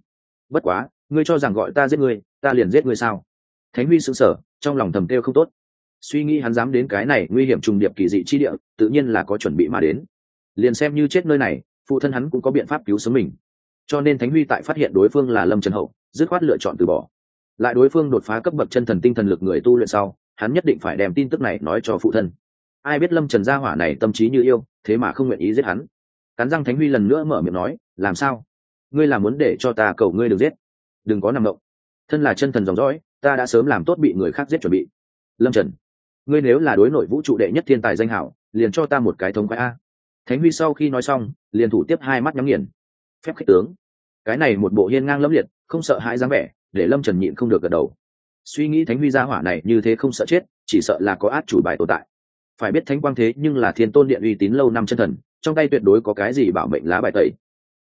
S1: Bất quá, ngươi cho rằng gọi ta giết ngươi, ta liền giết ngươi sao? Thánh huy sững sờ, trong lòng thầm kêu không tốt. Suy nghĩ hắn dám đến cái này nguy hiểm trùng điệp kỳ dị chi địa, tự nhiên là có chuẩn bị mà đến. Liền xem như chết nơi này phụ thân hắn cũng có biện pháp cứu sống mình. Cho nên thánh huy tại phát hiện đối phương là lâm trần hậu, dứt khoát lựa chọn từ bỏ. Lại đối phương đột phá cấp bậc chân thần tinh thần lực người tu luyện sau, hắn nhất định phải đem tin tức này nói cho phụ thân. Ai biết lâm trần gia hỏa này tâm trí như yêu, thế mà không nguyện ý giết hắn. Cắn răng thánh huy lần nữa mở miệng nói, làm sao? Ngươi làm muốn để cho ta cầu ngươi được giết? Đừng có nằm động. Thân là chân thần dòng dõi, ta đã sớm làm tốt bị người khác giết chuẩn bị. Lâm trần, ngươi nếu là đối nội vũ trụ đệ nhất thiên tài danh hảo, liền cho ta một cái thống quái a thánh huy sau khi nói xong, liền thủ tiếp hai mắt nhắm nghiền. Phép khích tướng. Cái này một bộ hiên ngang lâm liệt, không sợ hãi dáng vẻ, để lâm trần nhịn không được gật đầu. Suy nghĩ thánh huy gia hỏa này như thế không sợ chết, chỉ sợ là có át chủ bài tồn tại. Phải biết thánh quang thế nhưng là thiên tôn điện uy tín lâu năm chân thần, trong tay tuyệt đối có cái gì bảo mệnh lá bài tẩy.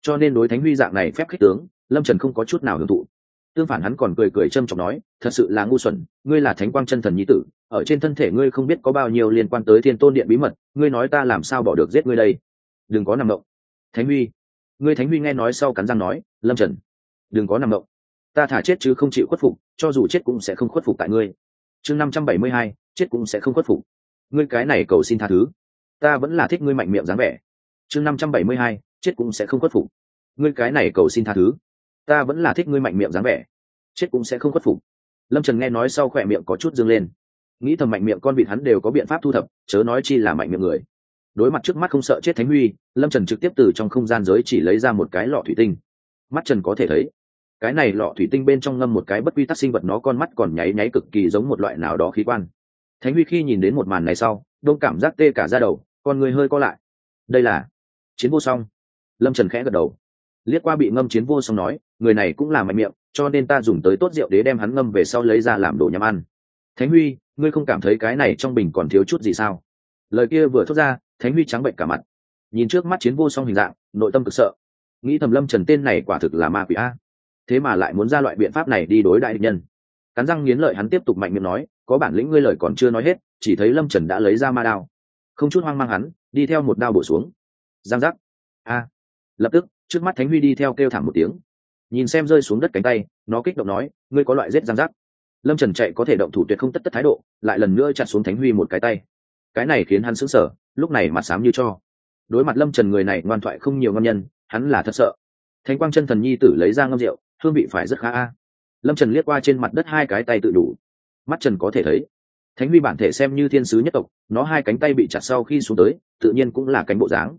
S1: Cho nên đối thánh huy dạng này phép khích tướng, lâm trần không có chút nào hưởng thụ tương phản hắn còn cười cười châm trọng nói, thật sự là ngu xuẩn, ngươi là thánh quang chân thần nhi tử, ở trên thân thể ngươi không biết có bao nhiêu liên quan tới thiên tôn điện bí mật, ngươi nói ta làm sao bỏ được giết ngươi đây? Đừng có nằm động thánh huy, ngươi thánh huy nghe nói sau cắn răng nói, lâm trần, đừng có nằm động ta thả chết chứ không chịu khuất phục, cho dù chết cũng sẽ không khuất phục tại ngươi. Chương năm trăm bảy mươi hai, chết cũng sẽ không khuất phục. Ngươi cái này cầu xin tha thứ. Ta vẫn là thích ngươi mạnh miệng dáng vẻ. Chương năm trăm bảy mươi hai, chết cũng sẽ không khuất phục. Ngươi cái này cầu xin tha thứ ta vẫn là thích ngươi mạnh miệng dáng vẻ. Chết cũng sẽ không khuất phục. Lâm trần nghe nói sau khỏe miệng có chút dâng lên. Nghĩ thầm mạnh miệng con vịt hắn đều có biện pháp thu thập, chớ nói chi là mạnh miệng người. Đối mặt trước mắt không sợ chết thánh huy, lâm trần trực tiếp từ trong không gian giới chỉ lấy ra một cái lọ thủy tinh. Mắt trần có thể thấy, cái này lọ thủy tinh bên trong ngâm một cái bất quy tắc sinh vật nó con mắt còn nháy nháy cực kỳ giống một loại nào đó khí quan. Thánh huy khi nhìn đến một màn này sau, đông cảm giác tê cả ra đầu, con người hơi co lại. Đây là chiến vô song. Lâm trần khẽ gật đầu. Liếc qua bị ngâm chiến vô song nói người này cũng là mạnh miệng, cho nên ta dùng tới tốt rượu để đem hắn ngâm về sau lấy ra làm đồ nhắm ăn. Thánh huy, ngươi không cảm thấy cái này trong bình còn thiếu chút gì sao? Lời kia vừa thốt ra, thánh huy trắng bệnh cả mặt. Nhìn trước mắt chiến vô song hình dạng, nội tâm cực sợ. Nghĩ thầm lâm trần tên này quả thực là ma quỷ a. Thế mà lại muốn ra loại biện pháp này đi đối đại địch nhân. Cắn răng nghiến lợi hắn tiếp tục mạnh miệng nói, có bản lĩnh ngươi lời còn chưa nói hết, chỉ thấy lâm trần đã lấy ra ma đao. Không chút hoang mang hắn, đi theo một đao bổ xuống. Giang giác. A. Lập tức, trước mắt thánh huy đi theo kêu thảm một tiếng nhìn xem rơi xuống đất cánh tay, nó kích động nói, ngươi có loại rết giang giác. Lâm trần chạy có thể động thủ tuyệt không tất tất thái độ, lại lần nữa chặt xuống thánh huy một cái tay. Cái này khiến hắn sững sờ, lúc này mặt xám như cho. Đối mặt lâm trần người này ngoan thoại không nhiều ngâm nhân, hắn là thật sợ. Thánh quang chân thần nhi tử lấy ra ngâm rượu, hương vị phải rất khá a. Lâm trần liếc qua trên mặt đất hai cái tay tự đủ. Mắt trần có thể thấy, thánh huy bản thể xem như thiên sứ nhất tộc, nó hai cánh tay bị chặt sau khi xuống tới, tự nhiên cũng là cánh bộ dáng.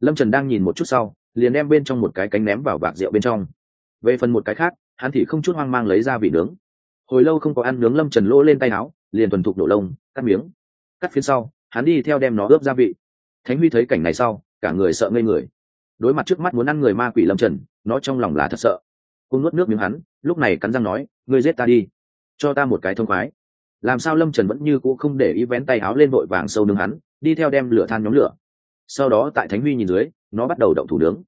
S1: Lâm trần đang nhìn một chút sau, liền đem bên trong một cái cánh ném vào bạc rượu bên trong về phần một cái khác, hắn thì không chút hoang mang lấy ra vị nướng. Hồi lâu không có ăn nướng, lâm trần lỗ lên tay áo, liền thuần thục nổ lông, cắt miếng. Cắt phía sau, hắn đi theo đem nó ướp gia vị. Thánh huy thấy cảnh này sau, cả người sợ ngây người. Đối mặt trước mắt muốn ăn người ma quỷ lâm trần, nó trong lòng là thật sợ. Cung nuốt nước miếng hắn, lúc này cắn răng nói, ngươi giết ta đi. Cho ta một cái thông khoái. Làm sao lâm trần vẫn như cũ không để ý vén tay áo lên vội vàng sâu nướng hắn, đi theo đem lửa than nhóm lửa. Sau đó tại thánh huy nhìn dưới, nó bắt đầu động thủ nướng.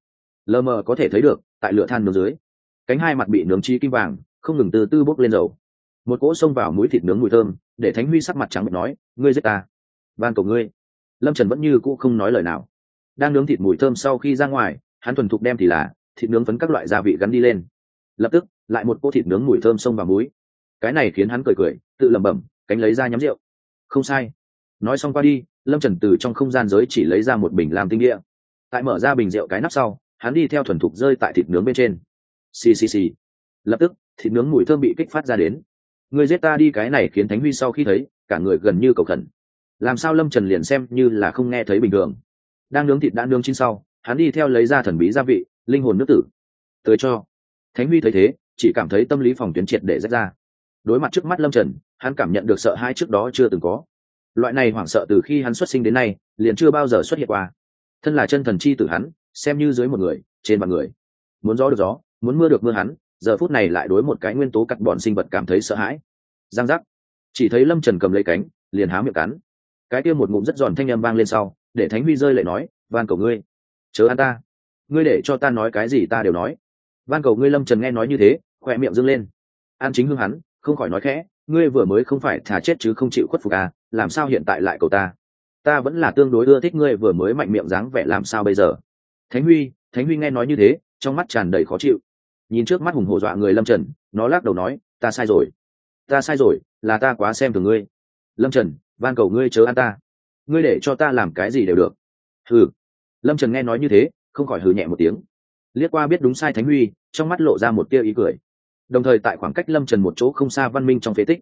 S1: Lờ mờ có thể thấy được, tại lửa than nướng dưới cánh hai mặt bị nướng chi kim vàng, không ngừng từ tư bốc lên dầu. Một cỗ xông vào mũi thịt nướng mùi thơm, để thánh huy sắc mặt trắng bệch nói, ngươi giết ta. Van cầu ngươi. Lâm trần vẫn như cũ không nói lời nào. Đang nướng thịt mùi thơm sau khi ra ngoài, hắn thuần thục đem thì là thịt nướng phấn các loại gia vị gắn đi lên. Lập tức, lại một cỗ thịt nướng mùi thơm xông vào mũi. Cái này khiến hắn cười cười, tự lẩm bẩm, cánh lấy ra nhắm rượu. Không sai. Nói xong qua đi, lâm trần từ trong không gian giới chỉ lấy ra một bình làm tinh địa tại mở ra bình rượu cái nắp sau, hắn đi theo thuần thục rơi tại thịt nướng bên trên xì xì xì. Lập tức, thịt nướng mùi thơm bị kích phát ra đến. Người giết ta đi, cái này khiến thánh huy sau khi thấy, cả người gần như cầu khẩn. Làm sao lâm trần liền xem như là không nghe thấy bình thường. Đang nướng thịt đã nướng chín sau, hắn đi theo lấy ra thần bí gia vị, linh hồn nước tử. Tới cho. Thánh huy thấy thế, chỉ cảm thấy tâm lý phòng tuyến triệt để rách ra. Đối mặt trước mắt lâm trần, hắn cảm nhận được sợ hãi trước đó chưa từng có. Loại này hoảng sợ từ khi hắn xuất sinh đến nay, liền chưa bao giờ xuất hiện qua. Thân là chân thần chi tử hắn, xem như dưới một người, trên bằng người. Muốn gió được gió muốn mưa được mưa hắn, giờ phút này lại đối một cái nguyên tố cắt bọn sinh vật cảm thấy sợ hãi. Giang giác. Chỉ thấy lâm trần cầm lấy cánh, liền há miệng cắn. Cái kia một ngụm rất giòn thanh â m vang lên sau, để thánh huy rơi lại nói, van cầu ngươi, chớ ăn ta. Ngươi để cho ta nói cái gì ta đều nói. Van cầu ngươi lâm trần nghe nói như thế, khỏe miệng dâng lên. An chính hương hắn, không khỏi nói khẽ, ngươi vừa mới không phải thả chết chứ không chịu khuất phục à làm sao hiện tại lại cầu ta? Ta vẫn là tương đối ưa thích ngươi vừa mới mạnh miệng dáng vẻ làm sao bây giờ? Thánh huy thánh huy nghe nói như thế, trong mắt tràn đầy khó chịu nhìn trước mắt hùng hổ dọa người lâm trần, nó lắc đầu nói, ta sai rồi. Ta sai rồi, là ta quá xem thường ngươi. Lâm trần, van cầu ngươi chớ ăn ta. Ngươi để cho ta làm cái gì đều được. Hừ. Lâm trần nghe nói như thế, không khỏi hừ nhẹ một tiếng. Liếc qua biết đúng sai thánh huy, trong mắt lộ ra một tia ý cười. Đồng thời tại khoảng cách lâm trần một chỗ không xa văn minh trong phế tích,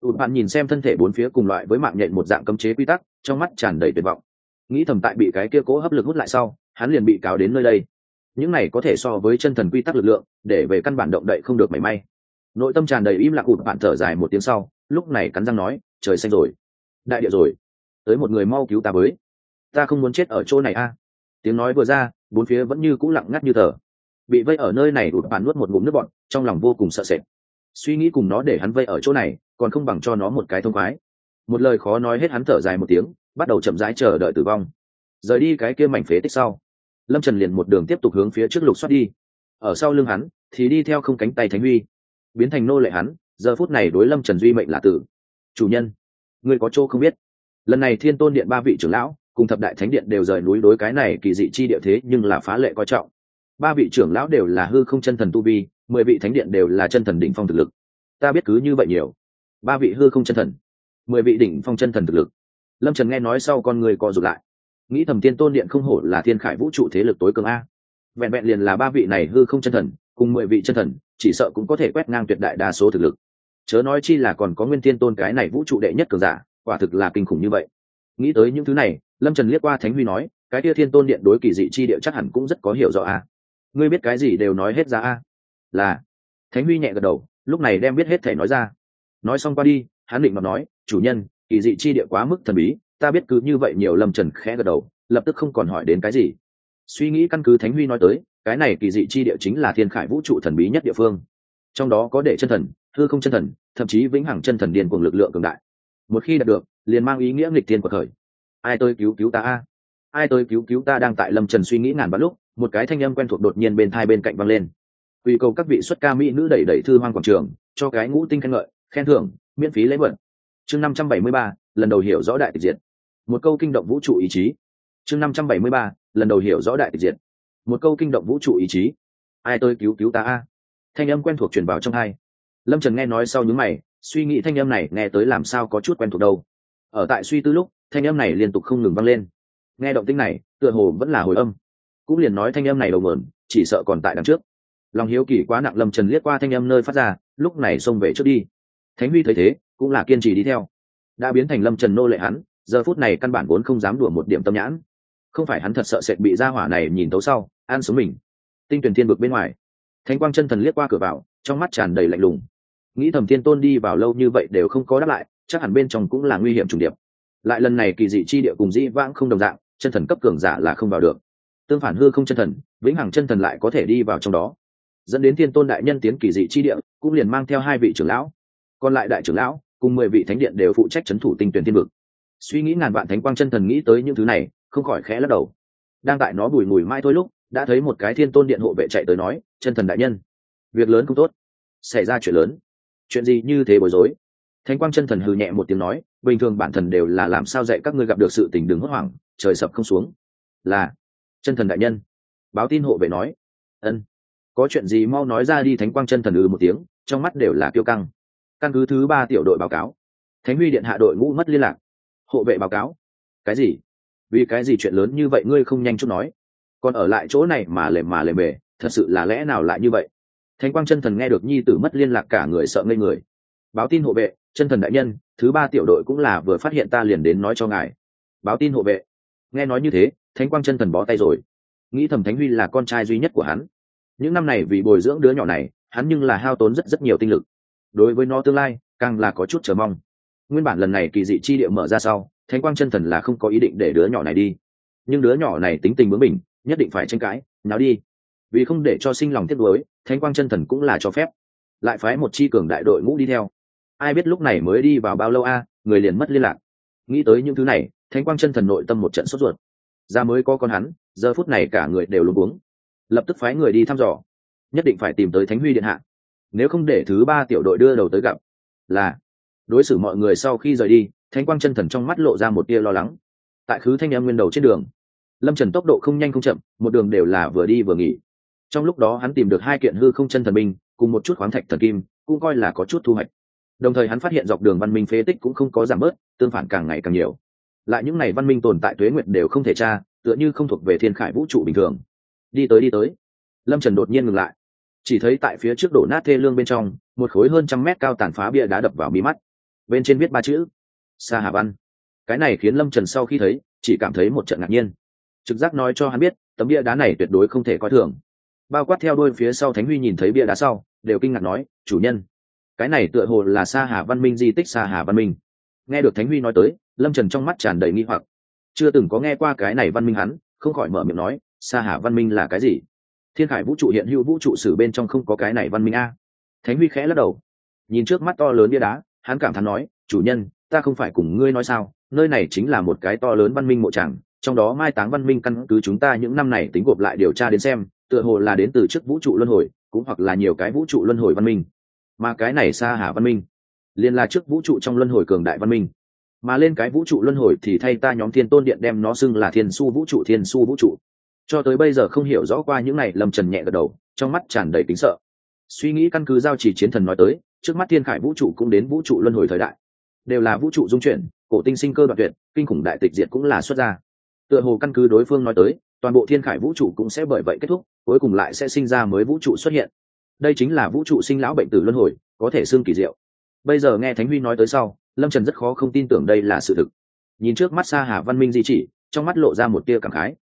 S1: tụt bạn nhìn xem thân thể bốn phía cùng loại với mạng nhện một dạng cấm chế quy tắc, trong mắt tràn đầy tuyệt vọng. Nghĩ thầm tại bị cái kia cố hấp lực hút lại sau, hắn liền bị cáo đến nơi đây những này có thể so với chân thần quy tắc lực lượng, để về căn bản động đậy không được mảy may. Nội tâm tràn đầy im lặng ụt bạn thở dài một tiếng sau, lúc này cắn răng nói, trời xanh rồi, đại địa rồi. Tới một người mau cứu ta với. Ta không muốn chết ở chỗ này a. Tiếng nói vừa ra, bốn phía vẫn như c ũ lặng ngắt như tờ. Bị vây ở nơi này ụt bạn nuốt một ngụm nước bọn trong lòng vô cùng sợ sệt. Suy nghĩ cùng nó để hắn vây ở chỗ này, còn không bằng cho nó một cái thông khoái. Một lời khó nói hết hắn thở dài một tiếng, bắt đầu chậm rãi chờ đợi tử vong. Rời đi cái kia mảnh phế tích sau lâm trần liền một đường tiếp tục hướng phía trước lục xoát đi. Ở sau lưng hắn, thì đi theo không cánh tay thánh huy. Biến thành nô lệ hắn, giờ phút này đối lâm trần duy mệnh là tử. Chủ nhân người có chỗ không biết. Lần này thiên tôn điện ba vị trưởng lão, cùng thập đại thánh điện đều rời núi đối cái này kỳ dị chi địa thế nhưng là phá lệ coi trọng. Ba vị trưởng lão đều là hư không chân thần tu vi, mười vị thánh điện đều là chân thần đỉnh phong thực lực. Ta biết cứ như vậy nhiều. Ba vị hư không chân thần, mười vị đỉnh phong chân thần thực lực. Lâm trần nghe nói sau con người co rụt lại nghĩ thầm tiên tôn điện không hổ là thiên khải vũ trụ thế lực tối cường a. Vẹn vẹn liền là ba vị này hư không chân thần, cùng mười vị chân thần, chỉ sợ cũng có thể quét ngang tuyệt đại đa số thực lực. Chớ nói chi là còn có nguyên tiên tôn cái này vũ trụ đệ nhất cường giả, quả thực là kinh khủng như vậy. Nghĩ tới những thứ này, lâm trần liếc qua thánh huy nói, cái kia thiên tôn điện đối kỳ dị chi địa chắc hẳn cũng rất có hiểu rõ a. Ngươi biết cái gì đều nói hết ra a. Là. Thánh huy nhẹ gật đầu, lúc này đem biết hết thể nói ra. Nói xong qua đi, hắn định mà nói, chủ nhân, kỳ dị chi địa quá mức thần bí ta biết cứ như vậy nhiều lâm trần khẽ gật đầu, lập tức không còn hỏi đến cái gì. Suy nghĩ căn cứ thánh huy nói tới, cái này kỳ dị chi địa chính là thiên khải vũ trụ thần bí nhất địa phương. Trong đó có để chân thần, hư không chân thần, thậm chí vĩnh hằng chân thần điên cùng lực lượng cường đại. Một khi đạt được, liền mang ý nghĩa nghịch tiên của thời. Ai tôi cứu cứu ta a? Ai tôi cứu cứu ta đang tại lâm trần suy nghĩ ngàn bắt lúc, một cái thanh âm quen thuộc đột nhiên bên thai bên cạnh văng lên. Quy cầu các vị xuất ca mỹ nữ đẩy đẩy thư hoang quảng trường, cho cái ngũ tinh khen ngợi, khen thưởng, miễn phí lấy vận chương năm trăm bảy mươi ba, lần đầu hiểu rõ đại tịch diệt một câu kinh động vũ trụ ý chí. Chương năm trăm bảy mươi ba, lần đầu hiểu rõ đại diện một câu kinh động vũ trụ ý chí. Ai tôi cứu cứu ta a? Thanh âm quen thuộc truyền vào trong hai. Lâm trần nghe nói sau những mày, suy nghĩ thanh âm này nghe tới làm sao có chút quen thuộc đâu. Ở tại suy tư lúc, thanh âm này liên tục không ngừng vang lên. Nghe động tinh này, tựa hồ vẫn là hồi âm. Cũng liền nói thanh âm này đầu mượn, chỉ sợ còn tại đằng trước. Lòng hiếu kỳ quá nặng lâm trần liếc qua thanh âm nơi phát ra, lúc này xông về trước đi. Thánh huy thấy thế, cũng là kiên trì đi theo. Đã biến thành lâm trần nô lệ hắn giờ phút này căn bản vốn không dám đùa một điểm tâm nhãn. Không phải hắn thật sợ sệt bị ra hỏa này nhìn tấu sau, ăn xuống mình. Tinh tuyển thiên vực bên ngoài, thánh quang chân thần liếc qua cửa vào, trong mắt tràn đầy lạnh lùng. Nghĩ thầm thiên tôn đi vào lâu như vậy đều không có đáp lại, chắc hẳn bên trong cũng là nguy hiểm trùng điệp. Lại lần này kỳ dị chi địa cùng dĩ vãng không đồng dạng, chân thần cấp cường giả là không vào được. Tương phản hư không chân thần, vĩnh hằng chân thần lại có thể đi vào trong đó. Dẫn đến thiên tôn đại nhân tiến kỳ dị chi địa, cũng liền mang theo hai vị trưởng lão. Còn lại đại trưởng lão, cùng mười vị thánh điện đều phụ trách c h ấ n thủ tinh tuyển thiên vực suy nghĩ ngàn vạn thánh quang chân thần nghĩ tới những thứ này, không khỏi khẽ lắc đầu. Đang tại nó bùi mùi mai thôi lúc, đã thấy một cái thiên tôn điện hộ vệ chạy tới nói, chân thần đại nhân, việc lớn không tốt, xảy ra chuyện lớn. Chuyện gì như thế bối rối? Thánh quang chân thần hừ nhẹ một tiếng nói, bình thường bản thần đều là làm sao dạy các ngươi gặp được sự tình đừng hốt hoảng, trời sập không xuống. Là, chân thần đại nhân. Báo tin hộ vệ nói, ân, có chuyện gì mau nói ra đi. Thánh quang chân thần ừ một tiếng, trong mắt đều là kiêu căng. Căn cứ thứ ba tiểu đội báo cáo, thánh huy điện hạ đội ngũ mất liên lạc hộ vệ báo cáo. Cái gì? Vì cái gì chuyện lớn như vậy ngươi không nhanh chút nói? Còn ở lại chỗ này mà lề mà lề mề thật sự là lẽ nào lại như vậy? Thánh quang chân thần nghe được nhi tử mất liên lạc cả người sợ ngây người. Báo tin hộ vệ, chân thần đại nhân, thứ ba tiểu đội cũng là vừa phát hiện ta liền đến nói cho ngài. Báo tin hộ vệ. Nghe nói như thế, thánh quang chân thần bó tay rồi. Nghĩ thầm thánh huy là con trai duy nhất của hắn. Những năm này vì bồi dưỡng đứa nhỏ này, hắn nhưng là hao tốn rất rất nhiều tinh lực. Đối với nó tương lai, càng là có chút chờ mong nguyên bản lần này kỳ dị chi địa mở ra sau, thánh quang chân thần là không có ý định để đứa nhỏ này đi. Nhưng đứa nhỏ này tính tình bướng mình nhất định phải tranh cãi, nào đi. Vì không để cho sinh lòng tiếc nuối, thánh quang chân thần cũng là cho phép. Lại phái một chi cường đại đội ngũ đi theo. Ai biết lúc này mới đi vào bao lâu a, người liền mất liên lạc. Nghĩ tới những thứ này, thánh quang chân thần nội tâm một trận sốt ruột. Ra mới có con hắn, giờ phút này cả người đều luôn uống lập tức phái người đi thăm dò. Nhất định phải tìm tới thánh huy điện hạ. Nếu không để thứ ba tiểu đội đưa đầu tới gặp, là đối xử mọi người sau khi rời đi, thánh quang chân thần trong mắt lộ ra một tia lo lắng. Tại khứ thanh em nguyên đầu trên đường, lâm trần tốc độ không nhanh không chậm, một đường đều là vừa đi vừa nghỉ. Trong lúc đó hắn tìm được hai kiện hư không chân thần binh, cùng một chút khoáng thạch thần kim, cũng coi là có chút thu hoạch. Đồng thời hắn phát hiện dọc đường văn minh phế tích cũng không có giảm bớt, tương phản càng ngày càng nhiều. Lại những ngày văn minh tồn tại tuế nguyệt đều không thể tra, tựa như không thuộc về thiên khải vũ trụ bình thường. Đi tới đi tới, lâm trần đột nhiên ngừng lại. Chỉ thấy tại phía trước đổ nát thê lương bên trong, một khối hơn trăm mét cao tàn phá bia đá đập vào mí mắt bên trên viết ba chữ. Sa hà văn. Cái này khiến lâm trần sau khi thấy, chỉ cảm thấy một trận ngạc nhiên. Trực giác nói cho hắn biết, tấm bia đá này tuyệt đối không thể coi thường. Bao quát theo đôi phía sau thánh huy nhìn thấy bia đá sau, đều kinh ngạc nói, chủ nhân, cái này tựa hồ là sa hà văn minh di tích sa hà văn minh. Nghe được thánh huy nói tới, lâm trần trong mắt tràn đầy nghi hoặc. Chưa từng có nghe qua cái này văn minh hắn, không khỏi mở miệng nói, sa hà văn minh là cái gì? Thiên khải vũ trụ hiện hữu vũ trụ sử bên trong không có cái này văn minh a. Thánh huy khẽ lắc đầu, nhìn trước mắt to lớn bia đá hắn cảm thán nói, chủ nhân, ta không phải cùng ngươi nói sao, nơi này chính là một cái to lớn văn minh mộ tràng, trong đó mai táng văn minh căn cứ chúng ta những năm này tính gộp lại điều tra đến xem, tựa hồ là đến từ trước vũ trụ luân hồi, cũng hoặc là nhiều cái vũ trụ luân hồi văn minh. Mà cái này xa hà văn minh, liền là trước vũ trụ trong luân hồi cường đại văn minh. Mà lên cái vũ trụ luân hồi thì thay ta nhóm thiên tôn điện đem nó xưng là thiên su vũ trụ, thiên su vũ trụ. Cho tới bây giờ không hiểu rõ qua những này, lâm trần nhẹ gật đầu, trong mắt tràn đầy tính sợ suy nghĩ căn cứ giao chỉ chiến thần nói tới, trước mắt thiên khải vũ trụ cũng đến vũ trụ luân hồi thời đại. Đều là vũ trụ dung chuyển, cổ tinh sinh cơ đoạn tuyệt, kinh khủng đại tịch diệt cũng là xuất ra. Tựa hồ căn cứ đối phương nói tới, toàn bộ thiên khải vũ trụ cũng sẽ bởi vậy kết thúc, cuối cùng lại sẽ sinh ra mới vũ trụ xuất hiện. Đây chính là vũ trụ sinh lão bệnh tử luân hồi, có thể xương kỳ diệu. Bây giờ nghe thánh huy nói tới sau, lâm trần rất khó không tin tưởng đây là sự thực. Nhìn trước mắt xa hà văn minh di chỉ, trong mắt lộ ra một tia cảm khái.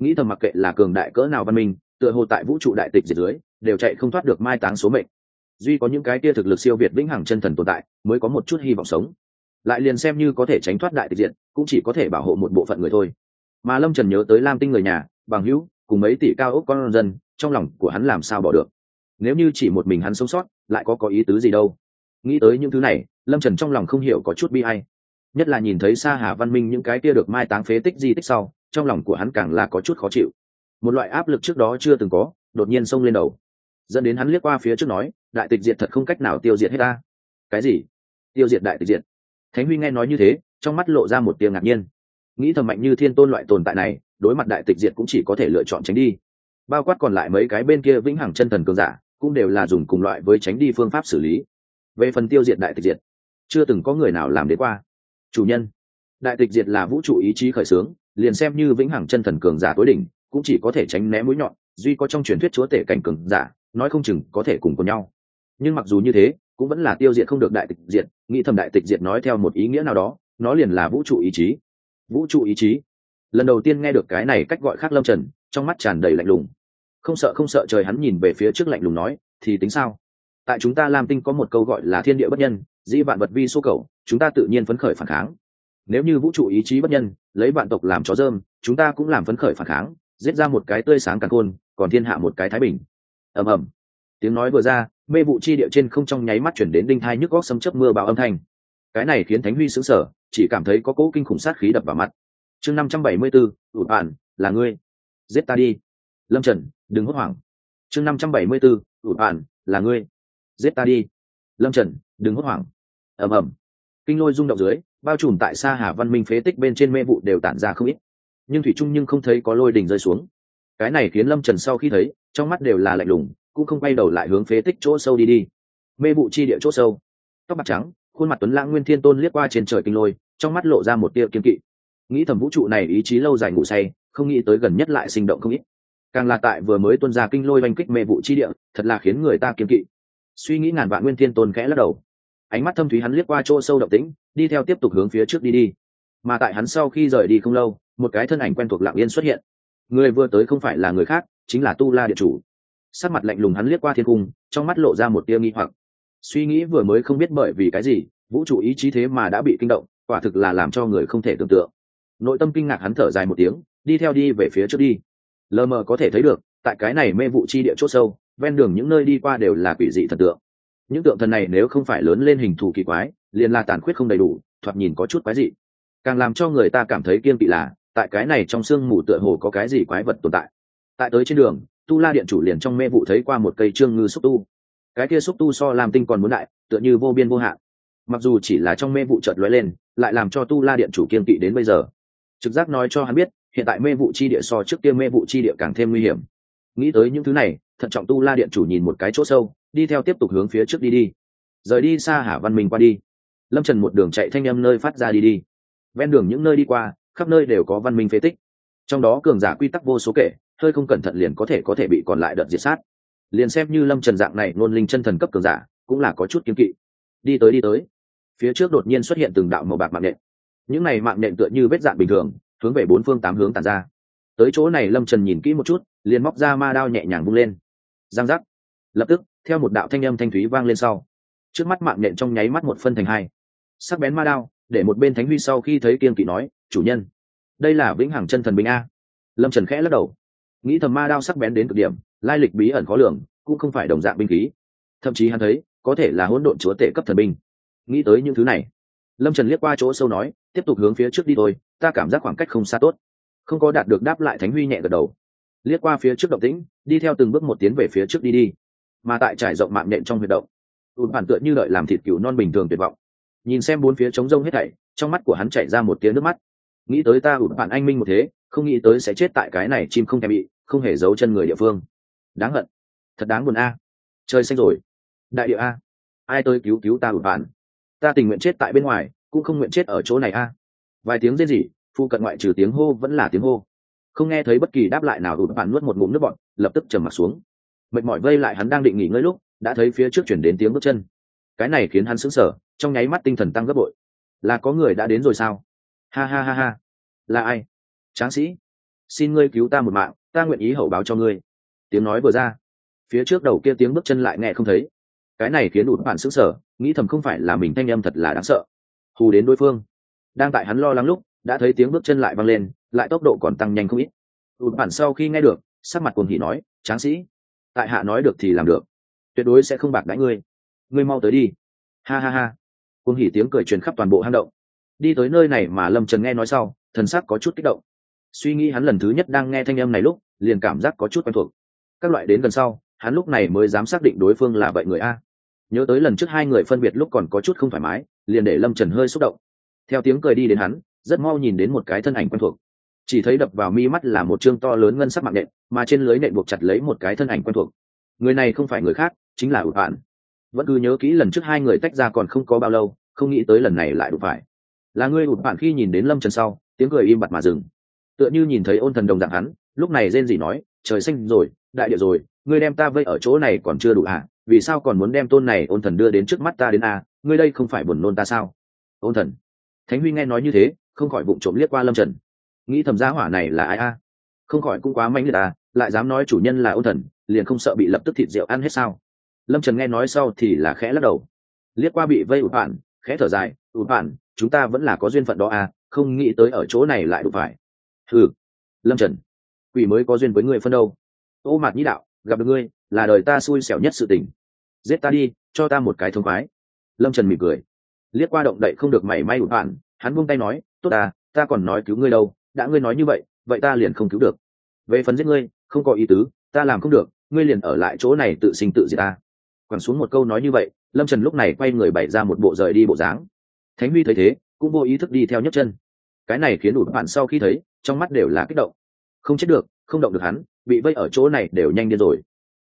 S1: Nghĩ thầm mặc kệ là cường đại cỡ nào văn minh, tựa hồ tại vũ trụ đại tịch diệt dưới đều chạy không thoát được mai táng số mệnh. Duy có những cái tia thực lực siêu việt vĩnh hằng chân thần tồn tại, mới có một chút hy vọng sống. Lại liền xem như có thể tránh thoát đại tịch diện cũng chỉ có thể bảo hộ một bộ phận người thôi. Mà lâm trần nhớ tới lam tinh người nhà, bằng hữu, cùng mấy tỷ cao ốc con dân, trong lòng của hắn làm sao bỏ được? Nếu như chỉ một mình hắn sống sót, lại có có ý tứ gì đâu? Nghĩ tới những thứ này, lâm trần trong lòng không hiểu có chút bi ai. nhất là nhìn thấy sa hà văn minh những cái kia được mai táng phế tích di tích sau, trong lòng của hắn càng là có chút khó chịu. Một loại áp lực trước đó chưa từng có, đột nhiên xông lên đầu dẫn đến hắn liếc qua phía trước nói, đại tịch diệt thật không cách nào tiêu diệt hết ta. Cái gì? Tiêu diệt đại tịch diệt? Thánh huy nghe nói như thế, trong mắt lộ ra một tiếng ngạc nhiên. Nghĩ thầm mạnh như thiên tôn loại tồn tại này, đối mặt đại tịch diệt cũng chỉ có thể lựa chọn tránh đi. Bao quát còn lại mấy cái bên kia vĩnh hằng chân thần cường giả, cũng đều là dùng cùng loại với tránh đi phương pháp xử lý. Về phần tiêu diệt đại tịch diệt, chưa từng có người nào làm đến qua. Chủ nhân, đại tịch diệt là vũ trụ ý chí khởi xướng, liền xem như vĩnh hằng chân thần cường giả tối đỉnh, cũng chỉ có thể tránh né mũi nhọn duy có trong truyền thuyết chúa tể cảnh cường giả, nói không chừng có thể cùng cùng nhau. Nhưng mặc dù như thế, cũng vẫn là tiêu diệt không được đại tịch diệt, nghĩ thầm đại tịch diệt nói theo một ý nghĩa nào đó, nó liền là vũ trụ ý chí. Vũ trụ ý chí. Lần đầu tiên nghe được cái này cách gọi khác lâm trần, trong mắt tràn đầy lạnh lùng. Không sợ không sợ trời hắn nhìn về phía trước lạnh lùng nói, thì tính sao? Tại chúng ta lam tinh có một câu gọi là thiên địa bất nhân, dĩ vạn vật vi số cầu, chúng ta tự nhiên phấn khởi phản kháng. Nếu như vũ trụ ý chí bất nhân, lấy vạn tộc làm chó dơm, chúng ta cũng làm phấn khởi phản kháng, giết ra một cái tươi sáng càng khôn còn thiên hạ một cái thái bình. Ầm ầm. Tiếng nói vừa ra, mê vụ chi địa trên không trong nháy mắt chuyển đến đinh thai nhức góc xâm chấp mưa bão âm thanh. Cái này khiến thánh huy sững sờ, chỉ cảm thấy có cỗ kinh khủng sát khí đập vào mặt. Chương năm trăm bảy mươi bốn ụt bản là ngươi. Giết ta đi. Lâm trần, đừng hốt hoảng. Chương năm trăm bảy mươi bốn ụt bản là ngươi. Giết ta đi. Lâm trần, đừng hốt hoảng. Ầm ầm. Kinh lôi rung động dưới, bao trùm tại xa hà văn minh phế tích bên trên mê vụ đều tản ra không ít. Nhưng thủy trung nhưng không thấy có lôi đình rơi xuống cái này khiến lâm trần sau khi thấy, trong mắt đều là lạnh lùng, cũng không quay đầu lại hướng phế tích chỗ sâu đi đi. Mê vụ chi địa chỗ sâu. Tóc bạc trắng, khuôn mặt tuấn lãng nguyên thiên tôn liếc qua trên trời kinh lôi, trong mắt lộ ra một tia kiên kỵ. Nghĩ thầm vũ trụ này ý chí lâu dài ngủ say, không nghĩ tới gần nhất lại sinh động không ít. Càng là tại vừa mới tuân ra kinh lôi oanh kích mê vụ chi địa, thật là khiến người ta kiên kỵ. Suy nghĩ ngàn vạn nguyên thiên tôn khẽ lắc đầu. Ánh mắt thâm thúy hắn liếc qua chỗ sâu động tĩnh, đi theo tiếp tục hướng phía trước đi đi. Mà tại hắn sau khi rời đi không lâu, một cái thân ảnh quen thuộc lặng yên xuất hiện người vừa tới không phải là người khác, chính là tu la địa chủ. Sắc mặt lạnh lùng hắn liếc qua thiên cung, trong mắt lộ ra một tia nghi hoặc. Suy nghĩ vừa mới không biết bởi vì cái gì, vũ trụ ý chí thế mà đã bị kinh động, quả thực là làm cho người không thể tưởng tượng. Nội tâm kinh ngạc hắn thở dài một tiếng, đi theo đi về phía trước đi. Lờ mờ có thể thấy được, tại cái này mê vụ chi địa c h ỗ sâu, ven đường những nơi đi qua đều là quỷ dị thần tượng. Những tượng thần này nếu không phải lớn lên hình thù kỳ quái, liền là tàn khuyết không đầy đủ, thoạt nhìn có chút quái dị. Càng làm cho người ta cảm thấy kiên kỵ là tại cái này trong sương mù tựa hồ có cái gì quái vật tồn tại. Tại tới trên đường, tu la điện chủ liền trong mê vụ thấy qua một cây trương ngư xúc tu. Cái kia xúc tu so làm tinh còn muốn đại, tựa như vô biên vô hạn. Mặc dù chỉ là trong mê vụ chợt lóe lên, lại làm cho tu la điện chủ kiên kỵ đến bây giờ. Trực giác nói cho hắn biết, hiện tại mê vụ chi địa so trước kia mê vụ chi địa càng thêm nguy hiểm. Nghĩ tới những thứ này, thận trọng tu la điện chủ nhìn một cái chỗ sâu, đi theo tiếp tục hướng phía trước đi đi. Rời đi xa hà văn minh qua đi. Lâm trần một đường chạy thanh âm nơi phát ra đi đi. Ven đường những nơi đi qua khắp nơi đều có văn minh phế tích. Trong đó cường giả quy tắc vô số kể, hơi không cẩn thận liền có thể có thể bị còn lại đợt diệt sát. Liền xem như lâm trần dạng này nôn linh chân thần cấp cường giả, cũng là có chút kiếm kỵ. Đi tới đi tới, phía trước đột nhiên xuất hiện từng đạo màu bạc mạng nện. Những này mạng nện tựa như vết dạn bình thường, hướng về bốn phương tám hướng tàn ra. Tới chỗ này lâm trần nhìn kỹ một chút, liền móc ra ma đao nhẹ nhàng bung lên. Giang giác. Lập tức, theo một đạo thanh âm thanh thúy vang lên sau, trước mắt mạng nện trong nháy mắt một phân thành hai. Sắc bén ma đao, để một bên thánh huy sau khi thấy kiên kỵ nói chủ nhân. Đây là vĩnh hằng chân thần binh a. Lâm trần khẽ lắc đầu. Nghĩ thầm ma đao sắc bén đến cực điểm, lai lịch bí ẩn khó lường, cũng không phải đồng dạng binh khí. Thậm chí hắn thấy, có thể là hỗn độn chúa tể cấp thần binh. Nghĩ tới những thứ này, lâm trần liếc qua chỗ sâu nói, tiếp tục hướng phía trước đi thôi, ta cảm giác khoảng cách không xa tốt. Không có đạt được đáp lại thánh huy nhẹ gật đầu. Liếc qua phía trước động tĩnh, đi theo từng bước một tiến về phía trước đi đi. Mà tại trải rộng mạng nhện trong huyệt động tụt bản tựa như đợi làm thịt cừu non bình thường tuyệt vọng. Nhìn xem bốn phía trống rông hết thảy, trong mắt của hắn chảy ra một tiếng nước mắt nghĩ tới ta ụt bản anh minh một thế, không nghĩ tới sẽ chết tại cái này chim không thèm bị, không hề giấu chân người địa phương. Đáng hận. Thật đáng buồn a. Trời xanh rồi. Đại địa a. Ai tới cứu cứu ta ụt bản ta tình nguyện chết tại bên ngoài, cũng không nguyện chết ở chỗ này a. Vài tiếng rên rỉ phụ cận ngoại trừ tiếng hô vẫn là tiếng hô. Không nghe thấy bất kỳ đáp lại nào ụt bản nuốt một ngụm nước bọn lập tức trầm mặt xuống. Mệt mỏi vây lại hắn đang định nghỉ ngơi lúc, đã thấy phía trước chuyển đến tiếng bước chân. Cái này khiến hắn sững sờ, trong nháy mắt tinh thần tăng gấp bội. Là có người đã đến rồi sao? Ha ha ha ha. Là ai? Tráng sĩ. Xin ngươi cứu ta một mạng, ta nguyện ý hậu báo cho ngươi. Tiếng nói vừa ra. Phía trước đầu kia tiếng bước chân lại nghe không thấy. Cái này khiến ụt bản sững sờ, nghĩ thầm không phải là mình thanh âm thật là đáng sợ. Hù đến đối phương. Đang tại hắn lo lắng lúc, đã thấy tiếng bước chân lại vang lên, lại tốc độ còn tăng nhanh không ít. Ụt bạn sau khi nghe được, sắc mặt cuồng hỉ nói, tráng sĩ, tại hạ nói được thì làm được. Tuyệt đối sẽ không bạc đãi ngươi. Ngươi mau tới đi. Ha ha ha. Cuồng hỉ tiếng cười truyền khắp toàn bộ hang động đi tới nơi này mà lâm trần nghe nói sau, thần sắc có chút kích động. Suy nghĩ hắn lần thứ nhất đang nghe thanh âm này lúc, liền cảm giác có chút quen thuộc. Các loại đến gần sau, hắn lúc này mới dám xác định đối phương là vậy người a. Nhớ tới lần trước hai người phân biệt lúc còn có chút không thoải mái, liền để lâm trần hơi xúc động. Theo tiếng cười đi đến hắn, rất mau nhìn đến một cái thân ảnh quen thuộc. Chỉ thấy đập vào mi mắt là một chương to lớn ngân sắc mạng nện, mà trên lưới nện buộc chặt lấy một cái thân ảnh quen thuộc. Người này không phải người khác, chính là ụt bạn vẫn cứ nhớ kỹ lần trước hai người tách ra còn không có bao lâu, không nghĩ tới lần này lại đụng phải là ngươi ụt bạn khi nhìn đến lâm trần sau, tiếng cười im bặt mà dừng. Tựa như nhìn thấy ôn thần đồng dạng hắn, lúc này rên gì nói, trời xanh rồi, đại địa rồi, ngươi đem ta vây ở chỗ này còn chưa đủ à? Vì sao còn muốn đem tôn này ôn thần đưa đến trước mắt ta đến à? Ngươi đây không phải buồn nôn ta sao? Ôn thần. Thánh huy nghe nói như thế, không khỏi bụng trộm liếc qua lâm trần. Nghĩ thầm giá hỏa này là ai a? Không khỏi cũng quá manh liệt à? Lại dám nói chủ nhân là ôn thần, liền không sợ bị lập tức thịt rượu ăn hết sao? Lâm trần nghe nói sau thì là khẽ lắc đầu. Liếc qua bị vây ụt bạn, khẽ thở dài Ừ, ụt bạn chúng ta vẫn là có duyên phận đó à không nghĩ tới ở chỗ này lại đủ phải. Ừ lâm trần, quỷ mới có duyên với người phân đâu. Ô mạt nhĩ đạo, gặp được ngươi, là đời ta xui xẻo nhất sự tình. Giết ta đi, cho ta một cái thông khoái. Lâm trần mỉm cười. Liếc qua động đậy không được mảy may ụt bạn hắn buông tay nói, tốt à ta còn nói cứu ngươi đâu, đã ngươi nói như vậy vậy ta liền không cứu được. Về phần giết ngươi, không có ý tứ, ta làm không được, ngươi liền ở lại chỗ này tự sinh tự diệt ta. Quẳng xuống một câu nói như vậy, lâm trần lúc này quay người bày ra một bộ rời đi bộ dáng thánh huy thấy thế, cũng vô ý thức đi theo nhấc chân. Cái này khiến đủ bạn sau khi thấy, trong mắt đều là kích động. Không chết được, không động được hắn, bị vây ở chỗ này đều nhanh điên rồi.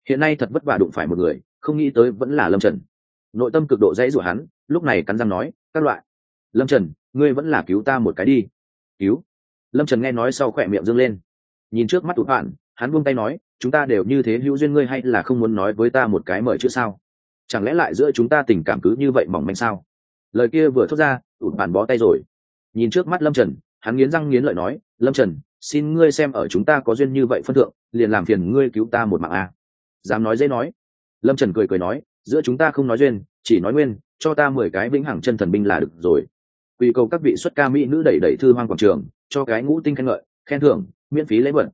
S1: Hiện nay thật vất vả đụng phải một người, không nghĩ tới vẫn là lâm trần. Nội tâm cực độ dãy rủa hắn, lúc này cắn răng nói, các loại, lâm trần, ngươi vẫn là cứu ta một cái đi. Cứu? Lâm trần nghe nói sau khỏe miệng dâng lên. Nhìn trước mắt tụt bạn hắn buông tay nói, chúng ta đều như thế hữu duyên ngươi hay là không muốn nói với ta một cái mời chữ sao? Chẳng lẽ lại giữa chúng ta tình cảm cứ như vậy mỏng manh sao? Lời kia vừa thốt ra tụt bàn bó tay rồi. Nhìn trước mắt lâm trần, hắn nghiến răng nghiến lợi nói, lâm trần, xin ngươi xem ở chúng ta có duyên như vậy phân thượng, liền làm phiền ngươi cứu ta một mạng a. Dám nói dễ nói. Lâm trần cười cười nói, giữa chúng ta không nói duyên, chỉ nói nguyên, cho ta mười cái vĩnh hằng chân thần binh là được rồi. Quy cầu các vị xuất ca mỹ nữ đẩy đẩy thư hoang quảng trường, cho cái ngũ tinh khen ngợi, khen thưởng, miễn phí lễ vật.